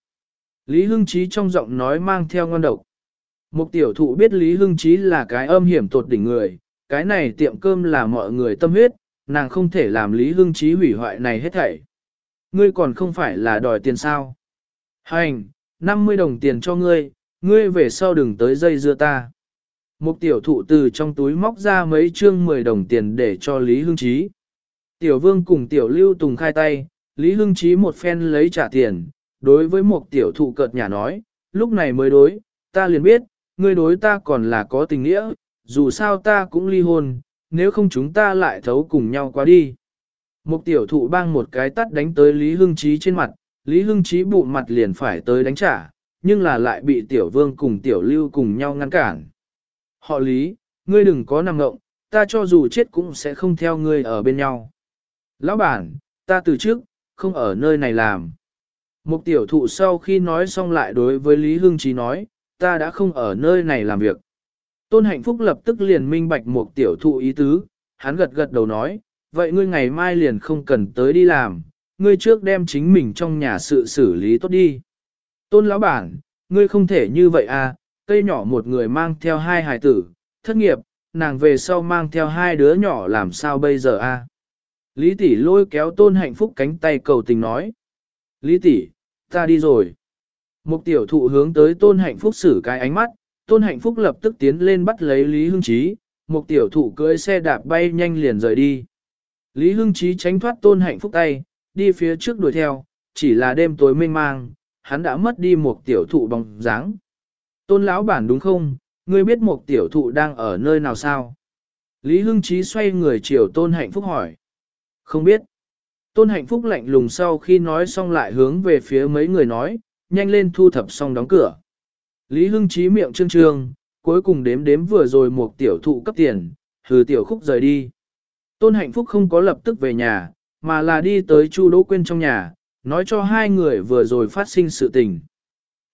Lý Hưng Chí trong giọng nói mang theo ngon độc. Một tiểu thụ biết Lý Hưng Chí là cái âm hiểm tột đỉnh người, cái này tiệm cơm là mọi người tâm huyết, nàng không thể làm Lý Hưng Chí hủy hoại này hết thảy. Ngươi còn không phải là đòi tiền sao. Hành, 50 đồng tiền cho ngươi, ngươi về sau đừng tới dây dưa ta. Một tiểu thụ từ trong túi móc ra mấy chương 10 đồng tiền để cho Lý Hưng Chí. Tiểu vương cùng tiểu lưu tùng khai tay, Lý Hưng Chí một phen lấy trả tiền, đối với một tiểu thụ cợt nhà nói, lúc này mới đối, ta liền biết, ngươi đối ta còn là có tình nghĩa, dù sao ta cũng ly hôn, nếu không chúng ta lại thấu cùng nhau qua đi. Một tiểu thụ bang một cái tắt đánh tới Lý Hưng Chí trên mặt, Lý Hưng Chí bụng mặt liền phải tới đánh trả, nhưng là lại bị tiểu vương cùng tiểu lưu cùng nhau ngăn cản. Họ Lý, ngươi đừng có nằm ngộng, ta cho dù chết cũng sẽ không theo ngươi ở bên nhau. Lão bản, ta từ trước, không ở nơi này làm. Một tiểu thụ sau khi nói xong lại đối với Lý Hưng Trí nói, ta đã không ở nơi này làm việc. Tôn hạnh phúc lập tức liền minh bạch một tiểu thụ ý tứ, hắn gật gật đầu nói, vậy ngươi ngày mai liền không cần tới đi làm, ngươi trước đem chính mình trong nhà sự xử lý tốt đi. Tôn lão bản, ngươi không thể như vậy à, cây nhỏ một người mang theo hai hài tử, thất nghiệp, nàng về sau mang theo hai đứa nhỏ làm sao bây giờ à. Lý tỷ lôi kéo tôn hạnh phúc cánh tay cầu tình nói. Lý tỷ, ta đi rồi. Một tiểu thụ hướng tới tôn hạnh phúc xử cái ánh mắt, tôn hạnh phúc lập tức tiến lên bắt lấy Lý Hưng Chí, một tiểu thụ cưỡi xe đạp bay nhanh liền rời đi. Lý Hưng Chí tránh thoát tôn hạnh phúc tay, đi phía trước đuổi theo, chỉ là đêm tối mênh mang, hắn đã mất đi một tiểu thụ bóng dáng. Tôn lão bản đúng không, ngươi biết một tiểu thụ đang ở nơi nào sao? Lý Hưng Chí xoay người chiều tôn hạnh phúc hỏi. Không biết. Tôn hạnh phúc lạnh lùng sau khi nói xong lại hướng về phía mấy người nói, nhanh lên thu thập xong đóng cửa. Lý Hưng Chí miệng trương trương, cuối cùng đếm đếm vừa rồi một tiểu thụ cấp tiền, hừ tiểu khúc rời đi. Tôn hạnh phúc không có lập tức về nhà, mà là đi tới Chu Đỗ Quyên trong nhà, nói cho hai người vừa rồi phát sinh sự tình.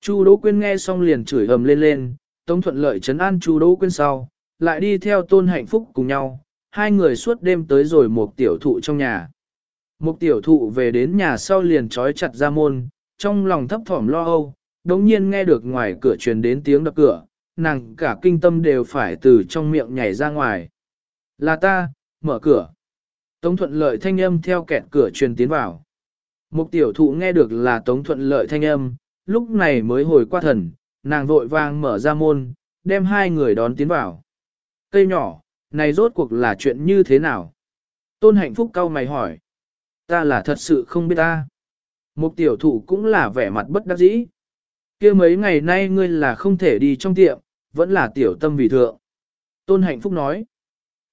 Chu Đỗ Quyên nghe xong liền chửi ầm lên lên, Tống Thuận Lợi trấn an Chu Đỗ Quyên sau, lại đi theo Tôn Hạnh Phúc cùng nhau, hai người suốt đêm tới rồi một tiểu thụ trong nhà. Một tiểu thụ về đến nhà sau liền trói chặt ra môn, trong lòng thấp thỏm lo âu, đống nhiên nghe được ngoài cửa truyền đến tiếng đập cửa, nàng cả kinh tâm đều phải từ trong miệng nhảy ra ngoài. Là ta, mở cửa. Tống thuận lợi thanh âm theo kẹt cửa truyền tiến vào. Một tiểu thụ nghe được là tống thuận lợi thanh âm, lúc này mới hồi qua thần, nàng vội vàng mở ra môn, đem hai người đón tiến vào. Cây nhỏ, này rốt cuộc là chuyện như thế nào? Tôn hạnh phúc cau mày hỏi. Ta là thật sự không biết ta. Một tiểu thụ cũng là vẻ mặt bất đắc dĩ. kia mấy ngày nay ngươi là không thể đi trong tiệm, vẫn là tiểu tâm vì thượng. Tôn hạnh phúc nói.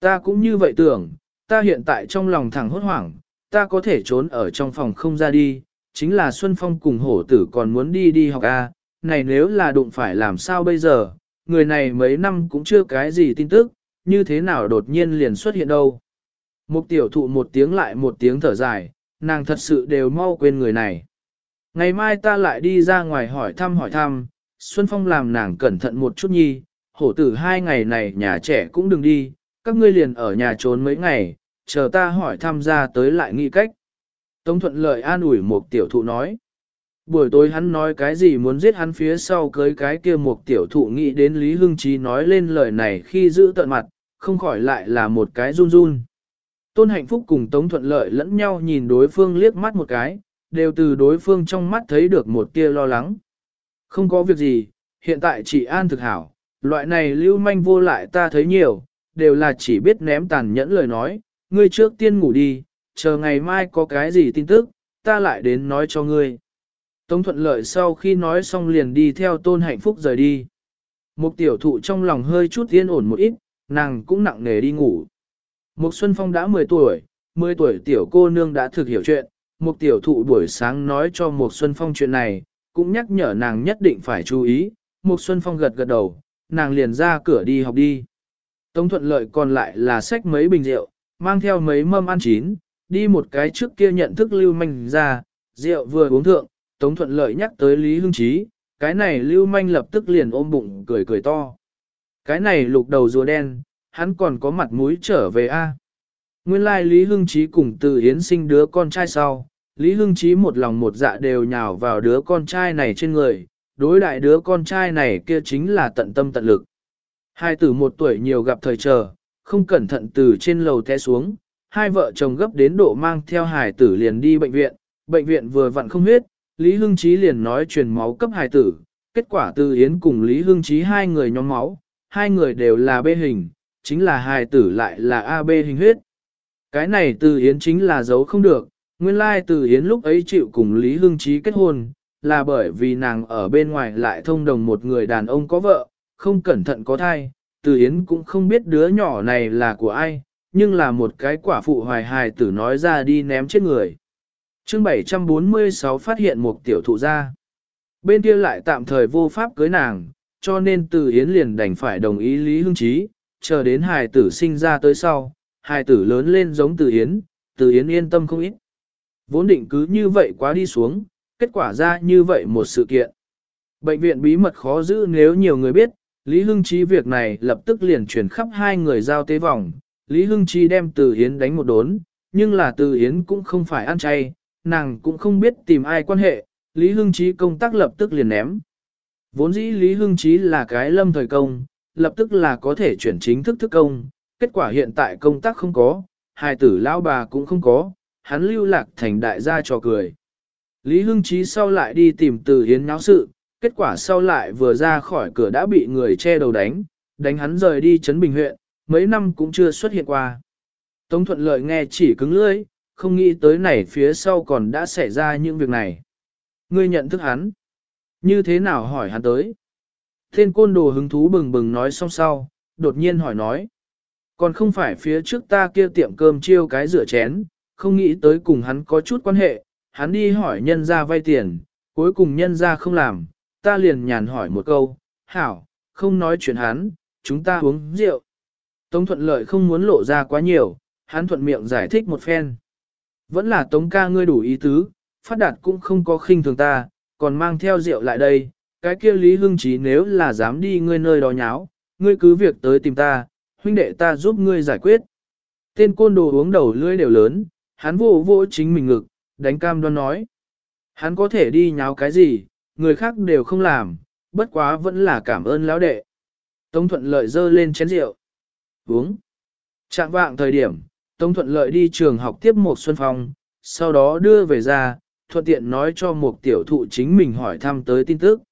Ta cũng như vậy tưởng, ta hiện tại trong lòng thẳng hốt hoảng, ta có thể trốn ở trong phòng không ra đi, chính là Xuân Phong cùng hổ tử còn muốn đi đi học A, này nếu là đụng phải làm sao bây giờ, người này mấy năm cũng chưa cái gì tin tức, như thế nào đột nhiên liền xuất hiện đâu. Một tiểu thụ một tiếng lại một tiếng thở dài, nàng thật sự đều mau quên người này. Ngày mai ta lại đi ra ngoài hỏi thăm hỏi thăm, Xuân Phong làm nàng cẩn thận một chút nhi, hổ tử hai ngày này nhà trẻ cũng đừng đi, các ngươi liền ở nhà trốn mấy ngày, chờ ta hỏi tham gia tới lại nghĩ cách. Tống thuận lợi an ủi một tiểu thụ nói. Buổi tối hắn nói cái gì muốn giết hắn phía sau cưới cái kia một tiểu thụ nghĩ đến Lý Hưng Chí nói lên lời này khi giữ tận mặt, không khỏi lại là một cái run run. Tôn hạnh phúc cùng Tống thuận lợi lẫn nhau nhìn đối phương liếc mắt một cái, đều từ đối phương trong mắt thấy được một tia lo lắng. Không có việc gì, hiện tại chị an thực hảo, loại này lưu manh vô lại ta thấy nhiều, đều là chỉ biết ném tàn nhẫn lời nói, ngươi trước tiên ngủ đi, chờ ngày mai có cái gì tin tức, ta lại đến nói cho ngươi. Tống thuận lợi sau khi nói xong liền đi theo tôn hạnh phúc rời đi. Mục tiểu thụ trong lòng hơi chút yên ổn một ít, nàng cũng nặng nề đi ngủ. Mục Xuân Phong đã 10 tuổi, 10 tuổi tiểu cô nương đã thực hiểu chuyện, mục tiểu thụ buổi sáng nói cho Mục Xuân Phong chuyện này, cũng nhắc nhở nàng nhất định phải chú ý, Mục Xuân Phong gật gật đầu, nàng liền ra cửa đi học đi. Tống thuận lợi còn lại là xách mấy bình rượu, mang theo mấy mâm ăn chín, đi một cái trước kia nhận thức lưu manh ra, rượu vừa uống thượng, Tống thuận lợi nhắc tới Lý Hưng Chí, cái này lưu manh lập tức liền ôm bụng cười cười to. Cái này lục đầu rùa đen, hắn còn có mặt mũi trở về a. Nguyên lai Lý Hưng Chí cùng từ Yến sinh đứa con trai sau, Lý Hưng Chí một lòng một dạ đều nhào vào đứa con trai này trên người, đối đại đứa con trai này kia chính là tận tâm tận lực. Hai tử một tuổi nhiều gặp thời chờ, không cẩn thận từ trên lầu té xuống, hai vợ chồng gấp đến độ mang theo hài tử liền đi bệnh viện, bệnh viện vừa vặn không huyết, Lý Hưng Chí liền nói truyền máu cấp hài tử, kết quả từ Yến cùng Lý Hưng Chí hai người nhóm máu, hai người đều là B hình, chính là hài tử lại là AB hình huyết. Cái này từ Yến chính là giấu không được, nguyên lai từ Yến lúc ấy chịu cùng Lý Hưng Chí kết hôn, là bởi vì nàng ở bên ngoài lại thông đồng một người đàn ông có vợ, không cẩn thận có thai, từ Yến cũng không biết đứa nhỏ này là của ai, nhưng là một cái quả phụ hoài hài tử nói ra đi ném chết người. chương 746 phát hiện một tiểu thụ ra. Bên kia lại tạm thời vô pháp cưới nàng, cho nên từ Yến liền đành phải đồng ý Lý Hưng Chí, chờ đến hài tử sinh ra tới sau, hài tử lớn lên giống từ Yến, từ Yến yên tâm không ít. Vốn định cứ như vậy quá đi xuống, kết quả ra như vậy một sự kiện. Bệnh viện bí mật khó giữ nếu nhiều người biết, Lý Hưng Chí việc này lập tức liền chuyển khắp hai người giao tế vòng. Lý Hưng Chí đem Từ Hiến đánh một đốn, nhưng là Từ Hiến cũng không phải ăn chay, nàng cũng không biết tìm ai quan hệ, Lý Hưng Chí công tác lập tức liền ném. Vốn dĩ Lý Hưng Chí là cái lâm thời công, lập tức là có thể chuyển chính thức thức công, kết quả hiện tại công tác không có, hai tử lão bà cũng không có, hắn lưu lạc thành đại gia trò cười. Lý Hưng Chí sau lại đi tìm Từ Hiến náo sự, kết quả sau lại vừa ra khỏi cửa đã bị người che đầu đánh, đánh hắn rời đi Trấn Bình huyện, mấy năm cũng chưa xuất hiện qua. Tống thuận lợi nghe chỉ cứng lưỡi, không nghĩ tới này phía sau còn đã xảy ra những việc này. Ngươi nhận thức hắn. Như thế nào hỏi hắn tới? Thiên côn đồ hứng thú bừng bừng nói xong sau, đột nhiên hỏi nói. Còn không phải phía trước ta kia tiệm cơm chiêu cái rửa chén, không nghĩ tới cùng hắn có chút quan hệ, hắn đi hỏi nhân ra vay tiền, cuối cùng nhân ra không làm, ta liền nhàn hỏi một câu, hảo, không nói chuyện hắn, chúng ta uống rượu. Tống thuận lợi không muốn lộ ra quá nhiều, hắn thuận miệng giải thích một phen. Vẫn là tống ca ngươi đủ ý tứ, phát đạt cũng không có khinh thường ta, còn mang theo rượu lại đây, cái kia Lý Hưng Chí nếu là dám đi ngươi nơi đó nháo, ngươi cứ việc tới tìm ta, huynh đệ ta giúp ngươi giải quyết. Tên côn đồ uống đầu lưỡi đều lớn, hắn vô vô chính mình ngực, đánh cam đoan nói. Hắn có thể đi nháo cái gì, người khác đều không làm, bất quá vẫn là cảm ơn lão đệ. Tống thuận lợi dơ lên chén rượu. Uống. Trạng vạng thời điểm, Tống thuận lợi đi trường học tiếp một xuân phong, sau đó đưa về ra, thuận tiện nói cho một tiểu thụ chính mình hỏi thăm tới tin tức.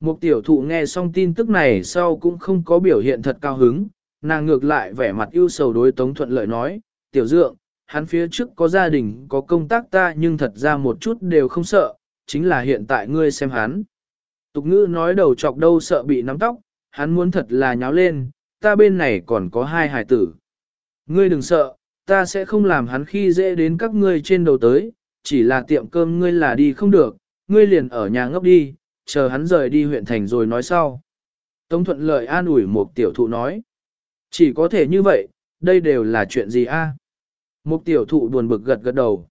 Một tiểu thụ nghe xong tin tức này sau cũng không có biểu hiện thật cao hứng, nàng ngược lại vẻ mặt ưu sầu đối Tống thuận lợi nói, tiểu dượng, hắn phía trước có gia đình có công tác ta nhưng thật ra một chút đều không sợ, chính là hiện tại ngươi xem hắn. Tục ngữ nói đầu chọc đâu sợ bị nắm tóc, hắn muốn thật là nháo lên, ta bên này còn có hai hải tử. Ngươi đừng sợ, ta sẽ không làm hắn khi dễ đến các ngươi trên đầu tới, chỉ là tiệm cơm ngươi là đi không được, ngươi liền ở nhà ngốc đi, chờ hắn rời đi huyện thành rồi nói sau. Tống thuận lợi an ủi một tiểu thụ nói. Chỉ có thể như vậy, đây đều là chuyện gì a? Một tiểu thụ buồn bực gật gật đầu.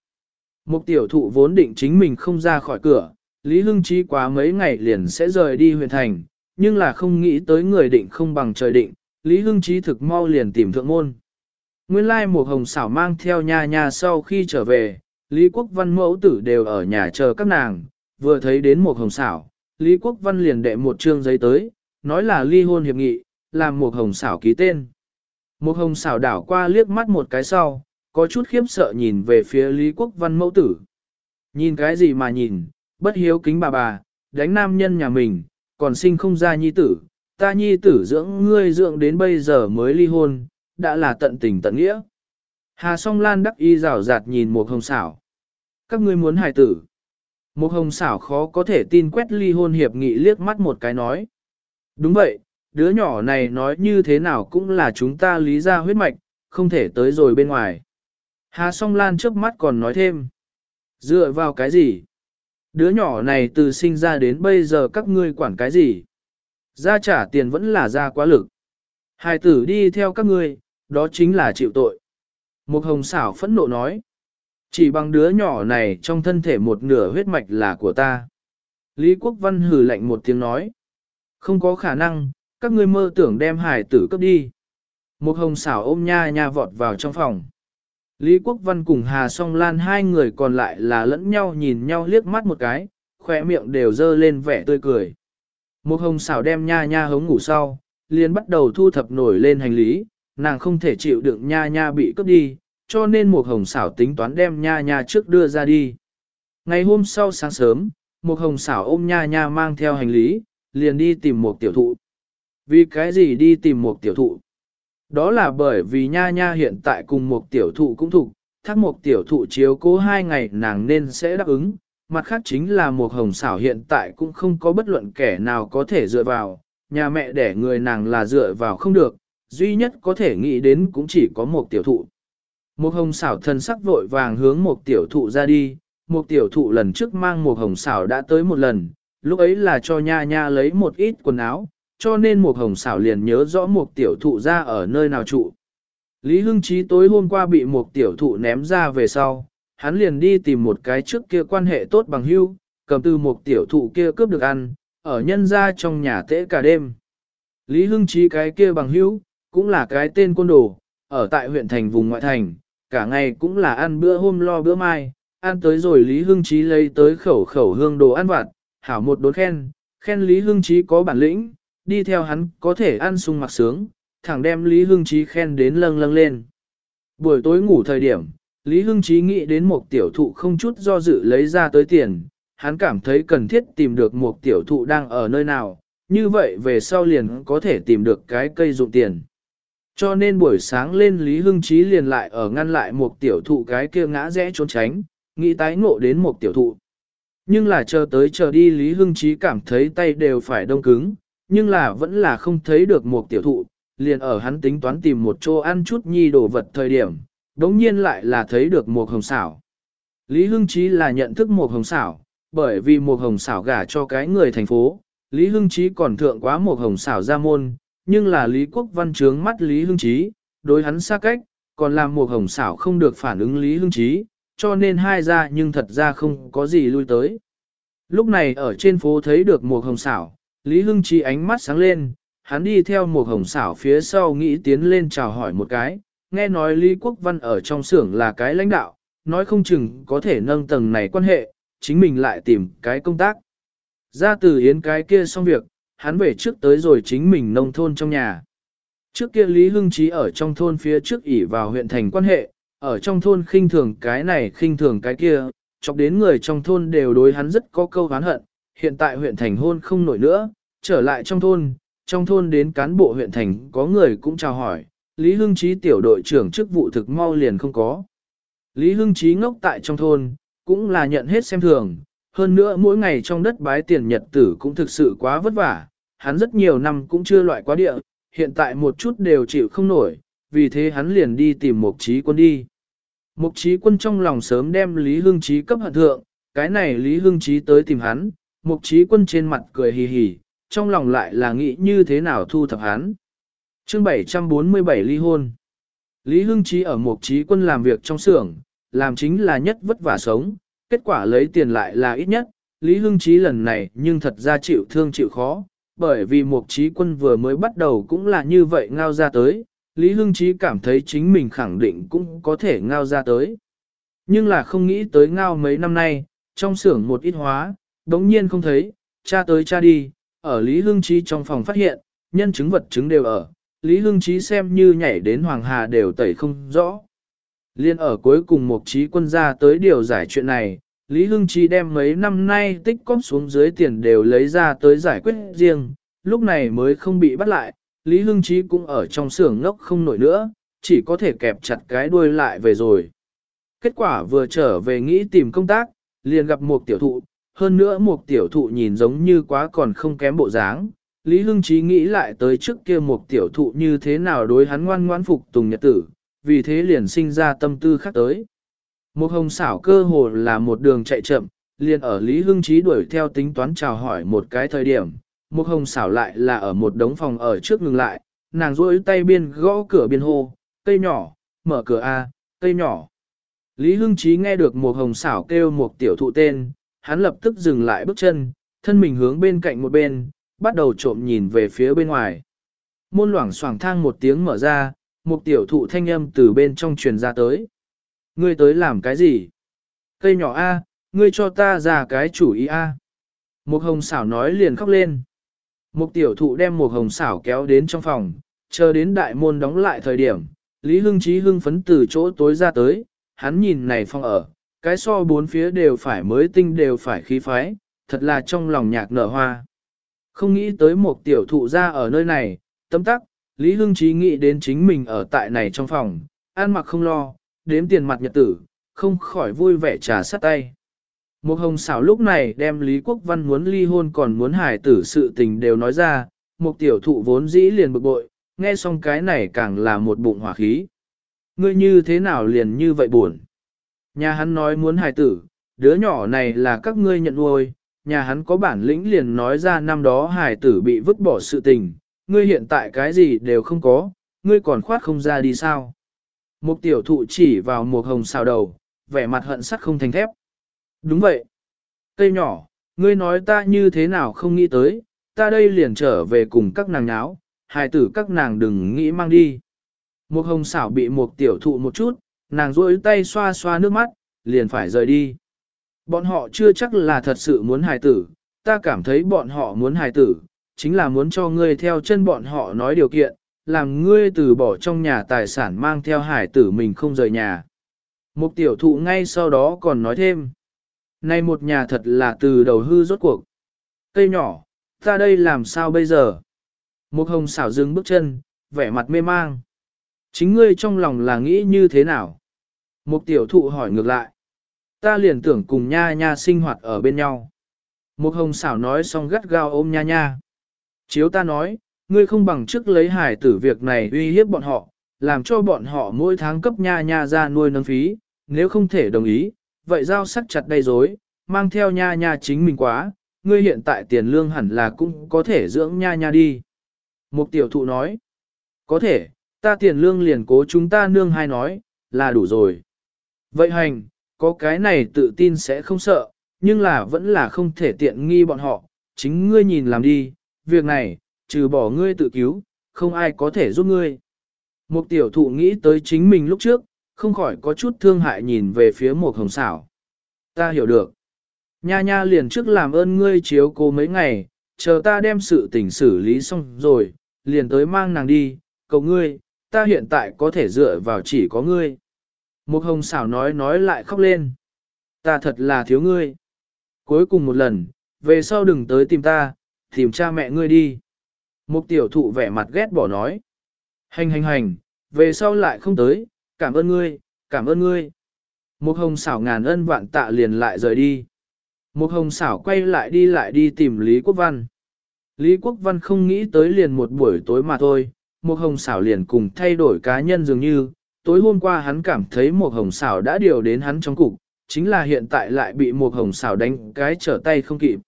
Một tiểu thụ vốn định chính mình không ra khỏi cửa, Lý Hưng Chí quá mấy ngày liền sẽ rời đi huyện thành, nhưng là không nghĩ tới người định không bằng trời định, Lý Hưng Chí thực mau liền tìm thượng môn. Nguyên lai một hồng xảo mang theo nha nha sau khi trở về, Lý Quốc Văn mẫu tử đều ở nhà chờ các nàng, vừa thấy đến một hồng xảo, Lý Quốc Văn liền đệ một trương giấy tới, nói là ly hôn hiệp nghị, làm một hồng xảo ký tên. Một hồng xảo đảo qua liếc mắt một cái sau, có chút khiếp sợ nhìn về phía Lý Quốc Văn mẫu tử. Nhìn cái gì mà nhìn, bất hiếu kính bà bà, đánh nam nhân nhà mình, còn sinh không ra nhi tử, ta nhi tử dưỡng ngươi dưỡng đến bây giờ mới ly hôn, đã là tận tình tận nghĩa. Hà song lan đắc y rào rạt nhìn một hồng xảo. Các ngươi muốn hài tử. Một hồng xảo khó có thể tin quét ly hôn hiệp nghị liếc mắt một cái nói. Đúng vậy, đứa nhỏ này nói như thế nào cũng là chúng ta lý ra huyết mạch, không thể tới rồi bên ngoài. Hà song lan trước mắt còn nói thêm. Dựa vào cái gì? Đứa nhỏ này từ sinh ra đến bây giờ các ngươi quản cái gì? Ra trả tiền vẫn là ra quá lực. Hai tử đi theo các ngươi, đó chính là chịu tội. Một hồng xảo phẫn nộ nói. Chỉ bằng đứa nhỏ này trong thân thể một nửa huyết mạch là của ta. Lý Quốc Văn hừ lạnh một tiếng nói. Không có khả năng, các ngươi mơ tưởng đem hải tử cấp đi. Một hồng xảo ôm nha nha vọt vào trong phòng. Lý Quốc Văn cùng Hà Song Lan hai người còn lại là lẫn nhau nhìn nhau liếc mắt một cái, khỏe miệng đều dơ lên vẻ tươi cười. Một hồng xảo đem nha nha hống ngủ sau, liền bắt đầu thu thập nổi lên hành lý, nàng không thể chịu đựng nha nha bị cướp đi, cho nên một hồng xảo tính toán đem nha nha trước đưa ra đi. Ngày hôm sau sáng sớm, một hồng xảo ôm nha nha mang theo hành lý, liền đi tìm một tiểu thụ. Vì cái gì đi tìm một tiểu thụ? Đó là bởi vì nha nha hiện tại cùng một tiểu thụ cũng thục, thác một tiểu thụ chiếu cố hai ngày nàng nên sẽ đáp ứng. Mặt khác chính là một hồng xảo hiện tại cũng không có bất luận kẻ nào có thể dựa vào, nhà mẹ đẻ người nàng là dựa vào không được, duy nhất có thể nghĩ đến cũng chỉ có một tiểu thụ. Một hồng xảo thân sắc vội vàng hướng một tiểu thụ ra đi, một tiểu thụ lần trước mang một hồng xảo đã tới một lần, lúc ấy là cho nha nha lấy một ít quần áo, cho nên một hồng xảo liền nhớ rõ một tiểu thụ ra ở nơi nào trụ. Lý Hưng Chí tối hôm qua bị một tiểu thụ ném ra về sau, hắn liền đi tìm một cái trước kia quan hệ tốt bằng hưu, cầm từ một tiểu thụ kia cướp được ăn, ở nhân ra trong nhà tễ cả đêm. Lý Hưng Chí cái kia bằng hưu, cũng là cái tên côn đồ, ở tại huyện thành vùng ngoại thành, cả ngày cũng là ăn bữa hôm lo bữa mai, ăn tới rồi Lý Hưng Chí lấy tới khẩu khẩu hương đồ ăn vặt, hảo một đốn khen, khen Lý Hưng Chí có bản lĩnh, đi theo hắn có thể ăn sung mặc sướng, thẳng đem Lý Hưng Chí khen đến lâng lâng lên. Buổi tối ngủ thời điểm, Lý Hưng Chí nghĩ đến một tiểu thụ không chút do dự lấy ra tới tiền, hắn cảm thấy cần thiết tìm được một tiểu thụ đang ở nơi nào, như vậy về sau liền có thể tìm được cái cây dụng tiền. Cho nên buổi sáng lên Lý Hưng Chí liền lại ở ngăn lại một tiểu thụ cái kia ngã rẽ trốn tránh, nghĩ tái ngộ đến một tiểu thụ. Nhưng là chờ tới chờ đi Lý Hưng Chí cảm thấy tay đều phải đông cứng, nhưng là vẫn là không thấy được một tiểu thụ, liền ở hắn tính toán tìm một chỗ ăn chút nhi đồ vật thời điểm, đống nhiên lại là thấy được một hồng xảo. Lý Hưng Chí là nhận thức một hồng xảo, bởi vì một hồng xảo gả cho cái người thành phố, Lý Hưng Chí còn thượng quá một hồng xảo ra môn, nhưng là Lý Quốc Văn trướng mắt Lý Hưng Chí, đối hắn xa cách, còn làm một hồng xảo không được phản ứng Lý Hưng Chí, cho nên hai ra nhưng thật ra không có gì lui tới. Lúc này ở trên phố thấy được một hồng xảo, Lý Hưng Chí ánh mắt sáng lên, hắn đi theo một hồng xảo phía sau nghĩ tiến lên chào hỏi một cái, nghe nói Lý Quốc Văn ở trong xưởng là cái lãnh đạo, nói không chừng có thể nâng tầng này quan hệ, chính mình lại tìm cái công tác. Ra từ yến cái kia xong việc, hắn về trước tới rồi chính mình nông thôn trong nhà. Trước kia Lý Hưng Chí ở trong thôn phía trước ỉ vào huyện thành quan hệ, ở trong thôn khinh thường cái này khinh thường cái kia, chọc đến người trong thôn đều đối hắn rất có câu hán hận, hiện tại huyện thành hôn không nổi nữa, trở lại trong thôn, trong thôn đến cán bộ huyện thành có người cũng chào hỏi, Lý Hưng Chí tiểu đội trưởng chức vụ thực mau liền không có. Lý Hưng Chí ngốc tại trong thôn, cũng là nhận hết xem thường, hơn nữa mỗi ngày trong đất bái tiền nhật tử cũng thực sự quá vất vả, hắn rất nhiều năm cũng chưa loại quá địa, hiện tại một chút đều chịu không nổi, vì thế hắn liền đi tìm Mục Chí Quân đi. Mục Chí Quân trong lòng sớm đem Lý Hưng Chí cấp hận thượng, cái này Lý Hưng Chí tới tìm hắn, Mục trí Quân trên mặt cười hì hì, trong lòng lại là nghĩ như thế nào thu thập hắn. Chương 747 ly hôn. Lý Hưng trí ở Mục trí Quân làm việc trong xưởng, làm chính là nhất vất vả sống, kết quả lấy tiền lại là ít nhất. Lý Hưng trí lần này nhưng thật ra chịu thương chịu khó, bởi vì Mục trí Quân vừa mới bắt đầu cũng là như vậy ngao ra tới, Lý Hưng trí cảm thấy chính mình khẳng định cũng có thể ngao ra tới. Nhưng là không nghĩ tới ngao mấy năm nay, trong xưởng một ít hóa, đống nhiên không thấy, cha tới cha đi, ở Lý Hưng Chí trong phòng phát hiện, nhân chứng vật chứng đều ở, Lý Hưng Chí xem như nhảy đến Hoàng Hà đều tẩy không rõ. Liên ở cuối cùng Mục trí Quân ra tới điều giải chuyện này, Lý Hưng Chi đem mấy năm nay tích cóp xuống dưới tiền đều lấy ra tới giải quyết riêng, lúc này mới không bị bắt lại, Lý Hưng Chi cũng ở trong xưởng ngốc không nổi nữa, chỉ có thể kẹp chặt cái đuôi lại về rồi. Kết quả vừa trở về nghĩ tìm công tác, liền gặp một tiểu thụ, hơn nữa một tiểu thụ nhìn giống như quá còn không kém bộ dáng. Lý Hưng Chí nghĩ lại tới trước kia một tiểu thụ như thế nào đối hắn ngoan ngoãn phục tùng nhật tử, vì thế liền sinh ra tâm tư khác tới. Một hồng xảo cơ hồ là một đường chạy chậm, liền ở Lý Hưng Chí đuổi theo tính toán chào hỏi một cái thời điểm. Một hồng xảo lại là ở một đống phòng ở trước ngừng lại, nàng rối tay biên gõ cửa biên hô, cây nhỏ, mở cửa A, cây nhỏ. Lý Hưng Chí nghe được một hồng xảo kêu một tiểu thụ tên, hắn lập tức dừng lại bước chân, thân mình hướng bên cạnh một bên, bắt đầu trộm nhìn về phía bên ngoài. Môn loảng xoảng thang một tiếng mở ra, một tiểu thụ thanh âm từ bên trong truyền ra tới. Ngươi tới làm cái gì? Cây nhỏ A, ngươi cho ta ra cái chủ ý A. Một hồng xảo nói liền khóc lên. Một tiểu thụ đem một hồng xảo kéo đến trong phòng, chờ đến đại môn đóng lại thời điểm, Lý Hưng Chí hưng phấn từ chỗ tối ra tới, hắn nhìn này phong ở, cái so bốn phía đều phải mới tinh đều phải khí phái, thật là trong lòng nhạc nở hoa. Không nghĩ tới một tiểu thụ ra ở nơi này, tấm tắc, Lý Hưng Chí nghĩ đến chính mình ở tại này trong phòng, ăn mặc không lo, đếm tiền mặt nhật tử, không khỏi vui vẻ trà sắt tay. Một hồng xảo lúc này đem Lý Quốc Văn muốn ly hôn còn muốn hải tử sự tình đều nói ra, một tiểu thụ vốn dĩ liền bực bội, nghe xong cái này càng là một bụng hỏa khí. Ngươi như thế nào liền như vậy buồn? Nhà hắn nói muốn hài tử, đứa nhỏ này là các ngươi nhận nuôi, nhà hắn có bản lĩnh liền nói ra năm đó hài tử bị vứt bỏ sự tình, ngươi hiện tại cái gì đều không có, ngươi còn khoát không ra đi sao? Một tiểu thụ chỉ vào một hồng xào đầu, vẻ mặt hận sắt không thành thép. Đúng vậy. Cây nhỏ, ngươi nói ta như thế nào không nghĩ tới, ta đây liền trở về cùng các nàng nháo, hài tử các nàng đừng nghĩ mang đi. Một hồng xảo bị một tiểu thụ một chút, nàng duỗi tay xoa xoa nước mắt, liền phải rời đi. Bọn họ chưa chắc là thật sự muốn hài tử, ta cảm thấy bọn họ muốn hài tử, chính là muốn cho ngươi theo chân bọn họ nói điều kiện, làm ngươi từ bỏ trong nhà tài sản mang theo hải tử mình không rời nhà. Một tiểu thụ ngay sau đó còn nói thêm. Này một nhà thật là từ đầu hư rốt cuộc. Cây nhỏ, ta đây làm sao bây giờ? Một hồng xảo dừng bước chân, vẻ mặt mê mang. Chính ngươi trong lòng là nghĩ như thế nào? Một tiểu thụ hỏi ngược lại. Ta liền tưởng cùng nha nha sinh hoạt ở bên nhau. Một hồng xảo nói xong gắt gao ôm nha nha. Chiếu ta nói, ngươi không bằng trước lấy hải tử việc này uy hiếp bọn họ, làm cho bọn họ mỗi tháng cấp nha nha ra nuôi nâng phí, nếu không thể đồng ý, vậy giao sắc chặt đầy dối, mang theo nha nha chính mình quá, ngươi hiện tại tiền lương hẳn là cũng có thể dưỡng nha nha đi. Một tiểu thụ nói, có thể, ta tiền lương liền cố chúng ta nương hai nói, là đủ rồi. Vậy hành, có cái này tự tin sẽ không sợ, nhưng là vẫn là không thể tiện nghi bọn họ, chính ngươi nhìn làm đi, việc này, trừ bỏ ngươi tự cứu, không ai có thể giúp ngươi. Một tiểu thụ nghĩ tới chính mình lúc trước, không khỏi có chút thương hại nhìn về phía một hồng xảo. Ta hiểu được. Nha nha liền trước làm ơn ngươi chiếu cô mấy ngày, chờ ta đem sự tình xử lý xong rồi, liền tới mang nàng đi, cầu ngươi, ta hiện tại có thể dựa vào chỉ có ngươi. Một hồng xảo nói nói lại khóc lên. Ta thật là thiếu ngươi. Cuối cùng một lần, về sau đừng tới tìm ta, tìm cha mẹ ngươi đi. Một tiểu thụ vẻ mặt ghét bỏ nói. Hành hành hành, về sau lại không tới, cảm ơn ngươi, cảm ơn ngươi. Một hồng xảo ngàn ân vạn tạ liền lại rời đi. Một hồng xảo quay lại đi lại đi tìm Lý Quốc Văn. Lý Quốc Văn không nghĩ tới liền một buổi tối mà thôi, một hồng xảo liền cùng thay đổi cá nhân dường như, tối hôm qua hắn cảm thấy một hồng xảo đã điều đến hắn trong cục, chính là hiện tại lại bị một hồng xảo đánh cái trở tay không kịp.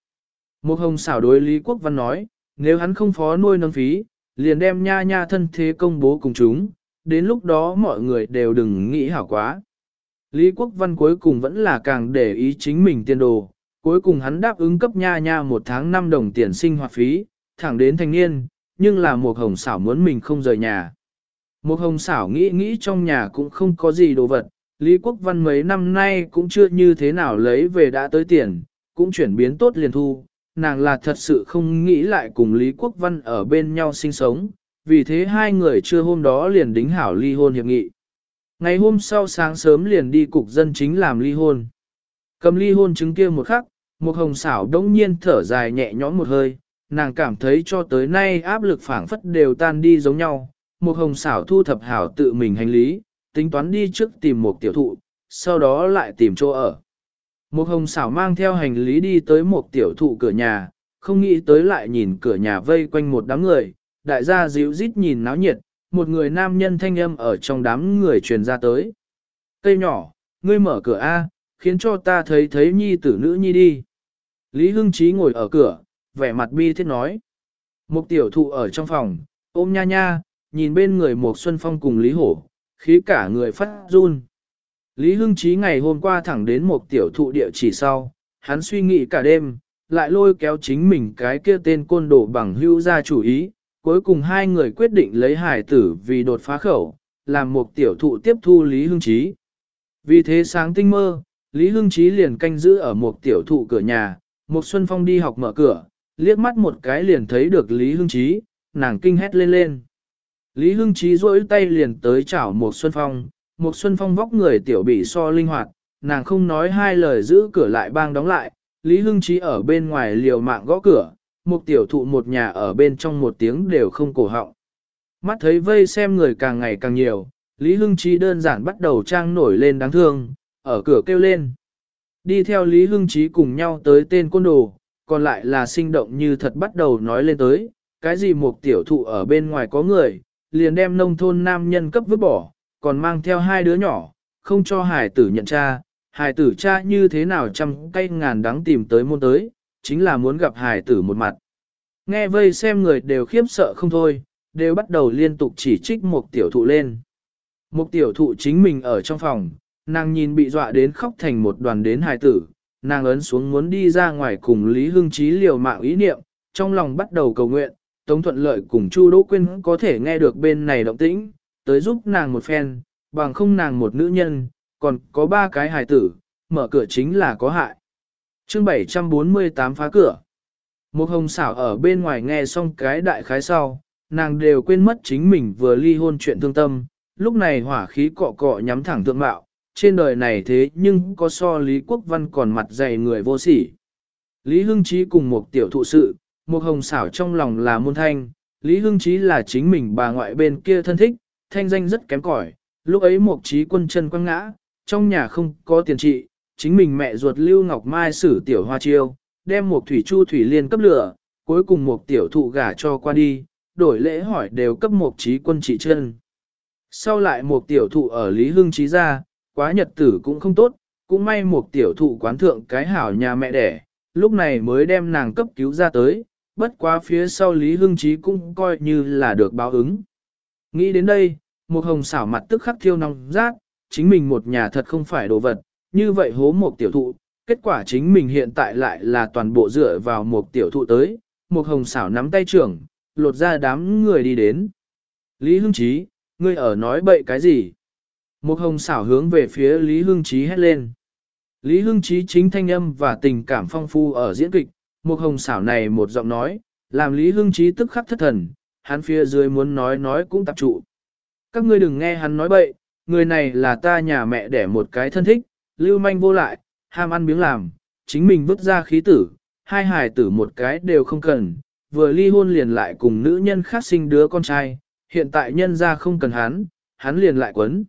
Một hồng xảo đối Lý Quốc Văn nói, nếu hắn không phó nuôi nâng phí, liền đem nha nha thân thế công bố cùng chúng, đến lúc đó mọi người đều đừng nghĩ hảo quá. Lý Quốc Văn cuối cùng vẫn là càng để ý chính mình tiền đồ, cuối cùng hắn đáp ứng cấp nha nha một tháng 5 đồng tiền sinh hoạt phí, thẳng đến thanh niên, nhưng là một hồng xảo muốn mình không rời nhà. Một hồng xảo nghĩ nghĩ trong nhà cũng không có gì đồ vật, Lý Quốc Văn mấy năm nay cũng chưa như thế nào lấy về đã tới tiền, cũng chuyển biến tốt liền thu, nàng là thật sự không nghĩ lại cùng Lý Quốc Văn ở bên nhau sinh sống, vì thế hai người chưa hôm đó liền đính hảo ly hôn hiệp nghị. Ngày hôm sau sáng sớm liền đi cục dân chính làm ly hôn. Cầm ly hôn chứng kia một khắc, một hồng xảo đống nhiên thở dài nhẹ nhõm một hơi, nàng cảm thấy cho tới nay áp lực phảng phất đều tan đi giống nhau, một hồng xảo thu thập hảo tự mình hành lý, tính toán đi trước tìm một tiểu thụ, sau đó lại tìm chỗ ở. Một hồng xảo mang theo hành lý đi tới một tiểu thụ cửa nhà, không nghĩ tới lại nhìn cửa nhà vây quanh một đám người, đại gia díu rít nhìn náo nhiệt, một người nam nhân thanh âm ở trong đám người truyền ra tới. Cây nhỏ, ngươi mở cửa A, khiến cho ta thấy thấy nhi tử nữ nhi đi. Lý Hưng Chí ngồi ở cửa, vẻ mặt bi thiết nói. Một tiểu thụ ở trong phòng, ôm nha nha, nhìn bên người một Xuân Phong cùng Lý Hổ, khí cả người phát run. Lý Hưng Chí ngày hôm qua thẳng đến một tiểu thụ địa chỉ sau, hắn suy nghĩ cả đêm, lại lôi kéo chính mình cái kia tên côn đồ bằng hưu ra chủ ý, cuối cùng hai người quyết định lấy hải tử vì đột phá khẩu, làm một tiểu thụ tiếp thu Lý Hưng Chí. Vì thế sáng tinh mơ, Lý Hưng Chí liền canh giữ ở một tiểu thụ cửa nhà, một Xuân Phong đi học mở cửa, liếc mắt một cái liền thấy được Lý Hưng Chí, nàng kinh hét lên lên. Lý Hưng Chí rỗi tay liền tới chảo một Xuân Phong, một Xuân Phong vóc người tiểu bị so linh hoạt, nàng không nói hai lời giữ cửa lại bang đóng lại, Lý Hưng Chí ở bên ngoài liều mạng gõ cửa, một tiểu thụ một nhà ở bên trong một tiếng đều không cổ họng. Mắt thấy vây xem người càng ngày càng nhiều, Lý Hưng Chí đơn giản bắt đầu trang nổi lên đáng thương, ở cửa kêu lên. Đi theo Lý Hưng Chí cùng nhau tới tên côn đồ, còn lại là sinh động như thật bắt đầu nói lên tới, cái gì một tiểu thụ ở bên ngoài có người, liền đem nông thôn nam nhân cấp vứt bỏ, còn mang theo hai đứa nhỏ, không cho hải tử nhận cha, hải tử cha như thế nào trăm cây ngàn đắng tìm tới môn tới, chính là muốn gặp hải tử một mặt. Nghe vây xem người đều khiếp sợ không thôi, đều bắt đầu liên tục chỉ trích một tiểu thụ lên. Một tiểu thụ chính mình ở trong phòng, nàng nhìn bị dọa đến khóc thành một đoàn đến hài tử, nàng ấn xuống muốn đi ra ngoài cùng Lý Hưng Chí liều mạng ý niệm, trong lòng bắt đầu cầu nguyện, Tống Thuận Lợi cùng Chu Đỗ Quyên có thể nghe được bên này động tĩnh, tới giúp nàng một phen, bằng không nàng một nữ nhân, còn có ba cái hài tử, mở cửa chính là có hại. Chương 748 phá cửa. Một hồng xảo ở bên ngoài nghe xong cái đại khái sau, nàng đều quên mất chính mình vừa ly hôn chuyện thương tâm, lúc này hỏa khí cọ cọ nhắm thẳng thượng mạo, trên đời này thế nhưng có so Lý Quốc Văn còn mặt dày người vô sỉ. Lý Hưng Chí cùng một tiểu thụ sự, một hồng xảo trong lòng là môn thanh, Lý Hưng Chí là chính mình bà ngoại bên kia thân thích, thanh danh rất kém cỏi. lúc ấy một trí quân chân quăng ngã, trong nhà không có tiền trị, chính mình mẹ ruột Lưu Ngọc Mai xử tiểu hoa chiêu, đem một thủy chu thủy liên cấp lửa, cuối cùng một tiểu thụ gả cho qua đi, đổi lễ hỏi đều cấp một trí quân trị chân. Sau lại một tiểu thụ ở Lý Hưng Chí ra, quá nhật tử cũng không tốt, cũng may một tiểu thụ quán thượng cái hảo nhà mẹ đẻ, lúc này mới đem nàng cấp cứu ra tới, bất quá phía sau Lý Hưng Chí cũng coi như là được báo ứng. Nghĩ đến đây, một hồng xảo mặt tức khắc thiêu nóng rát, chính mình một nhà thật không phải đồ vật, như vậy hố một tiểu thụ, kết quả chính mình hiện tại lại là toàn bộ dựa vào một tiểu thụ tới, một hồng xảo nắm tay trưởng, lột ra đám người đi đến. Lý Hưng Chí, ngươi ở nói bậy cái gì? Một hồng xảo hướng về phía Lý Hưng Chí hét lên. Lý Hưng Chí chính thanh âm và tình cảm phong phu ở diễn kịch, một hồng xảo này một giọng nói, làm Lý Hưng Chí tức khắc thất thần, hắn phía dưới muốn nói nói cũng tập trụ. Các ngươi đừng nghe hắn nói bậy, người này là ta nhà mẹ đẻ một cái thân thích, lưu manh vô lại, ham ăn miếng làm, chính mình vứt ra khí tử, hai hài tử một cái đều không cần, vừa ly hôn liền lại cùng nữ nhân khác sinh đứa con trai, hiện tại nhân ra không cần hắn, hắn liền lại quấn.